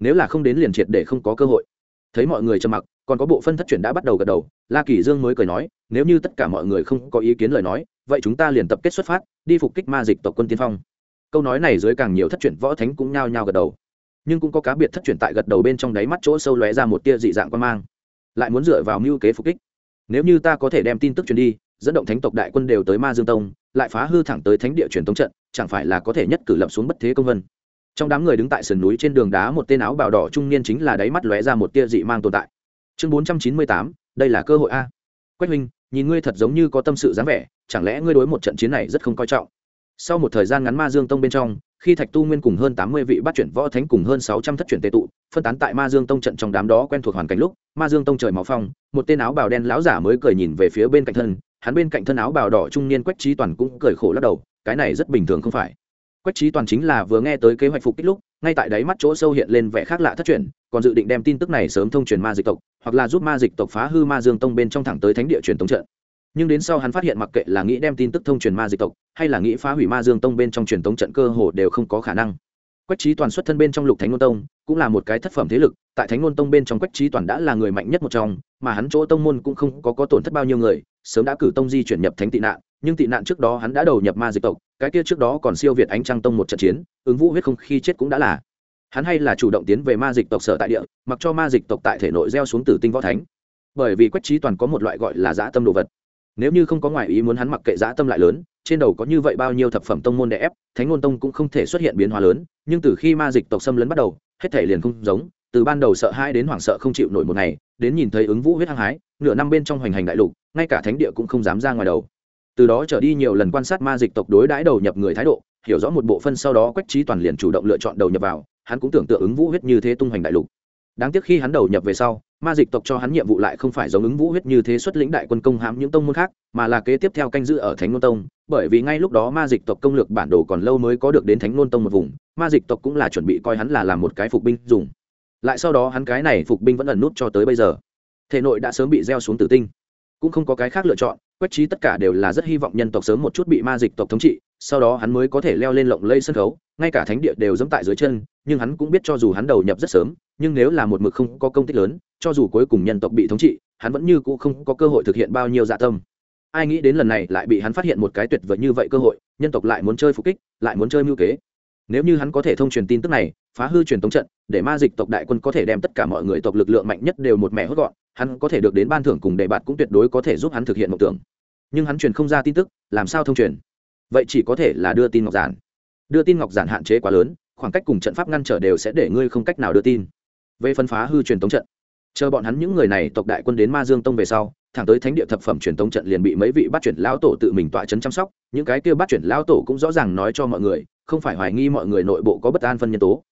Nếu là không đến liền triệt để không có cơ hội. Thấy mọi người trầm mặc còn có bộ phân thất chuyển đã bắt đầu gật đầu, la kỳ dương mới cười nói, nếu như tất cả mọi người không có ý kiến lời nói, vậy chúng ta liền tập kết xuất phát, đi phục kích ma dịch tộc quân tiên phong. Câu nói này dưới càng nhiều thất chuyển võ thánh cũng nhao nhao gật đầu. Nhưng cũng có cá biệt thất chuyển tại gật đầu bên trong đáy mắt chỗ sâu lóe ra một tia dị dạng quan mang. Lại muốn dựa vào mưu kế phục kích. Nếu như ta có thể đem tin tức truyền đi, dẫn động thánh tộc đại quân đều tới ma dương tông, lại phá hư thẳng tới thánh địa truyền tống trận, chẳng phải là có thể nhất cử lập xuống bất thế công vân? Trong đám người đứng tại sườn núi trên đường đá một tên áo bào đỏ trung niên chính là đáy mắt lóe ra một tia dị mang tồn tại chương bốn trăm chín mươi tám, đây là cơ hội a. Quách huynh, nhìn ngươi thật giống như có tâm sự dáng vẻ, chẳng lẽ ngươi đối một trận chiến này rất không coi trọng? Sau một thời gian ngắn ma dương tông bên trong, khi thạch tu nguyên cùng hơn tám mươi vị bắt chuyển võ thánh cùng hơn sáu trăm thất chuyển tệ tụ, phân tán tại ma dương tông trận trong đám đó quen thuộc hoàn cảnh lúc, ma dương tông trời máu phong, một tên áo bào đen lão giả mới cười nhìn về phía bên cạnh thân, hắn bên cạnh thân áo bào đỏ trung niên quách trí toàn cũng cười khổ lắc đầu, cái này rất bình thường không phải. Quách trí toàn chính là vừa nghe tới kế hoạch phục kích lúc, ngay tại đáy mắt chỗ sâu hiện lên vẻ khác lạ thất truyền, còn dự định đem tin tức này sớm thông truyền ma dịch tộc hoặc là giúp ma dịch tộc phá hư ma dương tông bên trong thẳng tới thánh địa truyền tống trận. Nhưng đến sau hắn phát hiện mặc kệ là nghĩ đem tin tức thông truyền ma dịch tộc hay là nghĩ phá hủy ma dương tông bên trong truyền tống trận cơ hồ đều không có khả năng. Quách trí toàn xuất thân bên trong lục thánh ngôn tông cũng là một cái thất phẩm thế lực tại thánh ngôn tông bên trong quách trí toàn đã là người mạnh nhất một trong mà hắn chỗ tông môn cũng không có, có tổn thất bao nhiêu người sớm đã cử tông di chuyển nhập thánh tị nạn nhưng tị nạn trước đó hắn đã đầu nhập ma dịch tộc cái kia trước đó còn siêu việt ánh trăng tông một trận chiến ứng vũ huyết không khi chết cũng đã là hắn hay là chủ động tiến về ma dịch tộc sở tại địa, mặc cho ma dịch tộc tại thể nội gieo xuống tử tinh võ thánh. Bởi vì quách trí toàn có một loại gọi là dã tâm đồ vật. Nếu như không có ngoại ý muốn hắn mặc kệ dã tâm lại lớn, trên đầu có như vậy bao nhiêu thập phẩm tông môn đè ép, thánh ngôn tông cũng không thể xuất hiện biến hóa lớn, nhưng từ khi ma dịch tộc xâm lấn bắt đầu, hết thể liền không giống, từ ban đầu sợ hai đến hoảng sợ không chịu nổi một ngày, đến nhìn thấy ứng vũ huyết hăng hái, nửa năm bên trong hoành hành đại lục, ngay cả thánh địa cũng không dám ra ngoài đầu. Từ đó trở đi nhiều lần quan sát ma dịch tộc đối đãi đầu nhập người thái độ, hiểu rõ một bộ phân sau đó quách trí toàn liền chủ động lựa chọn đầu nhập vào hắn cũng tưởng tượng ứng vũ huyết như thế tung hoành đại lục. Đáng tiếc khi hắn đầu nhập về sau, ma dịch tộc cho hắn nhiệm vụ lại không phải giống ứng vũ huyết như thế xuất lĩnh đại quân công hãm những tông môn khác, mà là kế tiếp theo canh giữ ở thánh nôn tông, bởi vì ngay lúc đó ma dịch tộc công lược bản đồ còn lâu mới có được đến thánh nôn tông một vùng, ma dịch tộc cũng là chuẩn bị coi hắn là làm một cái phục binh dùng. Lại sau đó hắn cái này phục binh vẫn ẩn nút cho tới bây giờ. Thể nội đã sớm bị gieo xuống tử tinh. Cũng không có cái khác lựa chọn, quách trí tất cả đều là rất hy vọng nhân tộc sớm một chút bị ma dịch tộc thống trị sau đó hắn mới có thể leo lên lộng lây sân khấu, ngay cả thánh địa đều dẫm tại dưới chân, nhưng hắn cũng biết cho dù hắn đầu nhập rất sớm, nhưng nếu là một mực không có công tích lớn, cho dù cuối cùng nhân tộc bị thống trị, hắn vẫn như cũ không có cơ hội thực hiện bao nhiêu dạ tâm. Ai nghĩ đến lần này lại bị hắn phát hiện một cái tuyệt vời như vậy cơ hội, nhân tộc lại muốn chơi phục kích, lại muốn chơi mưu kế. Nếu như hắn có thể thông truyền tin tức này, phá hư truyền tống trận, để ma dịch tộc đại quân có thể đem tất cả mọi người tộc lực lượng mạnh nhất đều một mẹ hốt gọn, hắn có thể được đến ban thưởng cùng đề bạt cũng tuyệt đối có thể giúp hắn thực hiện mộng tưởng. Nhưng hắn truyền không ra tin tức, làm sao thông truyền? Vậy chỉ có thể là đưa tin ngọc giản. Đưa tin ngọc giản hạn chế quá lớn, khoảng cách cùng trận pháp ngăn trở đều sẽ để ngươi không cách nào đưa tin. Về phân phá hư truyền tống trận, chờ bọn hắn những người này tộc đại quân đến ma dương tông về sau, thẳng tới thánh địa thập phẩm truyền tống trận liền bị mấy vị bắt chuyển lão tổ tự mình tọa chấn chăm sóc, những cái kia bắt chuyển lão tổ cũng rõ ràng nói cho mọi người, không phải hoài nghi mọi người nội bộ có bất an phân nhân tố,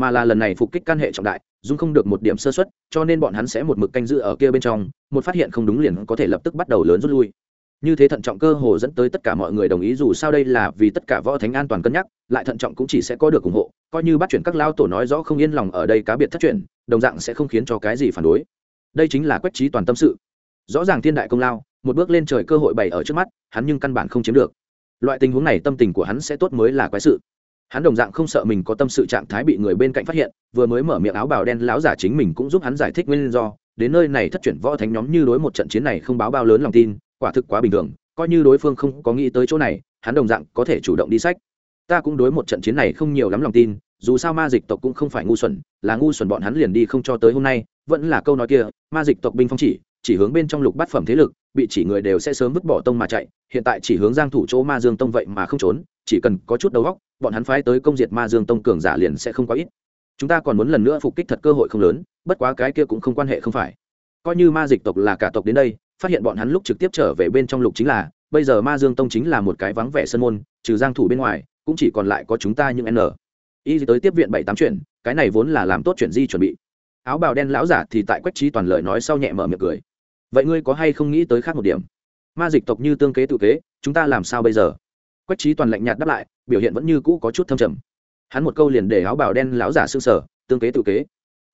mà là lần này phục kích căn hệ trọng đại dung không được một điểm sơ xuất cho nên bọn hắn sẽ một mực canh giữ ở kia bên trong, một phát hiện không đúng liền có thể lập tức bắt đầu lớn rút lui như thế thận trọng cơ hồ dẫn tới tất cả mọi người đồng ý dù sao đây là vì tất cả võ thánh an toàn cân nhắc, lại thận trọng cũng chỉ sẽ có được ủng hộ, coi như bắt chuyển các lao tổ nói rõ không yên lòng ở đây cá biệt thất chuyển, đồng dạng sẽ không khiến cho cái gì phản đối. Đây chính là quách trí toàn tâm sự. Rõ ràng thiên đại công lao, một bước lên trời cơ hội bày ở trước mắt, hắn nhưng căn bản không chiếm được. Loại tình huống này tâm tình của hắn sẽ tốt mới là quái sự. Hắn đồng dạng không sợ mình có tâm sự trạng thái bị người bên cạnh phát hiện, vừa mới mở miệng áo bào đen lão giả chính mình cũng giúp hắn giải thích nguyên do, đến nơi này thất chuyển võ thánh nhóm như đối một trận chiến này không báo bao lớn lòng tin quả thực quá bình thường, coi như đối phương không có nghĩ tới chỗ này, hắn đồng dạng có thể chủ động đi sách. Ta cũng đối một trận chiến này không nhiều lắm lòng tin, dù sao ma dịch tộc cũng không phải ngu xuẩn, là ngu xuẩn bọn hắn liền đi không cho tới hôm nay, vẫn là câu nói kia, ma dịch tộc binh phong chỉ chỉ hướng bên trong lục bát phẩm thế lực, bị chỉ người đều sẽ sớm vứt bỏ tông mà chạy, hiện tại chỉ hướng giang thủ chỗ ma dương tông vậy mà không trốn, chỉ cần có chút đầu óc, bọn hắn phái tới công diệt ma dương tông cường giả liền sẽ không quá ít. Chúng ta còn muốn lần nữa phục kích thật cơ hội không lớn, bất quá cái kia cũng không quan hệ không phải. Coi như ma dịch tộc là cả tộc đến đây phát hiện bọn hắn lúc trực tiếp trở về bên trong lục chính là, bây giờ ma dương tông chính là một cái vắng vẻ sân môn, trừ giang thủ bên ngoài, cũng chỉ còn lại có chúng ta những n. Y tới tiếp viện bảy tám chuyện, cái này vốn là làm tốt chuyện di chuẩn bị. Áo bào đen lão giả thì tại quách trí toàn lời nói sau nhẹ mở miệng cười. Vậy ngươi có hay không nghĩ tới khác một điểm? Ma dịch tộc như tương kế tự kế, chúng ta làm sao bây giờ? Quách trí toàn lạnh nhạt đáp lại, biểu hiện vẫn như cũ có chút thâm trầm. Hắn một câu liền để áo bào đen lão giả xương sở tương kế tự kế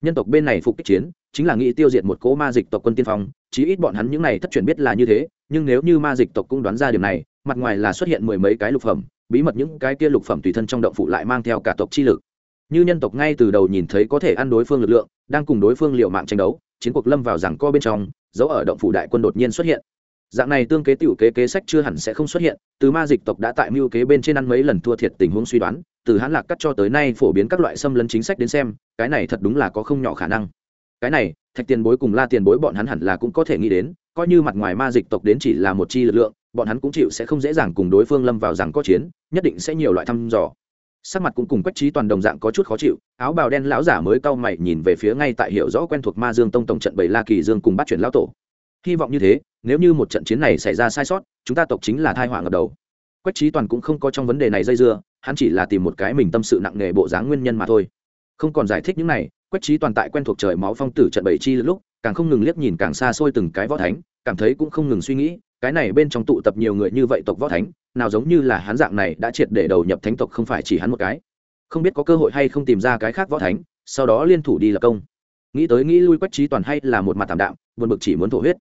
nhân tộc bên này phục kích chiến, chính là nghĩ tiêu diệt một cỗ ma dịch tộc quân tiên phong, chí ít bọn hắn những này thất truyền biết là như thế, nhưng nếu như ma dịch tộc cũng đoán ra điểm này, mặt ngoài là xuất hiện mười mấy cái lục phẩm, bí mật những cái kia lục phẩm tùy thân trong động phụ lại mang theo cả tộc chi lực. Như nhân tộc ngay từ đầu nhìn thấy có thể ăn đối phương lực lượng, đang cùng đối phương liệu mạng tranh đấu, chiến cuộc lâm vào rằng co bên trong, dấu ở động phủ đại quân đột nhiên xuất hiện dạng này tương kế tiểu kế kế sách chưa hẳn sẽ không xuất hiện, từ ma dịch tộc đã tại mưu kế bên trên ăn mấy lần thua thiệt tình huống suy đoán, từ hãn lạc cắt cho tới nay phổ biến các loại xâm lấn chính sách đến xem, cái này thật đúng là có không nhỏ khả năng. Cái này, thạch tiền bối cùng la tiền bối bọn hắn hẳn là cũng có thể nghĩ đến, coi như mặt ngoài ma dịch tộc đến chỉ là một chi lực lượng, bọn hắn cũng chịu sẽ không dễ dàng cùng đối phương lâm vào rằng có chiến, nhất định sẽ nhiều loại thăm dò. Sắc mặt cũng cùng quách trí toàn đồng dạng có chút khó chịu, áo bào đen lão giả mới cau mày nhìn về phía ngay tại hiệu rõ quen thuộc ma dương tông tổng trận bảy la kỳ dương cùng bắt chuyển lão tổ. Hy vọng như thế nếu như một trận chiến này xảy ra sai sót, chúng ta tộc chính là thai họa ngập đầu. Quách trí toàn cũng không có trong vấn đề này dây dưa, hắn chỉ là tìm một cái mình tâm sự nặng nề bộ dáng nguyên nhân mà thôi. Không còn giải thích những này, quách trí toàn tại quen thuộc trời máu phong tử trận bảy chi lúc, càng không ngừng liếc nhìn càng xa xôi từng cái võ thánh, cảm thấy cũng không ngừng suy nghĩ, cái này bên trong tụ tập nhiều người như vậy tộc võ thánh, nào giống như là hắn dạng này đã triệt để đầu nhập thánh tộc không phải chỉ hắn một cái. Không biết có cơ hội hay không tìm ra cái khác võ thánh, sau đó liên thủ đi lập công. Nghĩ tới nghĩ lui quách trí toàn hay là một mặt tạm đạm, buồn bực chỉ muốn thổ huyết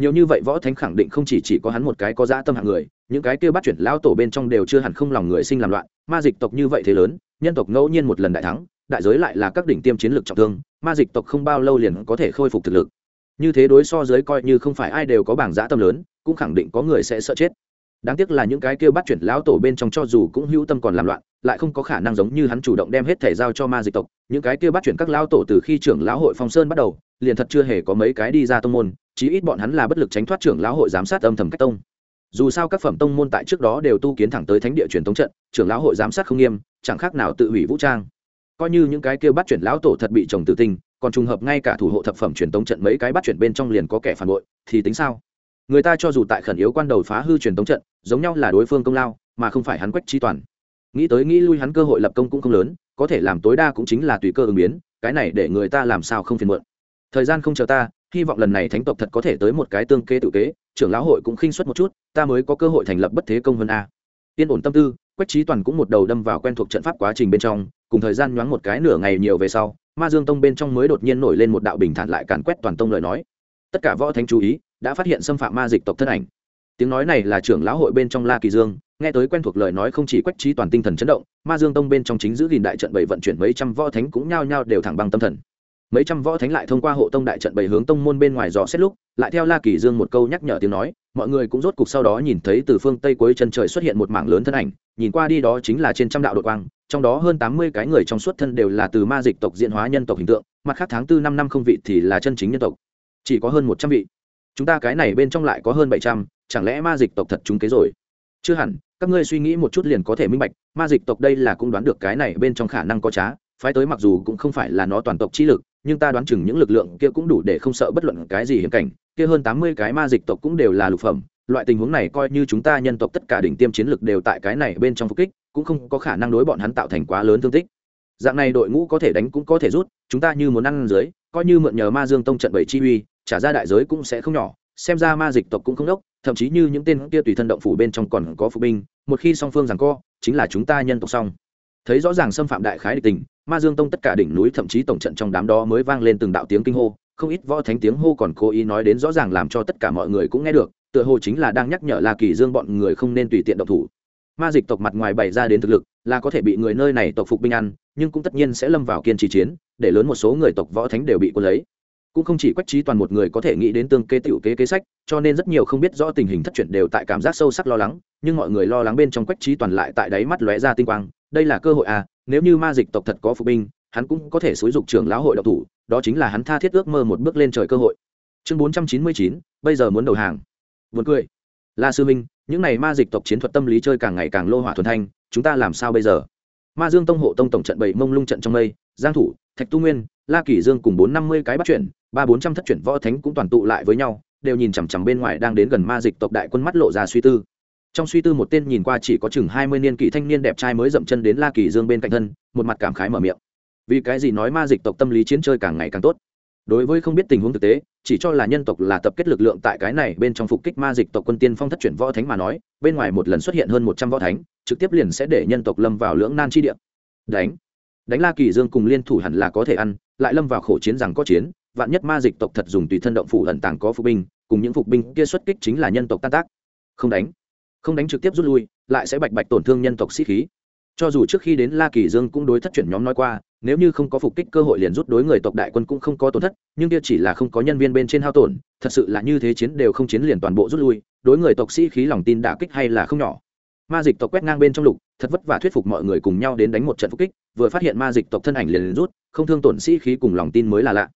nhiều như vậy võ thánh khẳng định không chỉ chỉ có hắn một cái có dã tâm hạng người, những cái kia bắt chuyển lao tổ bên trong đều chưa hẳn không lòng người sinh làm loạn, ma dịch tộc như vậy thế lớn, nhân tộc ngẫu nhiên một lần đại thắng, đại giới lại là các đỉnh tiêm chiến lược trọng thương, ma dịch tộc không bao lâu liền có thể khôi phục thực lực. Như thế đối so giới coi như không phải ai đều có bảng dã tâm lớn, cũng khẳng định có người sẽ sợ chết. Đáng tiếc là những cái kia bắt chuyển lão tổ bên trong cho dù cũng hữu tâm còn làm loạn, lại không có khả năng giống như hắn chủ động đem hết thể giao cho ma dịch tộc. Những cái kia bắt chuyển các lão tổ từ khi trưởng lão hội phong sơn bắt đầu liền thật chưa hề có mấy cái đi ra tông môn, chí ít bọn hắn là bất lực tránh thoát trưởng lão hội giám sát âm thầm cách tông. Dù sao các phẩm tông môn tại trước đó đều tu kiến thẳng tới thánh địa truyền thống trận, trưởng lão hội giám sát không nghiêm, chẳng khác nào tự hủy vũ trang. Coi như những cái kêu bắt chuyển lão tổ thật bị chồng tự tinh còn trùng hợp ngay cả thủ hộ thập phẩm truyền thống trận mấy cái bắt chuyển bên trong liền có kẻ phản bội, thì tính sao? Người ta cho dù tại khẩn yếu quan đầu phá hư truyền thống trận, giống nhau là đối phương công lao, mà không phải hắn quách chi toàn. Nghĩ tới nghĩ lui hắn cơ hội lập công cũng không lớn, có thể làm tối đa cũng chính là tùy cơ ứng biến, cái này để người ta làm sao không phiền muộn thời gian không chờ ta, hy vọng lần này thánh tộc thật có thể tới một cái tương kê tự kế, trưởng lão hội cũng khinh suất một chút, ta mới có cơ hội thành lập bất thế công vân a. Yên ổn tâm tư, quách trí toàn cũng một đầu đâm vào quen thuộc trận pháp quá trình bên trong, cùng thời gian nhoáng một cái nửa ngày nhiều về sau, ma dương tông bên trong mới đột nhiên nổi lên một đạo bình thản lại càn quét toàn tông lời nói. Tất cả võ thánh chú ý đã phát hiện xâm phạm ma dịch tộc thân ảnh. Tiếng nói này là trưởng lão hội bên trong la kỳ dương, nghe tới quen thuộc lời nói không chỉ quách trí toàn tinh thần chấn động, ma dương tông bên trong chính giữ gìn đại trận bảy vận chuyển mấy trăm võ thánh cũng nhao nhao đều thẳng bằng tâm thần mấy trăm võ thánh lại thông qua hộ tông đại trận bảy hướng tông môn bên ngoài dò xét lúc, lại theo la kỳ dương một câu nhắc nhở tiếng nói, mọi người cũng rốt cục sau đó nhìn thấy từ phương tây cuối chân trời xuất hiện một mảng lớn thân ảnh, nhìn qua đi đó chính là trên trăm đạo đội quang, trong đó hơn tám mươi cái người trong suốt thân đều là từ ma dịch tộc diễn hóa nhân tộc hình tượng, mặt khác tháng tư năm năm không vị thì là chân chính nhân tộc. Chỉ có hơn một trăm vị. Chúng ta cái này bên trong lại có hơn bảy trăm, chẳng lẽ ma dịch tộc thật chúng kế rồi? Chưa hẳn, các ngươi suy nghĩ một chút liền có thể minh bạch, ma dịch tộc đây là cũng đoán được cái này bên trong khả năng có trá, phái tới mặc dù cũng không phải là nó toàn tộc trí lực nhưng ta đoán chừng những lực lượng kia cũng đủ để không sợ bất luận cái gì hiểm cảnh. Kia hơn tám mươi cái ma dịch tộc cũng đều là lục phẩm. Loại tình huống này coi như chúng ta nhân tộc tất cả đỉnh tiêm chiến lực đều tại cái này bên trong phục kích, cũng không có khả năng đối bọn hắn tạo thành quá lớn thương tích. Dạng này đội ngũ có thể đánh cũng có thể rút, chúng ta như muốn ăn dưới, coi như mượn nhờ ma dương tông trận bảy chi uy, trả ra đại giới cũng sẽ không nhỏ. Xem ra ma dịch tộc cũng không đốc, thậm chí như những tên kia tùy thân động phủ bên trong còn có phụ binh, một khi song phương rằng co, chính là chúng ta nhân tộc xong thấy rõ ràng xâm phạm đại khái địch tình, ma dương tông tất cả đỉnh núi thậm chí tổng trận trong đám đó mới vang lên từng đạo tiếng kinh hô, không ít võ thánh tiếng hô còn cố ý nói đến rõ ràng làm cho tất cả mọi người cũng nghe được, tựa hồ chính là đang nhắc nhở la kỳ dương bọn người không nên tùy tiện động thủ. Ma dịch tộc mặt ngoài bày ra đến thực lực, là có thể bị người nơi này tộc phục binh ăn, nhưng cũng tất nhiên sẽ lâm vào kiên trì chiến, để lớn một số người tộc võ thánh đều bị quân lấy cũng không chỉ quách trí toàn một người có thể nghĩ đến tương kế tiểu kế kế sách, cho nên rất nhiều không biết rõ tình hình thất chuyển đều tại cảm giác sâu sắc lo lắng, nhưng mọi người lo lắng bên trong quách trí toàn lại tại đáy mắt lóe ra tinh quang, đây là cơ hội à nếu như ma dịch tộc thật có phục binh, hắn cũng có thể xúi dục trưởng lão hội độc thủ, đó chính là hắn tha thiết ước mơ một bước lên trời cơ hội. Chương bốn trăm chín mươi chín, bây giờ muốn đầu hàng. Vượt cười. La sư minh những này ma dịch tộc chiến thuật tâm lý chơi càng ngày càng lô hỏa thuần thanh, chúng ta làm sao bây giờ? Ma dương tông hộ tông tổng trận bảy mông lung trận trong mây, giang thủ, thạch tu nguyên, la kỷ dương cùng bốn năm mươi cái bắt chuyển ba bốn trăm thất chuyển võ thánh cũng toàn tụ lại với nhau, đều nhìn chằm chằm bên ngoài đang đến gần ma dịch tộc đại quân mắt lộ ra suy tư. Trong suy tư một tên nhìn qua chỉ có chừng hai mươi niên kỷ thanh niên đẹp trai mới dậm chân đến la kỳ dương bên cạnh thân, một mặt cảm khái mở miệng. Vì cái gì nói ma dịch tộc tâm lý chiến chơi càng ngày càng tốt? Đối với không biết tình huống thực tế, chỉ cho là nhân tộc là tập kết lực lượng tại cái này bên trong phục kích ma dịch tộc quân tiên phong thất chuyển võ thánh mà nói, bên ngoài một lần xuất hiện hơn một trăm võ thánh, trực tiếp liền sẽ để nhân tộc lâm vào lưỡng nan chi địa. Đánh. Đánh la kỳ dương cùng liên thủ hẳn là có thể ăn, lại lâm vào khổ chiến rằng có chiến vạn nhất ma dịch tộc thật dùng tùy thân động phủ ẩn tàng có phục binh cùng những phục binh kia xuất kích chính là nhân tộc tan tác. Không đánh. Không đánh trực tiếp rút lui lại sẽ bạch bạch tổn thương nhân tộc sĩ khí. Cho dù trước khi đến la kỳ dương cũng đối thất chuyển nhóm nói qua nếu như không có phục kích cơ hội liền rút đối người tộc đại quân cũng không có tổn thất nhưng kia chỉ là không có nhân viên bên trên hao tổn thật sự là như thế chiến đều không chiến liền toàn bộ rút lui đối người tộc sĩ khí lòng tin đã kích hay là không nhỏ. Ma dịch tộc quét ngang bên trong lục thật vất vả thuyết phục mọi người cùng nhau đến đánh một trận phục kích vừa phát hiện ma dịch tộc thân ảnh liền, liền rút không thương tổn sĩ khí cùng lòng tin mới là lạ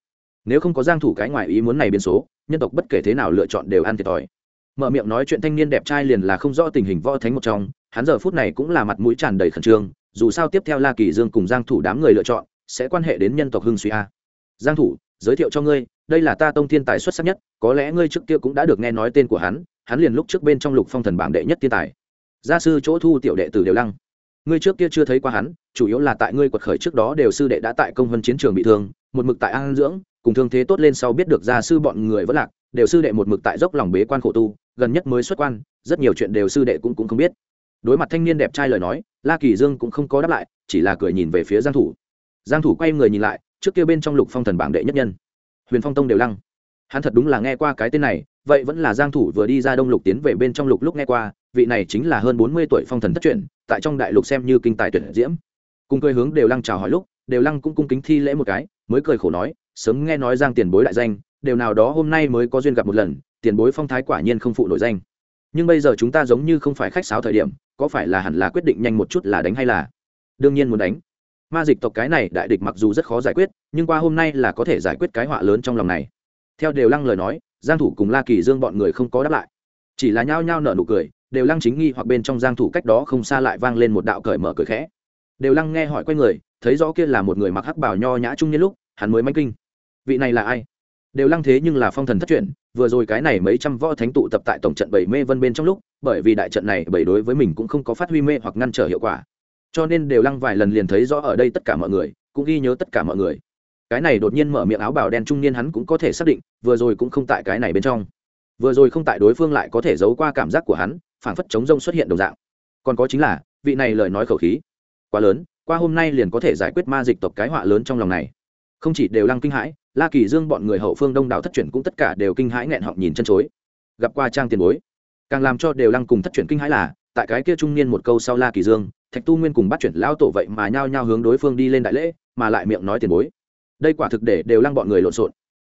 nếu không có giang thủ cái ngoài ý muốn này biến số, nhân tộc bất kể thế nào lựa chọn đều ăn thiệt thòi. Mở miệng nói chuyện thanh niên đẹp trai liền là không rõ tình hình võ thánh một trong, hắn giờ phút này cũng là mặt mũi tràn đầy khẩn trương, dù sao tiếp theo la kỳ dương cùng giang thủ đám người lựa chọn, sẽ quan hệ đến nhân tộc hưng suy a. Giang thủ, giới thiệu cho ngươi, đây là ta tông thiên tài xuất sắc nhất, có lẽ ngươi trước kia cũng đã được nghe nói tên của hắn hắn liền lúc trước bên trong lục phong thần bảng đệ nhất thiên tài. Gia sư chỗ thu tiểu đệ tử đều lăng ngươi trước kia chưa thấy qua hắn, chủ yếu là tại ngươi quật khởi trước đó đều sư đệ đã tại công vân chiến trường bị thương, một mực tại an dưỡng, cùng thương thế tốt lên sau biết được gia sư bọn người vẫn lạc, đều sư đệ một mực tại dốc lòng bế quan khổ tu, gần nhất mới xuất quan, rất nhiều chuyện đều sư đệ cũng cũng không biết. Đối mặt thanh niên đẹp trai lời nói, la kỳ dương cũng không có đáp lại, chỉ là cười nhìn về phía giang thủ. Giang thủ quay người nhìn lại, trước kia bên trong lục phong thần bảng đệ nhất nhân, huyền phong tông đều lăng. Hắn thật đúng là nghe qua cái tên này, vậy vẫn là giang thủ vừa đi ra đông lục tiến về bên trong lục lúc nghe qua, vị này chính là hơn 40 tuổi phong thần thất truyền tại trong đại lục xem như kinh tài tuyệt diễm. Cùng cười hướng đều lăng chào hỏi lúc, đều lăng cũng cung kính thi lễ một cái, mới cười khổ nói, sớm nghe nói giang tiền bối đại danh, đều nào đó hôm nay mới có duyên gặp một lần, tiền bối phong thái quả nhiên không phụ nổi danh. Nhưng bây giờ chúng ta giống như không phải khách sáo thời điểm, có phải là hẳn là quyết định nhanh một chút là đánh hay là? Đương nhiên muốn đánh. Ma dịch tộc cái này đại địch mặc dù rất khó giải quyết, nhưng qua hôm nay là có thể giải quyết cái họa lớn trong lòng này. Theo đều lăng lời nói, giang thủ cùng la kỳ dương bọn người không có đáp lại. Chỉ là nhao nhao nở nụ cười đều lăng chính nghi hoặc bên trong giang thủ cách đó không xa lại vang lên một đạo cởi mở cười khẽ. Đều lăng nghe hỏi quay người, thấy rõ kia là một người mặc hắc bào nho nhã trung niên lúc, hắn mới manh kinh. Vị này là ai? Đều lăng thế nhưng là phong thần thất truyền, vừa rồi cái này mấy trăm võ thánh tụ tập tại tổng trận bảy mê vân bên trong lúc, bởi vì đại trận này bảy đối với mình cũng không có phát huy mê hoặc ngăn trở hiệu quả. Cho nên đều lăng vài lần liền thấy rõ ở đây tất cả mọi người, cũng ghi nhớ tất cả mọi người. Cái này đột nhiên mở miệng áo bào đen trung niên hắn cũng có thể xác định, vừa rồi cũng không tại cái này bên trong. Vừa rồi không tại đối phương lại có thể giấu qua cảm giác của hắn phảng phất chống rông xuất hiện đồng dạng. Còn có chính là, vị này lời nói khẩu khí, quá lớn, qua hôm nay liền có thể giải quyết ma dịch tộc cái họa lớn trong lòng này. Không chỉ đều lăng kinh hãi, la kỳ dương bọn người hậu phương đông đảo thất chuyển cũng tất cả đều kinh hãi nghẹn họng nhìn chân chối. Gặp qua trang tiền bối, càng làm cho đều lăng cùng thất chuyển kinh hãi là, tại cái kia trung niên một câu sau la kỳ dương, thạch tu nguyên cùng bắt chuyển lao tổ vậy mà nhao nhao hướng đối phương đi lên đại lễ, mà lại miệng nói tiền bối. Đây quả thực để đều lăng bọn người lộn xộn.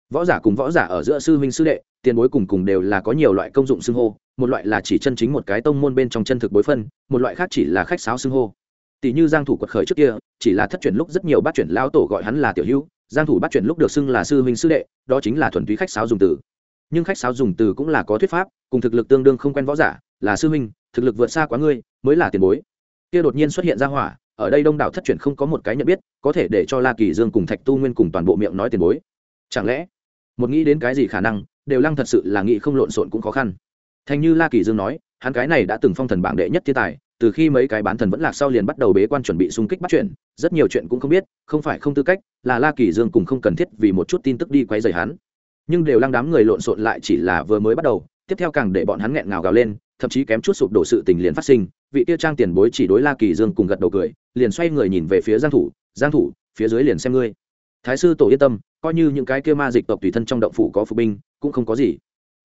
Võ giả cùng võ giả ở giữa sư huynh sư đệ, tiền bối cùng cùng đều là có nhiều loại công dụng xưng hô một loại là chỉ chân chính một cái tông môn bên trong chân thực bối phân, một loại khác chỉ là khách sáo xưng hô. Tỷ như giang thủ quật khởi trước kia, chỉ là thất truyền lúc rất nhiều bát chuyển lao tổ gọi hắn là tiểu hữu, giang thủ bát chuyển lúc được xưng là sư huynh sư đệ, đó chính là thuần túy khách sáo dùng từ. Nhưng khách sáo dùng từ cũng là có thuyết pháp, cùng thực lực tương đương không quen võ giả, là sư huynh, thực lực vượt xa quá ngươi, mới là tiền bối. Kia đột nhiên xuất hiện ra hỏa, ở đây đông đảo thất truyền không có một cái nhận biết, có thể để cho la kỳ dương cùng thạch tu nguyên cùng toàn bộ miệng nói tiền bối. Chẳng lẽ, một nghĩ đến cái gì khả năng, đều lăng thật sự là nghĩ không lộn xộn cũng khó khăn thành như la kỳ dương nói, hắn cái này đã từng phong thần bảng đệ nhất thiên tài, từ khi mấy cái bán thần vẫn lạc sau liền bắt đầu bế quan chuẩn bị xung kích bắt chuyện, rất nhiều chuyện cũng không biết, không phải không tư cách, là la kỳ dương cùng không cần thiết vì một chút tin tức đi quấy rầy hắn. Nhưng đều lăng đám người lộn xộn lại chỉ là vừa mới bắt đầu, tiếp theo càng để bọn hắn nghẹn ngào gào lên, thậm chí kém chút sụp đổ sự tình liền phát sinh, vị tiêu trang tiền bối chỉ đối la kỳ dương cùng gật đầu cười, liền xoay người nhìn về phía giang thủ giang thủ, phía dưới liền xem ngươi. Thái sư tổ yên tâm, coi như những cái kia ma dịch tộc tùy thân trong động phủ có phục binh, cũng không có gì.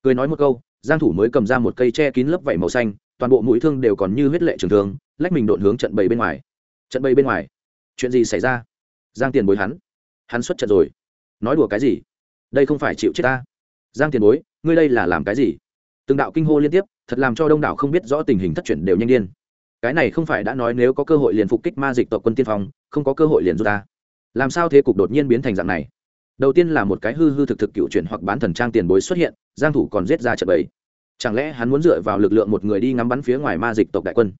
Cười nói một câu giang thủ mới cầm ra một cây che kín lớp vảy màu xanh, toàn bộ mũi thương đều còn như huyết lệ trường thương, lách mình đột hướng trận bầy bên ngoài. Trận bầy bên ngoài. Chuyện gì xảy ra? Giang tiền bối hắn. Hắn xuất trận rồi. Nói đùa cái gì? Đây không phải chịu chết ta. Giang tiền bối, ngươi đây là làm cái gì? Từng đạo kinh hô liên tiếp, thật làm cho đông đảo không biết rõ tình hình thất chuyển đều nhanh điên. Cái này không phải đã nói nếu có cơ hội liền phục kích ma dịch tộc quân tiên phong, không có cơ hội liền rút ta. Làm sao thế cục đột nhiên biến thành dạng này? Đầu tiên là một cái hư hư thực thực cựu chuyển hoặc bán thần trang tiền bối xuất hiện, giang thủ còn giết ra trận bầy chẳng lẽ hắn muốn dựa vào lực lượng một người đi ngắm bắn phía ngoài ma dịch tộc đại quân?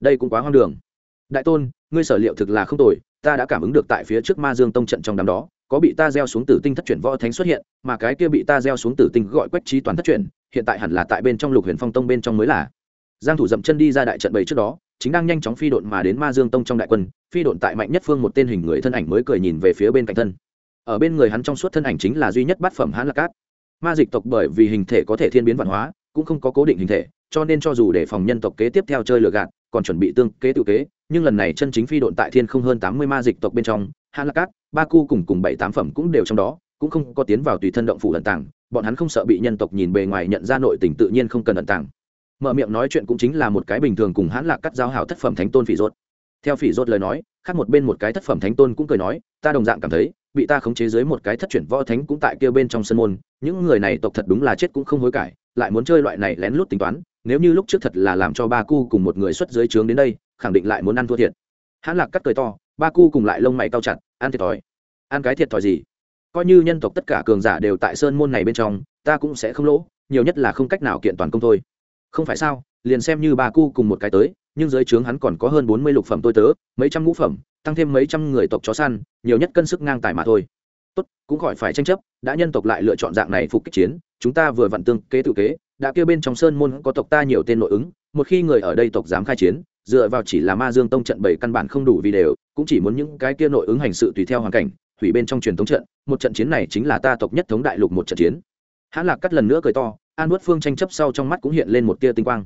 Đây cũng quá hoang đường. Đại tôn, ngươi sở liệu thực là không tồi, ta đã cảm ứng được tại phía trước ma dương tông trận trong đám đó, có bị ta gieo xuống tử tinh thất chuyển võ thánh xuất hiện, mà cái kia bị ta gieo xuống tử tinh gọi quách trí toàn thất chuyển, hiện tại hẳn là tại bên trong lục huyền phong tông bên trong mới là. Giang thủ dậm chân đi ra đại trận bảy trước đó, chính đang nhanh chóng phi độn mà đến ma dương tông trong đại quân, phi độn tại mạnh nhất phương một tên hình người thân ảnh mới cười nhìn về phía bên cạnh thân ở bên người hắn trong suốt thân ảnh chính là duy nhất bát phẩm hãn lạc cát. Ma dịch tộc bởi vì hình thể có thể thiên biến văn hóa, cũng không có cố định hình thể, cho nên cho dù để phòng nhân tộc kế tiếp theo chơi lừa gạt, còn chuẩn bị tương kế tự kế, nhưng lần này chân chính phi độn tại thiên không hơn tám mươi ma dịch tộc bên trong hãn lạc cát, ba cu cùng cùng bảy tám phẩm cũng đều trong đó, cũng không có tiến vào tùy thân động phủ ẩn tàng, bọn hắn không sợ bị nhân tộc nhìn bề ngoài nhận ra nội tình tự nhiên không cần ẩn tàng. Mở miệng nói chuyện cũng chính là một cái bình thường cùng hãn lạc cắt giao hảo thất phẩm thánh tôn phỉ rốt. Theo phỉ rốt lời nói, khác một bên một cái thất phẩm thánh tôn cũng cười nói, ta đồng dạng cảm thấy bị ta khống chế dưới một cái thất chuyển võ thánh cũng tại kia bên trong sân môn, những người này tộc thật đúng là chết cũng không hối cải, lại muốn chơi loại này lén lút tính toán, nếu như lúc trước thật là làm cho ba cu cùng một người xuất dưới trướng đến đây, khẳng định lại muốn ăn thua thiệt. Hãn lạc cắt cười to, ba cu cùng lại lông mày cao chặt, ăn thiệt thòi. Ăn cái thiệt thòi gì? Coi như nhân tộc tất cả cường giả đều tại sơn môn này bên trong, ta cũng sẽ không lỗ, nhiều nhất là không cách nào kiện toàn công thôi. Không phải sao, liền xem như ba cu cùng một cái tới, nhưng dưới trướng hắn còn có hơn bốn mươi lục phẩm tôi tớ, mấy trăm ngũ phẩm tăng thêm mấy trăm người tộc chó săn, nhiều nhất cân sức ngang tài mà thôi. Tốt, cũng khỏi phải tranh chấp, đã nhân tộc lại lựa chọn dạng này phục kích chiến, chúng ta vừa vặn tương kế tự kế, đã kêu bên trong sơn môn có tộc ta nhiều tên nội ứng, một khi người ở đây tộc dám khai chiến, dựa vào chỉ là ma dương tông trận bảy căn bản không đủ vì đều, cũng chỉ muốn những cái kia nội ứng hành sự tùy theo hoàn cảnh, hủy bên trong truyền thống trận, một trận chiến này chính là ta tộc nhất thống đại lục một trận chiến. Hãn lạc cắt lần nữa cười to, an vớt phương tranh chấp sau trong mắt cũng hiện lên một tia tinh quang.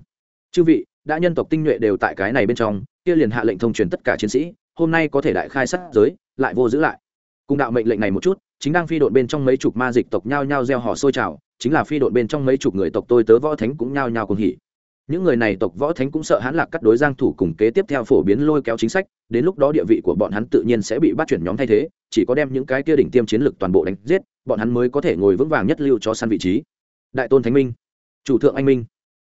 Chư vị, đã nhân tộc tinh nhuệ đều tại cái này bên trong, kia liền hạ lệnh thông truyền tất cả chiến sĩ hôm nay có thể đại khai sát giới, lại vô giữ lại. Cùng đạo mệnh lệnh này một chút, chính đang phi đội bên trong mấy chục ma dịch tộc nhao nhao gieo hò sôi trào, chính là phi đội bên trong mấy chục người tộc tôi tớ võ thánh cũng nhao nhao cùng hỉ. Những người này tộc võ thánh cũng sợ hãn lạc cắt đối giang thủ cùng kế tiếp theo phổ biến lôi kéo chính sách, đến lúc đó địa vị của bọn hắn tự nhiên sẽ bị bắt chuyển nhóm thay thế, chỉ có đem những cái kia đỉnh tiêm chiến lược toàn bộ đánh giết, bọn hắn mới có thể ngồi vững vàng nhất lưu cho săn vị trí. Đại tôn thánh minh, chủ thượng anh minh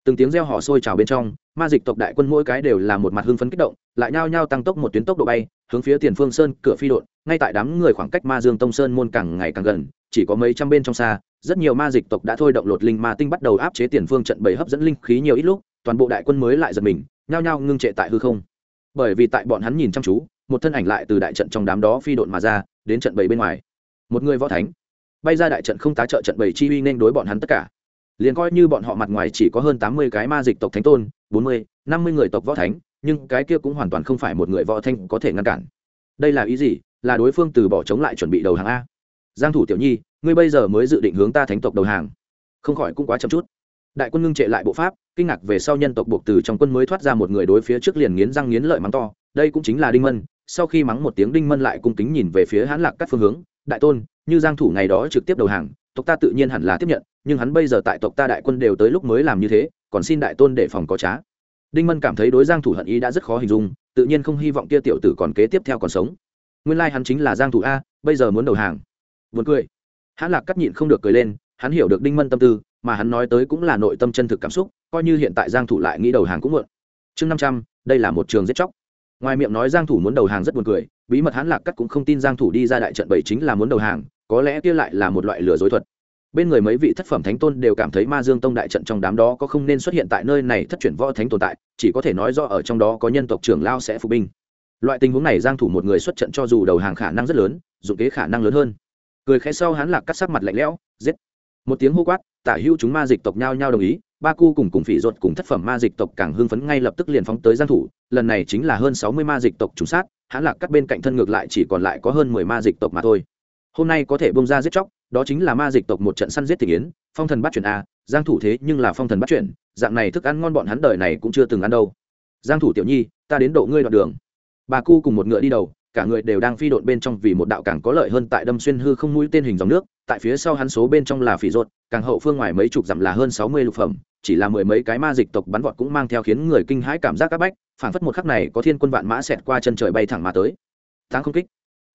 từng tiếng reo hò sôi trào bên trong, ma dịch tộc đại quân mỗi cái đều là một mặt hưng phấn kích động, lại nhao nhao tăng tốc một tuyến tốc độ bay, hướng phía tiền phương sơn cửa phi đội ngay tại đám người khoảng cách ma dương tông sơn môn càng ngày càng gần, chỉ có mấy trăm bên trong xa, rất nhiều ma dịch tộc đã thôi động lột linh ma tinh bắt đầu áp chế tiền phương trận bầy hấp dẫn linh khí nhiều ít lúc, toàn bộ đại quân mới lại giật mình, nhao nhao ngưng trệ tại hư không. Bởi vì tại bọn hắn nhìn chăm chú, một thân ảnh lại từ đại trận trong đám đó phi đội mà ra, đến trận bầy bên ngoài. Một người võ thánh. Bay ra đại trận không tá trợ trận bầy chi uy nên đối bọn hắn tất cả liền coi như bọn họ mặt ngoài chỉ có hơn tám mươi cái ma dịch tộc thánh tôn, bốn mươi, năm mươi người tộc võ thánh, nhưng cái kia cũng hoàn toàn không phải một người võ thanh có thể ngăn cản. Đây là ý gì? Là đối phương từ bỏ chống lại chuẩn bị đầu hàng a. Giang thủ tiểu nhi, ngươi bây giờ mới dự định hướng ta thánh tộc đầu hàng. Không khỏi cũng quá chậm chút. Đại quân ngưng trệ lại bộ pháp, kinh ngạc về sau nhân tộc buộc từ trong quân mới thoát ra một người đối phía trước liền nghiến răng nghiến lợi mắng to. Đây cũng chính là đinh mân. Sau khi mắng một tiếng đinh mân lại cung kính nhìn về phía hãn lạc các phương hướng. Đại tôn, như giang thủ ngày đó trực tiếp đầu hàng tộc ta tự nhiên hẳn là tiếp nhận nhưng hắn bây giờ tại tộc ta đại quân đều tới lúc mới làm như thế còn xin đại tôn để phòng có trá. Đinh mân cảm thấy đối giang thủ hận ý đã rất khó hình dung tự nhiên không hy vọng kia tiểu tử còn kế tiếp theo còn sống. Nguyên lai like hắn chính là giang thủ a bây giờ muốn đầu hàng. Buồn cười. Hắn lạc cắt nhịn không được cười lên hắn hiểu được đinh mân tâm tư mà hắn nói tới cũng là nội tâm chân thực cảm xúc coi như hiện tại giang thủ lại nghĩ đầu hàng cũng muộn. Chương 500, đây là một trường giết chóc. Ngoài miệng nói giang thủ muốn đầu hàng rất buồn cười bí mật hắn lạc cắt cũng không tin giang thủ đi ra đại trận bảy chính là muốn đầu hàng có lẽ kia lại là một loại lừa dối thuật. Bên người mấy vị thất phẩm thánh tôn đều cảm thấy ma dương tông đại trận trong đám đó có không nên xuất hiện tại nơi này thất chuyển võ thánh tồn tại, chỉ có thể nói do ở trong đó có nhân tộc trưởng lao sẽ phục binh. Loại tình huống này giang thủ một người xuất trận cho dù đầu hàng khả năng rất lớn, dụng kế khả năng lớn hơn. Cười khẽ sau hắn lạc cắt sắc mặt lạnh lẽo, giết. Một tiếng hô quát, tả hưu chúng ma dịch tộc nhao nhao đồng ý, ba cu cùng cùng phỉ ruột cùng thất phẩm ma dịch tộc càng hưng phấn ngay lập tức liền phóng tới giang thủ, lần này chính là hơn 60 ma dịch tộc trùng sát, hắn lạc cắt bên cạnh thân ngược lại chỉ còn lại có hơn 10 ma dịch tộc mà thôi hôm nay có thể bông ra giết chóc đó chính là ma dịch tộc một trận săn giết thị kiến phong thần bắt chuyển a giang thủ thế nhưng là phong thần bắt chuyển dạng này thức ăn ngon bọn hắn đời này cũng chưa từng ăn đâu. Giang thủ tiểu nhi ta đến độ ngươi đoạn đường. Bà cu cùng một ngựa đi đầu cả người đều đang phi độn bên trong vì một đạo càng có lợi hơn tại đâm xuyên hư không mũi tên hình dòng nước tại phía sau hắn số bên trong là phỉ ruột, càng hậu phương ngoài mấy chục dặm là hơn 60 lục phẩm chỉ là mười mấy cái ma dịch tộc bắn vọt cũng mang theo khiến người kinh hãi cảm giác các bách phảng phất một khắc này có thiên quân vạn mã xẹt qua chân trời bay thẳng mà tới. Tháng không kích.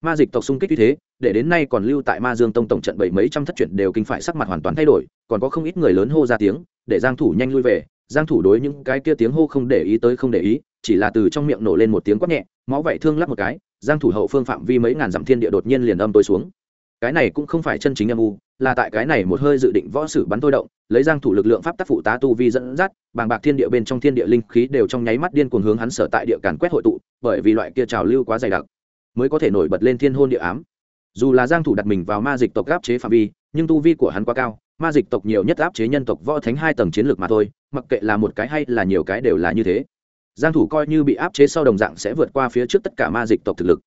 Ma dịch tộc xung kích như thế để đến nay còn lưu tại ma dương tông tổng trận bảy mấy trăm thất chuyện đều kinh phải sắc mặt hoàn toàn thay đổi, còn có không ít người lớn hô ra tiếng, để giang thủ nhanh lui về. Giang thủ đối những cái kia tiếng hô không để ý tới không để ý, chỉ là từ trong miệng nổ lên một tiếng quát nhẹ, máu vậy thương lắc một cái, giang thủ hậu phương phạm vi mấy ngàn dặm thiên địa đột nhiên liền âm tối xuống. Cái này cũng không phải chân chính âm u, là tại cái này một hơi dự định võ sử bắn tôi động, lấy giang thủ lực lượng pháp tác phụ tá tu vi dẫn dắt, bàng bạc thiên địa bên trong thiên địa linh khí đều trong nháy mắt điên cuồng hướng hắn sở tại địa càn quét hội tụ, bởi vì loại kia trào lưu quá dày đặc, mới có thể nổi bật lên thiên hôn địa ám dù là giang thủ đặt mình vào ma dịch tộc áp chế phạm vi, nhưng tu vi của hắn quá cao, ma dịch tộc nhiều nhất áp chế nhân tộc võ thánh hai tầng chiến lược mà thôi, mặc kệ là một cái hay là nhiều cái đều là như thế. Giang thủ coi như bị áp chế sau đồng dạng sẽ vượt qua phía trước tất cả ma dịch tộc thực lực.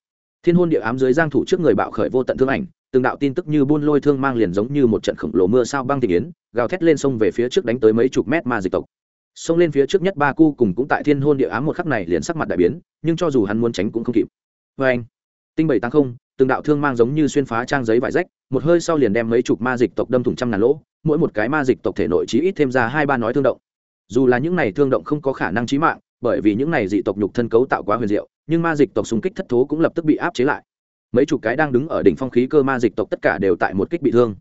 Thiên hôn địa ám dưới giang thủ trước người bạo khởi vô tận thương ảnh, từng đạo tin tức như buôn lôi thương mang liền giống như một trận khổng lồ mưa sao băng tình yến, gào thét lên sông về phía trước đánh tới mấy chục mét ma dịch tộc. Xông lên phía trước nhất ba cu cùng cũng tại thiên hôn địa ám một khắc này liền sắc mặt đại biến, nhưng cho dù hắn muốn tránh cũng không kịp. Với anh. Tinh bảy tăng không từng đạo thương mang giống như xuyên phá trang giấy vải rách, một hơi sau liền đem mấy chục ma dịch tộc đâm thủng trăm ngàn lỗ, mỗi một cái ma dịch tộc thể nội chí ít thêm ra hai ba nói thương động. Dù là những này thương động không có khả năng chí mạng, bởi vì những này dị tộc nhục thân cấu tạo quá huyền diệu, nhưng ma dịch tộc xung kích thất thố cũng lập tức bị áp chế lại. Mấy chục cái đang đứng ở đỉnh phong khí cơ ma dịch tộc tất cả đều tại một kích bị thương.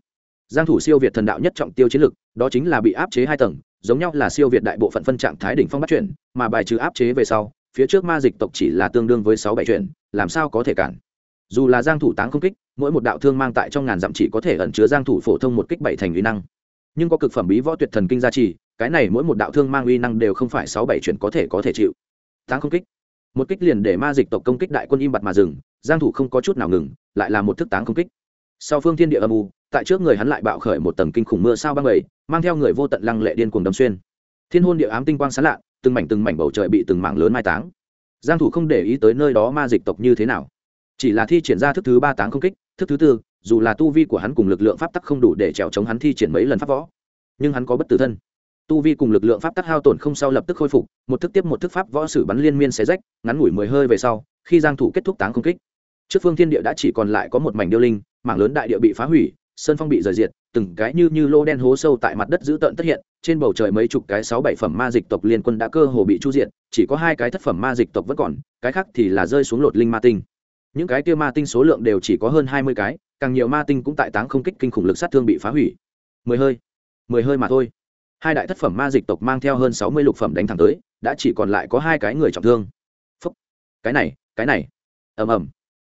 Giang thủ siêu việt thần đạo nhất trọng tiêu chiến lực, đó chính là bị áp chế hai tầng, giống nhau là siêu việt đại bộ phận phân trạng thái đỉnh phong bắt chuyển, mà bài trừ áp chế về sau, phía trước ma dịch tộc chỉ là tương đương với sáu bảy chuyển, làm sao có thể cản? Dù là giang thủ táng không kích, mỗi một đạo thương mang tại trong ngàn dặm chỉ có thể ẩn chứa giang thủ phổ thông một kích bảy thành uy năng. Nhưng có cực phẩm bí võ tuyệt thần kinh gia trì, cái này mỗi một đạo thương mang uy năng đều không phải sáu bảy chuyển có thể có thể chịu. Táng không kích. Một kích liền để ma dịch tộc công kích đại quân im bặt mà dừng, giang thủ không có chút nào ngừng, lại là một thức táng không kích. Sau phương thiên địa âm u, tại trước người hắn lại bạo khởi một tầng kinh khủng mưa sao băng bầy, mang theo người vô tận lăng lệ điên cuồng đâm xuyên. Thiên hôn địa ám tinh quang sáng lạ, từng mảnh từng mảnh bầu trời bị từng mảng lớn mai táng. Giang thủ không để ý tới nơi đó ma dịch tộc như thế nào chỉ là thi triển ra thức thứ ba táng không kích, thức thứ tư, dù là tu vi của hắn cùng lực lượng pháp tắc không đủ để trèo chống hắn thi triển mấy lần pháp võ, nhưng hắn có bất tử thân. Tu vi cùng lực lượng pháp tắc hao tổn không sau lập tức khôi phục, một thức tiếp một thức pháp võ sử bắn liên miên xé rách, ngắn ngủi mười hơi về sau, khi giang thủ kết thúc táng không kích, trước phương thiên địa đã chỉ còn lại có một mảnh điêu linh, mảng lớn đại địa bị phá hủy, sơn phong bị rời diệt, từng cái như như lô đen hố sâu tại mặt đất giữ tợn tất hiện, trên bầu trời mấy chục cái sáu bảy phẩm ma dịch tộc liên quân đã cơ hồ bị chu diệt, chỉ có hai cái thất phẩm ma dịch tộc vẫn còn, cái khác thì là rơi xuống lột linh ma tinh những cái kia ma tinh số lượng đều chỉ có hơn hai mươi cái, càng nhiều ma tinh cũng tại táng không kích kinh khủng lực sát thương bị phá hủy. Mười hơi mười hơi mà thôi. Hai đại thất phẩm ma dịch tộc mang theo hơn sáu mươi lục phẩm đánh thẳng tới, đã chỉ còn lại có hai cái người trọng thương. Phúc. Cái này cái này. Ầm ầm.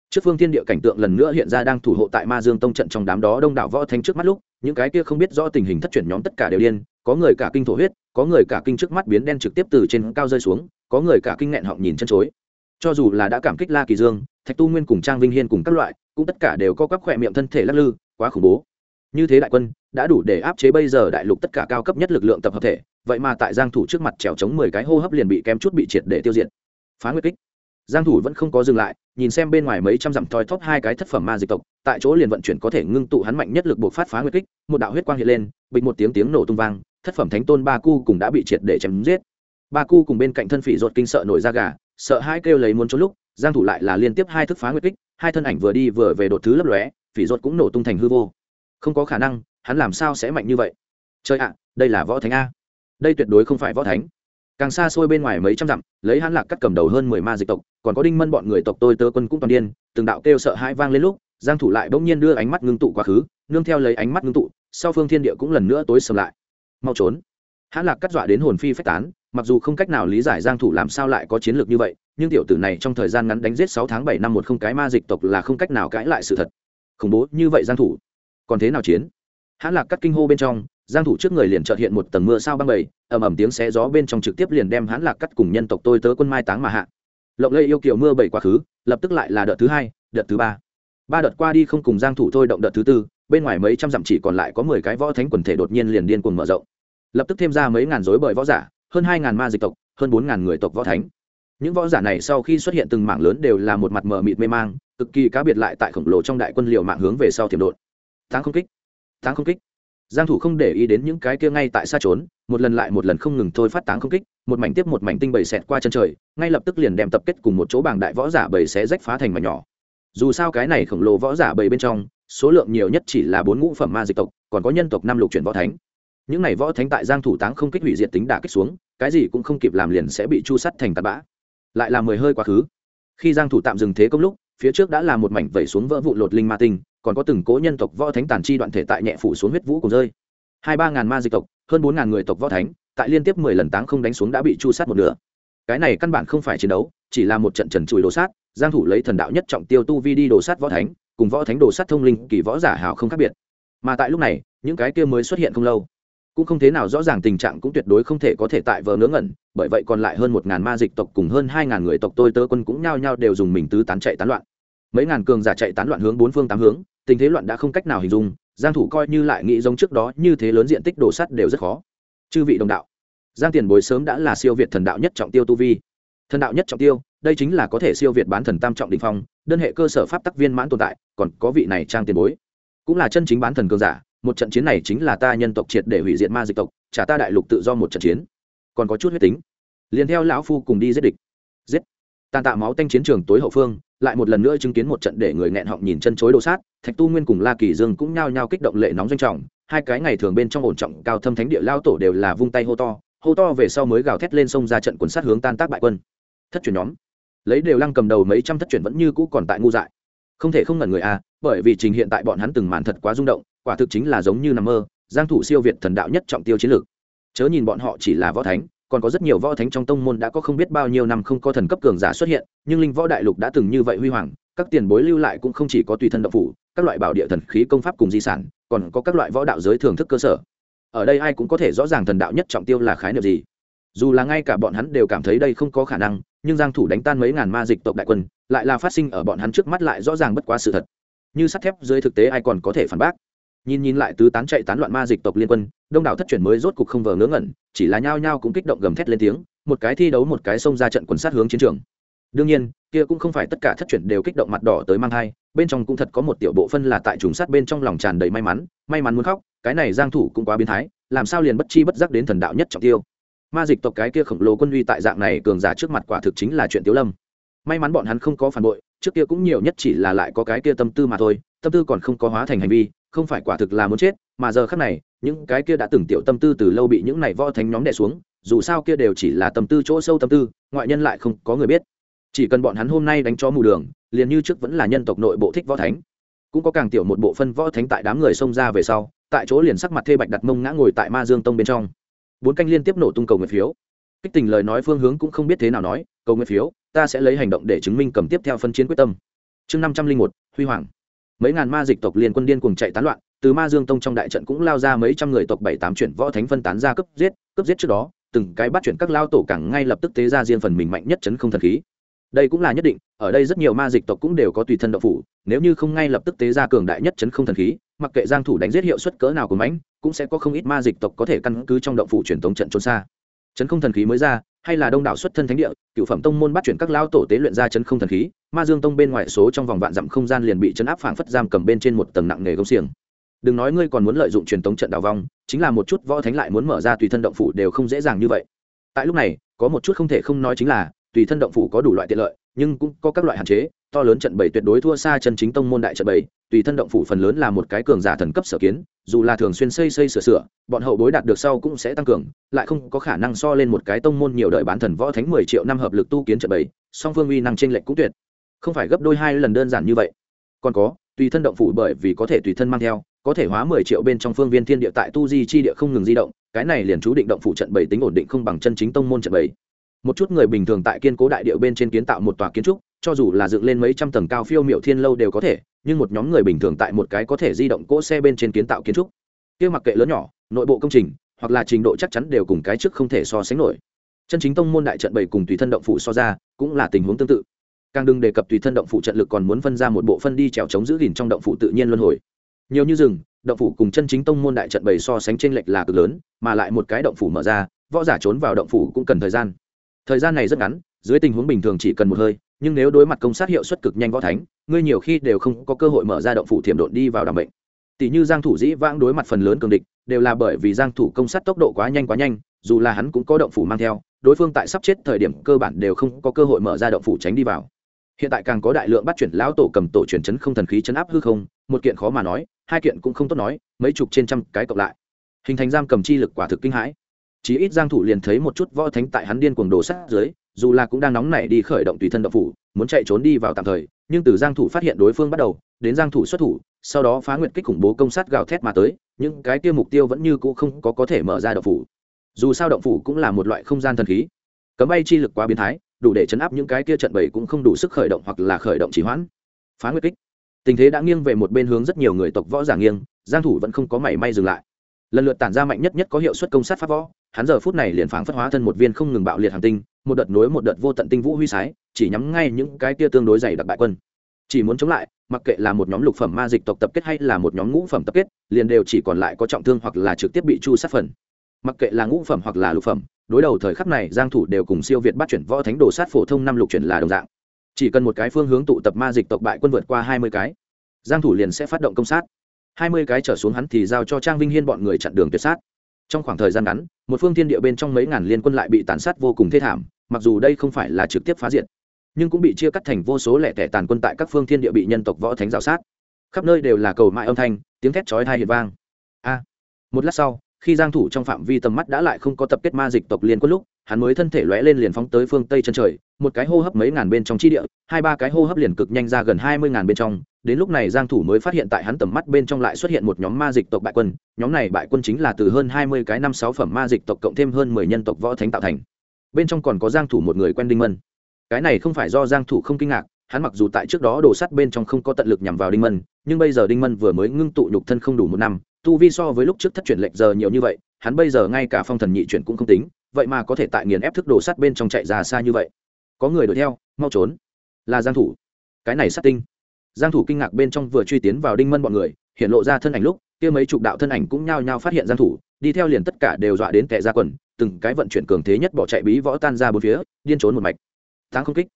Trước phương thiên địa cảnh tượng lần nữa hiện ra đang thủ hộ tại ma dương tông trận trong đám đó đông đảo võ thánh trước mắt lúc, những cái kia không biết rõ tình hình thất chuyển nhóm tất cả đều điên, có người cả kinh thổ huyết, có người cả kinh trước mắt biến đen trực tiếp từ trên cao rơi xuống, có người cả kinh nghẹn họng nhìn chân chối. Cho dù là đã cảm kích la kỳ dương thạch tu nguyên cùng trang vinh hiên cùng các loại, cũng tất cả đều có quắp khỏe miệng thân thể lắc lư, quá khủng bố. Như thế đại quân, đã đủ để áp chế bây giờ đại lục tất cả cao cấp nhất lực lượng tập hợp thể, vậy mà tại giang thủ trước mặt trèo chống mười cái hô hấp liền bị kém chút bị triệt để tiêu diệt. Phá nguyệt kích. Giang thủ vẫn không có dừng lại, nhìn xem bên ngoài mấy trăm dặm thoi thóp hai cái thất phẩm ma dịch tộc, tại chỗ liền vận chuyển có thể ngưng tụ hắn mạnh nhất lực buộc phát phá nguyệt kích, một đạo huyết quang hiện lên bịch một tiếng tiếng nổ tung vang, thất phẩm thánh tôn ba cu cùng đã bị triệt để chém giết. Ba cu cùng bên cạnh thân phỉ ruột kinh sợ nổi da gà, sợ hai kêu lấy muốn trốn lúc giang thủ lại là liên tiếp hai thức phá nguyệt kích, hai thân ảnh vừa đi vừa về đột thứ lấp lóe, phỉ ruột cũng nổ tung thành hư vô. Không có khả năng, hắn làm sao sẽ mạnh như vậy? Trời ạ, đây là võ thánh a. Đây tuyệt đối không phải võ thánh. Càng xa xôi bên ngoài mấy trăm dặm, lấy hắn lạc cắt cầm đầu hơn mười ma dịch tộc, còn có đinh mân bọn người tộc tôi tớ quân cũng toàn điên, từng đạo kêu sợ hãi vang lên lúc, giang thủ lại bỗng nhiên đưa ánh mắt ngưng tụ quá khứ, nương theo lấy ánh mắt ngưng tụ, sau phương thiên địa cũng lần nữa tối sầm lại. Mau trốn hãn lạc cắt dọa đến hồn phi phách tán, mặc dù không cách nào lý giải giang thủ làm sao lại có chiến lược như vậy, nhưng tiểu tử này trong thời gian ngắn đánh giết 6 tháng 7 năm một không cái ma dịch tộc là không cách nào cãi lại sự thật. Khủng bố, như vậy giang thủ còn thế nào chiến? Hãn lạc cắt kinh hô bên trong, giang thủ trước người liền chợt hiện một tầng mưa sao băng bầy, ầm ầm tiếng xé gió bên trong trực tiếp liền đem hãn lạc cắt cùng nhân tộc tôi tớ quân mai táng mà hạ. Lộng lây yêu kiều mưa bầy quá khứ, lập tức lại là đợt thứ hai, đợt thứ ba. Ba đợt qua đi không cùng giang thủ thôi động đợt thứ tư, bên ngoài mấy trăm dặm chỉ còn lại có 10 cái võ thánh quần thể đột nhiên liền điên cuồng mở rộng lập tức thêm ra mấy ngàn rối bời võ giả, hơn hai ngàn ma dịch tộc, hơn bốn ngàn người tộc võ thánh. Những võ giả này sau khi xuất hiện từng mảng lớn đều là một mặt mờ mịt mê mang, cực kỳ cá biệt lại tại khổng lồ trong đại quân liều mạng hướng về sau tiềm đột tháng không kích tháng không kích. Giang thủ không để ý đến những cái kia ngay tại xa trốn, một lần lại một lần không ngừng thôi phát táng không kích, một mảnh tiếp một mảnh tinh bầy xẹt qua chân trời, ngay lập tức liền đem tập kết cùng một chỗ bảng đại võ giả bầy xé rách phá thành mảnh nhỏ. Dù sao cái này khổng lồ võ giả bầy bên trong, số lượng nhiều nhất chỉ là bốn ngũ phẩm ma dịch tộc, còn có nhân tộc năm lục chuyển võ thánh những này võ thánh tại giang thủ táng không kích hủy diệt tính đả kích xuống, cái gì cũng không kịp làm liền sẽ bị chu sắt thành tạt bã. Lại là mười hơi quá khứ. Khi giang thủ tạm dừng thế công lúc, phía trước đã là một mảnh vẩy xuống vỡ vụ lột linh ma tinh, còn có từng cố nhân tộc võ thánh tàn chi đoạn thể tại nhẹ phủ xuống huyết vũ cùng rơi. Hai ba ngàn ma dịch tộc, hơn bốn ngàn người tộc võ thánh, tại liên tiếp mười lần táng không đánh xuống đã bị chu sát một nửa. Cái này căn bản không phải chiến đấu, chỉ là một trận trần trụi đồ sát, giang thủ lấy thần đạo nhất trọng tiêu tu vi đi đồ sát võ thánh, cùng võ thánh đồ sát thông linh kỳ võ giả hào không khác biệt. Mà tại lúc này, những cái kia mới xuất hiện không lâu cũng không thế nào rõ ràng tình trạng cũng tuyệt đối không thể có thể tại vờ ngớ ngẩn, bởi vậy còn lại hơn một ngàn ma dịch tộc cùng hơn hai ngàn người tộc tôi tớ quân cũng nhao nhao đều dùng mình tứ tán chạy tán loạn. Mấy ngàn cường giả chạy tán loạn hướng bốn phương tám hướng, tình thế loạn đã không cách nào hình dung, giang thủ coi như lại nghĩ giống trước đó như thế lớn diện tích đổ sắt đều rất khó. Chư vị đồng đạo, giang tiền bối sớm đã là siêu việt thần đạo nhất trọng tiêu tu vi. Thần đạo nhất trọng tiêu, đây chính là có thể siêu việt bán thần tam trọng đỉnh phong, đơn hệ cơ sở pháp tắc viên mãn tồn tại, còn có vị này trang tiền bối, cũng là chân chính bán thần cường giả một trận chiến này chính là ta nhân tộc triệt để hủy diệt ma dịch tộc, trả ta đại lục tự do một trận chiến. Còn có chút huyết tính. Liền theo lão phu cùng đi giết địch. Giết. Tàn tạ máu tanh chiến trường tối hậu phương, lại một lần nữa chứng kiến một trận để người nghẹn họng nhìn chân chối đồ sát, thạch tu nguyên cùng la kỳ dương cũng nhao nhao kích động lệ nóng doanh trọng. Hai cái ngày thường bên trong ổn trọng cao thâm thánh địa lao tổ đều là vung tay hô to hô to về sau mới gào thét lên sông ra trận quần sát hướng tan tác bại quân. Thất chuyển nhóm. Lấy đều lăng cầm đầu mấy trăm thất chuyển vẫn như cũ còn tại ngu dại không thể không ngẩn người à bởi vì trình hiện tại bọn hắn từng màn thật quá rung động, quả thực chính là giống như nằm mơ, giang thủ siêu việt thần đạo nhất trọng tiêu chiến lược. Chớ nhìn bọn họ chỉ là võ thánh, còn có rất nhiều võ thánh trong tông môn đã có không biết bao nhiêu năm không có thần cấp cường giả xuất hiện, nhưng linh võ đại lục đã từng như vậy huy hoàng, các tiền bối lưu lại cũng không chỉ có tùy thân động phủ, các loại bảo địa thần khí công pháp cùng di sản, còn có các loại võ đạo giới thưởng thức cơ sở. Ở đây ai cũng có thể rõ ràng thần đạo nhất trọng tiêu là khái niệm gì. Dù là ngay cả bọn hắn đều cảm thấy đây không có khả năng, nhưng giang thủ đánh tan mấy ngàn ma dịch tộc đại quân lại là phát sinh ở bọn hắn trước mắt lại rõ ràng bất quá sự thật. Như sắt thép dưới thực tế ai còn có thể phản bác? Nhìn nhìn lại tứ tán chạy tán loạn ma dịch tộc liên quân, đông đảo thất chuyển mới rốt cục không vờ ngớ ngẩn, chỉ là nhao nhao cũng kích động gầm thét lên tiếng, một cái thi đấu một cái xông ra trận quần sát hướng chiến trường. Đương nhiên, kia cũng không phải tất cả thất chuyển đều kích động mặt đỏ tới mang thai, bên trong cũng thật có một tiểu bộ phân là tại trùng sát bên trong lòng tràn đầy may mắn may mắn muốn khóc, cái này giang thủ cũng quá biến thái, làm sao liền bất chi bất giác đến thần đạo nhất trọng tiêu. Ma dịch tộc cái kia khổng lồ quân uy tại dạng này cường giả trước mặt quả thực chính là chuyện tiểu lâm may mắn bọn hắn không có phản bội, trước kia cũng nhiều nhất chỉ là lại có cái kia tâm tư mà thôi, tâm tư còn không có hóa thành hành vi, không phải quả thực là muốn chết, mà giờ khắc này, những cái kia đã từng tiểu tâm tư từ lâu bị những này võ thánh nhóm đè xuống, dù sao kia đều chỉ là tâm tư, chỗ sâu tâm tư, ngoại nhân lại không có người biết. Chỉ cần bọn hắn hôm nay đánh cho mù đường, liền như trước vẫn là nhân tộc nội bộ thích võ thánh. Cũng có càng tiểu một bộ phân võ thánh tại đám người xông ra về sau, tại chỗ liền sắc mặt thê bạch đặt mông ngã ngồi tại ma dương tông bên trong. Bốn canh liên tiếp nổ tung cầu người phiếu kích tình lời nói phương hướng cũng không biết thế nào nói, cầu nguyện phiếu, ta sẽ lấy hành động để chứng minh cầm tiếp theo phân chiến quyết tâm. Chương năm trăm linh một, huy hoàng. Mấy ngàn ma dịch tộc liên quân điên cùng chạy tán loạn, từ ma dương tông trong đại trận cũng lao ra mấy trăm người tộc bảy tám chuyển võ thánh phân tán ra cấp giết cấp giết trước đó, từng cái bắt chuyển các lao tổ càng ngay lập tức tế ra riêng phần mình mạnh nhất chấn không thần khí. Đây cũng là nhất định, ở đây rất nhiều ma dịch tộc cũng đều có tùy thân độc phủ, nếu như không ngay lập tức tế ra cường đại nhất chấn không thần khí, mặc kệ giang thủ đánh giết hiệu suất cỡ nào của mãnh, cũng sẽ có không ít ma dịch tộc có thể căn cứ trong động phủ truyền thống trận trốn xa chấn không thần khí mới ra, hay là đông đảo xuất thân thánh địa, cựu phẩm tông môn bắt chuyển các lao tổ tế luyện ra chấn không thần khí, ma dương tông bên ngoài số trong vòng vạn dặm không gian liền bị chấn áp phảng phất giam cầm bên trên một tầng nặng nghề công xiềng. Đừng nói ngươi còn muốn lợi dụng truyền tống trận đào vong, chính là một chút võ thánh lại muốn mở ra tùy thân động phủ đều không dễ dàng như vậy. Tại lúc này, có một chút không thể không nói chính là, tùy thân động phủ có đủ loại tiện lợi nhưng cũng có các loại hạn chế, to lớn trận bảy tuyệt đối thua xa chân chính tông môn đại trận bảy, tùy thân động phủ phần lớn là một cái cường giả thần cấp sở kiến, dù là thường xuyên xây xây sửa sửa, bọn hậu bối đạt được sau cũng sẽ tăng cường, lại không có khả năng so lên một cái tông môn nhiều đời bán thần võ thánh mười triệu năm hợp lực tu kiến trận bảy, song phương uy năng trên lệch cũng tuyệt. Không phải gấp đôi hai lần đơn giản như vậy. Còn có, tùy thân động phủ bởi vì có thể tùy thân mang theo, có thể hóa mười triệu bên trong phương viên thiên địa tại tu di chi địa không ngừng di động, cái này liền chú định động phủ trận bảy tính ổn định không bằng chân chính tông môn trận bảy một chút người bình thường tại kiên cố đại địa bên trên kiến tạo một tòa kiến trúc, cho dù là dựng lên mấy trăm tầng cao phiêu miệu thiên lâu đều có thể, nhưng một nhóm người bình thường tại một cái có thể di động cỗ xe bên trên kiến tạo kiến trúc. Kia mặc kệ lớn nhỏ, nội bộ công trình, hoặc là trình độ chắc chắn đều cùng cái trước không thể so sánh nổi. Chân chính tông môn đại trận bảy cùng tùy thân động phụ so ra, cũng là tình huống tương tự. Càng đừng đề cập tùy thân động phụ trận lực còn muốn phân ra một bộ phân đi trèo chống giữ gìn trong động phụ tự nhiên luân hồi. Nhiều như rừng, động phủ cùng chân chính tông môn đại trận bày so sánh trên lệch là cực lớn, mà lại một cái động phủ mở ra, võ giả trốn vào động phủ cũng cần thời gian thời gian này rất ngắn, dưới tình huống bình thường chỉ cần một hơi, nhưng nếu đối mặt công sát hiệu suất cực nhanh võ thánh, ngươi nhiều khi đều không có cơ hội mở ra động phủ thiểm độn đi vào đảm bệnh tỷ như giang thủ dĩ vãng đối mặt phần lớn cường địch, đều là bởi vì giang thủ công sát tốc độ quá nhanh quá nhanh, dù là hắn cũng có động phủ mang theo, đối phương tại sắp chết thời điểm cơ bản đều không có cơ hội mở ra động phủ tránh đi vào. Hiện tại càng có đại lượng bắt chuyển lão tổ cầm tổ chuyển chấn không thần khí chấn áp hư không, một kiện khó mà nói, hai kiện cũng không tốt nói, mấy chục trên trăm cái cộng lại. Hình thành giam cầm chi lực quả thực kinh hãi chí ít giang thủ liền thấy một chút võ thánh tại hắn điên cuồng đổ sát dưới, dù là cũng đang nóng nảy đi khởi động tùy thân động phủ, muốn chạy trốn đi vào tạm thời, nhưng từ giang thủ phát hiện đối phương bắt đầu, đến giang thủ xuất thủ, sau đó phá nguyệt kích khủng bố công sát gào thét mà tới, những cái kia mục tiêu vẫn như cũ không có có thể mở ra động phủ. Dù sao động phủ cũng là một loại không gian thần khí. Cấm bay chi lực quá biến thái, đủ để chấn áp những cái kia trận bầy cũng không đủ sức khởi động hoặc là khởi động chỉ hoãn. Phá nguyệt kích. Tình thế đã nghiêng về một bên hướng rất nhiều người tộc võ giả nghiêng, giang thủ vẫn không có mảy may dừng lại lần lượt tản ra mạnh nhất nhất có hiệu suất công sát pháp võ, hắn giờ phút này liền phảng phất hóa thân một viên không ngừng bạo liệt hàng tinh, một đợt nối một đợt vô tận tinh vũ huy sái, chỉ nhắm ngay những cái tia tương đối dày đặc bại quân. Chỉ muốn chống lại, mặc kệ là một nhóm lục phẩm ma dịch tộc tập kết hay là một nhóm ngũ phẩm tập kết, liền đều chỉ còn lại có trọng thương hoặc là trực tiếp bị chu sát phần. Mặc kệ là ngũ phẩm hoặc là lục phẩm, đối đầu thời khắc này, giang thủ đều cùng siêu việt bắt chuyển võ thánh đồ sát phổ thông năm lục chuyển là đồng dạng. Chỉ cần một cái phương hướng tụ tập ma dịch tộc bại quân vượt qua 20 cái, giang thủ liền sẽ phát động công sát. 20 cái trở xuống hắn thì giao cho trang vinh hiên bọn người chặn đường tuyệt sát. Trong khoảng thời gian ngắn, một phương thiên địa bên trong mấy ngàn liên quân lại bị tàn sát vô cùng thê thảm, mặc dù đây không phải là trực tiếp phá diệt, nhưng cũng bị chia cắt thành vô số lẻ tẻ tàn quân tại các phương thiên địa bị nhân tộc võ thánh rào sát. Khắp nơi đều là cầu mại âm thanh, tiếng thét chói tai hiện vang. A, một lát sau khi giang thủ trong phạm vi tầm mắt đã lại không có tập kết ma dịch tộc liên quân lúc, hắn mới thân thể lóe lên liền phóng tới phương tây chân trời, một cái hô hấp mấy ngàn bên trong chi địa, hai ba cái hô hấp liền cực nhanh ra gần hai mươi ngàn bên trong. Đến lúc này giang thủ mới phát hiện tại hắn tầm mắt bên trong lại xuất hiện một nhóm ma dịch tộc bại quân, nhóm này bại quân chính là từ hơn hai mươi cái năm sáu phẩm ma dịch tộc cộng thêm hơn mười nhân tộc võ thánh tạo thành. Bên trong còn có giang thủ một người quen đinh mân. Cái này không phải do giang thủ không kinh ngạc, hắn mặc dù tại trước đó đổ sắt bên trong không có tận lực nhằm vào đinh mân, nhưng bây giờ đinh mân vừa mới ngưng tụ nhục thân không đủ một năm tu vi so với lúc trước thất chuyển lệnh giờ nhiều như vậy, hắn bây giờ ngay cả phong thần nhị chuyển cũng không tính, vậy mà có thể tại nghiền ép thức đổ sắt bên trong chạy ra xa như vậy. Có người đuổi theo, mau trốn. Là giang thủ. Cái này sát tinh. Giang thủ kinh ngạc bên trong vừa truy tiến vào đinh mân bọn người, hiện lộ ra thân ảnh lúc, kia mấy chục đạo thân ảnh cũng nhao nhao phát hiện giang thủ, đi theo liền tất cả đều dọa đến tè ra quần, từng cái vận chuyển cường thế nhất bỏ chạy bí võ tan ra bốn phía, điên trốn một mạch. Tăng không kích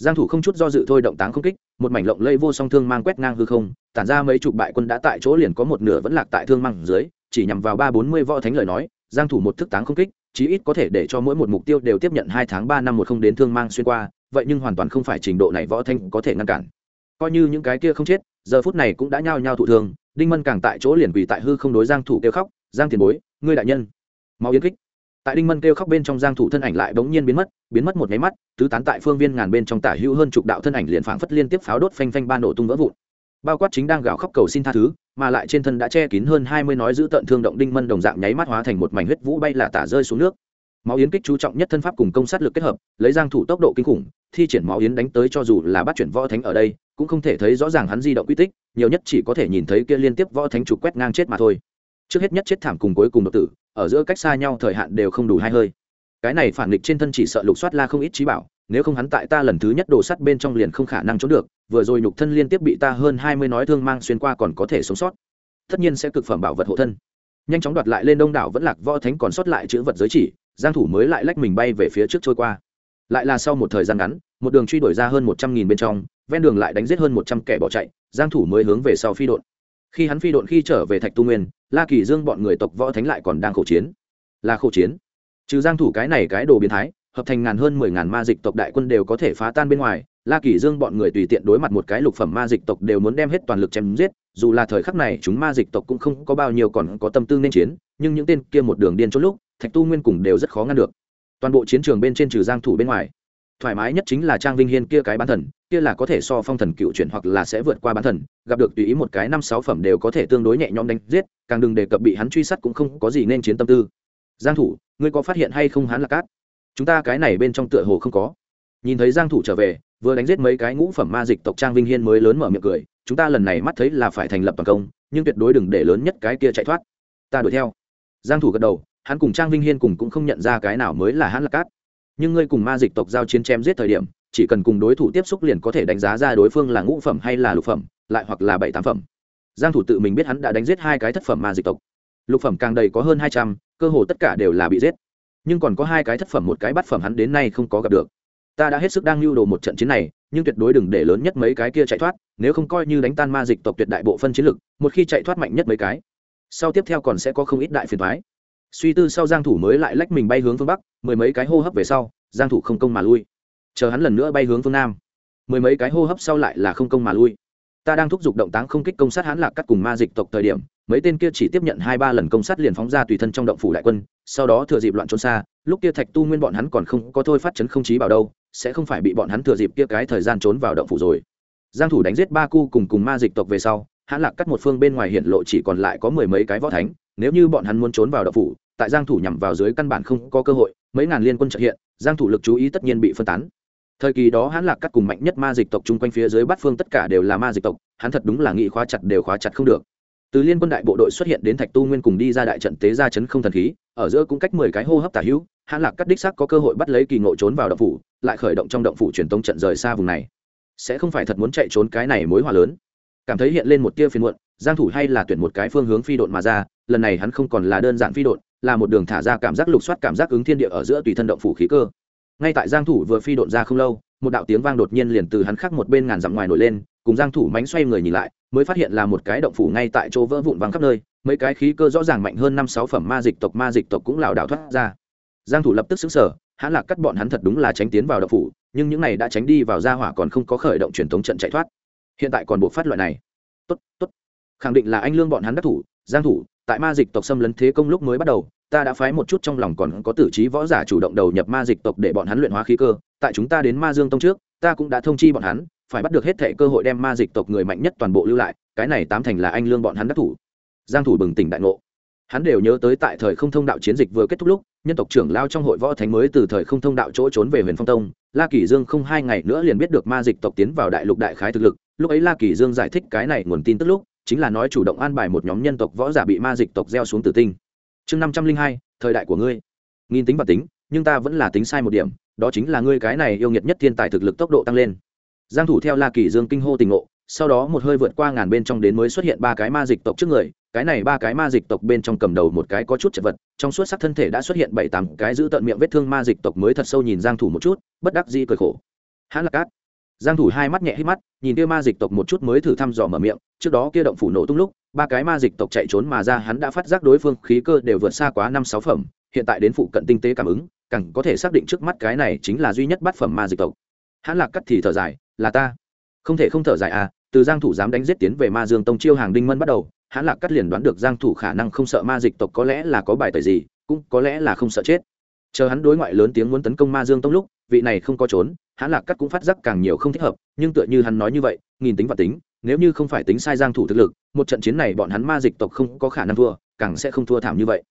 giang thủ không chút do dự thôi động táng không kích, một mảnh lộng lây vô song thương mang quét ngang hư không, tản ra mấy chục bại quân đã tại chỗ liền có một nửa vẫn lạc tại thương mang dưới, chỉ nhằm vào ba bốn mươi võ thánh lời nói, giang thủ một thức táng không kích, chí ít có thể để cho mỗi một mục tiêu đều tiếp nhận hai tháng ba năm một không đến thương mang xuyên qua, vậy nhưng hoàn toàn không phải trình độ này võ thanh có thể ngăn cản. Coi như những cái kia không chết, giờ phút này cũng đã nhao nhao thụ thương, đinh mân càng tại chỗ liền quỳ tại hư không đối giang thủ kêu khóc, giang tiền bối, ngươi đại nhân, mau yến kích tại đinh mân kêu khóc bên trong giang thủ thân ảnh lại bỗng nhiên biến mất biến mất một nháy mắt, tứ tán tại phương viên ngàn bên trong tả hữu hơn chục đạo thân ảnh liền phảng phất liên tiếp pháo đốt phanh phanh ba nổ tung vỡ vụn. Bao quát chính đang gào khóc cầu xin tha thứ, mà lại trên thân đã che kín hơn hai mươi nói giữ tận thương động đinh mân đồng dạng nháy mắt hóa thành một mảnh huyết vũ bay là tả rơi xuống nước. Máu yến kích chú trọng nhất thân pháp cùng công sát lực kết hợp, lấy giang thủ tốc độ kinh khủng, thi triển máu yến đánh tới cho dù là bắt chuyển võ thánh ở đây, cũng không thể thấy rõ ràng hắn di động quy tích, nhiều nhất chỉ có thể nhìn thấy kia liên tiếp võ thánh trục quét ngang chết mà thôi trước hết nhất chết thảm cùng cuối cùng độc tử, ở giữa cách xa nhau thời hạn đều không đủ hai hơi. Cái này phản nghịch trên thân chỉ sợ lục soát la không ít trí bảo, nếu không hắn tại ta lần thứ nhất đổ sắt bên trong liền không khả năng trốn được, vừa rồi nhục thân liên tiếp bị ta hơn hai mươi nói thương mang xuyên qua còn có thể sống sót. Tất nhiên sẽ cực phẩm bảo vật hộ thân. Nhanh chóng đoạt lại lên đông đảo vẫn lạc võ thánh còn sót lại chữ vật giới chỉ, giang thủ mới lại lách mình bay về phía trước trôi qua. Lại là sau một thời gian ngắn, một đường truy đuổi ra hơn một trăm nghìn bên trong, ven đường lại đánh giết hơn một trăm kẻ bỏ chạy, giang thủ mới hướng về sau phi đội khi hắn phi độn khi trở về thạch tu nguyên, la kỳ dương bọn người tộc võ thánh lại còn đang khổ chiến. Là khổ chiến? Trừ giang thủ cái này cái đồ biến thái, hợp thành ngàn hơn mười ngàn ma dịch tộc đại quân đều có thể phá tan bên ngoài, la kỳ dương bọn người tùy tiện đối mặt một cái lục phẩm ma dịch tộc đều muốn đem hết toàn lực chém giết, dù là thời khắc này chúng ma dịch tộc cũng không có bao nhiêu còn có tâm tư nên chiến, nhưng những tên kia một đường điên chốt lúc, thạch tu nguyên cùng đều rất khó ngăn được. Toàn bộ chiến trường bên trên trừ giang thủ bên ngoài thoải mái nhất chính là trang vinh hiên kia cái bán thần, kia là có thể so phong thần cựu chuyển hoặc là sẽ vượt qua bán thần, gặp được tùy ý một cái năm sáu phẩm đều có thể tương đối nhẹ nhõm đánh giết, càng đừng đề cập bị hắn truy sát cũng không có gì nên chiến tâm tư. Giang thủ, ngươi có phát hiện hay không hắn là cát? Chúng ta cái này bên trong tựa hồ không có. Nhìn thấy giang thủ trở về, vừa đánh giết mấy cái ngũ phẩm ma dịch tộc trang vinh hiên mới lớn mở miệng cười, chúng ta lần này mắt thấy là phải thành lập toàn công, nhưng tuyệt đối đừng để lớn nhất cái kia chạy thoát. Ta đuổi theo. Giang thủ gật đầu, hắn cùng trang vinh hiên cùng cũng không nhận ra cái nào mới là hắn là cát nhưng ngươi cùng ma dịch tộc giao chiến chém giết thời điểm, chỉ cần cùng đối thủ tiếp xúc liền có thể đánh giá ra đối phương là ngũ phẩm hay là lục phẩm, lại hoặc là bảy tám phẩm. Giang thủ tự mình biết hắn đã đánh giết hai cái thất phẩm ma dịch tộc. Lục phẩm càng đầy có hơn hai trăm, cơ hồ tất cả đều là bị giết. Nhưng còn có hai cái thất phẩm, một cái bát phẩm hắn đến nay không có gặp được. Ta đã hết sức đang lưu đồ một trận chiến này, nhưng tuyệt đối đừng để lớn nhất mấy cái kia chạy thoát, nếu không coi như đánh tan ma dịch tộc tuyệt đại bộ phân chiến lực, một khi chạy thoát mạnh nhất mấy cái. Sau tiếp theo còn sẽ có không ít đại phiền thoái suy tư sau giang thủ mới lại lách mình bay hướng phương bắc, mười mấy cái hô hấp về sau, giang thủ không công mà lui. Chờ hắn lần nữa bay hướng phương nam, mười mấy cái hô hấp sau lại là không công mà lui. Ta đang thúc giục động táng không kích công sát hắn lạc cắt cùng ma dịch tộc thời điểm, mấy tên kia chỉ tiếp nhận hai ba lần công sát liền phóng ra tùy thân trong động phủ đại quân, sau đó thừa dịp loạn trốn xa, lúc kia thạch tu nguyên bọn hắn còn không có thôi phát chấn không chí bảo đâu, sẽ không phải bị bọn hắn thừa dịp kia cái thời gian trốn vào động phủ rồi. Giang thủ đánh giết ba cu cùng cùng ma dịch tộc về sau hãn lạc cắt một phương bên ngoài hiện lộ chỉ còn lại có mười mấy cái võ thánh, nếu như bọn hắn muốn trốn vào động phủ, tại giang thủ nhằm vào dưới căn bản không có cơ hội, mấy ngàn liên quân trợ hiện, giang thủ lực chú ý tất nhiên bị phân tán. Thời kỳ đó hắn lạc cắt cùng mạnh nhất ma dịch tộc chung quanh phía dưới bát phương tất cả đều là ma dịch tộc, hắn thật đúng là nghị khóa chặt đều khóa chặt không được. Từ liên quân đại bộ đội xuất hiện đến thạch tu nguyên cùng đi ra đại trận tế ra chấn không thần khí, ở giữa cũng cách mười cái hô hấp tả hữu hắn lạc cắt đích xác có cơ hội bắt lấy kỳ ngộ trốn vào động phủ, lại khởi động trong động phủ truyền tống trận rời xa vùng này. Sẽ không phải thật muốn chạy trốn cái này mối hòa lớn cảm thấy hiện lên một tia phiền muộn, giang thủ hay là tuyển một cái phương hướng phi độn mà ra, lần này hắn không còn là đơn giản phi độn, là một đường thả ra cảm giác lục soát cảm giác ứng thiên địa ở giữa tùy thân động phủ khí cơ. Ngay tại giang thủ vừa phi độn ra không lâu, một đạo tiếng vang đột nhiên liền từ hắn khác một bên ngàn dặm ngoài nổi lên, cùng giang thủ mánh xoay người nhìn lại, mới phát hiện là một cái động phủ ngay tại chỗ vỡ vụn văng khắp nơi, mấy cái khí cơ rõ ràng mạnh hơn năm sáu phẩm ma dịch tộc, ma dịch tộc cũng lảo đảo thoát ra. Giang thủ lập tức sững sờ, hắn lạc cắt bọn hắn thật đúng là tránh tiến vào động phủ, nhưng những này đã tránh đi vào gia hỏa còn không có khởi động truyền thống trận chạy thoát hiện tại còn buộc phát loại này. Tốt tốt. Khẳng định là anh lương bọn hắn đắc thủ, giang thủ, tại ma dịch tộc xâm lấn thế công lúc mới bắt đầu, ta đã phái một chút trong lòng còn có tử trí võ giả chủ động đầu nhập ma dịch tộc để bọn hắn luyện hóa khí cơ, tại chúng ta đến ma dương tông trước, ta cũng đã thông chi bọn hắn, phải bắt được hết thệ cơ hội đem ma dịch tộc người mạnh nhất toàn bộ lưu lại, cái này tám thành là anh lương bọn hắn đắc thủ. Giang thủ bừng tỉnh đại ngộ. Hắn đều nhớ tới tại thời không thông đạo chiến dịch vừa kết thúc lúc, nhân tộc trưởng lao trong hội võ thánh mới từ thời không thông đạo chỗ trốn về huyền phong tông, la kỳ dương không hai ngày nữa liền biết được ma dịch tộc tiến vào đại lục đại khái thực lực lúc ấy la kỳ dương giải thích cái này nguồn tin tức lúc, chính là nói chủ động an bài một nhóm nhân tộc võ giả bị ma dịch tộc gieo xuống tử tinh. Chương năm trăm linh hai, thời đại của ngươi. Nghìn tính và tính, nhưng ta vẫn là tính sai một điểm, đó chính là ngươi cái này yêu nghiệt nhất thiên tài thực lực tốc độ tăng lên. Giang thủ theo la kỳ dương kinh hô tình ngộ, sau đó một hơi vượt qua ngàn bên trong đến mới xuất hiện ba cái ma dịch tộc trước người, cái này ba cái ma dịch tộc bên trong cầm đầu một cái có chút chật vật, trong suốt sắc thân thể đã xuất hiện bảy tám cái giữ tận miệng vết thương ma dịch tộc mới thật sâu nhìn giang thủ một chút, bất đắc dĩ cười khổ. Hắn là cát giang thủ hai mắt nhẹ hít mắt, nhìn kia ma dịch tộc một chút mới thử thăm dò mở miệng, trước đó kia động phủ nổ tung lúc, ba cái ma dịch tộc chạy trốn mà ra hắn đã phát giác đối phương khí cơ đều vượt xa quá năm sáu phẩm, hiện tại đến phụ cận tinh tế cảm ứng, càng có thể xác định trước mắt cái này chính là duy nhất bát phẩm ma dịch tộc. Hắn lạc cắt thì thở dài, là ta. Không thể không thở dài à từ giang thủ dám đánh giết tiến về ma dương tông chiêu hàng đinh mân bắt đầu hắn lạc cắt liền đoán được giang thủ khả năng không sợ ma dịch tộc có lẽ là có bài tẩy gì, cũng có lẽ là không sợ chết. Chờ hắn đối ngoại lớn tiếng muốn tấn công ma dương tông lúc, vị này không có trốn hắn lạc cắt cũng phát giác càng nhiều không thích hợp, nhưng tựa như hắn nói như vậy, nghìn tính và tính, nếu như không phải tính sai giang thủ thực lực, một trận chiến này bọn hắn ma dịch tộc không có khả năng thua, càng sẽ không thua thảm như vậy.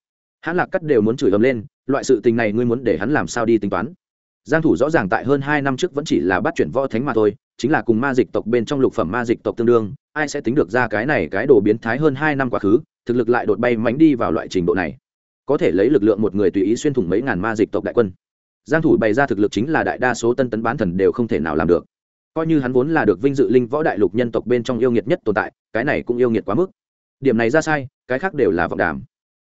Hắn lạc cắt đều muốn chửi ầm lên, loại sự tình này ngươi muốn để hắn làm sao đi tính toán? Giang thủ rõ ràng tại hơn hai năm trước vẫn chỉ là bắt chuyển võ thánh mà thôi, chính là cùng ma dịch tộc bên trong lục phẩm ma dịch tộc tương đương, ai sẽ tính được ra cái này cái đồ biến thái hơn hai năm quá khứ, thực lực lại đột bay mánh đi vào loại trình độ này. Có thể lấy lực lượng một người tùy ý xuyên thủng mấy ngàn ma dịch tộc đại quân giang thủ bày ra thực lực chính là đại đa số tân tấn bán thần đều không thể nào làm được. Coi như hắn vốn là được vinh dự linh võ đại lục nhân tộc bên trong yêu nghiệt nhất tồn tại, cái này cũng yêu nghiệt quá mức. Điểm này ra sai, cái khác đều là vọng đàm.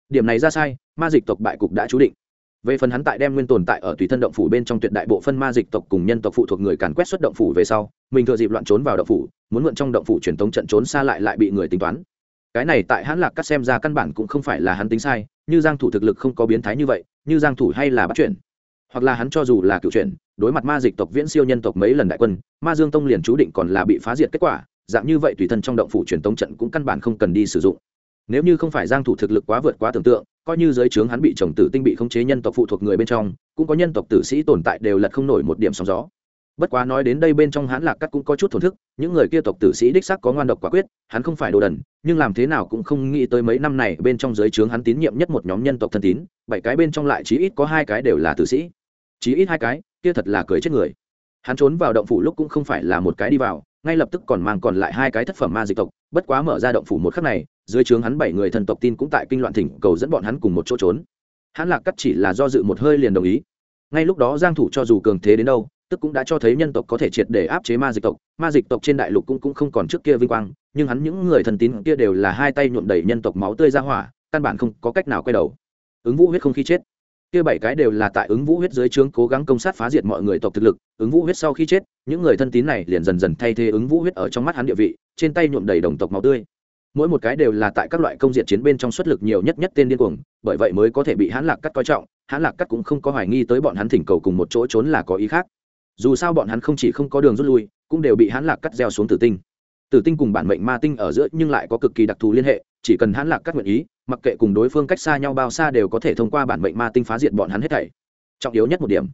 Điểm này ra sai, ma dịch tộc bại cục đã chú định. Về phần hắn tại đem nguyên tồn tại ở tùy thân động phủ bên trong tuyệt đại bộ phân ma dịch tộc cùng nhân tộc phụ thuộc người càn quét xuất động phủ về sau, mình thừa dịp loạn trốn vào động phủ, muốn mượn trong động phủ truyền tống trận trốn xa lại lại bị người tính toán. Cái này tại hắn lạc cắt xem ra căn bản cũng không phải là hắn tính sai, như giang thủ thực lực không có biến thái như vậy, như giang thủ hay là bắt chuyển hoặc là hắn cho dù là cựu chuyển, đối mặt ma dịch tộc viễn siêu nhân tộc mấy lần đại quân, ma dương tông liền chú định còn là bị phá diệt kết quả, dạng như vậy tùy thân trong động phủ truyền tống trận cũng căn bản không cần đi sử dụng. Nếu như không phải giang thủ thực lực quá vượt quá tưởng tượng, coi như giới trướng hắn bị chồng tử tinh bị khống chế nhân tộc phụ thuộc người bên trong, cũng có nhân tộc tử sĩ tồn tại đều lật không nổi một điểm sóng gió. Bất quá nói đến đây bên trong hắn lạc cắt cũng có chút thổn thức, những người kia tộc tử sĩ đích xác có ngoan độc quả quyết, hắn không phải đồ đần, nhưng làm thế nào cũng không nghĩ tới mấy năm này bên trong giới trướng hắn tín nhiệm nhất một nhóm nhân tộc thân tín, bảy cái bên trong lại chí ít có hai cái đều là tử sĩ chí ít hai cái, kia thật là cười chết người. Hắn trốn vào động phủ lúc cũng không phải là một cái đi vào, ngay lập tức còn mang còn lại hai cái thất phẩm ma dịch tộc, bất quá mở ra động phủ một khắc này, dưới trướng hắn bảy người thần tộc tin cũng tại kinh loạn thỉnh cầu dẫn bọn hắn cùng một chỗ trốn. Hắn lạc cắt chỉ là do dự một hơi liền đồng ý. Ngay lúc đó giang thủ cho dù cường thế đến đâu, tức cũng đã cho thấy nhân tộc có thể triệt để áp chế ma dịch tộc. Ma dịch tộc trên đại lục cũng cũng không còn trước kia vinh quang, nhưng hắn những người thần tín kia đều là hai tay nhuộm đầy nhân tộc máu tươi ra hỏa, căn bản không có cách nào quay đầu. Ứng vũ huyết không khi chết kia bảy cái đều là tại ứng vũ huyết dưới trướng cố gắng công sát phá diệt mọi người tộc thực lực, ứng vũ huyết sau khi chết, những người thân tín này liền dần dần thay thế ứng vũ huyết ở trong mắt hắn địa vị, trên tay nhuộm đầy đồng tộc máu tươi. Mỗi một cái đều là tại các loại công diện chiến bên trong xuất lực nhiều nhất nhất tên điên cuồng, bởi vậy mới có thể bị hãn lạc cắt coi trọng, hãn lạc cắt cũng không có hoài nghi tới bọn hắn thỉnh cầu cùng một chỗ trốn là có ý khác. Dù sao bọn hắn không chỉ không có đường rút lui, cũng đều bị hãn lạc cắt gieo xuống tử tinh. Tử tinh cùng bản mệnh ma tinh ở giữa nhưng lại có cực kỳ đặc thù liên hệ, chỉ cần hãn lạc cắt nguyện ý mặc kệ cùng đối phương cách xa nhau bao xa đều có thể thông qua bản mệnh ma tinh phá diệt bọn hắn hết thảy. Trọng yếu nhất một điểm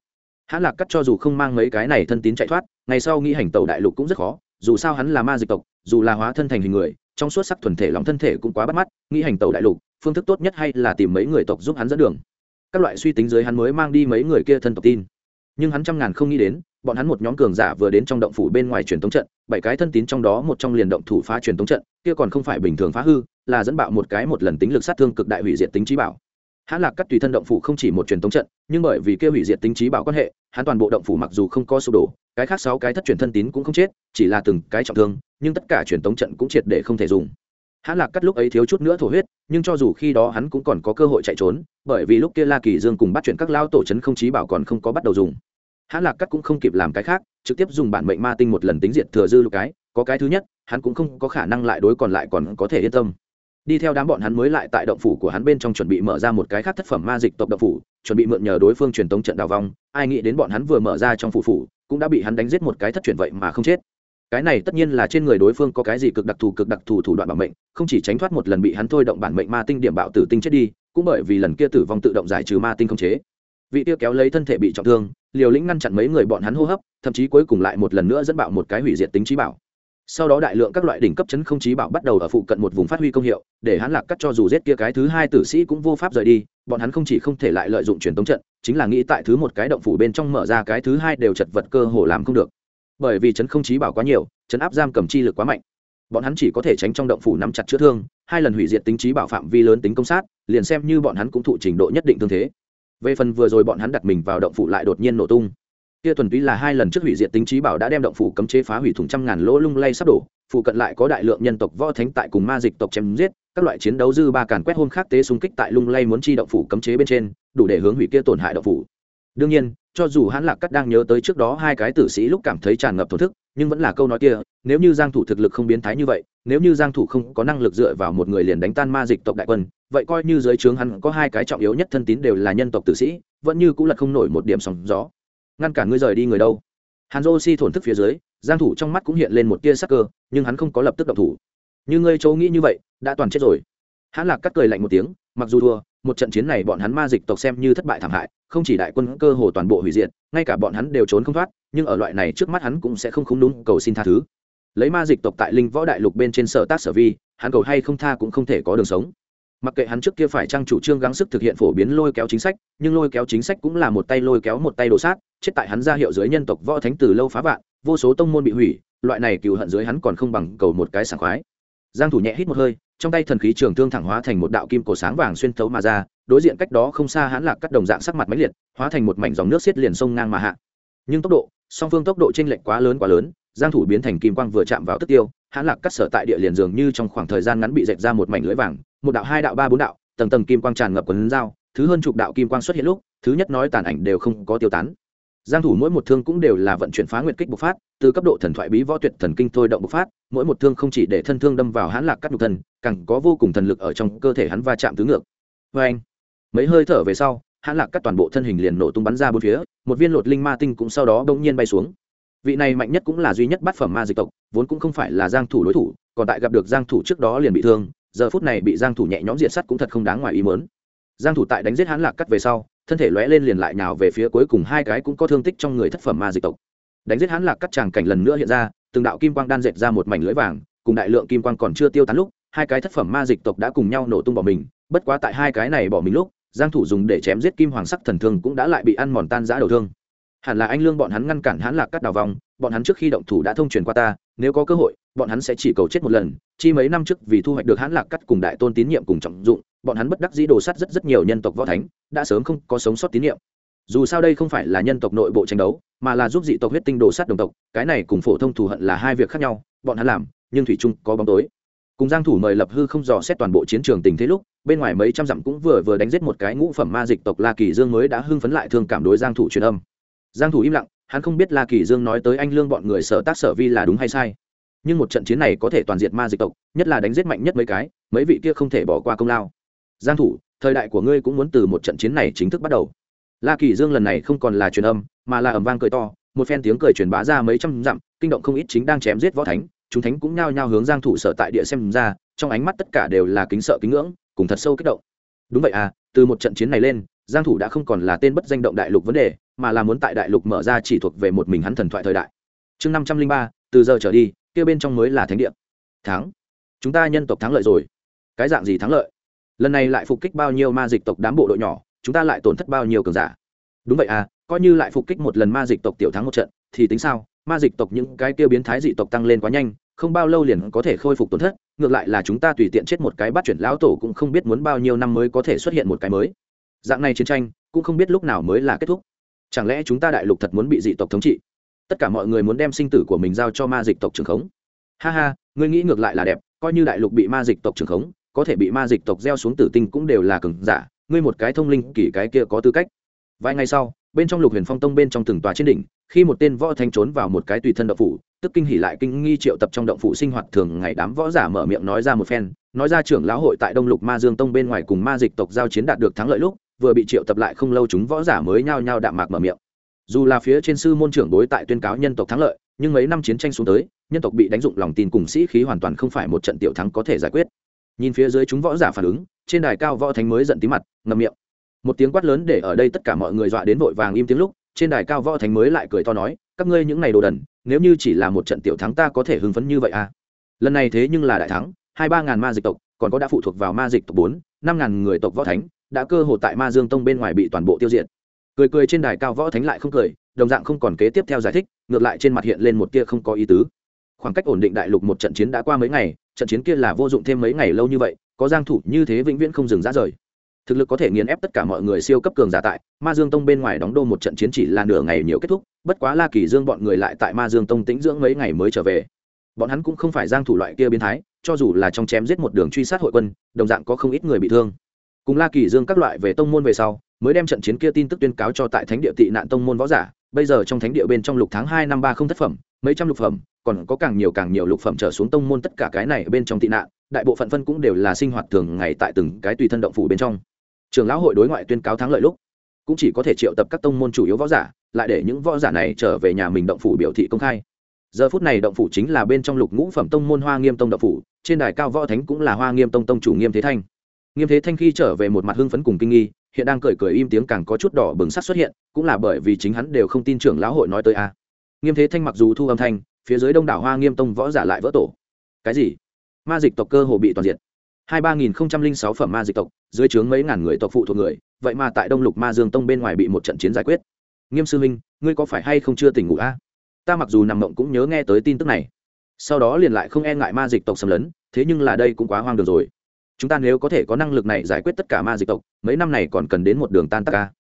hãn lạc cắt cho dù không mang mấy cái này thân tín chạy thoát, ngày sau nghĩ hành tàu đại lục cũng rất khó, dù sao hắn là ma dịch tộc, dù là hóa thân thành hình người, trong suốt sắc thuần thể lòng thân thể cũng quá bắt mắt, nghĩ hành tàu đại lục, phương thức tốt nhất hay là tìm mấy người tộc giúp hắn dẫn đường. Các loại suy tính dưới hắn mới mang đi mấy người kia thân tộc tin. Nhưng hắn trăm ngàn không nghĩ đến bọn hắn một nhóm cường giả vừa đến trong động phủ bên ngoài truyền tống trận, bảy cái thân tín trong đó một trong liền động thủ phá truyền tống trận, kia còn không phải bình thường phá hư, là dẫn bạo một cái một lần tính lực sát thương cực đại hủy diệt tính trí bảo. Hắn lạc cắt tùy thân động phủ không chỉ một truyền tống trận, nhưng bởi vì kia hủy diệt tính trí bảo quan hệ, hắn toàn bộ động phủ mặc dù không có sụp đổ, cái khác sáu cái thất truyền thân tín cũng không chết, chỉ là từng cái trọng thương, nhưng tất cả truyền tống trận cũng triệt để không thể dùng. Hắn lạc cắt lúc ấy thiếu chút nữa thổ huyết, nhưng cho dù khi đó hắn cũng còn có cơ hội chạy trốn, bởi vì lúc kia la kỳ dương cùng bắt chuyển các lao tổ chấn không chí bảo còn không có bắt đầu dùng hắn lạc cắt cũng không kịp làm cái khác, trực tiếp dùng bản mệnh ma tinh một lần tính diện thừa dư lục cái, có cái thứ nhất, hắn cũng không có khả năng lại đối còn lại còn có thể yên tâm. Đi theo đám bọn hắn mới lại tại động phủ của hắn bên trong chuẩn bị mở ra một cái khác thất phẩm ma dịch tộc động phủ, chuẩn bị mượn nhờ đối phương truyền tống trận đào vong, ai nghĩ đến bọn hắn vừa mở ra trong phủ phủ, cũng đã bị hắn đánh giết một cái thất truyền vậy mà không chết. Cái này tất nhiên là trên người đối phương có cái gì cực đặc thù cực đặc thù thủ đoạn bảo mệnh, không chỉ tránh thoát một lần bị hắn thôi động bản mệnh ma tinh điểm bạo tử tinh chết đi, cũng bởi vì lần kia tử vong tự động giải trừ ma tinh không chế vị tiêu kéo lấy thân thể bị trọng thương, liều lĩnh ngăn chặn mấy người bọn hắn hô hấp, thậm chí cuối cùng lại một lần nữa dẫn bạo một cái hủy diệt tính trí bảo. Sau đó đại lượng các loại đỉnh cấp chấn không trí bảo bắt đầu ở phụ cận một vùng phát huy công hiệu, để hắn lạc cắt cho dù giết kia cái thứ hai tử sĩ cũng vô pháp rời đi, bọn hắn không chỉ không thể lại lợi dụng truyền tống trận, chính là nghĩ tại thứ một cái động phủ bên trong mở ra cái thứ hai đều chật vật cơ hồ làm không được. Bởi vì chấn không trí bảo quá nhiều, chấn áp giam cầm chi lực quá mạnh. Bọn hắn chỉ có thể tránh trong động phủ nắm chặt chữa thương, hai lần hủy diệt tính trí bảo phạm vi lớn tính công sát, liền xem như bọn hắn cũng thụ trình độ nhất định thương thế về phần vừa rồi bọn hắn đặt mình vào động phủ lại đột nhiên nổ tung. Kia thuần túy là hai lần trước hủy diệt tính trí bảo đã đem động phủ cấm chế phá hủy thủng trăm ngàn lỗ lung lay sắp đổ phụ cận lại có đại lượng nhân tộc võ thánh tại cùng ma dịch tộc chém giết, các loại chiến đấu dư ba càn quét hôn khác tế xung kích tại lung lay muốn chi động phủ cấm chế bên trên, đủ để hướng hủy kia tổn hại động phủ đương nhiên, cho dù hãn lạc cắt đang nhớ tới trước đó hai cái tử sĩ lúc cảm thấy tràn ngập thổ thức, nhưng vẫn là câu nói kia, nếu như giang thủ thực lực không biến thái như vậy, nếu như giang thủ không có năng lực dựa vào một người liền đánh tan ma dịch tộc đại quân, vậy coi như dưới trướng hắn có hai cái trọng yếu nhất thân tín đều là nhân tộc tử sĩ, vẫn như cũng là không nổi một điểm sóng gió. Ngăn cản ngươi rời đi người đâu? Hàn dô si thổn thức phía dưới, giang thủ trong mắt cũng hiện lên một tia sắc cơ, nhưng hắn không có lập tức động thủ. Như ngươi châu nghĩ như vậy, đã toàn chết rồi. Hắn lạc cắt cười lạnh một tiếng, mặc dù thua một trận chiến này bọn hắn ma dịch tộc xem như thất bại thảm hại, không chỉ đại quân cơ hồ toàn bộ hủy diệt, ngay cả bọn hắn đều trốn không thoát, nhưng ở loại này trước mắt hắn cũng sẽ không khúng đúng cầu xin tha thứ. Lấy ma dịch tộc tại linh võ đại lục bên trên sở tác sở vi, hắn cầu hay không tha cũng không thể có đường sống. Mặc kệ hắn trước kia phải trang chủ trương gắng sức thực hiện phổ biến lôi kéo chính sách, nhưng lôi kéo chính sách cũng là một tay lôi kéo một tay đồ sát, chết tại hắn ra hiệu dưới nhân tộc võ thánh từ lâu phá vạn, vô số tông môn bị hủy, loại này cừu hận dưới hắn còn không bằng cầu một cái sảng khoái. Giang thủ nhẹ hít một hơi trong tay thần khí trường thương thẳng hóa thành một đạo kim cổ sáng vàng xuyên thấu mà ra, đối diện cách đó không xa hắn lạc cắt đồng dạng sắc mặt máy liệt, hóa thành một mảnh dòng nước xiết liền sông ngang mà hạ. Nhưng tốc độ, song phương tốc độ trên lệch quá lớn quá lớn, giang thủ biến thành kim quang vừa chạm vào tức tiêu hắn lạc cắt sở tại địa liền dường như trong khoảng thời gian ngắn bị dệt ra một mảnh lưới vàng, một đạo, hai đạo, ba bốn đạo, tầng tầng kim quang tràn ngập quần dao thứ hơn chục đạo kim quang xuất hiện lúc, thứ nhất nói tàn ảnh đều không có tiêu tán giang thủ mỗi một thương cũng đều là vận chuyển phá nguyệt kích bộc phát, từ cấp độ thần thoại bí võ tuyệt thần kinh thôi động bộc phát, mỗi một thương không chỉ để thân thương đâm vào hắn lạc cắt nhục thần càng có vô cùng thần lực ở trong cơ thể hắn va chạm tứ ngược. Với anh, mấy hơi thở về sau hắn lạc cắt toàn bộ thân hình liền nổ tung bắn ra bốn phía, một viên lột linh ma tinh cũng sau đó bỗng nhiên bay xuống. Vị này mạnh nhất cũng là duy nhất bát phẩm ma dịch tộc, vốn cũng không phải là giang thủ đối thủ, còn tại gặp được giang thủ trước đó liền bị thương, giờ phút này bị giang thủ nhẹ nhõm diện sát cũng thật không đáng ngoài ý muốn. Giang thủ tại đánh giết hắn lạc cắt về sau thân thể lóe lên liền lại nhào về phía cuối cùng hai cái cũng có thương tích trong người thất phẩm ma dịch tộc. Đánh giết hắn lạc cắt tràng cảnh lần nữa hiện ra, từng đạo kim quang đan dệt ra một mảnh lưới vàng, cùng đại lượng kim quang còn chưa tiêu tán lúc, hai cái thất phẩm ma dịch tộc đã cùng nhau nổ tung bỏ mình, bất quá tại hai cái này bỏ mình lúc, giang thủ dùng để chém giết kim hoàng sắc thần thương cũng đã lại bị ăn mòn tan rã đầu thương. Hẳn là anh lương bọn hắn ngăn cản hắn lạc cắt đào vòng, bọn hắn trước khi động thủ đã thông truyền qua ta nếu có cơ hội, bọn hắn sẽ chỉ cầu chết một lần, chi mấy năm trước vì thu hoạch được hắn lạc cắt cùng đại tôn tín nhiệm cùng trọng dụng, bọn hắn bất đắc dĩ đồ sắt rất rất nhiều nhân tộc võ thánh, đã sớm không có sống sót tín nhiệm. Dù sao đây không phải là nhân tộc nội bộ tranh đấu, mà là giúp dị tộc huyết tinh đồ sắt đồng tộc, cái này cùng phổ thông thù hận là hai việc khác nhau, bọn hắn làm, nhưng thủy trung có bóng tối. Cùng giang thủ mời lập hư không dò xét toàn bộ chiến trường tình thế lúc, bên ngoài mấy trăm dặm cũng vừa vừa đánh giết một cái ngũ phẩm ma dịch tộc la kỳ dương mới đã hưng phấn lại thương cảm đối giang thủ truyền âm. Giang thủ im lặng hắn không biết la kỳ dương nói tới anh lương bọn người sở tác sở vi là đúng hay sai. Nhưng một trận chiến này có thể toàn diệt ma dịch tộc, nhất là đánh giết mạnh nhất mấy cái, mấy vị kia không thể bỏ qua công lao. Giang thủ, thời đại của ngươi cũng muốn từ một trận chiến này chính thức bắt đầu. La kỳ dương lần này không còn là truyền âm, mà là ầm vang cười to, một phen tiếng cười truyền bá ra mấy trăm dặm, kinh động không ít chính đang chém giết võ thánh, chúng thánh cũng nhao nhao hướng giang thủ sở tại địa xem ra, trong ánh mắt tất cả đều là kính sợ kính ngưỡng, cùng thật sâu kích động. Đúng vậy à từ một trận chiến này lên, giang thủ đã không còn là tên bất danh động đại lục vấn đề mà là muốn tại đại lục mở ra chỉ thuộc về một mình hắn thần thoại thời đại. Chương 503, từ giờ trở đi kia bên trong mới là thánh địa. Thắng. Chúng ta nhân tộc thắng lợi rồi. Cái dạng gì thắng lợi? Lần này lại phục kích bao nhiêu ma dịch tộc đám bộ đội nhỏ chúng ta lại tổn thất bao nhiêu cường giả? Đúng vậy à coi như lại phục kích một lần ma dịch tộc tiểu thắng một trận thì tính sao? Ma dịch tộc những cái kia biến thái dị tộc tăng lên quá nhanh không bao lâu liền có thể khôi phục tổn thất ngược lại là chúng ta tùy tiện chết một cái bắt chuyển lão tổ cũng không biết muốn bao nhiêu năm mới có thể xuất hiện một cái mới. Dạng này chiến tranh cũng không biết lúc nào mới là kết thúc chẳng lẽ chúng ta đại lục thật muốn bị dị tộc thống trị? Tất cả mọi người muốn đem sinh tử của mình giao cho ma dịch tộc trường khống. Ha ha, ngươi nghĩ ngược lại là đẹp, coi như đại lục bị ma dịch tộc trường khống, có thể bị ma dịch tộc gieo xuống tử tinh cũng đều là cường giả, ngươi một cái thông linh kỳ cái kia có tư cách. Vài ngày sau, bên trong lục huyền phong tông bên trong từng tòa trên đỉnh, khi một tên võ thanh trốn vào một cái tùy thân động phủ, tức kinh hỉ lại kinh nghi triệu tập trong động phủ sinh hoạt thường ngày đám võ giả mở miệng nói ra một phen, nói ra trưởng lão hội tại đông lục ma dương tông bên ngoài cùng ma dịch tộc giao chiến đạt được thắng lợi lúc vừa bị triệu tập lại không lâu chúng võ giả mới nhao nhao đạm mạc mở miệng. Dù là phía trên sư môn trưởng đối tại tuyên cáo nhân tộc thắng lợi, nhưng mấy năm chiến tranh xuống tới, nhân tộc bị đánh dụng lòng tin cùng sĩ khí hoàn toàn không phải một trận tiểu thắng có thể giải quyết. Nhìn phía dưới chúng võ giả phản ứng, trên đài cao võ thánh mới giận tí mặt, ngậm miệng. Một tiếng quát lớn để ở đây tất cả mọi người dọa đến vội vàng im tiếng lúc, trên đài cao võ thánh mới lại cười to nói, các ngươi những ngày đồ đần, nếu như chỉ là một trận tiểu thắng ta có thể hưng phấn như vậy à? Lần này thế nhưng là đại thắng, hai ba ngàn ma dịch tộc, còn có đã phụ thuộc vào ma dịch tộc bốn, năm ngàn người tộc võ thánh đã cơ hồ tại ma dương tông bên ngoài bị toàn bộ tiêu diệt. Cười cười trên đài cao võ thánh lại không cười, đồng dạng không còn kế tiếp theo giải thích, ngược lại trên mặt hiện lên một tia không có ý tứ. Khoảng cách ổn định đại lục một trận chiến đã qua mấy ngày, trận chiến kia là vô dụng thêm mấy ngày lâu như vậy, có giang thủ như thế vĩnh viễn không dừng ra rời. Thực lực có thể nghiền ép tất cả mọi người siêu cấp cường giả tại ma dương tông bên ngoài đóng đô một trận chiến chỉ là nửa ngày nhiều kết thúc, bất quá la kỳ dương bọn người lại tại ma dương tông tĩnh dưỡng mấy ngày mới trở về. Bọn hắn cũng không phải giang thủ loại kia biến thái, cho dù là trong chém giết một đường truy sát hội quân, đồng dạng có không ít người bị thương cùng la kỳ dương các loại về tông môn về sau, mới đem trận chiến kia tin tức tuyên cáo cho tại thánh địa tị nạn tông môn võ giả. Bây giờ trong thánh địa bên trong lục tháng hai năm ba không thất phẩm, mấy trăm lục phẩm, còn có càng nhiều càng nhiều lục phẩm trở xuống tông môn tất cả cái này bên trong tị nạn, đại bộ phận phân cũng đều là sinh hoạt thường ngày tại từng cái tùy thân động phủ bên trong. Trường lão hội đối ngoại tuyên cáo thắng lợi lúc, cũng chỉ có thể triệu tập các tông môn chủ yếu võ giả, lại để những võ giả này trở về nhà mình động phủ biểu thị công khai. Giờ phút này động phủ chính là bên trong lục ngũ phẩm tông môn hoa nghiêm tông động phủ, trên đài cao võ thánh cũng là hoa nghiêm tông tông chủ nghiêm thế thanh nghiêm thế thanh khi trở về một mặt hưng phấn cùng kinh nghi, hiện đang cười cười im tiếng càng có chút đỏ bừng sắc xuất hiện, cũng là bởi vì chính hắn đều không tin trưởng lão hội nói tới a. Nghiêm thế thanh mặc dù thu âm thanh, phía dưới đông đảo hoa nghiêm tông võ giả lại vỡ tổ. Cái gì? Ma dịch tộc cơ hồ bị toàn diện hai ba nghìn không trăm linh sáu phẩm ma dịch tộc, dưới trướng mấy ngàn người tộc phụ thuộc người, vậy mà tại đông lục ma dương tông bên ngoài bị một trận chiến giải quyết. Nghiêm sư minh ngươi có phải hay không chưa tỉnh ngủ a? Ta mặc dù nằm mộng cũng nhớ nghe tới tin tức này. Sau đó liền lại không e ngại ma dịch tộc xâm lấn, thế nhưng là đây cũng quá hoang đường rồi chúng ta nếu có thể có năng lực này giải quyết tất cả ma dịch tộc, mấy năm này còn cần đến một đường tan tác ca.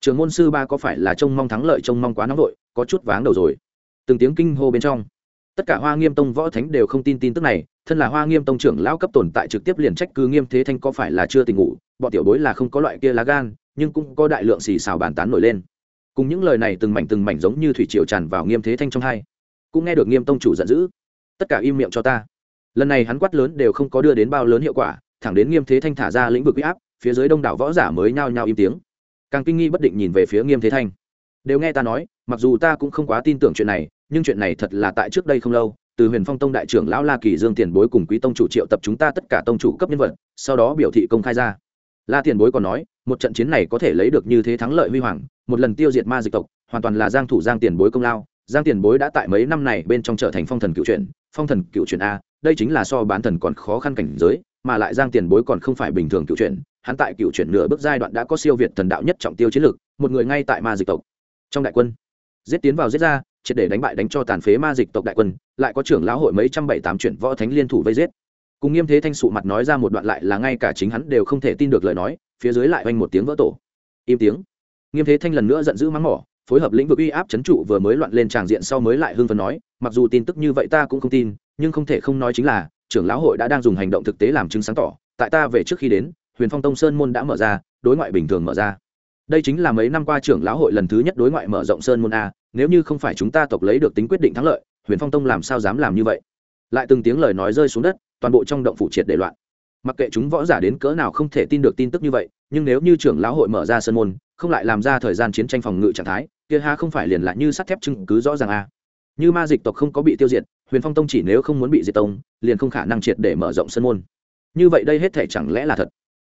Trường môn sư ba có phải là trông mong thắng lợi, trông mong quá nóng vội, có chút váng đầu rồi. Từng tiếng kinh hô bên trong, tất cả hoa nghiêm tông võ thánh đều không tin tin tức này, thân là hoa nghiêm tông trưởng lão cấp tồn tại trực tiếp liền trách cứ nghiêm thế thanh có phải là chưa tỉnh ngủ, bọn tiểu bối là không có loại kia lá gan, nhưng cũng có đại lượng xì xào bàn tán nổi lên. Cùng những lời này từng mảnh từng mảnh giống như thủy triều tràn vào nghiêm thế thanh trong hai. Cũng nghe được nghiêm tông chủ giận dữ. Tất cả im miệng cho ta. Lần này hắn quát lớn đều không có đưa đến bao lớn hiệu quả thẳng đến nghiêm thế thanh thả ra lĩnh vực huy áp, phía dưới đông đảo võ giả mới nhao nhao im tiếng. Càng kinh nghi bất định nhìn về phía nghiêm thế thanh. Đều nghe ta nói, mặc dù ta cũng không quá tin tưởng chuyện này, nhưng chuyện này thật là tại trước đây không lâu, từ huyền phong tông đại trưởng lão la kỳ dương tiền bối cùng quý tông chủ triệu tập chúng ta tất cả tông chủ cấp nhân vật, sau đó biểu thị công khai ra. La tiền bối còn nói, một trận chiến này có thể lấy được như thế thắng lợi huy hoàng, một lần tiêu diệt ma dịch tộc, hoàn toàn là giang thủ giang tiền bối công lao. Giang tiền bối đã tại mấy năm này bên trong trở thành phong thần cựu truyền phong thần cựu truyền a, đây chính là so bán thần còn khó khăn cảnh giới mà lại giang tiền bối còn không phải bình thường cựu truyền hắn tại cựu truyền nửa bước giai đoạn đã có siêu việt thần đạo nhất trọng tiêu chiến lược một người ngay tại ma dịch tộc. Trong đại quân, giết tiến vào giết ra, triệt để đánh bại đánh cho tàn phế ma dịch tộc đại quân, lại có trưởng lão hội mấy trăm bảy tám chuyển võ thánh liên thủ vây giết. Cùng nghiêm thế thanh sụ mặt nói ra một đoạn lại là ngay cả chính hắn đều không thể tin được lời nói, phía dưới lại oanh một tiếng vỡ tổ. Im tiếng. Nghiêm thế thanh lần nữa giận dữ mắng mỏ, phối hợp lĩnh vực uy áp chấn trụ vừa mới loạn lên tràng diện sau mới lại hưng phấn nói, mặc dù tin tức như vậy ta cũng không tin, nhưng không thể không nói chính là trưởng lão hội đã đang dùng hành động thực tế làm chứng sáng tỏ, tại ta về trước khi đến, huyền phong tông sơn môn đã mở ra, đối ngoại bình thường mở ra. Đây chính là mấy năm qua trưởng lão hội lần thứ nhất đối ngoại mở rộng sơn môn a, nếu như không phải chúng ta tộc lấy được tính quyết định thắng lợi, huyền phong tông làm sao dám làm như vậy? Lại từng tiếng lời nói rơi xuống đất, toàn bộ trong động phủ triệt để loạn. Mặc kệ chúng võ giả đến cỡ nào không thể tin được tin tức như vậy, nhưng nếu như trưởng lão hội mở ra sơn môn, không lại làm ra thời gian chiến tranh phòng ngự trạng thái, kia ha không phải liền lại như sắt thép chứng cứ rõ ràng a. Như ma dịch tộc không có bị tiêu diệt huyền phong tông chỉ nếu không muốn bị diệt tông, liền không khả năng triệt để mở rộng sân môn. Như vậy đây hết thể chẳng lẽ là thật?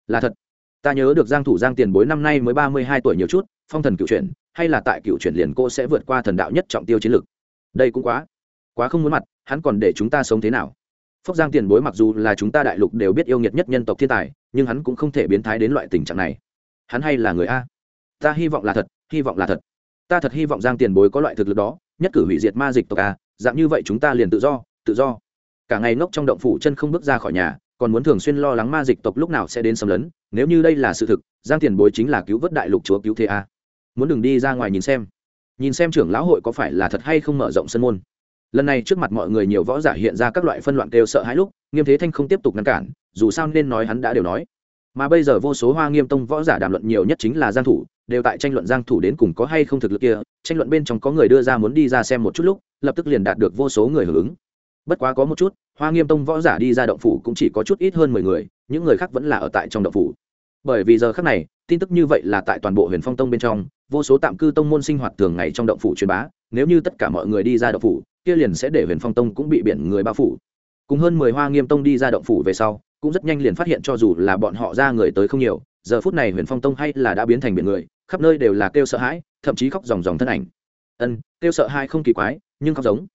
Là thật. Ta nhớ được giang thủ giang tiền bối năm nay mới ba mươi hai tuổi nhiều chút, phong thần cựu chuyển, hay là tại cựu chuyển liền cô sẽ vượt qua thần đạo nhất trọng tiêu chiến lược đây cũng quá quá không muốn mặt, hắn còn để chúng ta sống thế nào? Phúc giang tiền bối mặc dù là chúng ta đại lục đều biết yêu nghiệt nhất nhân tộc thiên tài, nhưng hắn cũng không thể biến thái đến loại tình trạng này. Hắn hay là người a. Ta hy vọng là thật, hy vọng là thật. Ta thật hy vọng giang tiền bối có loại thực lực đó, nhất cử hủy diệt ma dịch tộc a dạng như vậy chúng ta liền tự do tự do. Cả ngày ngốc trong động phủ chân không bước ra khỏi nhà, còn muốn thường xuyên lo lắng ma dịch tộc lúc nào sẽ đến xâm lấn, nếu như đây là sự thực, giang tiền bối chính là cứu vớt đại lục chúa cứu thế a. Muốn đừng đi ra ngoài nhìn xem. Nhìn xem trưởng lão hội có phải là thật hay không mở rộng sân môn. Lần này trước mặt mọi người nhiều võ giả hiện ra các loại phân loạn kêu sợ hãi lúc, nghiêm thế thanh không tiếp tục ngăn cản, dù sao nên nói hắn đã đều nói. Mà bây giờ vô số hoa nghiêm tông võ giả đàm luận nhiều nhất chính là giang thủ đều tại tranh luận giang thủ đến cùng có hay không thực lực kia, tranh luận bên trong có người đưa ra muốn đi ra xem một chút lúc, lập tức liền đạt được vô số người hưởng ứng. Bất quá có một chút, hoa nghiêm tông võ giả đi ra động phủ cũng chỉ có chút ít hơn mười người, những người khác vẫn là ở tại trong động phủ. Bởi vì giờ khác này, tin tức như vậy là tại toàn bộ huyền phong tông bên trong, vô số tạm cư tông môn sinh hoạt thường ngày trong động phủ truyền bá, nếu như tất cả mọi người đi ra động phủ, kia liền sẽ để huyền phong tông cũng bị biển người bao phủ. Cùng hơn mười hoa nghiêm tông đi ra động phủ về sau, cũng rất nhanh liền phát hiện cho dù là bọn họ ra người tới không nhiều giờ phút này huyền phong tông hay là đã biến thành biển người, khắp nơi đều là kêu sợ hãi, thậm chí khóc dòng dòng thân ảnh. Ân, kêu sợ hãi không kỳ quái, nhưng khóc giống.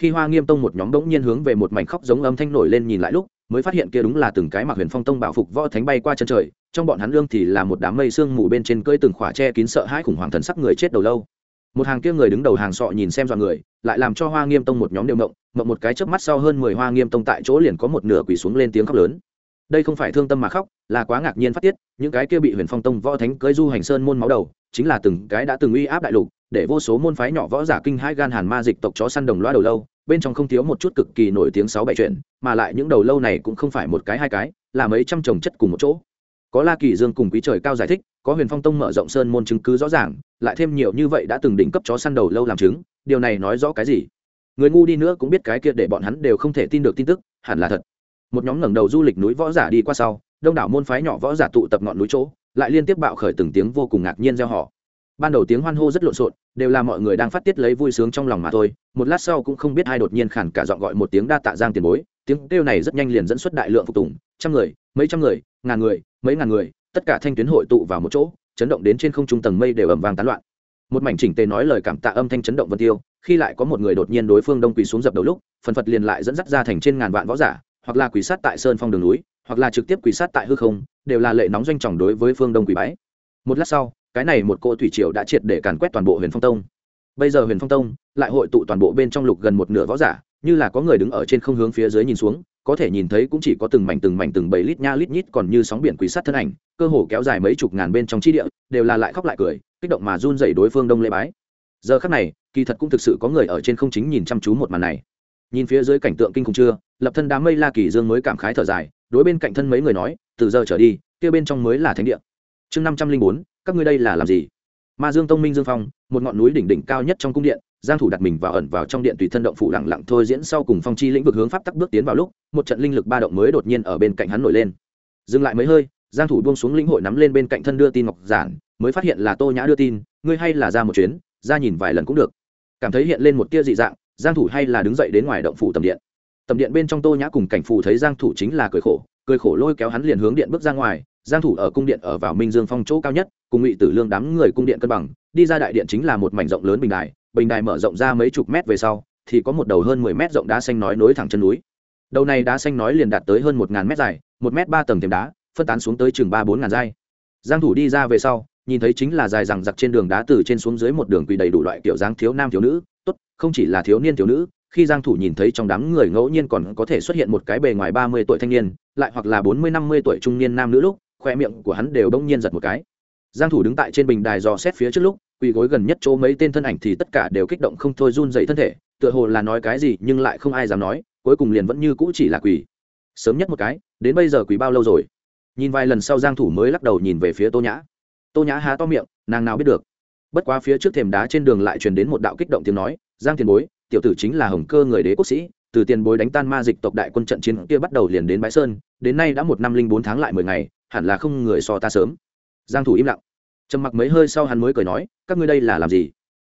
Khi hoa nghiêm tông một nhóm bỗng nhiên hướng về một mảnh khóc giống âm thanh nổi lên nhìn lại lúc, mới phát hiện kia đúng là từng cái mặc huyền phong tông bảo phục võ thánh bay qua chân trời, trong bọn hắn lương thì là một đám mây sương mù bên trên cơi từng khỏa che kín sợ hãi khủng hoảng thần sắc người chết đầu lâu. Một hàng kia người đứng đầu hàng sọ nhìn xem dọn người, lại làm cho hoa nghiêm tông một nhóm đều mộng mộng một cái chớp mắt sau hơn mười hoa nghiêm tông tại chỗ liền có một nửa quỳ xuống lên tiếng khóc lớn đây không phải thương tâm mà khóc, là quá ngạc nhiên phát tiết, những cái kia bị huyền phong tông võ thánh cưới du hành sơn môn máu đầu, chính là từng cái đã từng uy áp đại lục, để vô số môn phái nhỏ võ giả kinh hai gan hàn ma dịch tộc chó săn đồng loa đầu lâu, bên trong không thiếu một chút cực kỳ nổi tiếng sáu bảy chuyện, mà lại những đầu lâu này cũng không phải một cái hai cái, là mấy trăm chồng chất cùng một chỗ. Có la kỳ dương cùng quý trời cao giải thích, có huyền phong tông mở rộng sơn môn chứng cứ rõ ràng, lại thêm nhiều như vậy đã từng đỉnh cấp chó săn đầu lâu làm chứng, điều này nói rõ cái gì? Người ngu đi nữa cũng biết cái kia để bọn hắn đều không thể tin được tin tức, hẳn là thật một nhóm ngẩng đầu du lịch núi võ giả đi qua sau, đông đảo môn phái nhỏ võ giả tụ tập ngọn núi chỗ, lại liên tiếp bạo khởi từng tiếng vô cùng ngạc nhiên gieo họ ban đầu tiếng hoan hô rất lộn xộn, đều là mọi người đang phát tiết lấy vui sướng trong lòng mà thôi, một lát sau cũng không biết ai đột nhiên khản cả dọn gọi một tiếng đa tạ giang tiền bối, tiếng kêu này rất nhanh liền dẫn xuất đại lượng phục tùng, trăm người, mấy trăm người, ngàn người, mấy ngàn người, tất cả thanh tuyến hội tụ vào một chỗ, chấn động đến trên không trung tầng mây đều ầm vang tán loạn. Một mảnh chỉnh tề nói lời cảm tạ âm thanh chấn động vân tiêu, khi lại có một người đột nhiên đối phương đông quỳ xuống dập đầu lúc, phần phật liền lại dẫn dắt ra thành trên ngàn vạn võ giả hoặc là quỷ sát tại sơn phong đường núi, hoặc là trực tiếp quỷ sát tại hư không, đều là lệ nóng doanh trọng đối với phương đông quỷ bái. Một lát sau, cái này một cỗ thủy triều đã triệt để càn quét toàn bộ huyền phong tông. Bây giờ huyền phong tông lại hội tụ toàn bộ bên trong lục gần một nửa võ giả, như là có người đứng ở trên không hướng phía dưới nhìn xuống, có thể nhìn thấy cũng chỉ có từng mảnh từng mảnh từng bầy lít nha lít nhít còn như sóng biển quỷ sát thân ảnh, cơ hồ kéo dài mấy chục ngàn bên trong chi địa, đều là lại khóc lại cười, kích động mà run dậy đối phương đông lễ bái. Giờ khắc này, kỳ thật cũng thực sự có người ở trên không chính nhìn chăm chú một màn này. Nhìn phía dưới cảnh tượng kinh khủng chưa? Lập thân đám mây la kỳ dương mới cảm khái thở dài, đối bên cạnh thân mấy người nói, từ giờ trở đi, kia bên trong mới là thánh địa. Chương năm trăm linh bốn, các ngươi đây là làm gì? Ma dương tông minh dương phong, một ngọn núi đỉnh đỉnh cao nhất trong cung điện, giang thủ đặt mình vào ẩn vào trong điện tùy thân động phủ lặng lặng thôi diễn sau cùng phong chi lĩnh vực hướng pháp tắc bước tiến vào lúc, một trận linh lực ba động mới đột nhiên ở bên cạnh hắn nổi lên. Dừng lại mấy hơi, giang thủ buông xuống lĩnh hội nắm lên bên cạnh thân đưa tin ngọc giản, mới phát hiện là tô nhã đưa tin, ngươi hay là ra một chuyến, ra nhìn vài lần cũng được. Cảm thấy hiện lên một tia dị dạng, giang thủ hay là đứng dậy đến ngoài động phủ tầm điện tầm điện bên trong tô nhã cùng cảnh phù thấy giang thủ chính là cười khổ cười khổ lôi kéo hắn liền hướng điện bước ra ngoài. Giang thủ ở cung điện ở vào minh dương phong chỗ cao nhất, cùng ngụy tử lương đám người cung điện cân bằng, đi ra đại điện chính là một mảnh rộng lớn bình đài bình đài mở rộng ra mấy chục mét về sau, thì có một đầu hơn 10 mét rộng đá xanh nói nối thẳng chân núi. Đầu này đá xanh nói liền đạt tới hơn một ngàn mét dài, một mét ba tầng thềm đá, phân tán xuống tới chừng ba bốn ngàn dai. Giang thủ đi ra về sau, nhìn thấy chính là dài rằng giặc trên đường đá từ trên xuống dưới một đường quỳ đầy đủ loại kiểu dáng thiếu nam thiếu nữ. Tốt, không chỉ là thiếu niên thiếu nữ khi giang thủ nhìn thấy trong đám người ngẫu nhiên còn có thể xuất hiện một cái bề ngoài 30 tuổi thanh niên, lại hoặc là 40 50 tuổi trung niên nam nữ lúc khóe miệng của hắn đều bỗng nhiên giật một cái. Giang thủ đứng tại trên bình đài dò xét phía trước lúc, quỳ gối gần nhất chỗ mấy tên thân ảnh thì tất cả đều kích động không thôi run rẩy thân thể, tựa hồ là nói cái gì nhưng lại không ai dám nói, cuối cùng liền vẫn như cũ chỉ là quỳ. Sớm nhất một cái, đến bây giờ quỳ bao lâu rồi? Nhìn vài lần sau giang thủ mới lắc đầu nhìn về phía tô nhã. Tô nhã há to miệng, nàng nào biết được. Bất quá phía trước thềm đá trên đường lại truyền đến một đạo kích động tiếng nói, giang tiền bối tiểu tử chính là hồng cơ người đế quốc sĩ, từ tiền bối đánh tan ma dịch tộc đại quân trận chiến kia bắt đầu liền đến bãi sơn, đến nay đã một năm linh bốn tháng lại mười ngày, hẳn là không người so ta sớm. Giang thủ im lặng. Trầm mặc mấy hơi sau hắn mới cười nói, các ngươi đây là làm gì?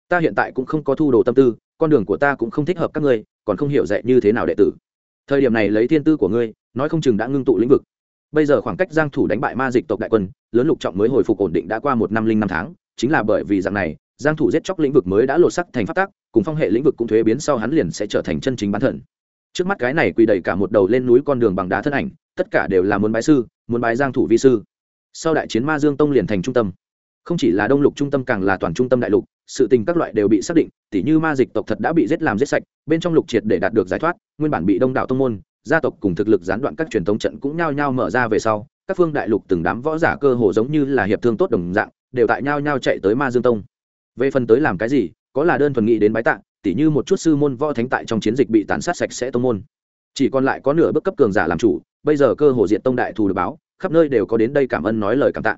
Ta hiện tại cũng không có thu đồ tâm tư, con đường của ta cũng không thích hợp các ngươi, còn không hiểu dạy như thế nào đệ tử. Thời điểm này lấy thiên tư của ngươi, nói không chừng đã ngưng tụ lĩnh vực. Bây giờ khoảng cách giang thủ đánh bại ma dịch tộc đại quân, lớn lục trọng mới hồi phục ổn định đã qua một năm linh năm tháng, chính là bởi vì dạng này giang thủ giết chóc lĩnh vực mới đã lột sắc thành pháp tắc, cùng phong hệ lĩnh vực cũng thuế biến sau hắn liền sẽ trở thành chân chính bán thần. Trước mắt cái này quỳ đầy cả một đầu lên núi con đường bằng đá thân ảnh, tất cả đều là muốn bái sư, muốn bái giang thủ vi sư. Sau đại chiến ma dương tông liền thành trung tâm. Không chỉ là đông lục trung tâm càng là toàn trung tâm đại lục, sự tình các loại đều bị xác định, tỉ như ma dịch tộc thật đã bị giết làm giết sạch, bên trong lục triệt để đạt được giải thoát, nguyên bản bị đông đảo tông môn, gia tộc cùng thực lực gián đoạn các truyền thống trận cũng nhao nhao mở ra về sau, các phương đại lục từng đám võ giả cơ hồ giống như là hiệp thương tốt đồng dạng, đều tại nhao nhao chạy tới ma dương tông về phần tới làm cái gì, có là đơn thuần nghĩ đến bái tạng tỉ như một chút sư môn võ thánh tại trong chiến dịch bị tàn sát sạch sẽ tông môn. Chỉ còn lại có nửa bước cấp cường giả làm chủ, bây giờ cơ hồ diện tông đại thù được báo, khắp nơi đều có đến đây cảm ơn nói lời cảm tạ.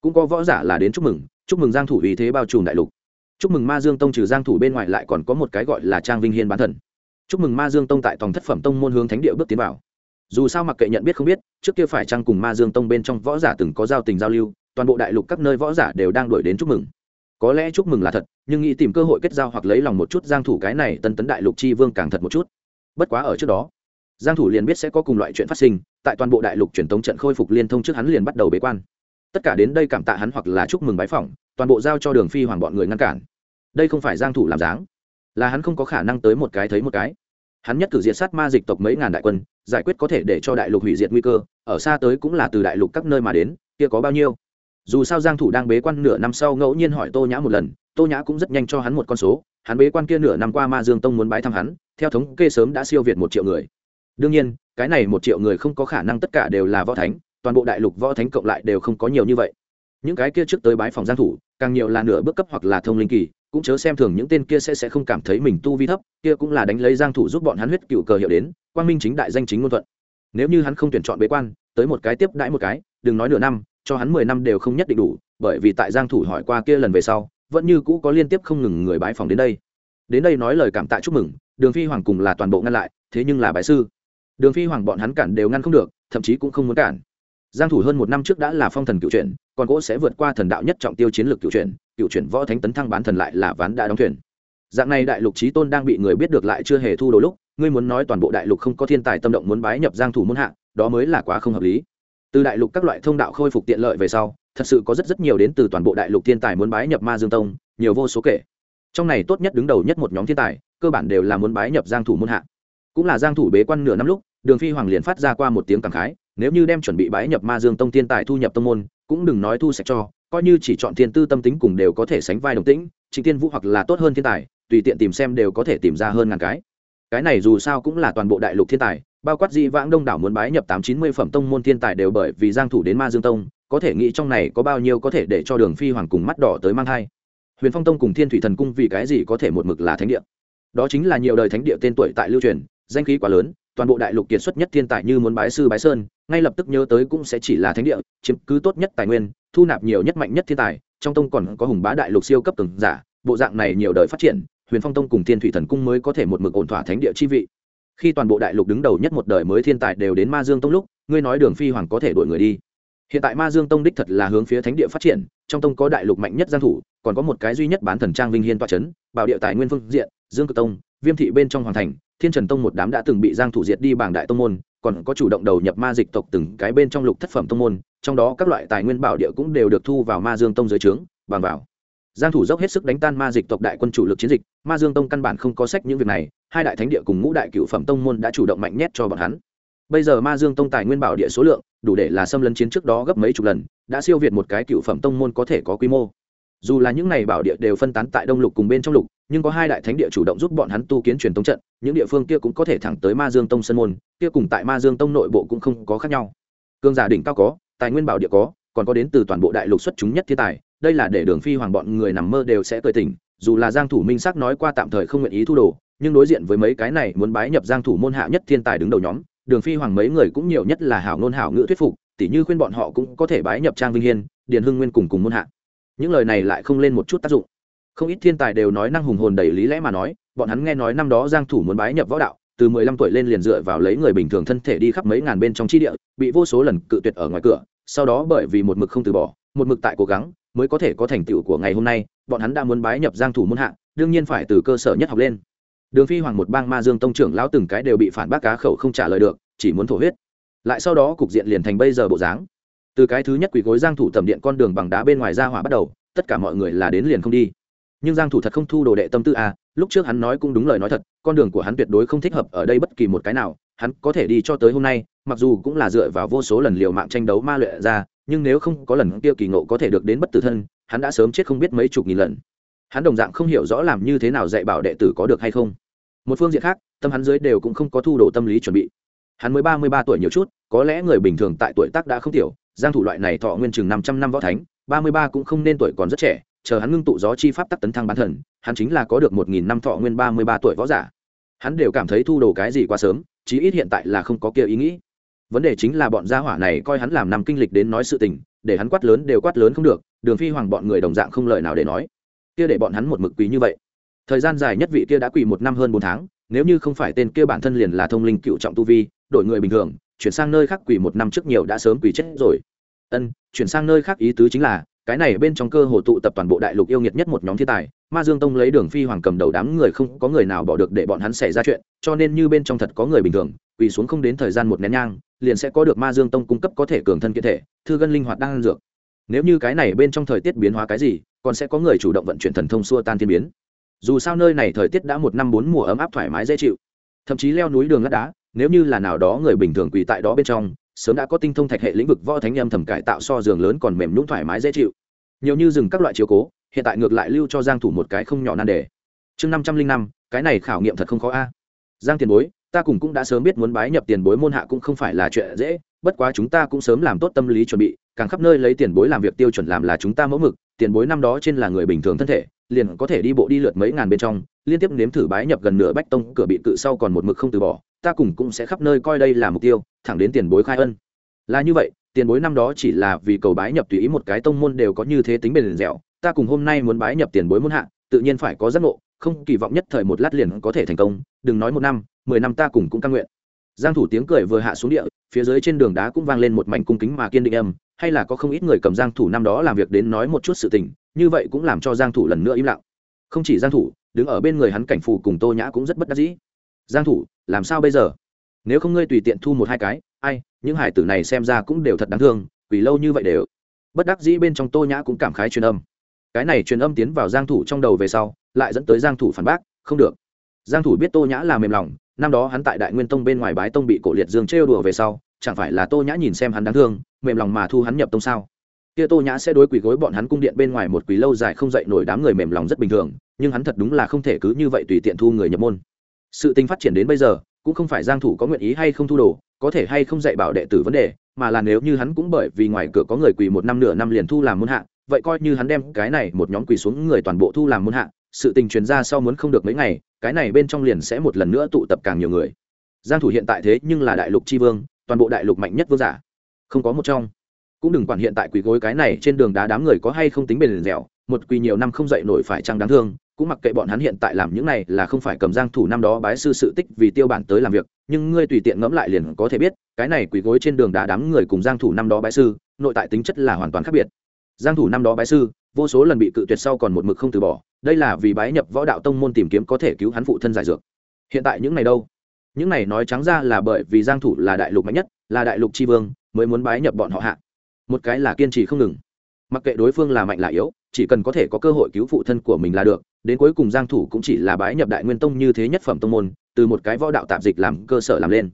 Cũng có võ giả là đến chúc mừng chúc mừng giang thủ vì thế bao trùm đại lục. Chúc mừng ma dương tông trừ giang thủ bên ngoài lại còn có một cái gọi là trang vinh hiên bán thần. Chúc mừng ma dương tông tại tòng thất phẩm tông môn hướng thánh địa bước tiến vào. Dù sao mặc kệ nhận biết không biết, trước kia phải trang cùng ma dương tông bên trong võ giả từng có giao tình giao lưu, toàn bộ đại lục các nơi võ giả đều đang đuổi đến chúc mừng có lẽ chúc mừng là thật, nhưng nghĩ tìm cơ hội kết giao hoặc lấy lòng một chút giang thủ cái này tân tấn đại lục chi vương càng thật một chút. Bất quá ở trước đó, giang thủ liền biết sẽ có cùng loại chuyện phát sinh, tại toàn bộ đại lục truyền thống trận khôi phục liên thông trước hắn liền bắt đầu bế quan. Tất cả đến đây cảm tạ hắn hoặc là chúc mừng bái phỏng, toàn bộ giao cho đường phi hoàng bọn người ngăn cản. Đây không phải giang thủ làm dáng, là hắn không có khả năng tới một cái thấy một cái. Hắn nhất cử diệt sát ma dịch tộc mấy ngàn đại quân, giải quyết có thể để cho đại lục hủy diệt nguy cơ, ở xa tới cũng là từ đại lục các nơi mà đến, kia có bao nhiêu? Dù sao giang thủ đang bế quan nửa năm sau ngẫu nhiên hỏi tô nhã một lần, tô nhã cũng rất nhanh cho hắn một con số, hắn bế quan kia nửa năm qua ma dương tông muốn bái thăm hắn, theo thống kê sớm đã siêu việt một triệu người. Đương nhiên, cái này một triệu người không có khả năng tất cả đều là võ thánh, toàn bộ đại lục võ thánh cộng lại đều không có nhiều như vậy. Những cái kia trước tới bái phòng giang thủ, càng nhiều là nửa bước cấp hoặc là thông linh kỳ, cũng chớ xem thường những tên kia sẽ sẽ không cảm thấy mình tu vi thấp, kia cũng là đánh lấy giang thủ giúp bọn hắn huyết cựu cờ hiệu đến, quang minh chính đại danh chính ngôn thuận. Nếu như hắn không tuyển chọn bế quan, tới một cái tiếp đãi một cái, đừng nói nửa năm cho hắn mười năm đều không nhất định đủ, bởi vì tại giang thủ hỏi qua kia lần về sau, vẫn như cũ có liên tiếp không ngừng người bái phòng đến đây. Đến đây nói lời cảm tạ chúc mừng, đường phi hoàng cùng là toàn bộ ngăn lại, thế nhưng là bái sư. Đường phi hoàng bọn hắn cản đều ngăn không được, thậm chí cũng không muốn cản. Giang thủ hơn một năm trước đã là phong thần cựu chuyển, còn gỗ sẽ vượt qua thần đạo nhất trọng tiêu chiến lược cựu chuyển cựu chuyển võ thánh tấn thăng bán thần lại là ván đã đóng thuyền. Dạng này đại lục chí tôn đang bị người biết được lại chưa hề thu đồ lúc, ngươi muốn nói toàn bộ đại lục không có thiên tài tâm động muốn bái nhập giang thủ môn hạ, đó mới là quá không hợp lý từ đại lục các loại thông đạo khôi phục tiện lợi về sau, thật sự có rất rất nhiều đến từ toàn bộ đại lục thiên tài muốn bái nhập ma dương tông, nhiều vô số kể. Trong này tốt nhất đứng đầu nhất một nhóm thiên tài, cơ bản đều là muốn bái nhập giang thủ môn hạ. Cũng là giang thủ bế quan nửa năm lúc, đường phi hoàng liền phát ra qua một tiếng cảm khái, nếu như đem chuẩn bị bái nhập ma dương tông thiên tài thu nhập tông môn, cũng đừng nói thu sạch cho, coi như chỉ chọn thiên tư tâm tính cùng đều có thể sánh vai đồng tĩnh, trịnh tiên vũ hoặc là tốt hơn thiên tài, tùy tiện tìm xem đều có thể tìm ra hơn ngàn cái. Cái này dù sao cũng là toàn bộ đại lục thiên tài bao quát dị vãng đông đảo muốn bái nhập tám chín mươi phẩm tông môn thiên tài đều bởi vì giang thủ đến ma dương tông, có thể nghĩ trong này có bao nhiêu có thể để cho đường phi hoàng cùng mắt đỏ tới mang thai. Huyền phong tông cùng thiên thủy thần cung vì cái gì có thể một mực là thánh địa? Đó chính là nhiều đời thánh địa tên tuổi tại lưu truyền, danh khí quá lớn, toàn bộ đại lục kiệt xuất nhất thiên tài như muốn bái sư bái sơn, ngay lập tức nhớ tới cũng sẽ chỉ là thánh địa, chiếm cứ tốt nhất tài nguyên, thu nạp nhiều nhất mạnh nhất thiên tài, trong tông còn có hùng bá đại lục siêu cấp từng giả, bộ dạng này nhiều đời phát triển, huyền phong tông cùng thiên thủy thần cung mới có thể một mực ổn thỏa thánh địa chi vị khi toàn bộ đại lục đứng đầu nhất một đời mới thiên tài đều đến ma dương tông lúc, ngươi nói đường phi hoàng có thể đuổi người đi. Hiện tại ma dương tông đích thật là hướng phía thánh địa phát triển, trong tông có đại lục mạnh nhất giang thủ, còn có một cái duy nhất bán thần trang vinh hiên toa chấn, bảo địa tài nguyên phương diện, dương cực tông, viêm thị bên trong hoàng thành, thiên trần tông một đám đã từng bị giang thủ diệt đi bảng đại tông môn, còn có chủ động đầu nhập ma dịch tộc từng cái bên trong lục thất phẩm tông môn, trong đó các loại tài nguyên bảo địa cũng đều được thu vào ma dương tông dưới trướng, bằng vào giang thủ dốc hết sức đánh tan ma dịch tộc đại quân chủ lực chiến dịch, ma dương tông căn bản không có sách những việc này, hai đại thánh địa cùng ngũ đại cựu phẩm tông môn đã chủ động mạnh nhét cho bọn hắn. Bây giờ ma dương tông tài nguyên bảo địa số lượng, đủ để là xâm lấn chiến trước đó gấp mấy chục lần, đã siêu việt một cái cựu phẩm tông môn có thể có quy mô. Dù là những này bảo địa đều phân tán tại đông lục cùng bên trong lục, nhưng có hai đại thánh địa chủ động giúp bọn hắn tu kiến truyền tống trận, những địa phương kia cũng có thể thẳng tới ma dương tông sân môn, kia cùng tại ma dương tông nội bộ cũng không có khác nhau. Cương giả đỉnh cao có, tài nguyên bảo địa có còn có đến từ toàn bộ đại lục xuất chúng nhất thiên tài, đây là để đường phi hoàng bọn người nằm mơ đều sẽ cười tỉnh, dù là giang thủ minh sắc nói qua tạm thời không nguyện ý thu đồ, nhưng đối diện với mấy cái này muốn bái nhập giang thủ môn hạ nhất thiên tài đứng đầu nhóm, đường phi hoàng mấy người cũng nhiều nhất là hảo ngôn hảo ngữ thuyết phục, tỉ như khuyên bọn họ cũng có thể bái nhập trang vinh hiên, điền hưng nguyên cùng cùng môn hạ. Những lời này lại không lên một chút tác dụng. Không ít thiên tài đều nói năng hùng hồn đầy lý lẽ mà nói, bọn hắn nghe nói năm đó giang thủ muốn bái nhập võ đạo, từ 15 tuổi lên liền dựa vào lấy người bình thường thân thể đi khắp mấy ngàn bên trong chi địa, bị vô số lần cự tuyệt ở ngoài cửa sau đó bởi vì một mực không từ bỏ, một mực tại cố gắng, mới có thể có thành tựu của ngày hôm nay, bọn hắn đã muốn bái nhập giang thủ môn hạ, đương nhiên phải từ cơ sở nhất học lên. Đường phi hoàng một bang ma dương tông trưởng lão từng cái đều bị phản bác cá khẩu không trả lời được, chỉ muốn thổ huyết. Lại sau đó cục diện liền thành bây giờ bộ dáng. Từ cái thứ nhất quỷ gối giang thủ tầm điện con đường bằng đá bên ngoài ra hỏa bắt đầu, tất cả mọi người là đến liền không đi. Nhưng giang thủ thật không thu đồ đệ tâm tư à lúc trước hắn nói cũng đúng lời nói thật, con đường của hắn tuyệt đối không thích hợp ở đây bất kỳ một cái nào, hắn có thể đi cho tới hôm nay mặc dù cũng là dựa vào vô số lần liều mạng tranh đấu ma luyện ra, nhưng nếu không có lần kia kỳ ngộ có thể được đến bất tử thân, hắn đã sớm chết không biết mấy chục nghìn lần. Hắn đồng dạng không hiểu rõ làm như thế nào dạy bảo đệ tử có được hay không. Một phương diện khác, tâm hắn dưới đều cũng không có thu đồ tâm lý chuẩn bị. Hắn mới ba mươi ba tuổi nhiều chút, có lẽ người bình thường tại tuổi tác đã không tiểu, giang thủ loại này thọ nguyên chừng năm trăm năm võ thánh, ba mươi ba cũng không nên tuổi còn rất trẻ, chờ hắn ngưng tụ gió chi pháp tắc tấn thăng bán thần, hắn chính là có được một nghìn năm thọ nguyên ba mươi ba tuổi võ giả. Hắn đều cảm thấy thu đồ cái gì quá sớm, chí ít hiện tại là không có kia ý nghĩ vấn đề chính là bọn gia hỏa này coi hắn làm năm kinh lịch đến nói sự tình, để hắn quát lớn đều quát lớn không được, đường phi hoàng bọn người đồng dạng không lời nào để nói. Kia để bọn hắn một mực quý như vậy. Thời gian dài nhất vị kia đã quỳ một năm hơn bốn tháng, nếu như không phải tên kia bản thân liền là thông linh cựu trọng tu vi, đổi người bình thường, chuyển sang nơi khác quỳ một năm trước nhiều đã sớm quỳ chết rồi. Ân, chuyển sang nơi khác ý tứ chính là, cái này bên trong cơ hồ tụ tập toàn bộ đại lục yêu nghiệt nhất một nhóm thiên tài, ma dương tông lấy đường phi hoàng cầm đầu đám người không có người nào bỏ được để bọn hắn xảy ra chuyện, cho nên như bên trong thật có người bình thường quỳ xuống không đến thời gian một nén nhang, liền sẽ có được ma dương tông cung cấp có thể cường thân kiện thể, thư gân linh hoạt đang dược. Nếu như cái này bên trong thời tiết biến hóa cái gì, còn sẽ có người chủ động vận chuyển thần thông xua tan thiên biến. Dù sao nơi này thời tiết đã một năm bốn mùa ấm áp thoải mái dễ chịu. Thậm chí leo núi đường lát đá, nếu như là nào đó người bình thường quỳ tại đó bên trong, sớm đã có tinh thông thạch hệ lĩnh vực võ thánh âm thầm cải tạo so giường lớn còn mềm nhũng thoải mái dễ chịu. Nhiều như dừng các loại chiếu cố, hiện tại ngược lại lưu cho giang thủ một cái không nhỏ nan đề. Chương năm trăm linh năm, cái này khảo nghiệm thật không khó a. Giang tiền bối ta cùng cũng đã sớm biết muốn bái nhập tiền bối môn hạ cũng không phải là chuyện dễ, bất quá chúng ta cũng sớm làm tốt tâm lý chuẩn bị, càng khắp nơi lấy tiền bối làm việc tiêu chuẩn làm là chúng ta mẫu mực, tiền bối năm đó trên là người bình thường thân thể, liền có thể đi bộ đi lượt mấy ngàn bên trong, liên tiếp nếm thử bái nhập gần nửa bách tông, cửa bị cự sau còn một mực không từ bỏ, ta cùng cũng sẽ khắp nơi coi đây là mục tiêu, thẳng đến tiền bối khai ân. Là như vậy, tiền bối năm đó chỉ là vì cầu bái nhập tùy ý một cái tông môn đều có như thế tính bền dẻo, ta cùng hôm nay muốn bái nhập tiền bối môn hạ, tự nhiên phải có giấc ngộ không kỳ vọng nhất thời một lát liền có thể thành công, đừng nói một năm, mười năm ta cùng cũng căn nguyện. Giang thủ tiếng cười vừa hạ xuống địa, phía dưới trên đường đá cũng vang lên một mảnh cung kính mà kiên định âm, hay là có không ít người cầm giang thủ năm đó làm việc đến nói một chút sự tình, như vậy cũng làm cho giang thủ lần nữa im lặng. Không chỉ giang thủ, đứng ở bên người hắn cảnh phù cùng tô nhã cũng rất bất đắc dĩ. Giang thủ, làm sao bây giờ? Nếu không ngươi tùy tiện thu một hai cái, ai, những hải tử này xem ra cũng đều thật đáng thương vì lâu như vậy đều. Bất đắc dĩ bên trong tô nhã cũng cảm khái truyền âm. Cái này truyền âm tiến vào giang thủ trong đầu về sau lại dẫn tới giang thủ phản bác, không được. Giang thủ biết tô nhã là mềm lòng, năm đó hắn tại đại nguyên tông bên ngoài bái tông bị cổ liệt dương trêu đùa về sau, chẳng phải là tô nhã nhìn xem hắn đáng thương, mềm lòng mà thu hắn nhập tông sao? Kia tô nhã sẽ đối quỳ gối bọn hắn cung điện bên ngoài một quỳ lâu dài không dậy nổi đám người mềm lòng rất bình thường, nhưng hắn thật đúng là không thể cứ như vậy tùy tiện thu người nhập môn. Sự tình phát triển đến bây giờ, cũng không phải giang thủ có nguyện ý hay không thu đồ, có thể hay không dạy bảo đệ tử vấn đề, mà là nếu như hắn cũng bởi vì ngoài cửa có người quỳ một năm nửa năm liền thu làm môn hạ, vậy coi như hắn đem cái này một nhóm quỳ xuống người toàn bộ thu làm môn hạ sự tình truyền ra sau muốn không được mấy ngày, cái này bên trong liền sẽ một lần nữa tụ tập càng nhiều người. Giang thủ hiện tại thế nhưng là đại lục chi vương, toàn bộ đại lục mạnh nhất vương giả. Không có một trong. Cũng đừng quản hiện tại quỳ gối cái này trên đường đá đám người có hay không tính bền dẻo, một quỳ nhiều năm không dậy nổi phải chăng đáng thương, cũng mặc kệ bọn hắn hiện tại làm những này là không phải cầm giang thủ năm đó bái sư sự tích vì tiêu bản tới làm việc, nhưng ngươi tùy tiện ngẫm lại liền có thể biết, cái này quỳ gối trên đường đá đám người cùng giang thủ năm đó bái sư, nội tại tính chất là hoàn toàn khác biệt. Giang thủ năm đó bái sư vô số lần bị cự tuyệt sau còn một mực không từ bỏ, đây là vì bái nhập võ đạo tông môn tìm kiếm có thể cứu hắn phụ thân giải dược. Hiện tại những này đâu? Những này nói trắng ra là bởi vì giang thủ là đại lục mạnh nhất, là đại lục chi vương, mới muốn bái nhập bọn họ hạ. Một cái là kiên trì không ngừng. Mặc kệ đối phương là mạnh là yếu, chỉ cần có thể có cơ hội cứu phụ thân của mình là được, đến cuối cùng giang thủ cũng chỉ là bái nhập đại nguyên tông như thế nhất phẩm tông môn, từ một cái võ đạo tạp dịch làm cơ sở làm lên.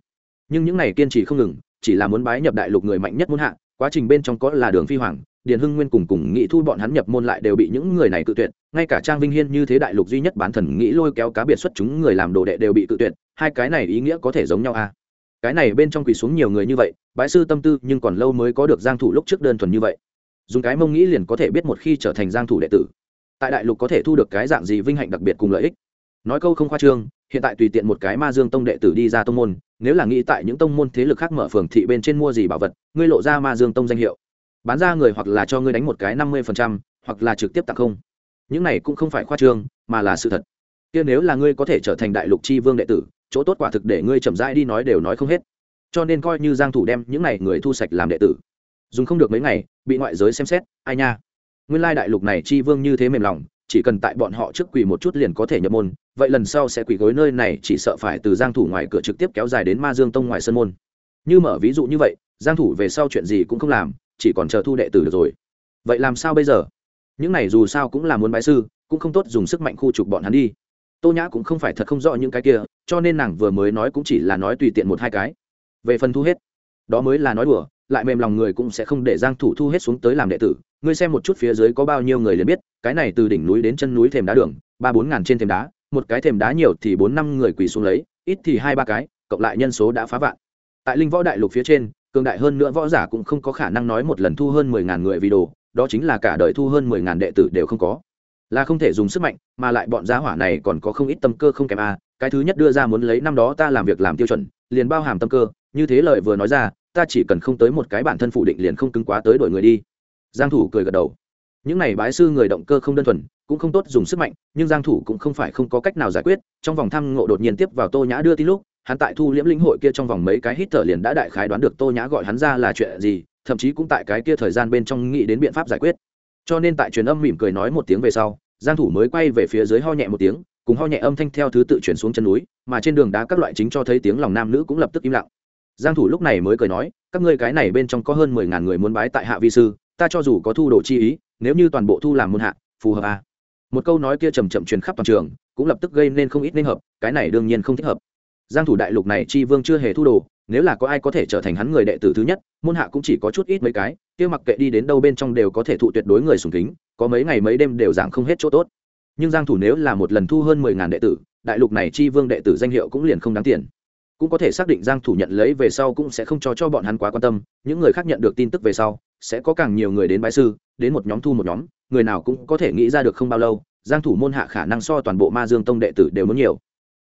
Nhưng những này kiên trì không ngừng, chỉ là muốn bái nhập đại lục người mạnh nhất muốn hạ, quá trình bên trong có là đường phi hoàng điền hưng nguyên cùng cùng nghĩ thu bọn hắn nhập môn lại đều bị những người này cự tuyệt, ngay cả trang vinh hiên như thế đại lục duy nhất bán thần nghĩ lôi kéo cá biệt xuất chúng người làm đồ đệ đều bị cự tuyệt, hai cái này ý nghĩa có thể giống nhau à? Cái này bên trong quỳ xuống nhiều người như vậy, bái sư tâm tư nhưng còn lâu mới có được giang thủ lúc trước đơn thuần như vậy. Dùng cái mông nghĩ liền có thể biết một khi trở thành giang thủ đệ tử, tại đại lục có thể thu được cái dạng gì vinh hạnh đặc biệt cùng lợi ích. Nói câu không khoa trương, hiện tại tùy tiện một cái ma dương tông đệ tử đi ra tông môn, nếu là nghĩ tại những tông môn thế lực khác mở phường thị bên trên mua gì bảo vật, ngươi lộ ra ma dương tông danh hiệu bán ra người hoặc là cho ngươi đánh một cái năm mươi phần trăm, hoặc là trực tiếp tặng không. Những này cũng không phải khoa trương mà là sự thật. Kia nếu là ngươi có thể trở thành đại lục chi vương đệ tử chỗ tốt quả thực để ngươi chậm rãi đi nói đều nói không hết. Cho nên coi như giang thủ đem những này người thu sạch làm đệ tử. Dùng không được mấy ngày bị ngoại giới xem xét ai nha. Nguyên lai đại lục này chi vương như thế mềm lòng chỉ cần tại bọn họ trước quỳ một chút liền có thể nhập môn vậy lần sau sẽ quỳ gối nơi này chỉ sợ phải từ giang thủ ngoài cửa trực tiếp kéo dài đến ma dương tông ngoài sân môn. Như mở ví dụ như vậy giang thủ về sau chuyện gì cũng không làm chỉ còn chờ thu đệ tử được rồi. Vậy làm sao bây giờ? Những này dù sao cũng là muốn bái sư, cũng không tốt dùng sức mạnh khu trục bọn hắn đi. Tô nhã cũng không phải thật không rõ những cái kia, cho nên nàng vừa mới nói cũng chỉ là nói tùy tiện một hai cái. Về phần thu hết, đó mới là nói đùa, lại mềm lòng người cũng sẽ không để giang thủ thu hết xuống tới làm đệ tử. Ngươi xem một chút phía dưới có bao nhiêu người liền biết, cái này từ đỉnh núi đến chân núi thềm đá đường, ba bốn ngàn trên thềm đá, một cái thềm đá nhiều thì bốn năm người quỳ xuống lấy, ít thì hai ba cái, cộng lại nhân số đã phá vạn. Tại linh võ đại lục phía trên cường đại hơn nữa võ giả cũng không có khả năng nói một lần thu hơn mười ngàn người vì đồ, đó chính là cả đời thu hơn mười ngàn đệ tử đều không có. Là không thể dùng sức mạnh, mà lại bọn gia hỏa này còn có không ít tâm cơ không kém a, cái thứ nhất đưa ra muốn lấy năm đó ta làm việc làm tiêu chuẩn, liền bao hàm tâm cơ, như thế lời vừa nói ra, ta chỉ cần không tới một cái bản thân phủ định liền không cứng quá tới đổi người đi. Giang thủ cười gật đầu. Những này bái sư người động cơ không đơn thuần, cũng không tốt dùng sức mạnh, nhưng giang thủ cũng không phải không có cách nào giải quyết, trong vòng thăm ngộ đột nhiên tiếp vào tô nhã đưa tin lúc hắn tại thu liễm lĩnh hội kia trong vòng mấy cái hít thở liền đã đại khái đoán được tô nhã gọi hắn ra là chuyện gì, thậm chí cũng tại cái kia thời gian bên trong nghĩ đến biện pháp giải quyết. Cho nên tại truyền âm mỉm cười nói một tiếng về sau, giang thủ mới quay về phía dưới ho nhẹ một tiếng, cùng ho nhẹ âm thanh theo thứ tự chuyển xuống chân núi, mà trên đường đá các loại chính cho thấy tiếng lòng nam nữ cũng lập tức im lặng. Giang thủ lúc này mới cười nói, các ngươi cái này bên trong có hơn mười ngàn người muốn bái tại hạ vi sư, ta cho dù có thu đồ chi ý, nếu như toàn bộ thu làm môn hạ, phù hợp à. một câu nói kia trầm trầm truyền khắp toàn trường, cũng lập tức gây nên không ít nên hợp, cái này đương nhiên không thích hợp giang thủ đại lục này chi vương chưa hề thu đồ, nếu là có ai có thể trở thành hắn người đệ tử thứ nhất, môn hạ cũng chỉ có chút ít mấy cái, kia mặc kệ đi đến đâu bên trong đều có thể thụ tuyệt đối người sùng kính, có mấy ngày mấy đêm đều giảng không hết chỗ tốt. Nhưng giang thủ nếu là một lần thu hơn mười ngàn đệ tử, đại lục này chi vương đệ tử danh hiệu cũng liền không đáng tiền. Cũng có thể xác định giang thủ nhận lấy về sau cũng sẽ không cho cho bọn hắn quá quan tâm, những người khác nhận được tin tức về sau, sẽ có càng nhiều người đến bái sư, đến một nhóm thu một nhóm, người nào cũng có thể nghĩ ra được không bao lâu, giang thủ môn hạ khả năng so toàn bộ ma dương tông đệ tử đều muốn nhiều.